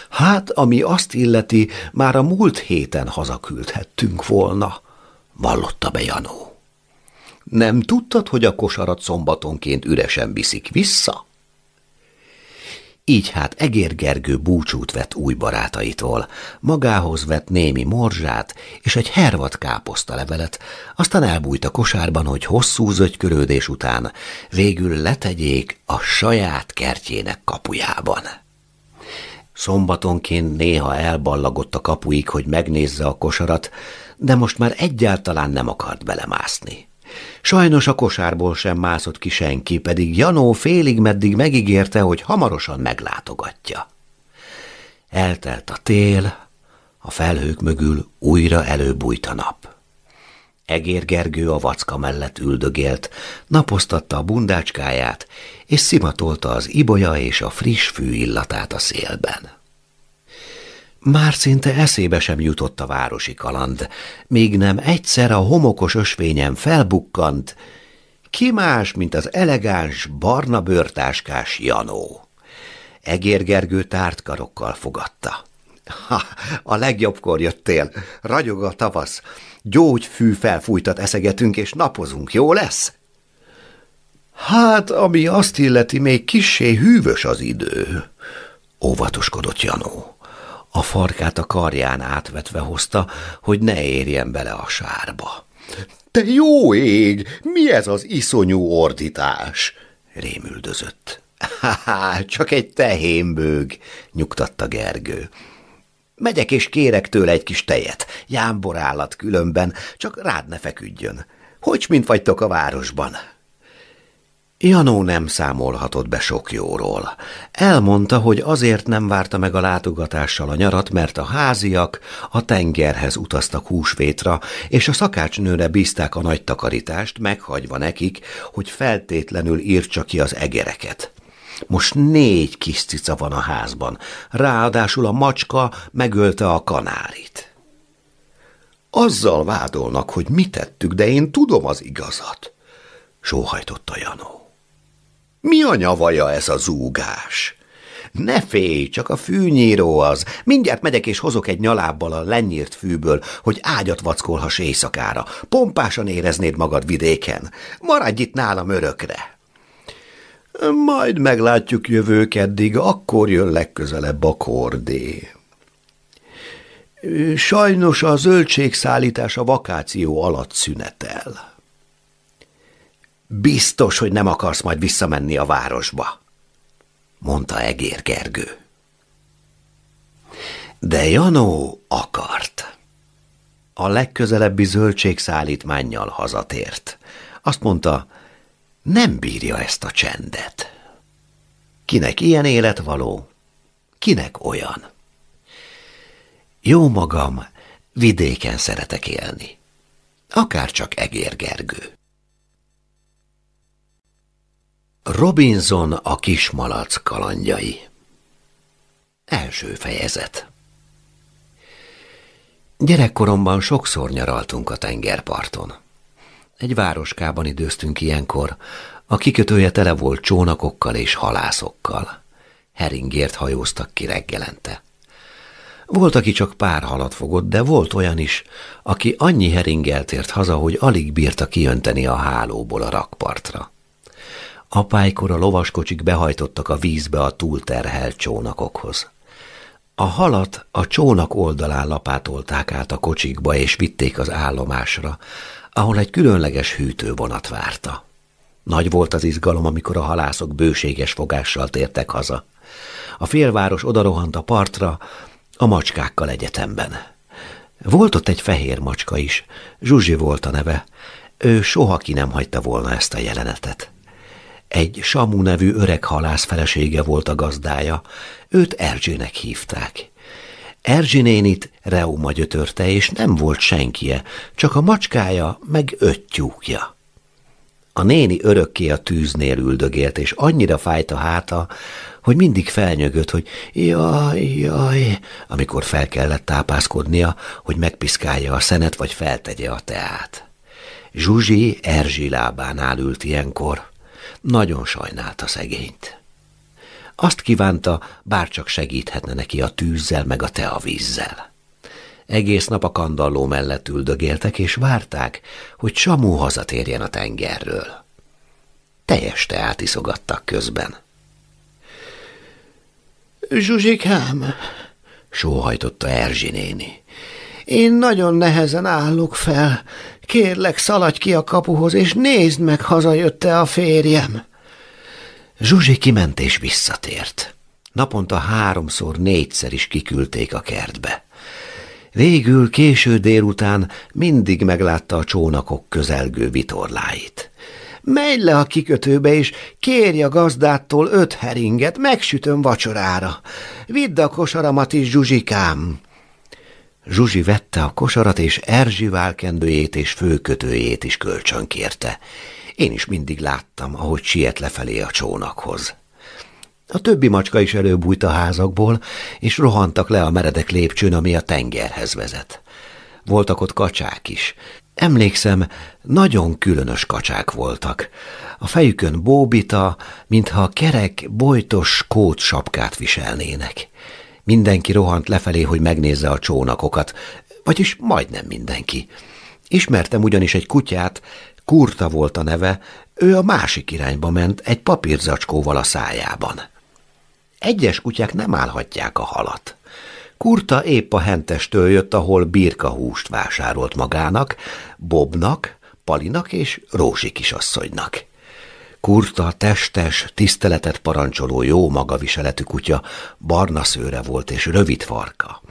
Hát, ami azt illeti, már a múlt héten hazaküldhettünk volna, vallotta be Janó. Nem tudtad, hogy a kosarat szombatonként üresen viszik vissza? Így hát Egér Gergő búcsút vett új barátaitól, magához vett némi morzsát és egy hervat káposztalevelet, aztán elbújt a kosárban, hogy hosszú zögykörődés után végül letegyék a saját kertjének kapujában. Szombatonként néha elballagott a kapuig, hogy megnézze a kosarat, de most már egyáltalán nem akart belemászni. Sajnos a kosárból sem mászott ki senki, pedig Janó félig meddig megígérte, hogy hamarosan meglátogatja. Eltelt a tél, a felhők mögül újra előbújt a nap. Egér Gergő a vacka mellett üldögélt, napoztatta a bundácskáját, és szimatolta az ibolya és a friss fű illatát a szélben. Már szinte eszébe sem jutott a városi kaland, míg nem egyszer a homokos ösvényen felbukkant, ki más, mint az elegáns, barna bőrtáskás Janó. Egér Gergő tárt karokkal fogadta. Ha, a legjobbkor jöttél, ragyog a tavasz, gyógyfű felfújtat eszegetünk, és napozunk, jó lesz? Hát, ami azt illeti, még kissé hűvös az idő, óvatoskodott Janó. A farkát a karján átvetve hozta, hogy ne érjen bele a sárba. Te jó ég! Mi ez az iszonyú ordítás? rémüldözött. Csak egy tehénbőg, nyugtatta Gergő. Megyek és kérek tőle egy kis tejet. Jámbor állat különben, csak rád ne feküdjön. Hogy mint vagytok a városban? Janó nem számolhatott be sok jóról. Elmondta, hogy azért nem várta meg a látogatással a nyarat, mert a háziak a tengerhez utaztak húsvétra, és a szakácsnőre bízták a nagy takarítást, meghagyva nekik, hogy feltétlenül írtsa ki az egereket. Most négy kis cica van a házban, ráadásul a macska megölte a kanárit. Azzal vádolnak, hogy mit tettük, de én tudom az igazat, sóhajtotta Janó. Mi a nyavaja ez a zúgás? Ne félj, csak a fűnyíró az. Mindjárt megyek és hozok egy nyalábbal a lenyírt fűből, hogy ágyat vackolhass éjszakára. Pompásan éreznéd magad vidéken. Maradj itt nálam örökre. Majd meglátjuk jövők eddig, akkor jön legközelebb a kordé. Sajnos a zöldségszállítás a vakáció alatt szünetel. Biztos, hogy nem akarsz majd visszamenni a városba, mondta Egér Gergő. De Janó akart. A legközelebbi zöldségszállítmánnyal hazatért. Azt mondta, nem bírja ezt a csendet. Kinek ilyen élet való, kinek olyan. Jó magam, vidéken szeretek élni. Akár csak Egér Gergő. Robinson a kismalac kalandjai Első fejezet Gyerekkoromban sokszor nyaraltunk a tengerparton. Egy városkában időztünk ilyenkor, a kikötője tele volt csónakokkal és halászokkal. Heringért hajóztak ki reggelente. Volt, aki csak pár halat fogott, de volt olyan is, aki annyi heringelt ért haza, hogy alig bírta kiönteni a hálóból a rakpartra. Apálykor a lovaskocsik behajtottak a vízbe a túlterhelt csónakokhoz. A halat a csónak oldalán lapátolták át a kocsikba, és vitték az állomásra, ahol egy különleges hűtővonat várta. Nagy volt az izgalom, amikor a halászok bőséges fogással tértek haza. A félváros odarohant a partra, a macskákkal egyetemben. Volt ott egy fehér macska is, Zsuzsi volt a neve. Ő soha ki nem hagyta volna ezt a jelenetet. Egy Samu nevű öreg halász felesége volt a gazdája, őt Erzsének hívták. Erzsi nénit reuma gyötörte, és nem volt senkie, csak a macskája meg öt tyúkja. A néni örökké a tűznél üldögélt, és annyira fájt a háta, hogy mindig felnyögött, hogy jaj, jaj, amikor fel kellett tápászkodnia, hogy megpiszkálja a szenet, vagy feltegye a teát. Zsuzsi Erzsi lábánál ült ilyenkor. Nagyon sajnálta szegényt. Azt kívánta, bárcsak segíthetne neki a tűzzel meg a teavízzel. Egész nap a kandalló mellett üldögéltek, és várták, hogy Samú hazatérjen a tengerről. Teljes teát iszogattak közben. Zsuzsikám, sóhajtotta Erzsi néni. Én nagyon nehezen állok fel. Kérlek, szaladj ki a kapuhoz, és nézd meg, hazajött-e a férjem. Zsuzsi kiment és visszatért. Naponta háromszor, négyszer is kiküldték a kertbe. Végül késő délután mindig meglátta a csónakok közelgő vitorláit. Menj le a kikötőbe, és kérj a gazdától öt heringet, megsütöm vacsorára. Vidd a kosaramat is, Zsuzsikám. Zsuzsi vette a kosarat, és Erzsi válkendőjét és főkötőjét is kölcsön kérte. Én is mindig láttam, ahogy siet lefelé a csónakhoz. A többi macska is előbújt a házakból, és rohantak le a meredek lépcsőn, ami a tengerhez vezet. Voltak ott kacsák is. Emlékszem, nagyon különös kacsák voltak. A fejükön bóbita, mintha kerek, bojtos kót sapkát viselnének. Mindenki rohant lefelé, hogy megnézze a csónakokat, vagyis majdnem mindenki. Ismertem ugyanis egy kutyát, Kurta volt a neve, ő a másik irányba ment, egy papírzacskóval a szájában. Egyes kutyák nem állhatják a halat. Kurta épp a hentestől jött, ahol birka húst vásárolt magának, Bobnak, Palinak és Rózsi kisasszonynak. Kurta, testes, tiszteletet parancsoló jó magaviseletű kutya, barna szőre volt és rövid farka.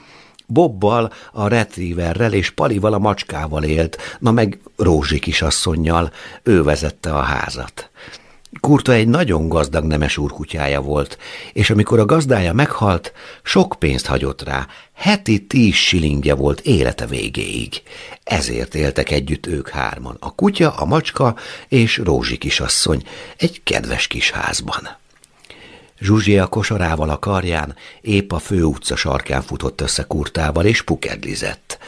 Bobbal, a retrieverrel és Palival a macskával élt, na meg Rózsi kisasszonynal, ő vezette a házat. Kurta egy nagyon gazdag nemes úrkutyája volt, és amikor a gazdája meghalt, sok pénzt hagyott rá, heti tíz silingje volt élete végéig. Ezért éltek együtt ők hárman, a kutya, a macska és Rózsi kisasszony, egy kedves kis házban. Zsuzsi a kosarával a karján épp a fő utca sarkán futott össze kurtával, és pukedlizett.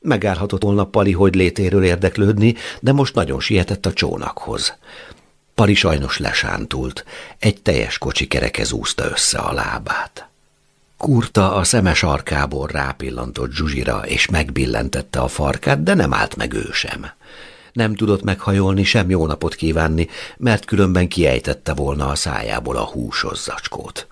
Megállhatott volna Pali hogy létéről érdeklődni, de most nagyon sietett a csónakhoz. Pali sajnos lesántult, egy teljes kocsi kerekez úszta össze a lábát. Kurta a szemes arkából rápillantott Zsuzsira, és megbillentette a farkát, de nem állt meg ő sem. Nem tudott meghajolni, sem jó napot kívánni, mert különben kiejtette volna a szájából a húsos zacskót.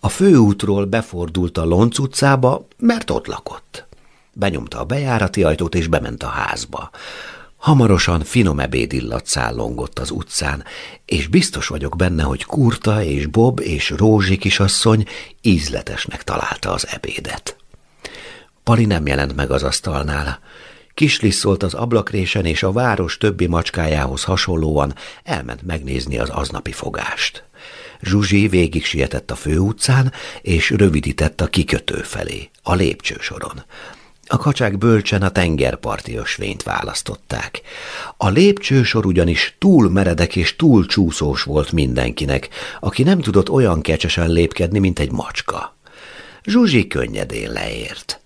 A főútról befordult a Lonc utcába, mert ott lakott. Benyomta a bejárati ajtót, és bement a házba. Hamarosan finom ebédillat szállongott az utcán, és biztos vagyok benne, hogy Kurta és Bob és Rózsi kisasszony ízletesnek találta az ebédet. Pali nem jelent meg az asztalnál. Kisliszolt az ablakrésen, és a város többi macskájához hasonlóan elment megnézni az aznapi fogást. Zsuzsi végig sietett a főutcán, és rövidített a kikötő felé, a lépcsősoron. A kacsák bölcsen a tengerparti ösvényt választották. A lépcsősor ugyanis túl meredek és túl csúszós volt mindenkinek, aki nem tudott olyan kecsesen lépkedni, mint egy macska. Zsuzsi könnyedén leért.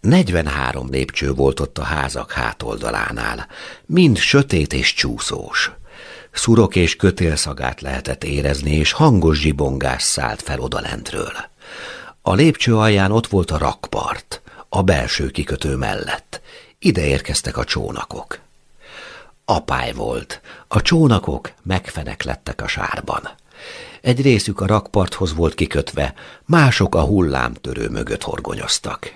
43 lépcső volt ott a házak hátoldalánál, mind sötét és csúszós. Szurok és kötélszagát lehetett érezni, és hangos zsibongás szállt fel odalentről. A lépcső alján ott volt a rakpart, a belső kikötő mellett. Ide érkeztek a csónakok. Apály volt, a csónakok megfenek lettek a sárban. Egy részük a rakparthoz volt kikötve, mások a hullámtörő mögött horgonyoztak.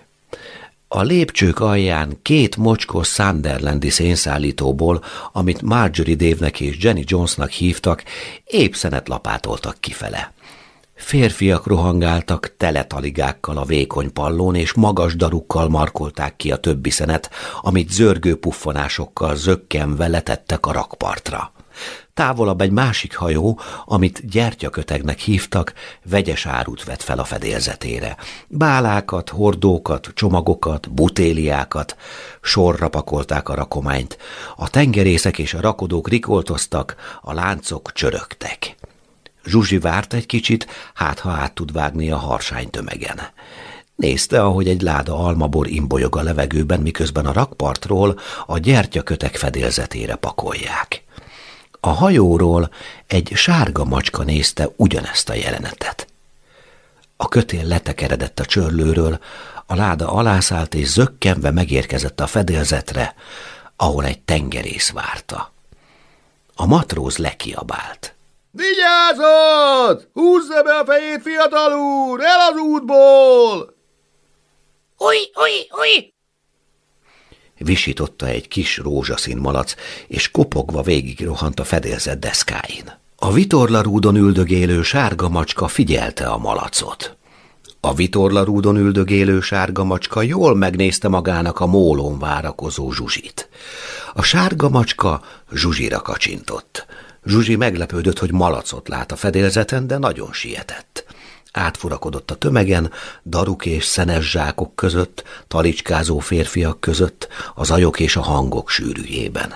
A lépcsők alján két mocskos Sunderlandi szénszállítóból, amit Marjorie Dave-nek és Jenny Jonesnak hívtak, épp szenet lapátoltak kifele. Férfiak rohangáltak teletaligákkal a vékony pallón, és magas darukkal markolták ki a többi szenet, amit zörgő puffonásokkal zökkenve letettek a rakpartra. Távolabb egy másik hajó, amit gyertyakötegnek hívtak, vegyes árut vett fel a fedélzetére. Bálákat, hordókat, csomagokat, butéliákat, sorra pakolták a rakományt. A tengerészek és a rakodók rikoltoztak, a láncok csörögtek. Zsuzsi várt egy kicsit, hát ha át tud vágni a harsány tömegen. Nézte, ahogy egy láda almabor imbolyog a levegőben, miközben a rakpartról a gyertyakötek fedélzetére pakolják. A hajóról egy sárga macska nézte ugyanezt a jelenetet. A kötél letekeredett a csörlőről, a láda alászállt és zökkenve megérkezett a fedélzetre, ahol egy tengerész várta. A matróz lekiabált. Vigyázat! Húzza be a fejét, fiatal úr! El az útból! Új, új, új! Visította egy kis rózsaszín malac, és kopogva végig rohant a fedélzett deszkáin. A vitorlarúdon üldögélő sárga macska figyelte a malacot. A vitorlarúdon üldögélő sárga macska jól megnézte magának a mólón várakozó Zsuzsit. A sárga macska Zsuzsira kacsintott. Zsuzsi meglepődött, hogy malacot lát a fedélzeten, de nagyon sietett. Átfurakodott a tömegen, daruk és szenes zsákok között, talicskázó férfiak között, az ajok és a hangok sűrűjében.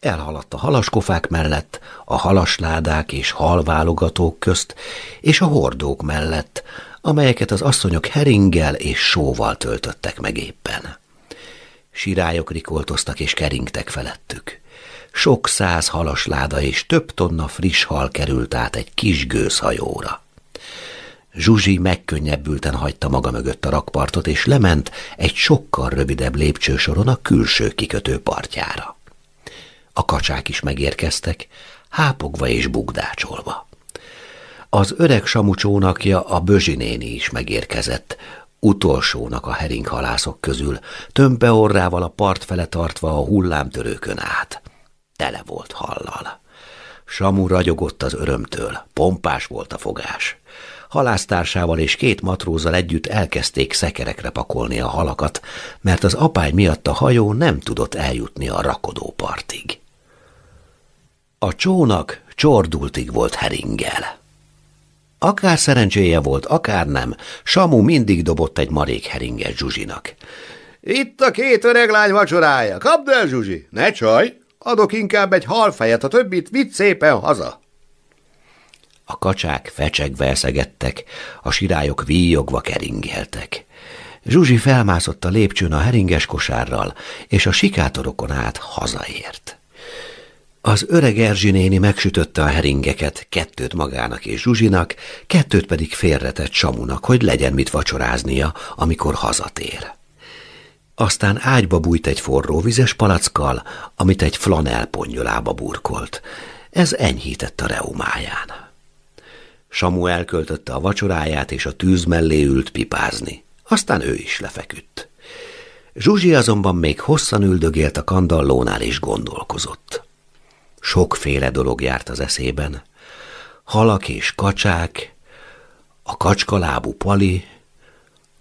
Elhaladt a halaskofák mellett, a halasládák és halválogatók közt, és a hordók mellett, amelyeket az asszonyok heringgel és sóval töltöttek meg éppen. Sirályok rikoltoztak és keringtek felettük. Sok száz halasláda és több tonna friss hal került át egy kis gőzhajóra. Zsuzsi megkönnyebbülten hagyta maga mögött a rakpartot, és lement egy sokkal rövidebb lépcsősoron a külső kikötő partjára. A kacsák is megérkeztek, hápogva és bugdácsolva. Az öreg samucsónakja a Bözsinéni is megérkezett, utolsónak a heringhalászok közül, tömpe orrával a part fele tartva a hullámtörőkön át. Tele volt hallal. Samu ragyogott az örömtől, pompás volt a fogás. Halásztársával és két matrózzal együtt elkezdték szekerekre pakolni a halakat, mert az apály miatt a hajó nem tudott eljutni a rakodópartig. A csónak csordultig volt heringel. Akár szerencséje volt, akár nem, Samu mindig dobott egy marék heringet Zsuzsinak. Itt a két öreg lány vacsorája, kapd el, Zsuzsi, ne csaj, adok inkább egy halfejet, a többit vidd szépen haza. A kacsák fecsegve eszegettek, a sirályok víjogva keringeltek. Zsuzsi felmászott a lépcsőn a heringes kosárral, és a sikátorokon át hazaért. Az öreg Erzsi néni megsütötte a heringeket, kettőt magának és Zsuzsinak, kettőt pedig félretett Samunak, hogy legyen mit vacsoráznia, amikor hazatér. Aztán ágyba bújt egy forró vizes palackkal, amit egy flanel pongyolába burkolt. Ez enyhített a reumáján. Samu elköltötte a vacsoráját, és a tűz mellé ült pipázni. Aztán ő is lefeküdt. Zsuzsi azonban még hosszan üldögélt a kandallónál, és gondolkozott. Sokféle dolog járt az eszében. Halak és kacsák, a kacskalábú pali,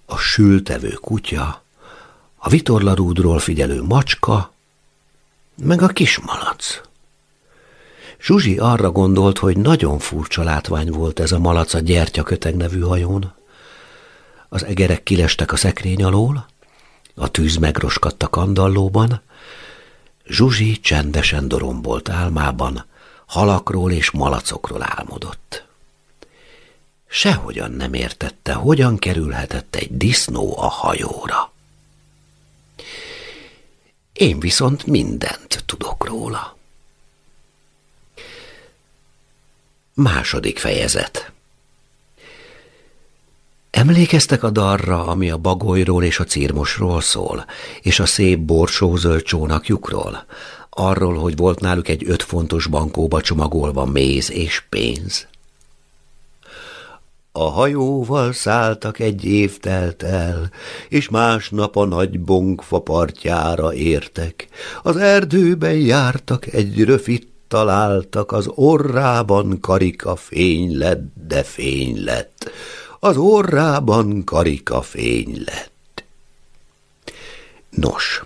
a sültevő kutya, a vitorlarúdról figyelő macska, meg a kismalac. Zsuzsi arra gondolt, hogy nagyon furcsa látvány volt ez a malac a gyertyaköteg nevű hajón. Az egerek kilestek a szekrény alól, a tűz megroskadt a kandallóban, Zsuzsi csendesen dorombolt álmában, halakról és malacokról álmodott. Sehogyan nem értette, hogyan kerülhetett egy disznó a hajóra. Én viszont mindent tudok róla. Második fejezet Emlékeztek a darra, ami a bagolyról és a círmosról szól, és a szép borsózöld csónakjukról? Arról, hogy volt náluk egy öt fontos bankóba csomagolva méz és pénz? A hajóval szálltak egy év telt el, és másnap a nagy bonkfa partjára értek. Az erdőben jártak, egy röfit találtak, az orrában karika fény lett, de fény lett az orrában karika fény lett. Nos,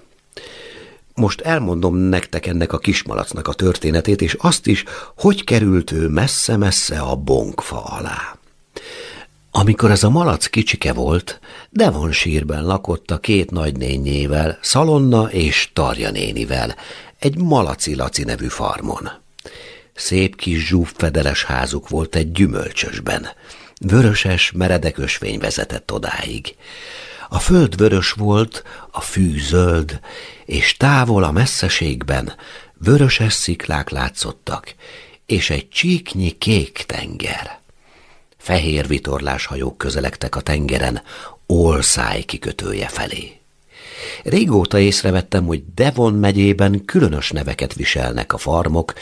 most elmondom nektek ennek a kismalacnak a történetét, és azt is, hogy került ő messze-messze a bonkfa alá. Amikor ez a malac kicsike volt, Devon sírben lakott a két nagynényével, Szalonna és Tarja nénivel, egy Malaci Laci nevű farmon. Szép kis zsúffedeles házuk volt egy gyümölcsösben. Vöröses, meredek ösvény vezetett odáig. A föld vörös volt, a fű zöld, és távol a messzeségben vöröses sziklák látszottak, és egy csíknyi kék tenger. Fehér vitorlás hajók közelegtek a tengeren, Olszáj kikötője felé. Régóta észrevettem, hogy Devon megyében különös neveket viselnek a farmok,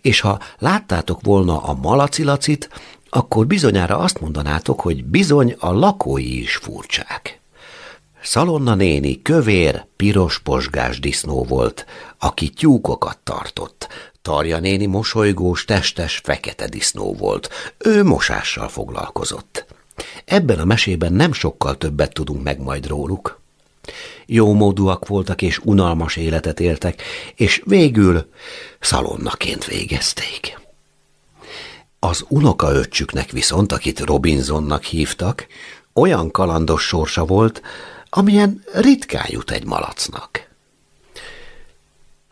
és ha láttátok volna a malacilacit, akkor bizonyára azt mondanátok, hogy bizony a lakói is furcsák. Szalonna néni kövér, piros posgás disznó volt, aki tyúkokat tartott. Tarja néni mosolygós, testes, fekete disznó volt. Ő mosással foglalkozott. ebben a mesében nem sokkal többet tudunk meg majd róluk. Jómódúak voltak és unalmas életet éltek, és végül szalonnaként végezték. Az unokaöccsüknek viszont, akit Robinsonnak hívtak, olyan kalandos sorsa volt, amilyen ritkán jut egy malacnak.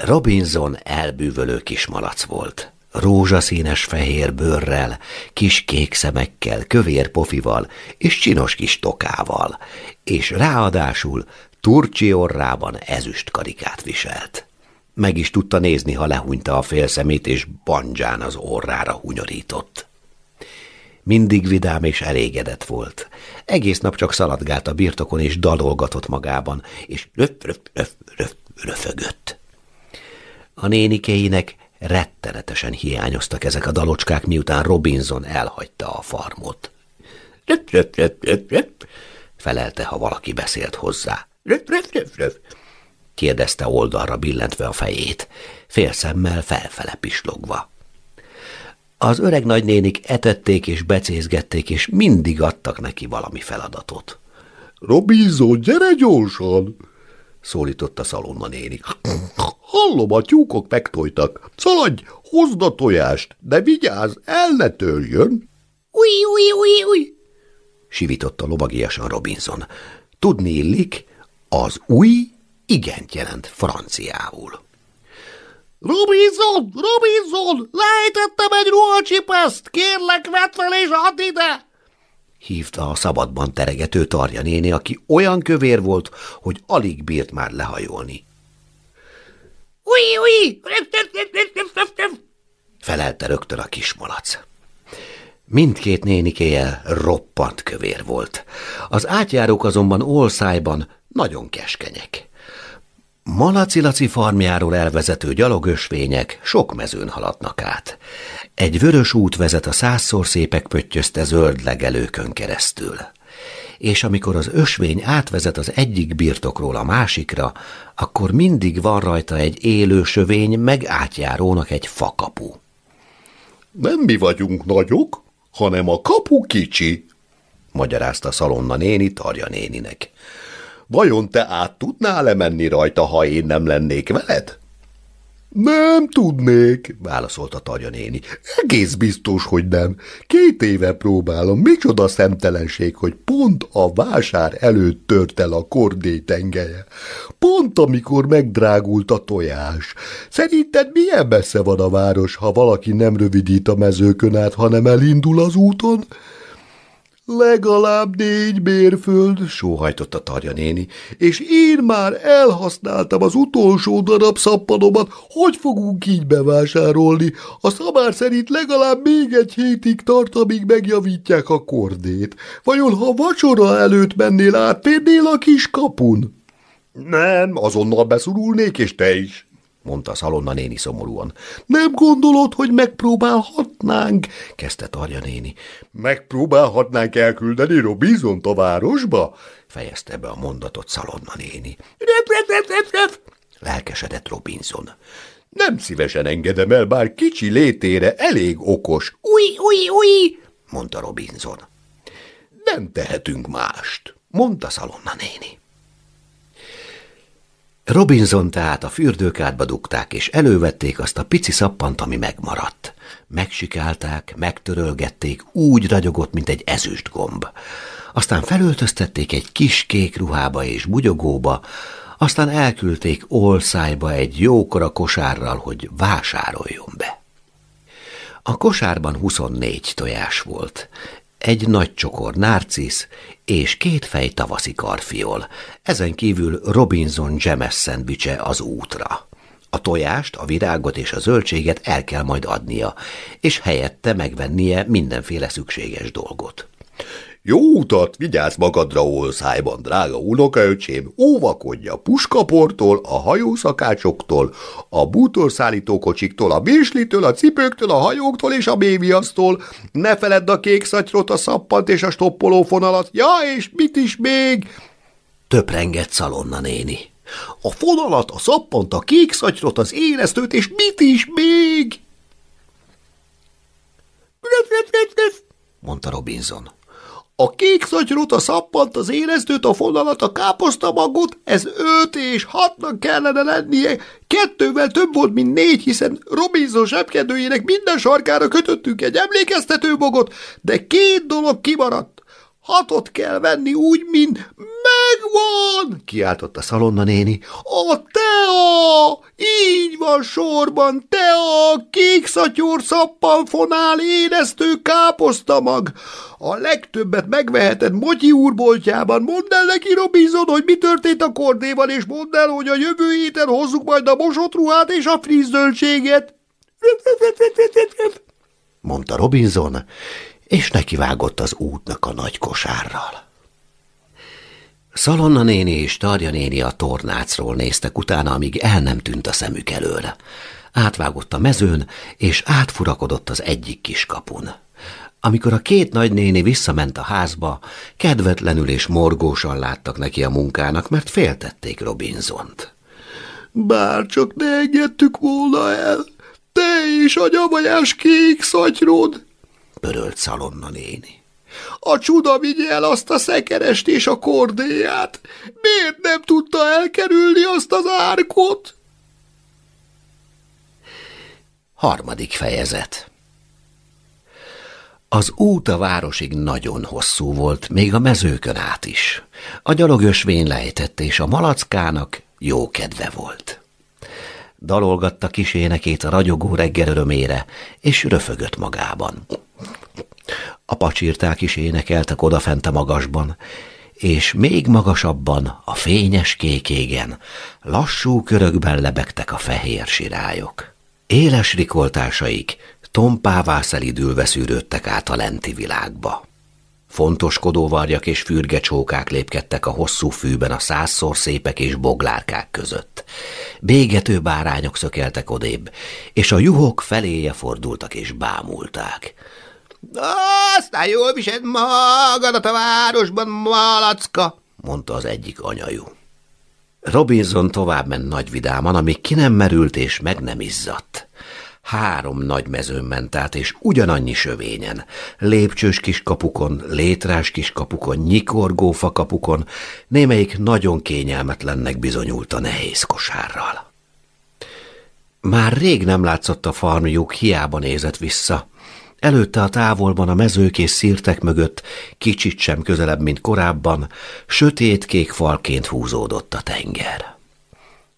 Robinson elbűvölő kis malac volt. Rózsaszínes fehér bőrrel, kis kék szemekkel, kövér pofival és csinos kis tokával, és ráadásul turcsi orrában ezüst karikát viselt. Meg is tudta nézni, ha lehúnyta a félszemét, és bandzsán az orrára hunyorított. Mindig vidám és elégedett volt. Egész nap csak szaladgált a birtokon, és dalolgatott magában, és röf, röf, röf, röf, röfögött. A nénikéinek rettenetesen hiányoztak ezek a dalocskák, miután Robinson elhagyta a farmot. Röf, röf, röf, röf, röf, felelte, ha valaki beszélt hozzá. Röf, röf, röf, röf, kérdezte oldalra billentve a fejét, félszemmel felfele pislogva. Az öreg nagynénik etették és becézgették, és mindig adtak neki valami feladatot. – Robinson, gyere gyorsan! – szólította Szalonna néni. – Hallom, a tyúkok megtojtak. Szaladj, hozd a tojást, de vigyázz, el ne törjön! – Új, új, új, új! – sivította lovagiasan Robinson. Tudni illik, az új igent jelent franciául. Robinson, Robinson, lejtettem egy ruhacsipeszt, kérlek vedd fel és add ide! Hívta a szabadban teregető Tarja néni, aki olyan kövér volt, hogy alig bírt már lehajolni. Új, új! Felelte rögtön a kismalac. Mindkét nénikéje roppant kövér volt. Az átjárók azonban olszájban nagyon keskenyek. Malacilaci farmjáról elvezető gyalogösvények sok mezőn haladnak át. Egy vörös út vezet a százszor szépek pöttyözte zöld legelőkön keresztül. És amikor az ösvény átvezet az egyik birtokról a másikra, akkor mindig van rajta egy élő sövény, meg átjárónak egy fakapu. Nem mi vagyunk nagyok, hanem a kapu kicsi, magyarázta Szalonna néni Tarja néninek. Vajon te át tudnál lemenni rajta, ha én nem lennék veled? Nem tudnék, válaszolta Tarja néni. Egész biztos, hogy nem. Két éve próbálom. Micsoda szemtelenség, hogy pont a vásár előtt tört el a kordé tengelye. Pont amikor megdrágult a tojás. Szerinted milyen messze van a város, ha valaki nem rövidít a mezőkön át, hanem elindul az úton? Legalább négy mérföld, sóhajtotta Tarja néni, és én már elhasználtam az utolsó darab szappanomat, hogy fogunk így bevásárolni? A szabár szerint legalább még egy hétig tart, amíg megjavítják a kordét. Vajon ha vacsora előtt mennél, áttérnél a kis kapun? Nem, azonnal beszorulnék, és te is mondta Szalonna néni szomorúan. Nem gondolod, hogy megpróbálhatnánk? kezdte Tarja néni. Megpróbálhatnánk elküldeni Robizont a városba? fejezte be a mondatot Szalonna néni. Lelkesedett Robinson. Nem szívesen engedem el, bár kicsi létére elég okos. Új, új, új, mondta Robinson. Nem tehetünk mást, mondta Szalonna néni. Robinson tehát a fürdőkádba dugták, és elővették azt a pici szappant, ami megmaradt. Megsikálták, megtörölgették, úgy ragyogott, mint egy ezüst gomb. Aztán felöltöztették egy kis kék ruhába és bugyogóba, aztán elküldték olszájba egy jókora kosárral, hogy vásároljon be. A kosárban 24 tojás volt, egy nagy csokor narcisz és két fej tavaszi karfiol, ezen kívül Robinson James szendvicse az útra. A tojást, a virágot és a zöldséget el kell majd adnia, és helyette megvennie mindenféle szükséges dolgot. Jó utat, vigyázz magadra olszájban, drága unokaöcsém, óvakodj a puskaportól, a hajószakácsoktól, a bútorszállítókocsiktól, a bírslitől, a cipőktől, a hajóktól és a méviasztól. Ne feledd a kék szatyrot, a szappant és a stoppoló fonalat. Ja, és mit is még? Töprengett Szalonna néni. A fonalat, a szappant, a kék szatyrot, az élesztőt, és mit is még? mondta Robinson. A kék szatyrot, a szappant, az éreztőt, a fonalat, a káposztamagot, ez öt és hatnak kellene lennie. Kettővel több volt, mint négy, hiszen Robinson zsebkedőjének minden sarkára kötöttünk egy emlékeztetőbogot, de két dolog kimaradt. Hatot kell venni úgy, mint megvan, kiáltotta Szalonna néni. A tea! Így van sorban, tea, kék szatyor, szappan, fonál, édesztő, káposztamag. A legtöbbet megveheted Motyi úr boltjában. Mondd el neki, Robinson, hogy mi történt a kordéval, és mondd el, hogy a jövő héten hozzuk majd a mosott ruhát és a friss zöldséget. mondta Robinson, és nekivágott az útnak a nagy kosárral. Szalonna néni és Tarja néni a tornácról néztek utána, amíg el nem tűnt a szemük előre. Átvágott a mezőn, és átfurakodott az egyik kis kapun. Amikor a két nagynéni visszament a házba, kedvetlenül és morgósan láttak neki a munkának, mert féltették Robinsont. Bár csak ne engedtük volna el, te és a nyavajás kék szatyrod, pörölt Szalonna néni. A csuda vigye el azt a szekerest és a kordéját. Miért nem tudta elkerülni azt az árkot? Harmadik fejezet Az út a városig nagyon hosszú volt, még a mezőkön át is. A gyalogösvény lejtett, és a malackának jó kedve volt. Dalolgatta kisénekét a ragyogó reggel örömére, és röfögött magában. A pacsirták is énekeltek odafent a magasban, és még magasabban, a fényes kék égen, lassú körökben lebegtek a fehér sirályok. Éles rikoltásaik tompává szelidülve szűrődtek át a lenti világba. Fontos kodóvarjak és fürgecsókák lépkedtek a hosszú fűben a százszor szépek és boglárkák között. Bégető bárányok szökeltek odébb, és a juhok feléje fordultak és bámulták. Aztán jól vised magadat a városban, malacka, mondta az egyik anyajú. Robinson tovább ment nagy vidáman, amíg ki nem merült és meg nem izzadt. Három nagy mezőn ment át, és ugyanannyi sövényen, lépcsős kis kapukon, létrás kis kapukon, nyikorgó kapukon, némelyik nagyon kényelmetlennek bizonyult a nehéz kosárral. Már rég nem látszott a farmjuk, hiába nézett vissza. Előtte a távolban a mezők és szírtek mögött, kicsit sem közelebb, mint korábban, sötét-kék falként húzódott a tenger.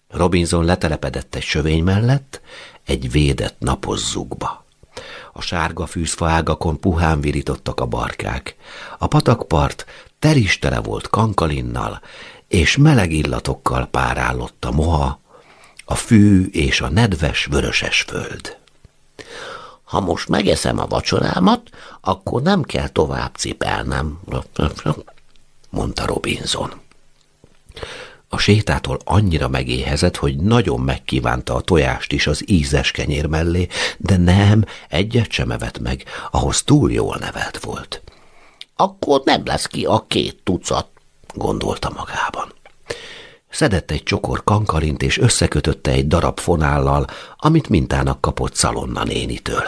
Robinson letelepedett egy sövény mellett, egy védett napozzukba. A sárga fűzfa ágakon puhán virítottak a barkák. A patakpart teristele volt kankalinnal, és meleg illatokkal párállott a moha, a fű és a nedves vöröses föld. Ha most megeszem a vacsorámat, akkor nem kell tovább cipelnem, (laughs) mondta Robinson. A sétától annyira megéhezett, hogy nagyon megkívánta a tojást is az ízes kenyér mellé, de nem, egyet sem evett meg, ahhoz túl jól nevelt volt. Akkor nem lesz ki a két tucat, gondolta magában. Szedett egy csokor kankarint, és összekötötte egy darab fonállal, amit mintának kapott Szalonna nénitől.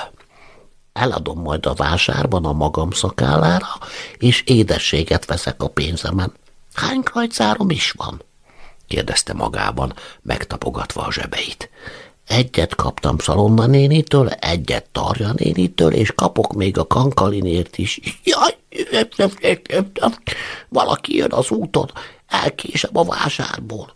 Eladom majd a vásárban a magam szakállára, és édességet veszek a pénzemen. Hány krajcárom is van? kérdezte magában, megtapogatva a zsebeit. Egyet kaptam Szalonna nénitől, egyet Tarja nénitől, és kapok még a kankalinért is. Jaj, valaki jön az úton, elkésem a vásárból.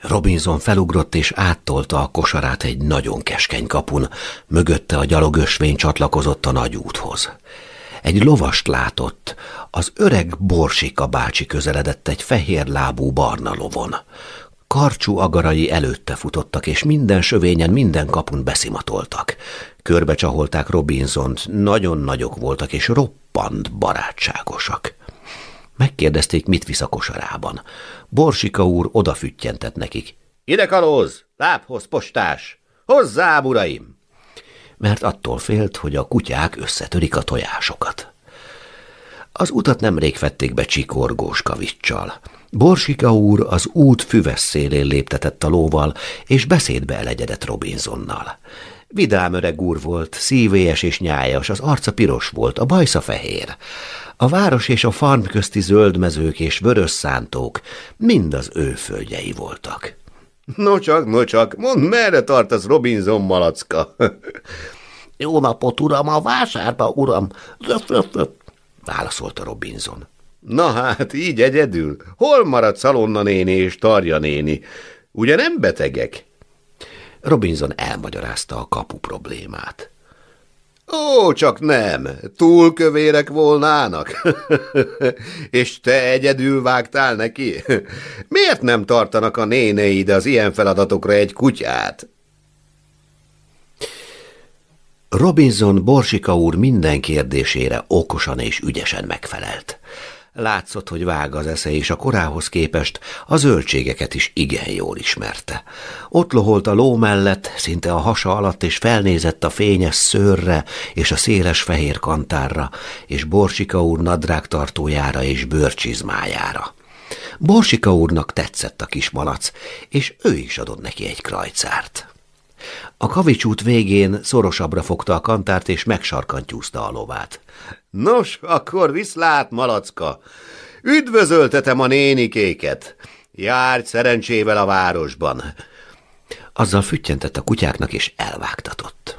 Robinson felugrott és áttolta a kosarát egy nagyon keskeny kapun, mögötte a gyalogösvény csatlakozott a nagy úthoz. Egy lovast látott, az öreg Borsika bácsi közeledett egy fehér lábú barna lovon. Karcsú agarai előtte futottak, és minden sövényen, minden kapun beszimatoltak. Körbe csaholták Robinsont, nagyon nagyok voltak, és roppant barátságosak. Megkérdezték, mit visz a kosarában. Borsika úr odafüttyentett nekik. Ide kalóz, lábhoz postás, hozzá, uraim! Mert attól félt, hogy a kutyák összetörik a tojásokat. Az utat nemrég vették be csikorgós kavicsal. Borsika úr az út füves szélén léptetett a lóval, és beszédbe elegyedett Robinsonnal. Vidám öreg úr volt, szívélyes és nyájas, az arca piros volt, a bajsza fehér. A város és a farm közti zöldmezők és vörös szántók mind az ő földjei voltak. No csak, no csak, mondd, merre tartasz Robinson malacka? (laughs) Jó napot, uram, a vásárba, uram. Zöf, (laughs) zöf. Válaszolta Robinson. Na hát, így egyedül. Hol maradt Szalonna néni és Tarja néni? Ugye nem betegek? Robinson elmagyarázta a kapu problémát. Ó, csak nem. Túl kövérek volnának. (laughs) És te egyedül vágtál neki? (laughs) Miért nem tartanak a néneid az ilyen feladatokra egy kutyát? Robinson Borsika úr minden kérdésére okosan és ügyesen megfelelt. Látszott, hogy vág az esze, és a korához képest a zöldségeket is igen jól ismerte. Ott loholt a ló mellett, szinte a hasa alatt, és felnézett a fényes szőrre és a széles fehér kantárra, és Borsika úr nadrágtartójára és bőrcsizmájára. Borsika úrnak tetszett a kis malac, és ő is adott neki egy krajcárt. A kavicsút végén szorosabbra fogta a kantárt, és megsarkantyúzta a lovát. Nos, akkor viszlát, malacka! Üdvözöltetem a nénikéket! Járj szerencsével a városban! Azzal füttyentett a kutyáknak, és elvágtatott.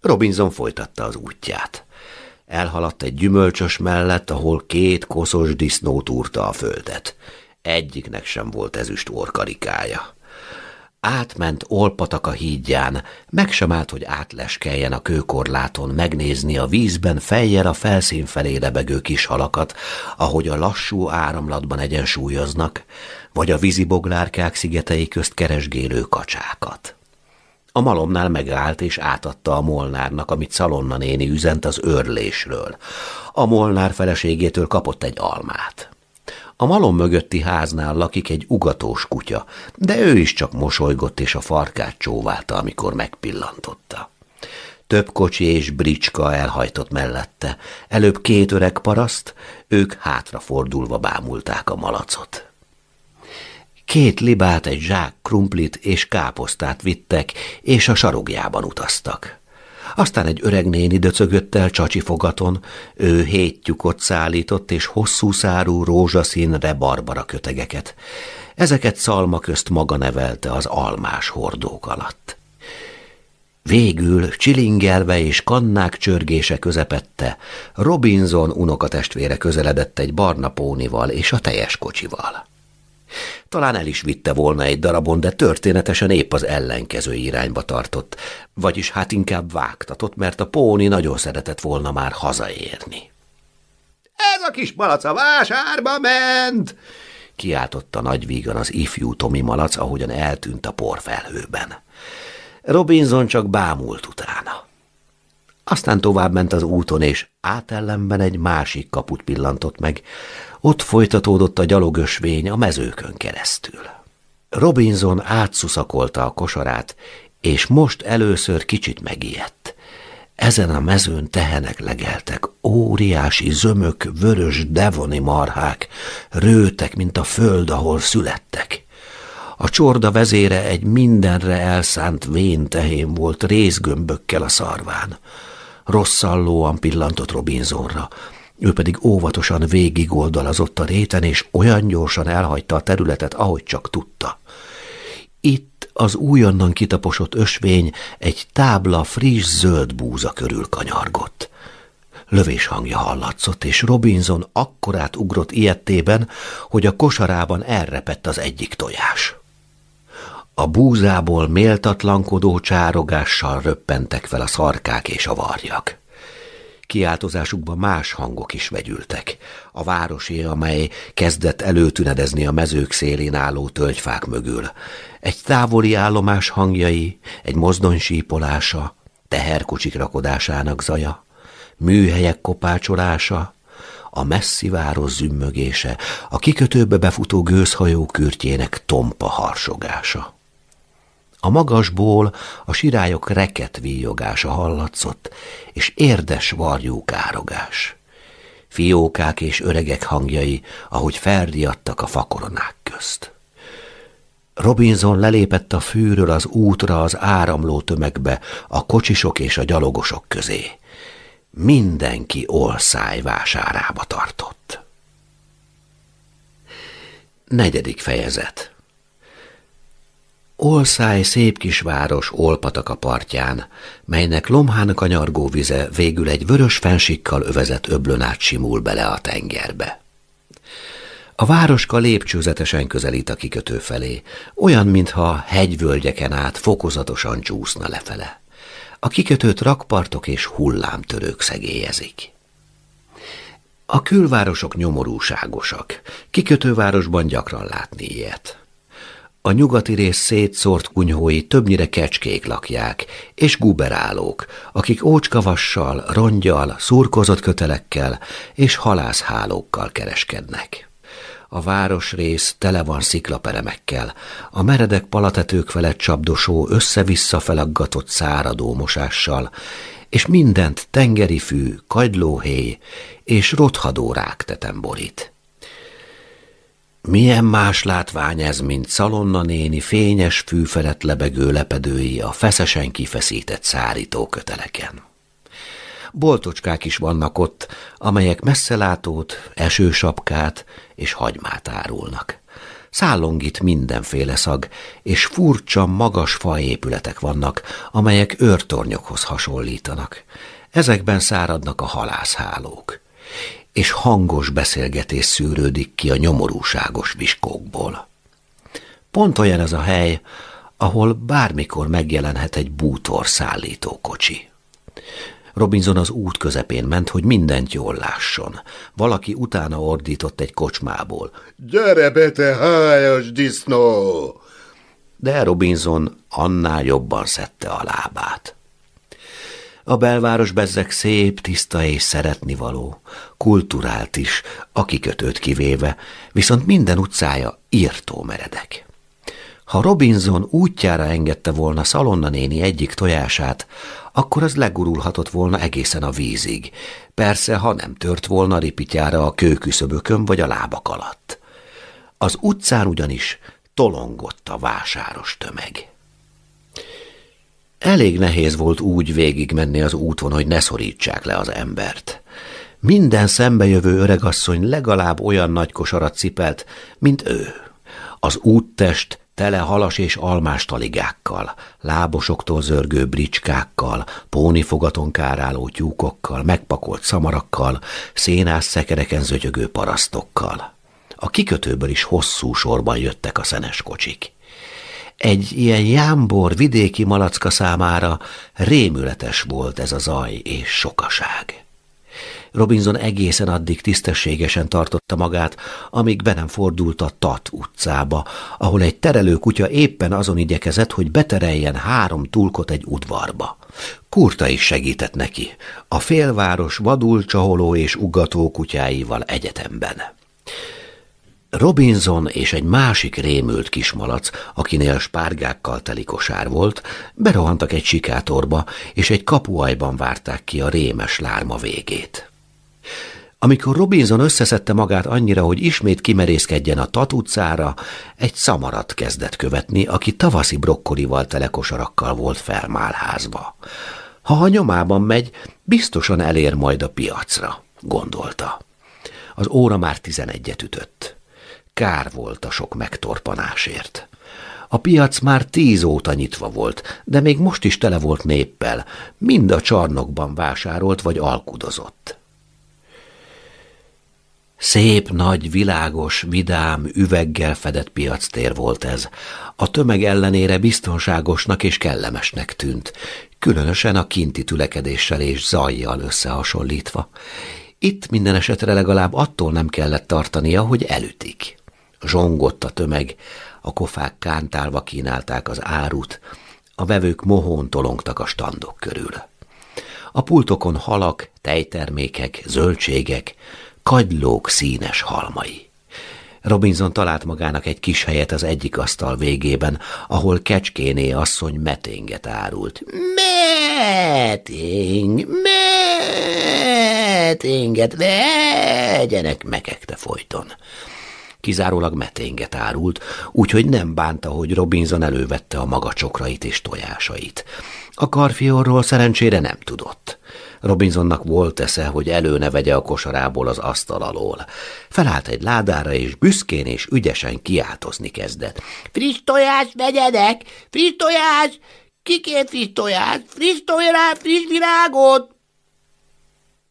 Robinson folytatta az útját. Elhaladt egy gyümölcsös mellett, ahol két koszos disznó túrta a földet. Egyiknek sem volt ezüst orkarikája. Átment Olpataka hídján, meg sem állt, hogy átleskeljen a kőkorláton, megnézni a vízben fejjel a felszín felé lebegő kis halakat, ahogy a lassú áramlatban egyensúlyoznak, vagy a víziboglárkák szigetei közt keresgélő kacsákat. A malomnál megállt és átadta a Molnárnak, amit Szalonna néni üzent az örlésről. A Molnár feleségétől kapott egy almát. A malom mögötti háznál lakik egy ugatós kutya, de ő is csak mosolygott és a farkát csóválta, amikor megpillantotta. Több kocsi és bricska elhajtott mellette. Előbb két öreg paraszt, ők hátrafordulva bámulták a malacot. Két libát, egy zsák krumplit és káposztát vittek, és a sarogjában utaztak. Aztán egy öreg néni döcögött el csacsi fogaton, ő hét tyukot szállított, és hosszú szárú rózsaszínre barbara kötegeket. Ezeket szalma közt maga nevelte az almás hordók alatt. Végül, csilingelve és kannák csörgése közepette, Robinson unokatestvére közeledett egy barna pónival és a teljes kocsival. Talán el is vitte volna egy darabon, de történetesen épp az ellenkező irányba tartott, vagyis hát inkább vágtatott, mert a póni nagyon szeretett volna már hazaérni. Ez a kis malac a vásárba ment! kiáltotta nagy vígan az ifjú Tomi malac, ahogyan eltűnt a porfelhőben. Robinson csak bámult utána. Aztán tovább ment az úton, és átellenben egy másik kaput pillantott meg, ott folytatódott a gyalogösvény a mezőkön keresztül. Robinson átszuszakolta a kosarát, és most először kicsit megijedt. Ezen a mezőn tehenek legeltek, óriási zömök, vörös devoni marhák, rőtek, mint a föld, ahol születtek. A csorda vezére egy mindenre elszánt vén tehén volt részgömbökkel a szarván. Rosszallóan pillantott Robinsonra, ő pedig óvatosan végigoldalazott a réten, és olyan gyorsan elhagyta a területet, ahogy csak tudta. Itt az újonnan kitaposott ösvény egy tábla friss zöld búza körül kanyargott. Lövés hangja hallatszott, és Robinson akkorát ugrott ilyettében, hogy a kosarában elrepett az egyik tojás. A búzából méltatlankodó csárogással röppentek fel a szarkák és a varjak. Kiáltozásukban más hangok is vegyültek. A városé, amely kezdett előtünedezni a mezők szélén álló tölgyfák mögül. Egy távoli állomás hangjai, egy mozdony sípolása, teherkocsik rakodásának zaja, műhelyek kopácsolása, a messzi város zümmögése, a kikötőbe befutó gőzhajó kürtjének tompa harsogása. A magasból a sirályok reket víjogása hallatszott, és érdes varjú károgás. Fiókák és öregek hangjai, ahogy felriadtak a fakoronák közt. Robinson lelépett a fűről az útra az áramló tömegbe, a kocsisok és a gyalogosok közé. Mindenki olszáj vásárába tartott. Negyedik fejezet Olszáj szép kisváros Olpatak a partján, melynek lomhán kanyargó vize végül egy vörös fensikkal övezett öblön át simul bele a tengerbe. A városka lépcsőzetesen közelít a kikötő felé, olyan, mintha hegyvölgyeken át fokozatosan csúszna lefele. A kikötőt rakpartok és hullámtörők szegélyezik. A külvárosok nyomorúságosak, kikötővárosban gyakran látni ilyet. A nyugati rész szétszórt kunyhói többnyire kecskék lakják, és guberálók, akik ócskavassal, rongyal, szurkozott kötelekkel és halászhálókkal kereskednek. A városrész tele van sziklaperemekkel, a meredek palatetők felett csapdosó, össze-vissza felaggatott száradó mosással, és mindent tengeri fű, kagylóhéj és rothadó ráktetem borít. Milyen más látvány ez, mint Szalonna néni fényes fű felett lebegő lepedői a feszesen kifeszített szárító köteleken. Boltocskák is vannak ott, amelyek messzelátót, esősapkát és hagymát árulnak. Szállongít mindenféle szag, és furcsa, magas faépületek vannak, amelyek őrtornyokhoz hasonlítanak. Ezekben száradnak a halászhálók és hangos beszélgetés szűrődik ki a nyomorúságos viskókból. Pont olyan ez a hely, ahol bármikor megjelenhet egy bútor szállító kocsi. Robinson az út közepén ment, hogy mindent jól lásson. Valaki utána ordított egy kocsmából. Gyere be, te hájas disznó! De Robinson annál jobban szedte a lábát. A belváros bezzek szép, tiszta és szeretnivaló, kulturált is, a kikötőt kivéve, viszont minden utcája írtó meredek. Ha Robinson útjára engedte volna Szalonna néni egyik tojását, akkor az legurulhatott volna egészen a vízig. Persze, ha nem tört volna ripityára a kőküszöbökön vagy a lábak alatt. Az utcán ugyanis tolongott a vásáros tömeg. Elég nehéz volt úgy végigmenni az úton, hogy ne szorítsák le az embert. Minden szembejövő öregasszony legalább olyan nagy kosarat cipelt, mint ő. Az úttest tele halas és almás taligákkal, lábosoktól zörgő bricskákkal, pónifogaton káráló tyúkokkal, megpakolt szamarakkal, szénás szekereken zögyögő parasztokkal. A kikötőből is hosszú sorban jöttek a szenes kocsik. Egy ilyen jámbor vidéki malacka számára rémületes volt ez a zaj és sokaság. Robinson egészen addig tisztességesen tartotta magát, amíg be nem fordult a Tat utcába, ahol egy terelő kutya éppen azon igyekezett, hogy betereljen három tulkot egy udvarba. Kurta is segített neki, a félváros vadul csaholó és ugató kutyáival egyetemben. Robinson és egy másik rémült kismalac, akinél spárgákkal teli kosár volt, berohantak egy sikátorba, és egy kapuajban várták ki a rémes lárma végét. Amikor Robinson összeszedte magát annyira, hogy ismét kimerészkedjen a Tat utcára, egy szamarat kezdett követni, aki tavaszi brokkolival tele kosarakkal volt felmálházva. Ha a nyomában megy, biztosan elér majd a piacra, gondolta. Az óra már tizenegyet ütött. Kár volt a sok megtorpanásért. A piac már tíz óta nyitva volt, de még most is tele volt néppel, mind a csarnokban vásárolt vagy alkudozott. Szép, nagy, világos, vidám, üveggel fedett piactér volt ez. A tömeg ellenére biztonságosnak és kellemesnek tűnt, különösen a kinti tülekedéssel és zajjal összehasonlítva. Itt minden esetre legalább attól nem kellett tartania, hogy elütik. Zsongott a tömeg, a kofák kántálva kínálták az árut, a vevők mohón tolongtak a standok körül. A pultokon halak, tejtermékek, zöldségek, kagylók színes halmai. Robinson talált magának egy kis helyet az egyik asztal végében, ahol kecskéné asszony meténget árult. Meting, metinget, vegyenek, mekegte folyton. Kizárólag meténget árult, úgyhogy nem bánta, hogy Robinson elővette a maga csokrait és tojásait. A karfiorról szerencsére nem tudott. Robinsonnak volt esze, hogy előne vegye a kosarából az asztal alól. Felállt egy ládára, és büszkén és ügyesen kiáltozni kezdett. Friss tojás vegyenek! Friss tojás! Kikért friss tojás? Friss tojás, friss virágot!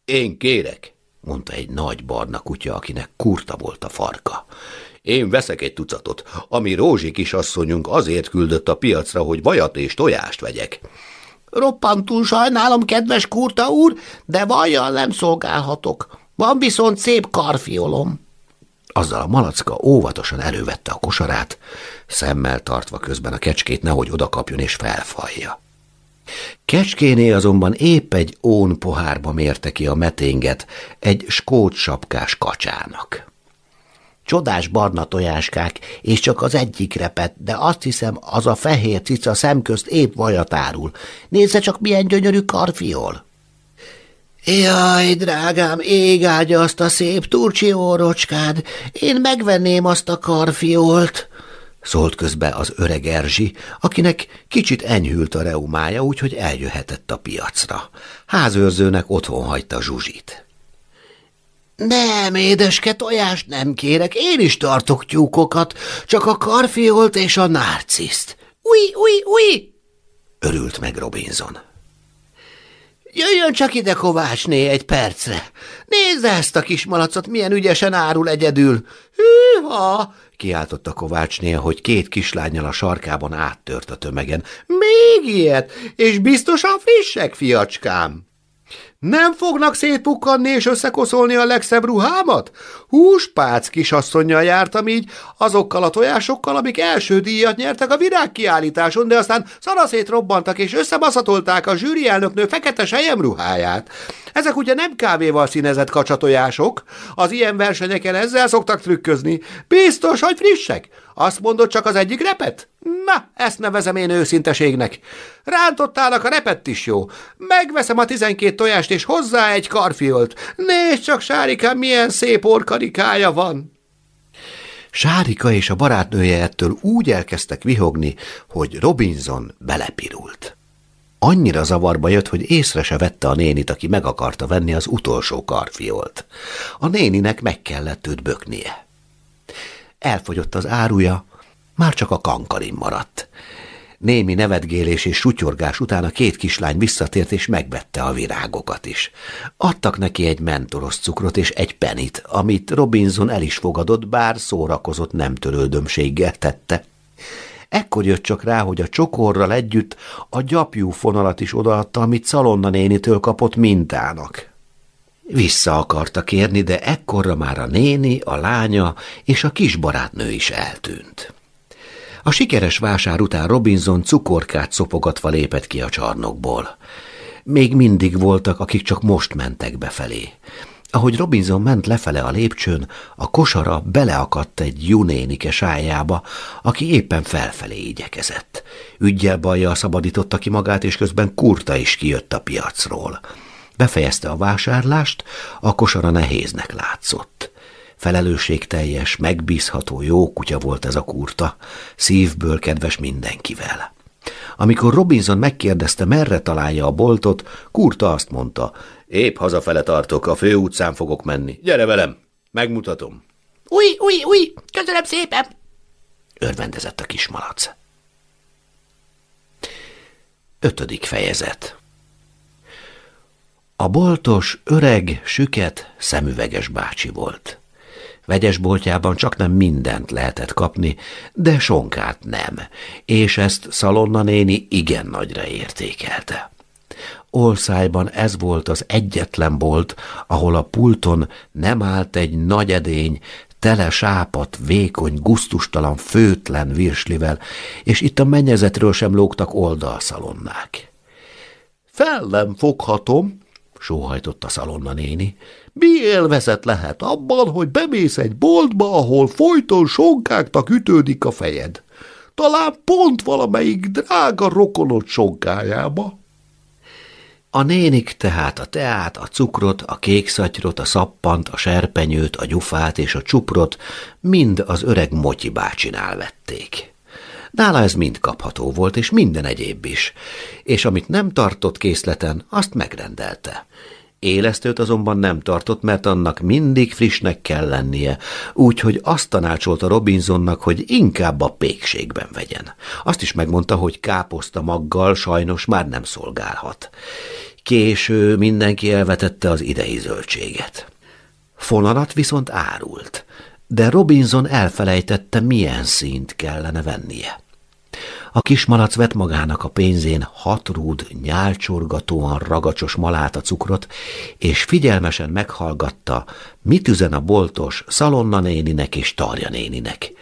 Én kérek, mondta egy nagy barna kutya, akinek kurta volt a farka. Én veszek egy tucatot, ami Rózsi kisasszonyunk azért küldött a piacra, hogy vajat és tojást vegyek. Roppantul sajnálom, kedves kurta úr, de vajjal nem szolgálhatok. Van viszont szép karfiolom. Azzal a malacka óvatosan elővette a kosarát, szemmel tartva közben a kecskét nehogy odakapjon és felfalja. Kecskéné azonban épp egy ón pohárba mérte ki a meténget egy skót sapkás kacsának. Csodás barna tojáskák, és csak az egyik repet, de azt hiszem, az a fehér cica szemközt épp vajat árul. Nézze csak, milyen gyönyörű karfiol! Jaj, drágám, ég áldja azt a szép turcsi órocskád, én megvenném azt a karfiolt, szólt közbe az öreg Erzsi, akinek kicsit enyhült a reumája, úgyhogy eljöhetett a piacra. Házőrzőnek otthon hagyta Zsuzsit. Nem, édeske, tojást nem kérek, én is tartok tyúkokat, csak a karfiolt és a nárciszt. Új, új, új! Örült meg Robinson. Jöjjön csak ide, Kovácsné, egy percre. Nézze ezt a kis malacot, milyen ügyesen árul egyedül. Hűha! kiáltotta Kovácsné, hogy két kislányjal a sarkában áttört a tömegen. Még ilyet? És biztosan frissek, fiacskám? Nem fognak szétpukkanni és összekoszolni a legszebb ruhámat? Húspác kisasszonyjal jártam így, azokkal a tojásokkal, amik első díjat nyertek a virágkiállításon, de aztán szaraszét robbantak és összebaszatolták a zsűri elnöknő fekete sejem ruháját. Ezek ugye nem kávéval színezett kacsatojások, az ilyen versenyeken ezzel szoktak trükközni. Biztos, hogy frissek? Azt mondod csak az egyik repet? Na, ezt nevezem én őszinteségnek. Rántottának a repett is jó. Megveszem a tizenkét tojást, és hozzá egy karfiolt. Nézd csak, Sárikám, milyen szép orkarikája van. Sárika és a barátnője ettől úgy elkezdtek vihogni, hogy Robinson belepirult. Annyira zavarba jött, hogy észre se vette a nénit, aki meg akarta venni az utolsó karfiolt. A néninek meg kellett őt böknie. Elfogyott az áruja, már csak a kankarin maradt. Némi nevetgélés és sutyorgás után a két kislány visszatért és megvette a virágokat is. Adtak neki egy mentoros cukrot és egy penit, amit Robinson el is fogadott, bár szórakozott nem törődömséggel tette. Ekkor jött csak rá, hogy a csokorral együtt a gyapjú fonalat is odaadta, amit Szalonna nénitől kapott mintának. Vissza akarta kérni, de ekkorra már a néni, a lánya és a kis barátnő is eltűnt. A sikeres vásár után Robinson cukorkát szopogatva lépett ki a csarnokból. Még mindig voltak, akik csak most mentek befelé. Ahogy Robinson ment lefele a lépcsőn, a kosara beleakadt egy junénike sájába, aki éppen felfelé igyekezett. Ügyel bajjal szabadította ki magát, és közben kurta is kijött a piacról. Befejezte a vásárlást, a kosara nehéznek látszott. Felelősségteljes, megbízható jó kutya volt ez a kurta, szívből kedves mindenkivel. Amikor Robinson megkérdezte, merre találja a boltot, kurta azt mondta, épp hazafele tartok, a fő utcán fogok menni. Gyere velem, megmutatom. Új, új, új, köszönöm szépen! Örvendezett a kis malac. Ötödik fejezet A boltos, öreg, süket, szemüveges bácsi volt. Vegyesboltjában csak nem mindent lehetett kapni, de sonkát nem, és ezt Szalonna néni igen nagyra értékelte. Olszájban ez volt az egyetlen bolt, ahol a pulton nem állt egy nagy edény, tele sápat, vékony, guztustalan, főtlen virslivel, és itt a mennyezetről sem lógtak oldalszalonnák. Fel nem foghatom, sóhajtott a szalonna néni. Mi élvezet lehet abban, hogy bemész egy boltba, ahol folyton sonkáknak ütődik a fejed? Talán pont valamelyik drága rokonod sonkájába. A nénik tehát a teát, a cukrot, a kékszatyrot, a szappant, a serpenyőt, a gyufát és a csuprot mind az öreg Motyi bácsinál vették. Nála ez mind kapható volt, és minden egyéb is, és amit nem tartott készleten, azt megrendelte. Élesztőt azonban nem tartott, mert annak mindig frissnek kell lennie, úgyhogy azt tanácsolta Robinsonnak, hogy inkább a pékségben vegyen. Azt is megmondta, hogy káposzta maggal sajnos már nem szolgálhat. Késő mindenki elvetette az idei zöldséget. Fonalat viszont árult, de Robinson elfelejtette, milyen színt kellene vennie. A kismalac vett magának a pénzén hat rúd nyálcsorgatóan ragacsos maláta cukrot, és figyelmesen meghallgatta, mit üzen a boltos Szalonna néninek és Tarja néninek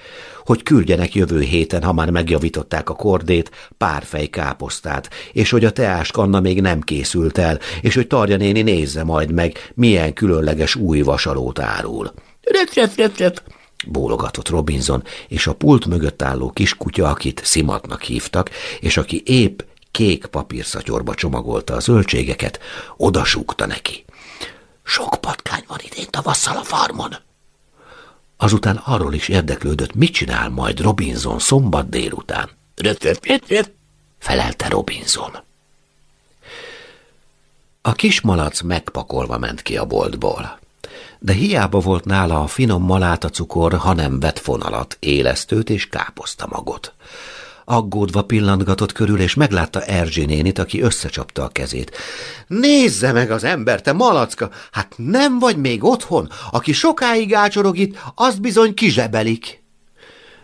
hogy küldjenek jövő héten, ha már megjavították a kordét, pár fej káposztát, és hogy a teás kanna még nem készült el, és hogy Tarja néni nézze majd meg, milyen különleges új vasalót árul. Röp, röp, röp, röp bólogatott Robinson, és a pult mögött álló kiskutya, akit Szimatnak hívtak, és aki épp kék papírszatyorba csomagolta a zöldségeket, odasúgta neki. Sok patkány van idén tavasszal a farmon. Azután arról is érdeklődött, mit csinál majd Robinson szombat délután. Felelte Robinson. A kismalac megpakolva ment ki a boltból de hiába volt nála a finom maláta cukor, hanem vett fonalat, élesztőt és káposztamagot. Aggódva pillantgatott körül, és meglátta Erzsi nénit, aki összecsapta a kezét. Nézze meg az ember, te malacka! Hát nem vagy még otthon? Aki sokáig ácsorog itt, azt bizony kizsebelik.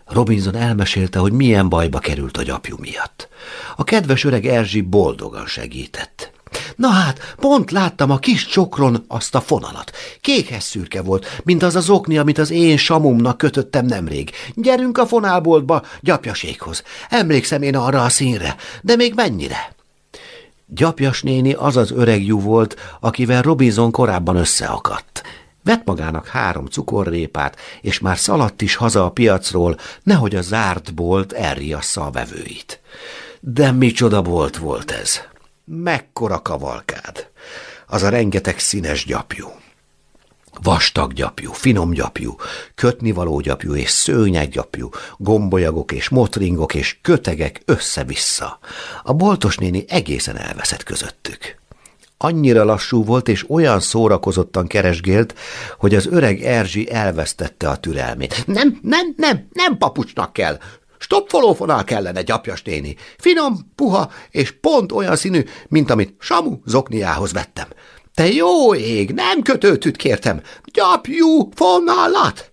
Robinson elmesélte, hogy milyen bajba került a gyapjú miatt. A kedves öreg Erzsi boldogan segített. Na hát, pont láttam a kis csokron azt a fonalat. Kékes szürke volt, mint az az okni, amit az én samumnak kötöttem nemrég. Gyerünk a fonálboltba, gyapjaséghoz. Emlékszem én arra a színre, de még mennyire? Gyapjas néni az az öreg jú volt, akivel Robinson korábban összeakadt. Vett magának három cukorrépát, és már szaladt is haza a piacról, nehogy a zárt bolt elriassza a vevőit. De micsoda bolt volt ez! Mekkora kavalkád! Az a rengeteg színes gyapjú. Vastag gyapjú, finom gyapjú, kötnivaló gyapjú és szőnyeg gyapjú, gombolyagok és motringok és kötegek össze-vissza. A boltos néni egészen elveszett közöttük. Annyira lassú volt, és olyan szórakozottan keresgélt, hogy az öreg Erzsi elvesztette a türelmét. Nem, nem, nem, nem papucsnak kell, Stopfolófonál kellene, gyapjas néni. Finom, puha, és pont olyan színű, mint amit Samu zokniához vettem. Te jó ég, nem kötőtűt kértem. Gyapjú fonalat!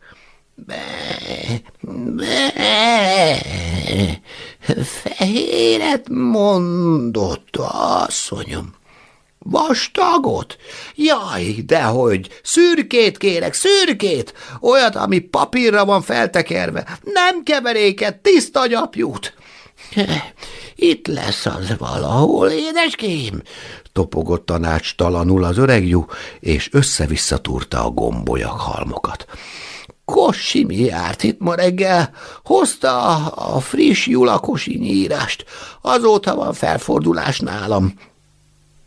Fehéret mondott, asszonyom. Vastagot? Jaj, dehogy! Szürkét kérek, szürkét! Olyat, ami papírra van feltekerve. Nem keveréket, tiszta gyapjút. (laughs) Itt lesz az valahol, édeském, topogott tanácstalanul az öregjú, és össze-vissza a gombolyak halmokat. Kossi mi járt itt ma reggel? Hozta a friss julakosi nyírást. Azóta van felfordulás nálam.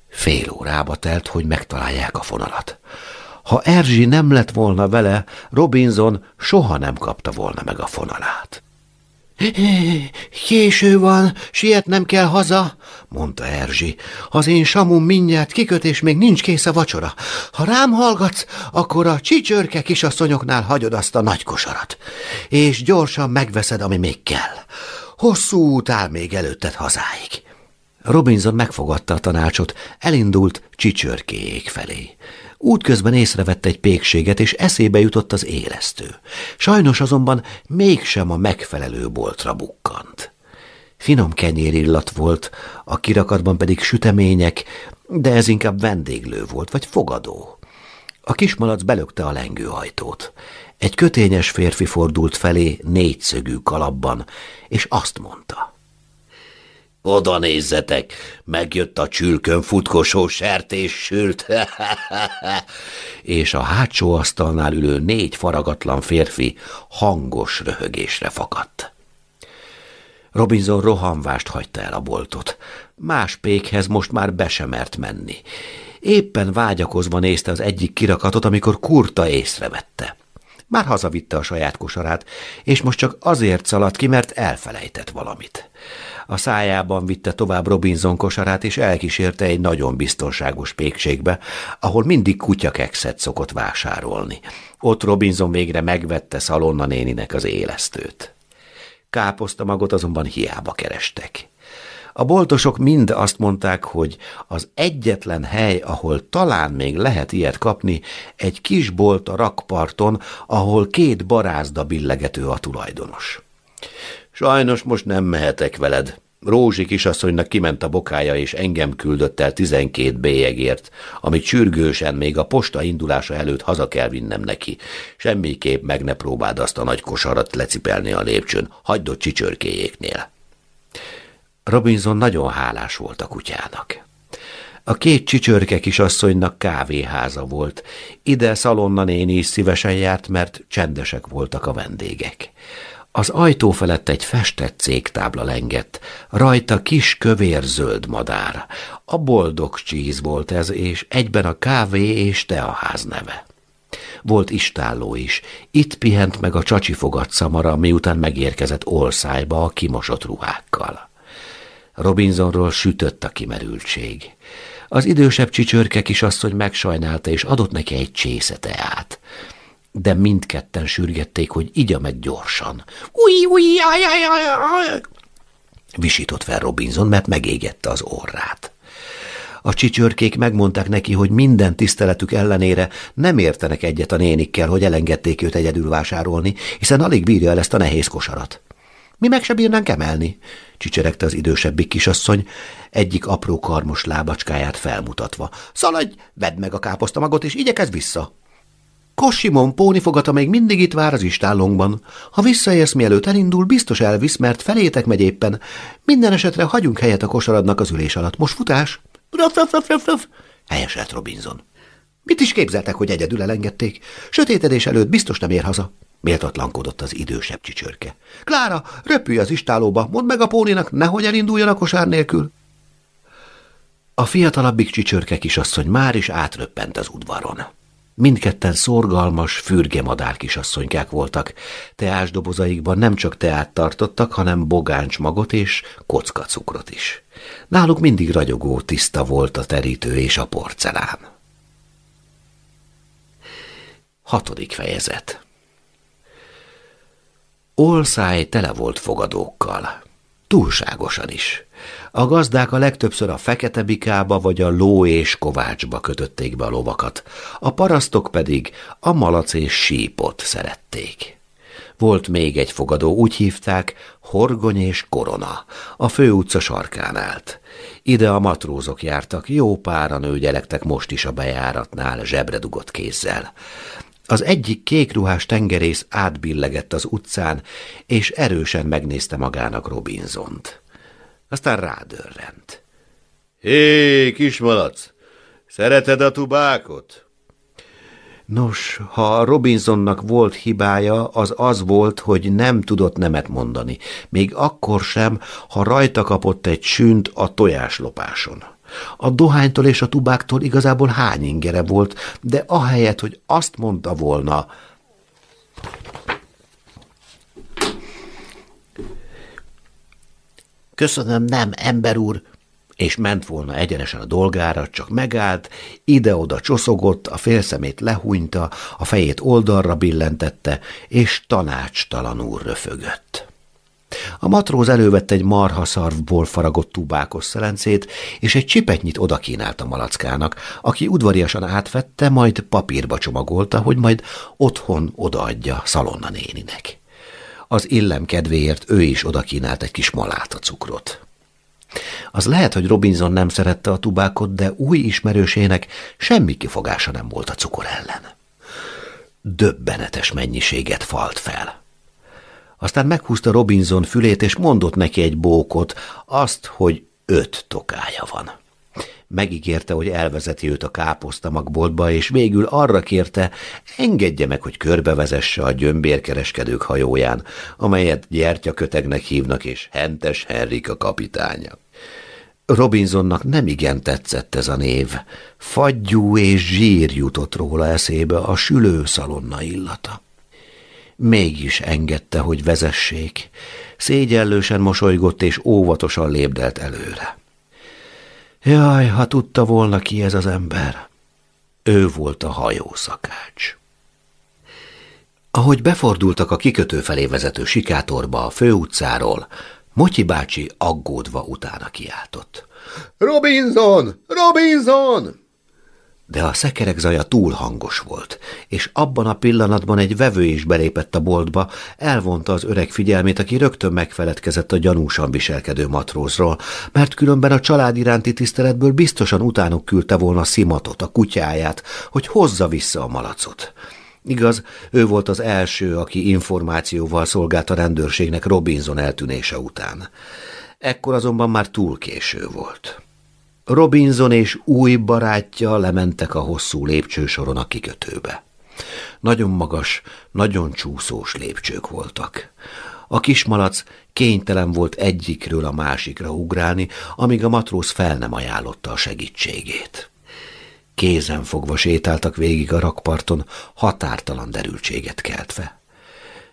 Fél órába telt, hogy megtalálják a fonalat. Ha Erzsi nem lett volna vele, Robinson soha nem kapta volna meg a fonalát. Késő van, sietnem kell haza, mondta Erzsi. Az én samum mindjárt kiköt, és még nincs kész a vacsora. Ha rám hallgatsz, akkor a csicsörke kisasszonyoknál hagyod azt a nagy kosarat, és gyorsan megveszed, ami még kell. Hosszú út áll még előtted hazáig. Robinson megfogadta a tanácsot, elindult csicsörkéjék felé. Útközben észrevette egy pékséget, és eszébe jutott az élesztő. Sajnos azonban mégsem a megfelelő boltra bukkant. Finom kenyérillat volt, a kirakatban pedig sütemények, de ez inkább vendéglő volt, vagy fogadó. A kismalac belökte a lengőajtót. Egy kötényes férfi fordult felé négyszögű kalapban, és azt mondta. Oda nézzetek, megjött a csülkön futkosó sertéssült. (laughs) és a hátsó asztalnál ülő négy faragatlan férfi hangos röhögésre fakadt. Robinson rohanvást hagyta el a boltot. Más pékhez most már be menni. Éppen vágyakozva nézte az egyik kirakatot, amikor kurta észrevette. Már hazavitte a saját kosarát, és most csak azért szaladt ki, mert elfelejtett valamit. A szájában vitte tovább Robinson kosarát, és elkísérte egy nagyon biztonságos pékségbe, ahol mindig kutyakekszet szokott vásárolni. Ott Robinson végre megvette Szalonna néninek az élesztőt. Káposzta magot azonban hiába kerestek. A boltosok mind azt mondták, hogy az egyetlen hely, ahol talán még lehet ilyet kapni, egy kis bolt a rakparton, ahol két barázda billegető a tulajdonos. Sajnos most nem mehetek veled. Rózsi kisasszonynak kiment a bokája, és engem küldött el tizenkét bélyegért, amit sürgősen még a posta indulása előtt haza kell vinnem neki. Semmiképp meg ne próbáld azt a nagy kosarat lecipelni a lépcsőn, hagyd ott csicsörkéjéknél. Robinson nagyon hálás volt a kutyának. A két csicsörke kisasszonynak kávéháza volt. Ide Szalonna néni is szívesen járt, mert csendesek voltak a vendégek. Az ajtó felett egy festett cégtábla lengett, rajta kis kövér zöld madár. A boldog csíz volt ez, és egyben a kávé és teaház neve. Volt istálló is. Itt pihent meg a csacsi fogat szamara, miután megérkezett orszájba a kimosott ruhákkal. Robinsonról sütött a kimerültség. Az idősebb csicsörke kisasszony megsajnálta, és adott neki egy csésze teát de mindketten sürgették, hogy igya meg gyorsan. Új, új, aj, aj, aj, aj. Visított fel Robinson, mert megégette az orrát. A csicsörkék megmondták neki, hogy minden tiszteletük ellenére nem értenek egyet a nénikkel, hogy elengedték őt egyedül vásárolni, hiszen alig bírja el ezt a nehéz kosarat. Mi meg se bírnánk emelni, csicseregte az idősebbik kisasszony, egyik apró karmos lábacskáját felmutatva. Szaladj, vedd meg a káposztamagot, és igyekezz vissza. Kossimon pónifogata még mindig itt vár az istállónkban. Ha visszaérsz, mielőtt elindul, biztos elvisz, mert felétek megy éppen. Minden esetre hagyunk helyet a kosaradnak az ülés alatt. Most futás? Röf, röf, röf. Helyeselt Robinson. Mit is képzeltek, hogy egyedül elengedték? Sötétedés előtt biztos nem ér haza. Méltatlankodott az idősebb csicsörke. Klára, röpülj az istálóba, mondd meg a póninak, nehogy elinduljon a kosár nélkül. A fiatalabbik csicsörke kisasszony már is átröppent az udvaron. Mindketten szorgalmas, fürge madár kisasszonykák voltak. Teásdobozaikban nem csak teát tartottak, hanem bogáncsmagot és kockacukrot is. Náluk mindig ragyogó, tiszta volt a terítő és a porcelán. Hatodik fejezet Olszáj tele volt fogadókkal. Túlságosan is. A gazdák a legtöbbször a fekete bikába vagy a ló és kovácsba kötötték be a lovakat, a parasztok pedig a malac és sípot szerették. Volt még egy fogadó, úgy hívták, Horgony és Korona, a főutca sarkán állt. Ide a matrózok jártak, jó páran nőgyelektek most is a bejáratnál, zsebre dugott kézzel. Az egyik kékruhás tengerész átbillegett az utcán, és erősen megnézte magának Robinsont. Aztán rádörrent. Hé, kismalac, szereted a tubákot? Nos, ha Robinsonnak volt hibája, az az volt, hogy nem tudott nemet mondani, még akkor sem, ha rajta kapott egy sünt a tojáslopáson. A dohánytól és a tubáktól igazából hány ingere volt, de ahelyett, hogy azt mondta volna, Köszönöm, nem, ember úr, és ment volna egyenesen a dolgára, csak megállt, ide-oda csoszogott, a félszemét lehúnyta, a fejét oldalra billentette, és tanácstalanul röfögött. A matróz elővette egy marhaszarvból faragott tubákos szelencét, és egy csipetnyit oda kínált a malackának, aki udvariasan átvette, majd papírba csomagolta, hogy majd otthon odaadja Szalonna néninek. Az illem kedvéért ő is oda kínált egy kis maláta cukrot. Az lehet, hogy Robinson nem szerette a tubákot, de új ismerősének semmi kifogása nem volt a cukor ellen. Döbbenetes mennyiséget falt fel. Aztán meghúzta Robinson fülét, és mondott neki egy bókot, azt, hogy öt tokája van. Megígérte, hogy elvezeti őt a káposztamagboltba, és végül arra kérte, engedje meg, hogy körbevezesse a gyömbérkereskedők hajóján, amelyet gyertyakötegnek hívnak, és Hentes Henrik a kapitánya. Robinsonnak nem igen tetszett ez a név. Fagyú és zsír jutott róla eszébe a sülőszalonna illata. Mégis engedte, hogy vezessék. Szégyellősen mosolygott és óvatosan lépdelt előre. Jaj, ha tudta volna ki ez az ember. Ő volt a hajószakács. Ahogy befordultak a kikötő felé vezető sikátorba a főutcáról, Motyi bácsi aggódva utána kiáltott. Robinson! Robinson! De a szekerek zaja túl hangos volt, és abban a pillanatban egy vevő is belépett a boltba, elvonta az öreg figyelmét, aki rögtön megfeledkezett a gyanúsan viselkedő matrózról, mert különben a család iránti tiszteletből biztosan utánuk küldte volna Szimatot, a kutyáját, hogy hozza vissza a malacot. Igaz, ő volt az első, aki információval szolgált a rendőrségnek Robinson eltűnése után. Ekkor azonban már túl késő volt. Robinson és új barátja lementek a hosszú lépcsősoron a kikötőbe. Nagyon magas, nagyon csúszós lépcsők voltak. A kismalac kénytelen volt egyikről a másikra ugrálni, amíg a matróz fel nem ajánlotta a segítségét. Kézen fogva sétáltak végig a rakparton, határtalan derültséget keltve.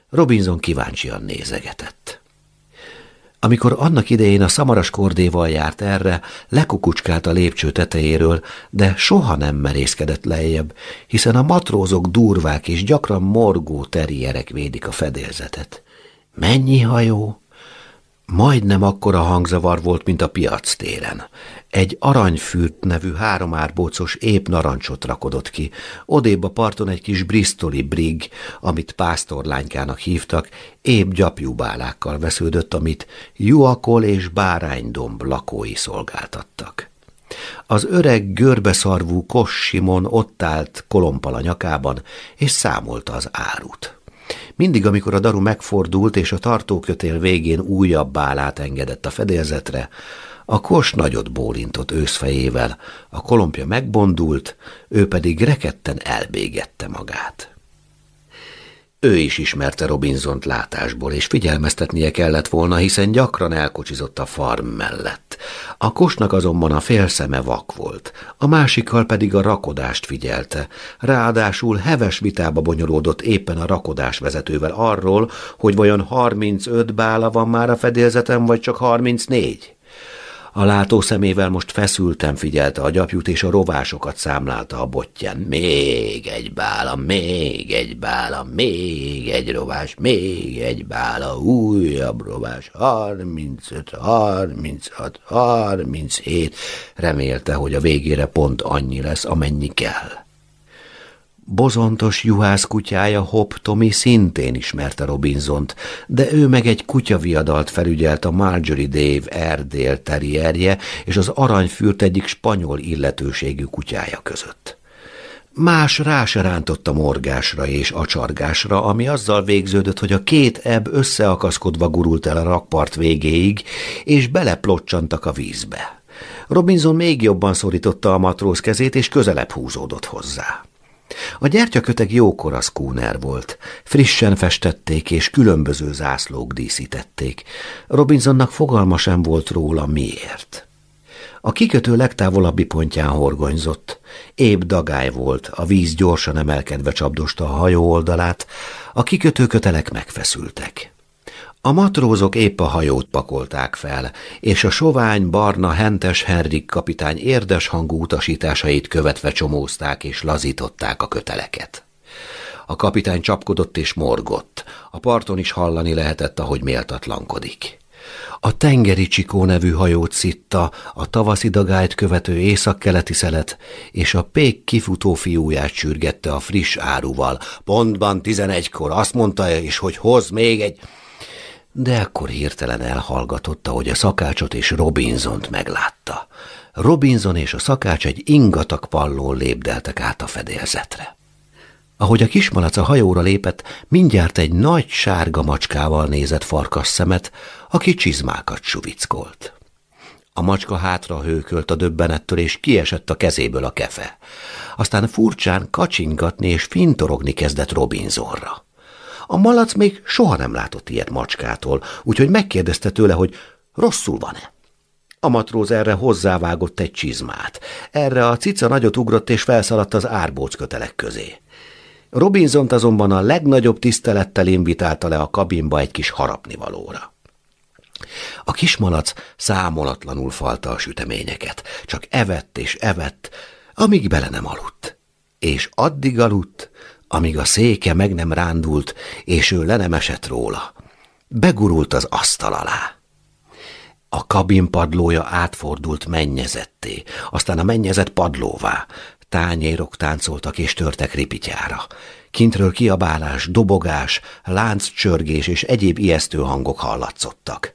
Robinson kíváncsian nézegetett. Amikor annak idején a szamaras kordéval járt erre, lekukucskált a lépcső tetejéről, de soha nem merészkedett lejjebb, hiszen a matrózok durvák és gyakran morgó terrierek védik a fedélzetet. Mennyi hajó? Majdnem akkora hangzavar volt, mint a piac téren. Egy aranyfürt nevű háromárbócos épp narancsot rakodott ki. Odébb a parton egy kis bristoli brig, amit pásztorlánykának hívtak, épp gyapjúbálákkal vesződött, amit juakol és báránydomb lakói szolgáltattak. Az öreg görbeszarvú Kos Simon ott állt kolompal nyakában, és számolta az árut. Mindig, amikor a daru megfordult, és a tartókötél végén újabb bálát engedett a fedélzetre, a kos nagyot bólintott őszfejével, a kolompja megbondult, ő pedig reketten elbégette magát. Ő is ismerte Robinsont látásból, és figyelmeztetnie kellett volna, hiszen gyakran elkocsizott a farm mellett. A kosnak azonban a félszeme vak volt, a másikkal pedig a rakodást figyelte. Ráadásul heves vitába bonyolódott éppen a rakodás vezetővel arról, hogy vajon 35 bála van már a fedélzeten, vagy csak 34. A látó szemével most feszülten figyelte a gyapjút, és a rovásokat számlálta a botján. Még egy bála, még egy bála, még egy rovás, még egy bála, újabb rovás, harmincöt, harminchat, harminchét. Remélte, hogy a végére pont annyi lesz, amennyi kell. Bozontos juhász kutyája Hop Tomi szintén ismerte Robinsont, de ő meg egy kutyaviadalt felügyelt a Marjorie Dave Erdél terrierje és az aranyfürt egyik spanyol illetőségű kutyája között. Más rá se rántott a morgásra és acsargásra, ami azzal végződött, hogy a két ebb összeakaszkodva gurult el a rakpart végéig, és beleplocsantak a vízbe. Robinson még jobban szorította a matróz kezét, és közelebb húzódott hozzá. A gyertyaköteg jókora szkúner volt. Frissen festették, és különböző zászlók díszítették. Robinsonnak fogalma sem volt róla miért. A kikötő legtávolabbi pontján horgonyzott. Épp dagály volt, a víz gyorsan emelkedve csapdosta a hajó oldalát, a kikötőkötelek megfeszültek. A matrózok épp a hajót pakolták fel, és a sovány, barna, hentes Henrik kapitány érdes hangú utasításait követve csomózták és lazították a köteleket. A kapitány csapkodott és morgott, a parton is hallani lehetett, ahogy méltatlankodik. A tengeri csikó nevű hajót szitta, a tavaszi dagályt követő északkeleti szelet, és a pék kifutó fiúját sürgette a friss áruval. Pontban tizenegykor azt mondta is, hogy hoz még egy de akkor hirtelen elhallgatotta, hogy a szakácsot és Robinsont meglátta. Robinson és a szakács egy ingatag pallón lépdeltek át a fedélzetre. Ahogy a kismalac a hajóra lépett, mindjárt egy nagy sárga macskával nézett farkas szemet, aki csizmákat suvickolt. A macska hátra hőkölt a döbbenettől, és kiesett a kezéből a kefe. Aztán furcsán kacsingatni és fintorogni kezdett Robinsonra. A malac még soha nem látott ilyet macskától, úgyhogy megkérdezte tőle, hogy rosszul van-e. A matróz erre hozzávágott egy csizmát. Erre a cica nagyot ugrott és felszaladt az árbóc kötelek közé. Robinsont azonban a legnagyobb tisztelettel invitálta le a kabinba egy kis harapnivalóra. A kismalac számolatlanul falta a süteményeket, csak evett és evett, amíg bele nem aludt. És addig aludt, amíg a széke meg nem rándult, és ő le nem esett róla. Begurult az asztal alá. A kabin padlója átfordult mennyezetté, aztán a mennyezet padlóvá. Tányérok táncoltak és törtek ripityára. Kintről kiabálás, dobogás, lánccsörgés és egyéb ijesztő hangok hallatszottak.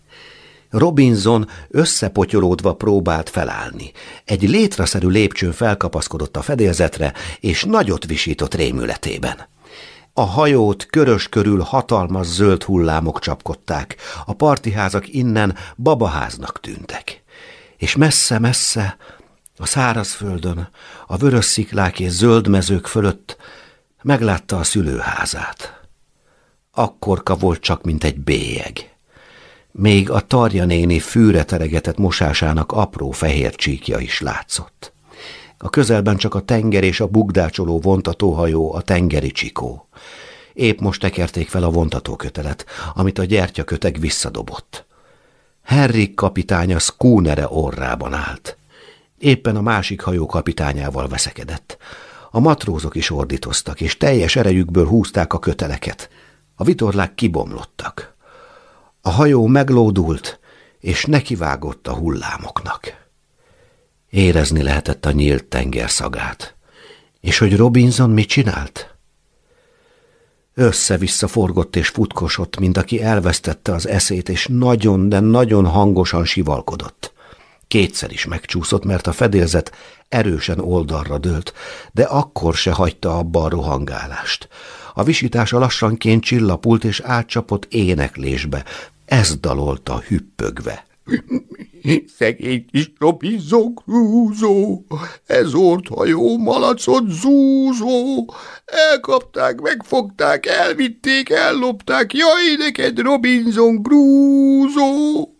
Robinson összepotyolódva próbált felállni. Egy létraszerű lépcsőn felkapaszkodott a fedélzetre, és nagyot visított rémületében. A hajót körös körül hatalmas zöld hullámok csapkodták, a partiházak innen babaháznak tűntek. És messze-messze, a szárazföldön, a vörös sziklák és zöld mezők fölött meglátta a szülőházát. Akkorka volt csak, mint egy bélyeg. Még a Tarja néni fűre teregetett mosásának apró fehér csíkja is látszott. A közelben csak a tenger és a bugdácsoló vontatóhajó, a tengeri csikó. Épp most tekerték fel a vontatókötelet, amit a gyertyaköteg visszadobott. Henrik kapitánya skúnere orrában állt. Éppen a másik hajó kapitányával veszekedett. A matrózok is ordítoztak, és teljes erejükből húzták a köteleket. A vitorlák kibomlottak. A hajó meglódult, és nekivágott a hullámoknak. Érezni lehetett a nyílt tenger szagát. És hogy Robinson mit csinált? Össze-vissza forgott és futkosott, mint aki elvesztette az eszét, és nagyon, de nagyon hangosan sivalkodott. Kétszer is megcsúszott, mert a fedélzet erősen oldalra dőlt, de akkor se hagyta abba a rohangálást. A visítása lassanként csillapult és átcsapott éneklésbe, ez dalolta hüppögve. (laughs) Szegény kis Robinson Crusoe, ez hajó malacot zúzó, elkapták, megfogták, elvitték, ellopták, jaj, neked Robinson Crusoe!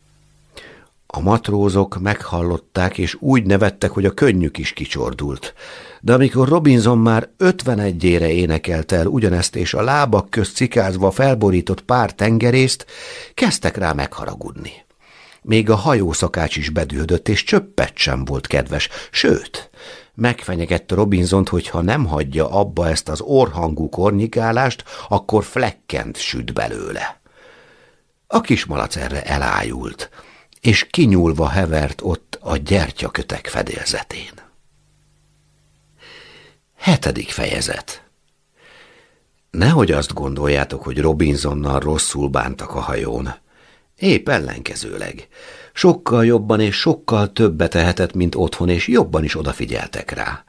A matrózok meghallották, és úgy nevettek, hogy a könnyük is kicsordult. De amikor Robinson már ötvenegyére énekelt el ugyanezt, és a lábak közt cikázva felborított pár tengerészt, kezdtek rá megharagudni. Még a hajószakács is bedühödött, és csöppet sem volt kedves, sőt, megfenyegette Robinsont, hogy ha nem hagyja abba ezt az orhangú kornyikálást, akkor flekkent süt belőle. A kismalac erre elájult, és kinyúlva hevert ott a gyertyakötek fedélzetén. Hetedik fejezet Nehogy azt gondoljátok, hogy Robinsonnal rosszul bántak a hajón. Épp ellenkezőleg. Sokkal jobban és sokkal többet tehetett, mint otthon, és jobban is odafigyeltek rá.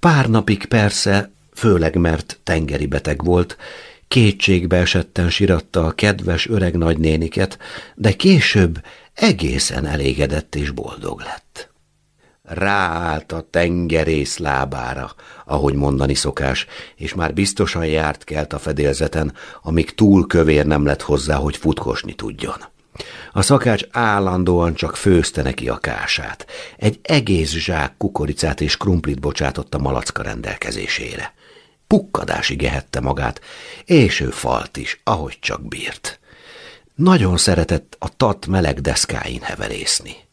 Pár napig persze, főleg mert tengeri beteg volt, kétségbe esetten siratta a kedves öreg nagynéniket, de később egészen elégedett és boldog lett. Ráállt a tengerész lábára, ahogy mondani szokás, és már biztosan járt kelt a fedélzeten, amíg túl kövér nem lett hozzá, hogy futkosni tudjon. A szakács állandóan csak főzte neki a kását. Egy egész zsák kukoricát és krumplit bocsátott a malacka rendelkezésére. Pukkadásig ehette magát, és ő falt is, ahogy csak bírt. Nagyon szeretett a tat meleg deszkáin heverészni.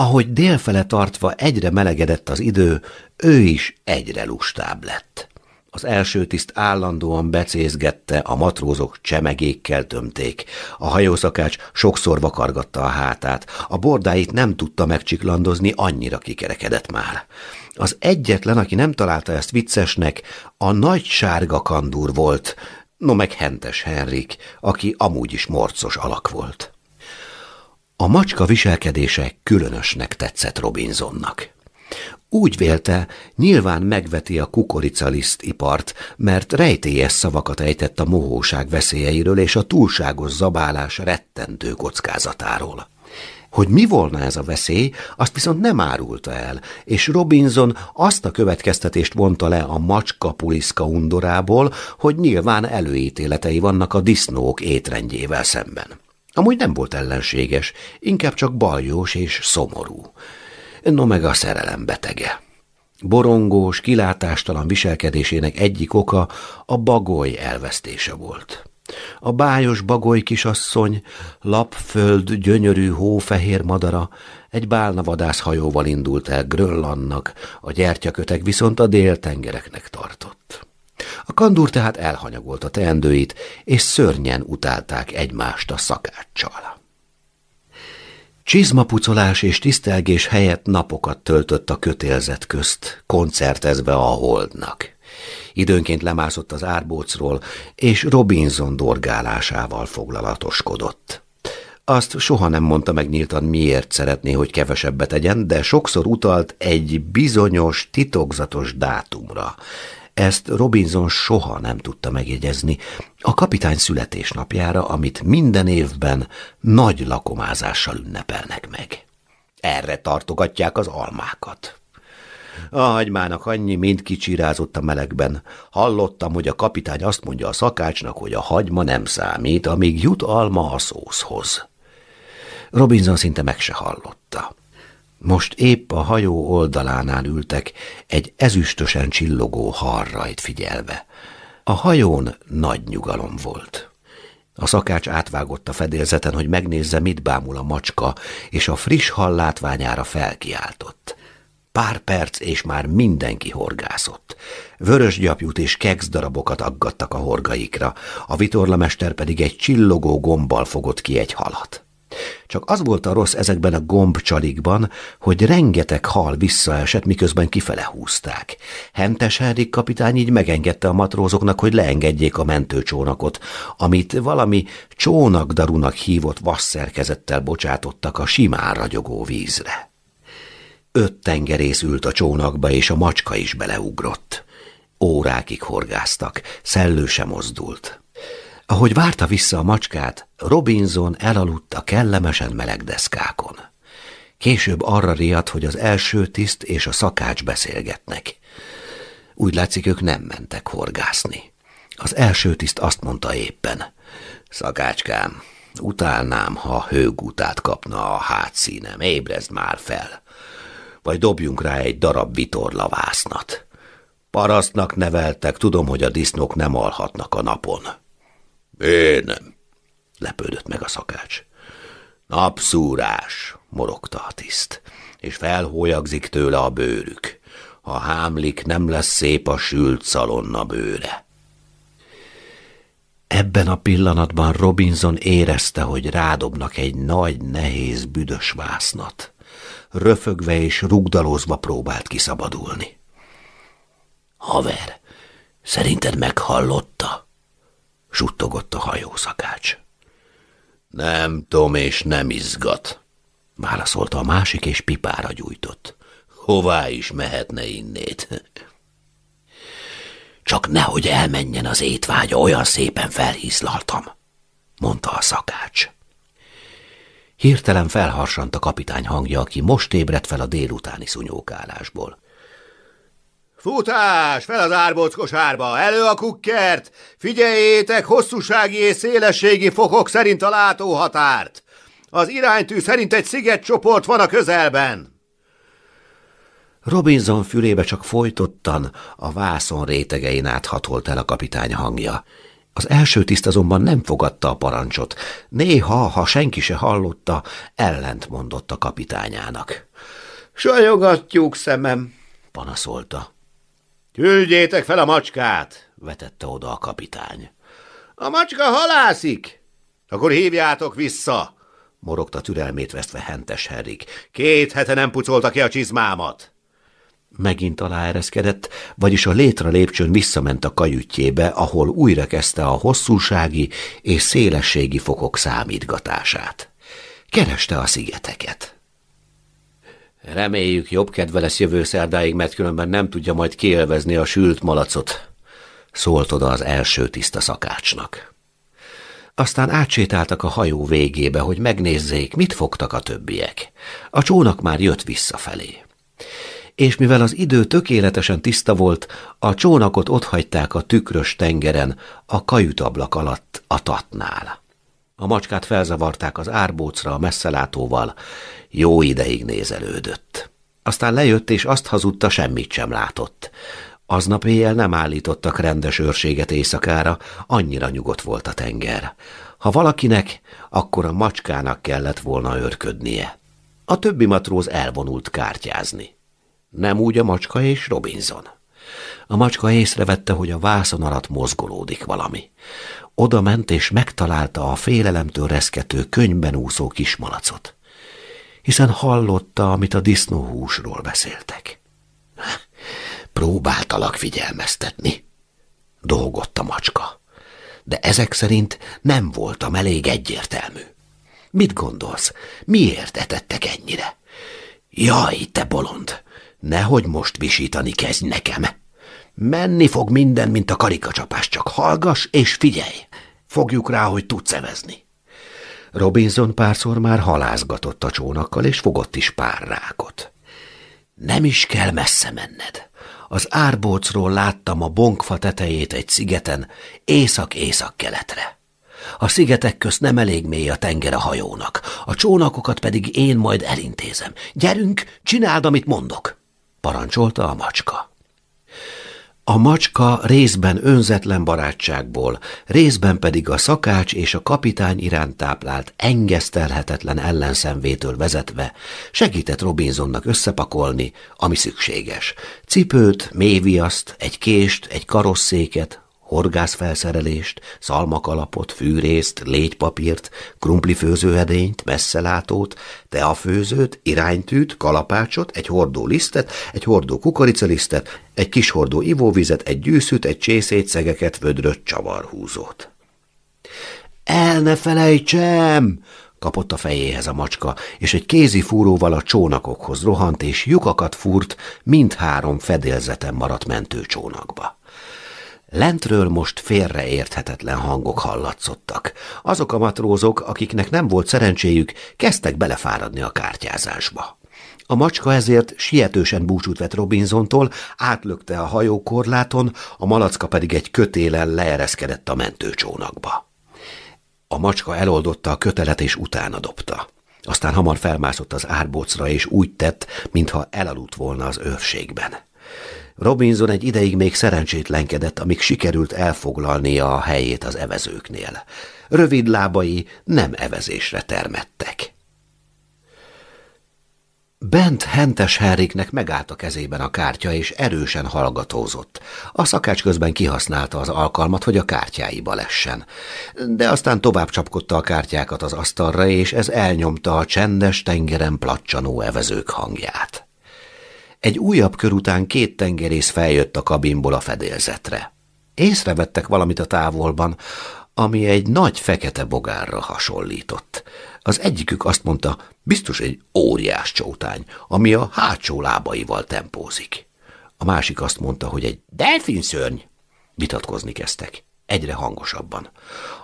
Ahogy délfele tartva egyre melegedett az idő, ő is egyre lustább lett. Az első tiszt állandóan becézgette, a matrózok csemegékkel tömték. A hajószakács sokszor vakargatta a hátát, a bordáit nem tudta megcsiklandozni, annyira kikerekedett már. Az egyetlen, aki nem találta ezt viccesnek, a nagy sárga kandúr volt, no meg Hentes Henrik, aki amúgy is morcos alak volt. A macska viselkedése különösnek tetszett Robinsonnak. Úgy vélte, nyilván megveti a kukoricaliszt ipart, mert rejtélyes szavakat ejtett a mohóság veszélyeiről és a túlságos zabálás rettentő kockázatáról. Hogy mi volna ez a veszély, azt viszont nem árulta el, és Robinson azt a következtetést vonta le a macska puliszka undorából, hogy nyilván előítéletei vannak a disznók étrendjével szemben. Amúgy nem volt ellenséges, inkább csak baljós és szomorú. No meg a szerelem betege. Borongós, kilátástalan viselkedésének egyik oka a bagoly elvesztése volt. A bájos bagoly kisasszony, lapföld gyönyörű hófehér madara egy bálnavadászhajóval indult el Grönlandnak, a gyertyakötek viszont a déltengereknek tartott. A kandúr tehát elhanyagolta teendőit, és szörnyen utálták egymást a szakáccsal. Csizmapucolás és tisztelgés helyett napokat töltött a kötélzet közt, koncertezve a holdnak. Időnként lemászott az árbócról, és Robinson dorgálásával foglalatoskodott. Azt soha nem mondta meg nyíltan, miért szeretné, hogy kevesebbet tegyen, de sokszor utalt egy bizonyos, titokzatos dátumra. Ezt Robinson soha nem tudta megjegyezni. A kapitány születésnapjára, amit minden évben nagy lakomázással ünnepelnek meg. Erre tartogatják az almákat. A hagymának annyi mind kicsirázott a melegben. Hallottam, hogy a kapitány azt mondja a szakácsnak, hogy a hagyma nem számít, amíg jut alma a szószhoz. Robinson szinte meg se hallotta. Most épp a hajó oldalánál ültek, egy ezüstösen csillogó harrajt figyelve. A hajón nagy nyugalom volt. A szakács átvágott a fedélzeten, hogy megnézze, mit bámul a macska, és a friss hall látványára felkiáltott. Pár perc, és már mindenki horgászott. Vörös gyapjút és keks darabokat aggattak a horgaikra, a vitorlamester pedig egy csillogó gombbal fogott ki egy halat. Csak az volt a rossz ezekben a gombcsalikban, hogy rengeteg hal visszaesett, miközben kifele húzták. Hentes Henrik kapitány így megengedte a matrózoknak, hogy leengedjék a mentőcsónakot, amit valami csónakdarunak hívott vasszerkezettel bocsátottak a simán ragyogó vízre. Öt tengerész ült a csónakba, és a macska is beleugrott. Órákig horgáztak, szellő sem mozdult. Ahogy várta vissza a macskát, Robinson elaludt a kellemesen meleg deszkákon. Később arra riadt, hogy az első tiszt és a szakács beszélgetnek. Úgy látszik, ők nem mentek horgászni. Az első tiszt azt mondta éppen. Szakácskám, utálnám, ha hőgutát kapna a hátszínem, ébrezd már fel. Vagy dobjunk rá egy darab vitorlavásznat. Parasztnak neveltek, tudom, hogy a disznók nem alhatnak a napon. Én nem, lepődött meg a szakács. Napszúrás, morogta a tiszt, és felhólyagzik tőle a bőrük. Ha hámlik, nem lesz szép a sült szalonna bőre. Ebben a pillanatban Robinson érezte, hogy rádobnak egy nagy, nehéz, büdös vásznat. Röfögve és rugdalozva próbált kiszabadulni. Haver, szerinted meghallotta? Suttogott a hajószakács. Nem Tom és nem izgat, válaszolta a másik, és pipára gyújtott. Hová is mehetne innét? Csak nehogy elmenjen az étvágya, olyan szépen felhízlaltam, mondta a szakács. Hirtelen felharsant a kapitány hangja, aki most ébredt fel a délutáni szunyókálásból. Futás! Fel az árbockosárba! Elő a kukkert! Figyeljétek hosszúsági és szélességi fokok szerint a látóhatárt! Az iránytű szerint egy szigetcsoport van a közelben! Robinson fülébe csak folytottan a vászon rétegein áthatolt el a kapitány hangja. Az első tiszt azonban nem fogadta a parancsot. Néha, ha senki se hallotta, ellent mondott a kapitányának. Sajogatjuk szemem, panaszolta. Küldjétek fel a macskát, vetette oda a kapitány. A macska halászik. Akkor hívjátok vissza, morogta türelmét vesztve hentes Herrik. Két hete nem pucolta ki a csizmámat. Megint aláereszkedett, vagyis a létre lépcsőn visszament a kajütjébe, ahol újra kezdte a hosszúsági és szélességi fokok számítgatását. Kereste a szigeteket. Reméljük jobb kedve lesz jövő szerdáig, mert különben nem tudja majd kielvezni a sült malacot, szólt oda az első tiszta szakácsnak. Aztán átsétáltak a hajó végébe, hogy megnézzék, mit fogtak a többiek. A csónak már jött visszafelé. És mivel az idő tökéletesen tiszta volt, a csónakot otthagyták a tükrös tengeren, a kajutablak alatt a tatnál. A macskát felzavarták az árbócra a messzelátóval, jó ideig nézelődött. Aztán lejött, és azt hazudta, semmit sem látott. Aznap éjjel nem állítottak rendes őrséget éjszakára, annyira nyugodt volt a tenger. Ha valakinek, akkor a macskának kellett volna őrködnie. A többi matróz elvonult kártyázni. Nem úgy a macska és Robinson. A macska észrevette, hogy a vászon alatt mozgolódik valami. Oda ment és megtalálta a félelemtől reszkető könyben úszó kismalacot. Hiszen hallotta, amit a disznóhúsról beszéltek. Próbáltalak figyelmeztetni, dolgott a macska. De ezek szerint nem voltam elég egyértelmű. Mit gondolsz, miért etettek ennyire? Jaj, te bolond, nehogy most visítani kezdj nekem. Menni fog minden, mint a karikacsapás, csak hallgass és figyelj. Fogjuk rá, hogy tudsz evezni. Robinson párszor már halázgatott a csónakkal, és fogott is pár rákot. Nem is kell messze menned. Az árbócról láttam a bonkfa tetejét egy szigeten, észak-észak-keletre. A szigetek közt nem elég mély a tenger a hajónak, a csónakokat pedig én majd elintézem. Gyerünk, csináld, amit mondok, parancsolta a macska. A macska részben önzetlen barátságból, részben pedig a szakács és a kapitány iránt táplált engesztelhetetlen ellenszenvétől vezetve segített Robinsonnak összepakolni, ami szükséges. Cipőt, méviaszt, egy kést, egy karosszéket, horgászfelszerelést, szalmakalapot, fűrészt, légypapírt, krumplifőzőedényt, messzelátót, teafőzőt, iránytűt, kalapácsot, egy hordó lisztet, egy hordó kukoricalisztet, egy kis hordó ivóvizet, egy gyűszűt, egy csészét, szegeket, vödröt, csavarhúzót. El ne felejtsem! kapott a fejéhez a macska, és egy kézi fúróval a csónakokhoz rohant, és lyukakat fúrt mindhárom fedélzeten maradt mentőcsónakba. Lentről most félreérthetetlen hangok hallatszottak. Azok a matrózok, akiknek nem volt szerencséjük, kezdtek belefáradni a kártyázásba. A macska ezért sietősen búcsút vett Robinsontól, átlökte a hajókorláton, a malacka pedig egy kötélen leereszkedett a mentőcsónakba. A macska eloldotta a kötelet és utána dobta. Aztán hamar felmászott az árbócra, és úgy tett, mintha elaludt volna az őrségben. Robinson egy ideig még szerencsétlenkedett, amíg sikerült elfoglalnia a helyét az evezőknél. Rövid lábai nem evezésre termettek. Bent Hentes Henriknek megállt a kezében a kártya, és erősen hallgatózott. A szakács közben kihasználta az alkalmat, hogy a kártyáiba lessen. De aztán tovább csapkodta a kártyákat az asztalra, és ez elnyomta a csendes tengeren placsanó evezők hangját. Egy újabb kör után két tengerész feljött a kabinból a fedélzetre. Észrevettek valamit a távolban, ami egy nagy fekete bogárra hasonlított. Az egyikük azt mondta, biztos egy óriás csótány, ami a hátsó lábaival tempózik. A másik azt mondta, hogy egy delfinszörny. Vitatkozni kezdtek egyre hangosabban.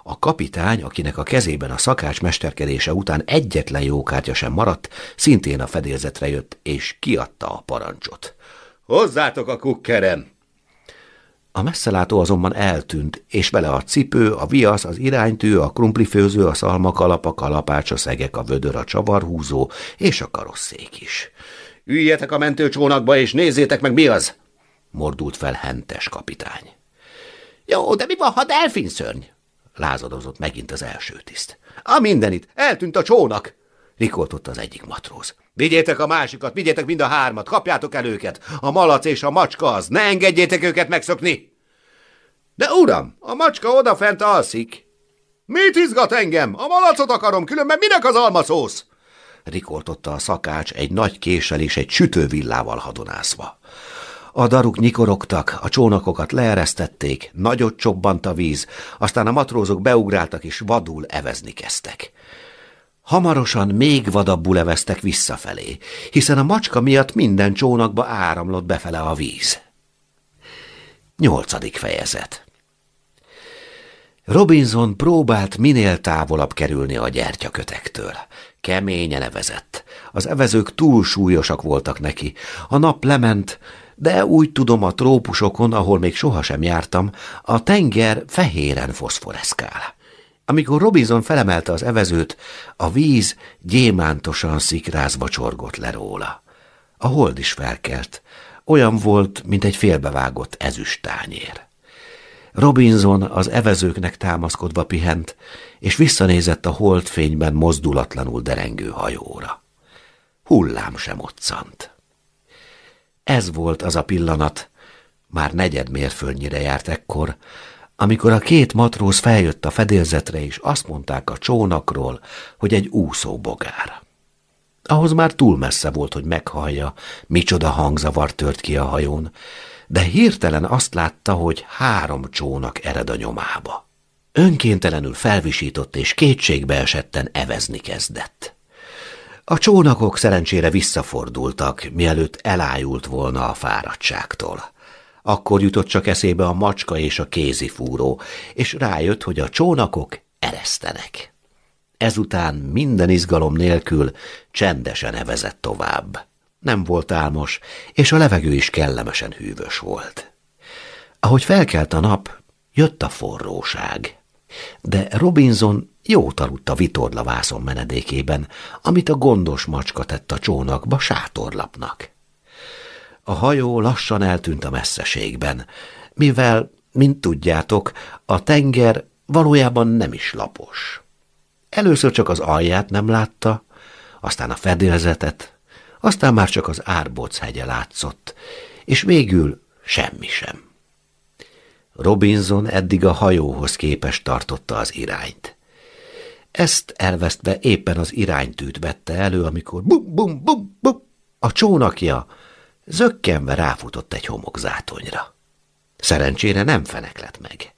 A kapitány, akinek a kezében a szakács mesterkedése után egyetlen jó kártya sem maradt, szintén a fedélzetre jött, és kiadta a parancsot. Hozzátok a kukkerem! A messzelátó azonban eltűnt, és vele a cipő, a viasz, az iránytű, a krumplifőző, a szalmakalap, a kalapács, a szegek, a vödör, a csavarhúzó és a karosszék is. Üljetek a mentőcsónakba, és nézzétek meg, mi az! mordult fel hentes kapitány. Jó, de mi van, ha delfinszörny? Lázadozott megint az első tiszt. A mindenit, eltűnt a csónak! Rikoltott az egyik matróz. Vigyétek a másikat, vigyétek mind a hármat, kapjátok el őket. A malac és a macska az, ne engedjétek őket megszokni. De uram, a macska odafent alszik. Mit izgat engem? A malacot akarom, különben minek az almaszósz? Rikoltotta a szakács egy nagy késsel és egy sütővillával hadonászva. A daruk nyikorogtak, a csónakokat leeresztették, nagyot csobbant a víz, aztán a matrózok beugráltak és vadul evezni kezdtek. Hamarosan még vadabbul eveztek visszafelé, hiszen a macska miatt minden csónakba áramlott befele a víz. Nyolcadik fejezet Robinson próbált minél távolabb kerülni a gyertyakötektől. Keményen evezett. Az evezők túl súlyosak voltak neki. A nap lement, de úgy tudom a trópusokon, ahol még sohasem jártam, a tenger fehéren foszforeszkál. Amikor Robinson felemelte az evezőt, a víz gyémántosan szikrázva csorgott le róla. A hold is felkelt. Olyan volt, mint egy félbevágott ezüstányér. Robinson az evezőknek támaszkodva pihent, és visszanézett a holdfényben mozdulatlanul derengő hajóra. Hullám sem otszant. Ez volt az a pillanat, már negyed mérföldnyire járt ekkor, amikor a két matróz feljött a fedélzetre, és azt mondták a csónakról, hogy egy úszó bogár. Ahhoz már túl messze volt, hogy meghallja, micsoda hangzavar tört ki a hajón, de hirtelen azt látta, hogy három csónak ered a nyomába. Önkéntelenül felvisított és kétségbe esetten evezni kezdett. A csónakok szerencsére visszafordultak, mielőtt elájult volna a fáradtságtól. Akkor jutott csak eszébe a macska és a kézifúró, és rájött, hogy a csónakok eresztenek. Ezután minden izgalom nélkül csendesen evezett tovább. Nem volt álmos, és a levegő is kellemesen hűvös volt. Ahogy felkelt a nap, jött a forróság. De Robinson jót aludt a vitorla vászon menedékében, amit a gondos macska tett a csónakba sátorlapnak. A hajó lassan eltűnt a messzeségben, mivel, mint tudjátok, a tenger valójában nem is lapos. Először csak az alját nem látta, aztán a fedélzetet, aztán már csak az árbóc hegye látszott, és végül semmi sem. Robinson eddig a hajóhoz képes tartotta az irányt. Ezt elvesztve éppen az iránytűt vette elő, amikor bum, bum, bum, bum, a csónakja zökkenve ráfutott egy homokzátonyra. Szerencsére nem feneklett meg.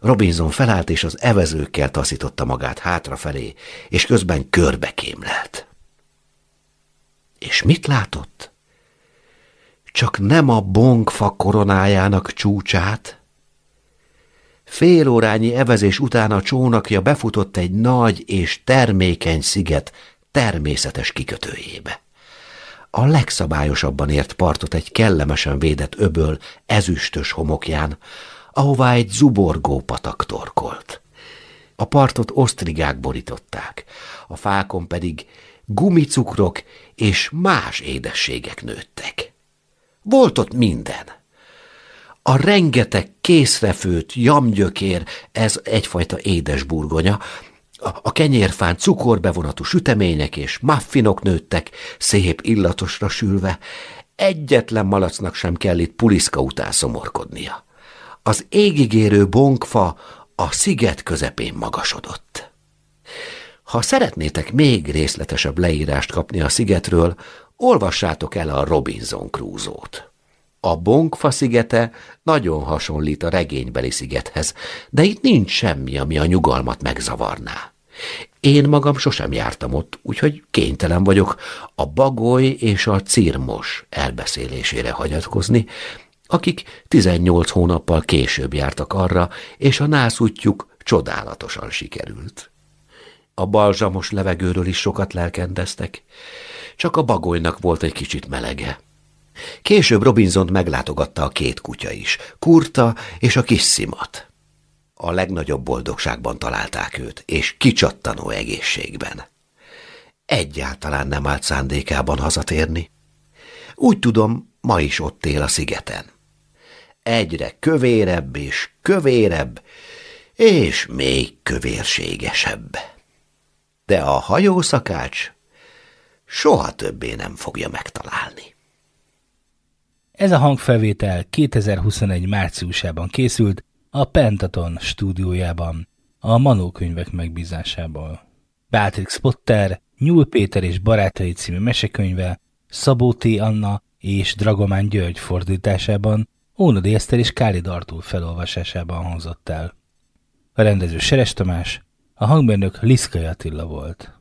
Robinson felállt, és az evezőkkel taszította magát hátrafelé, és közben körbe kémlelt. És mit látott? Csak nem a bongfa koronájának csúcsát. Fél órányi evezés után a csónakja befutott egy nagy és termékeny sziget természetes kikötőjébe. A legszabályosabban ért partot egy kellemesen védett öböl ezüstös homokján, ahová egy zuborgó patak torkolt. A partot osztrigák borították, a fákon pedig gumicukrok és más édességek nőttek. Volt ott minden. A rengeteg készrefőt, jamgyökér, ez egyfajta édesburgonya, a kenyérfán cukorbevonatú sütemények és muffinok nőttek, szép illatosra sülve, egyetlen malacnak sem kell itt puliszka után szomorkodnia. Az égigérő bonkfa a sziget közepén magasodott. Ha szeretnétek még részletesebb leírást kapni a szigetről, olvassátok el a Robinson Crusoe-t. A Bonkfa szigete nagyon hasonlít a regénybeli szigethez, de itt nincs semmi, ami a nyugalmat megzavarná. Én magam sosem jártam ott, úgyhogy kénytelen vagyok a bagoly és a cirmos elbeszélésére hagyatkozni, akik 18 hónappal később jártak arra, és a nászútjuk csodálatosan sikerült. A balzsamos levegőről is sokat lelkendeztek, csak a bagolynak volt egy kicsit melege. Később Robinson meglátogatta a két kutya is, Kurta és a kis szimat. A legnagyobb boldogságban találták őt, és kicsattanó egészségben. Egyáltalán nem állt szándékában hazatérni. Úgy tudom, ma is ott él a szigeten. Egyre kövérebb és kövérebb, és még kövérségesebb de a hajószakács soha többé nem fogja megtalálni. Ez a hangfelvétel 2021 márciusában készült a Pentaton stúdiójában, a Manó könyvek megbízásából. Beatrix Potter, Nyúl Péter és Barátai című mesekönyve, Szabó T. Anna és Dragomán György fordításában, Ónodi Eszter és Káli Dartúl felolvasásában hangzott el. A rendező Seres Tamás, a hangmérnök Liszkai Attila volt.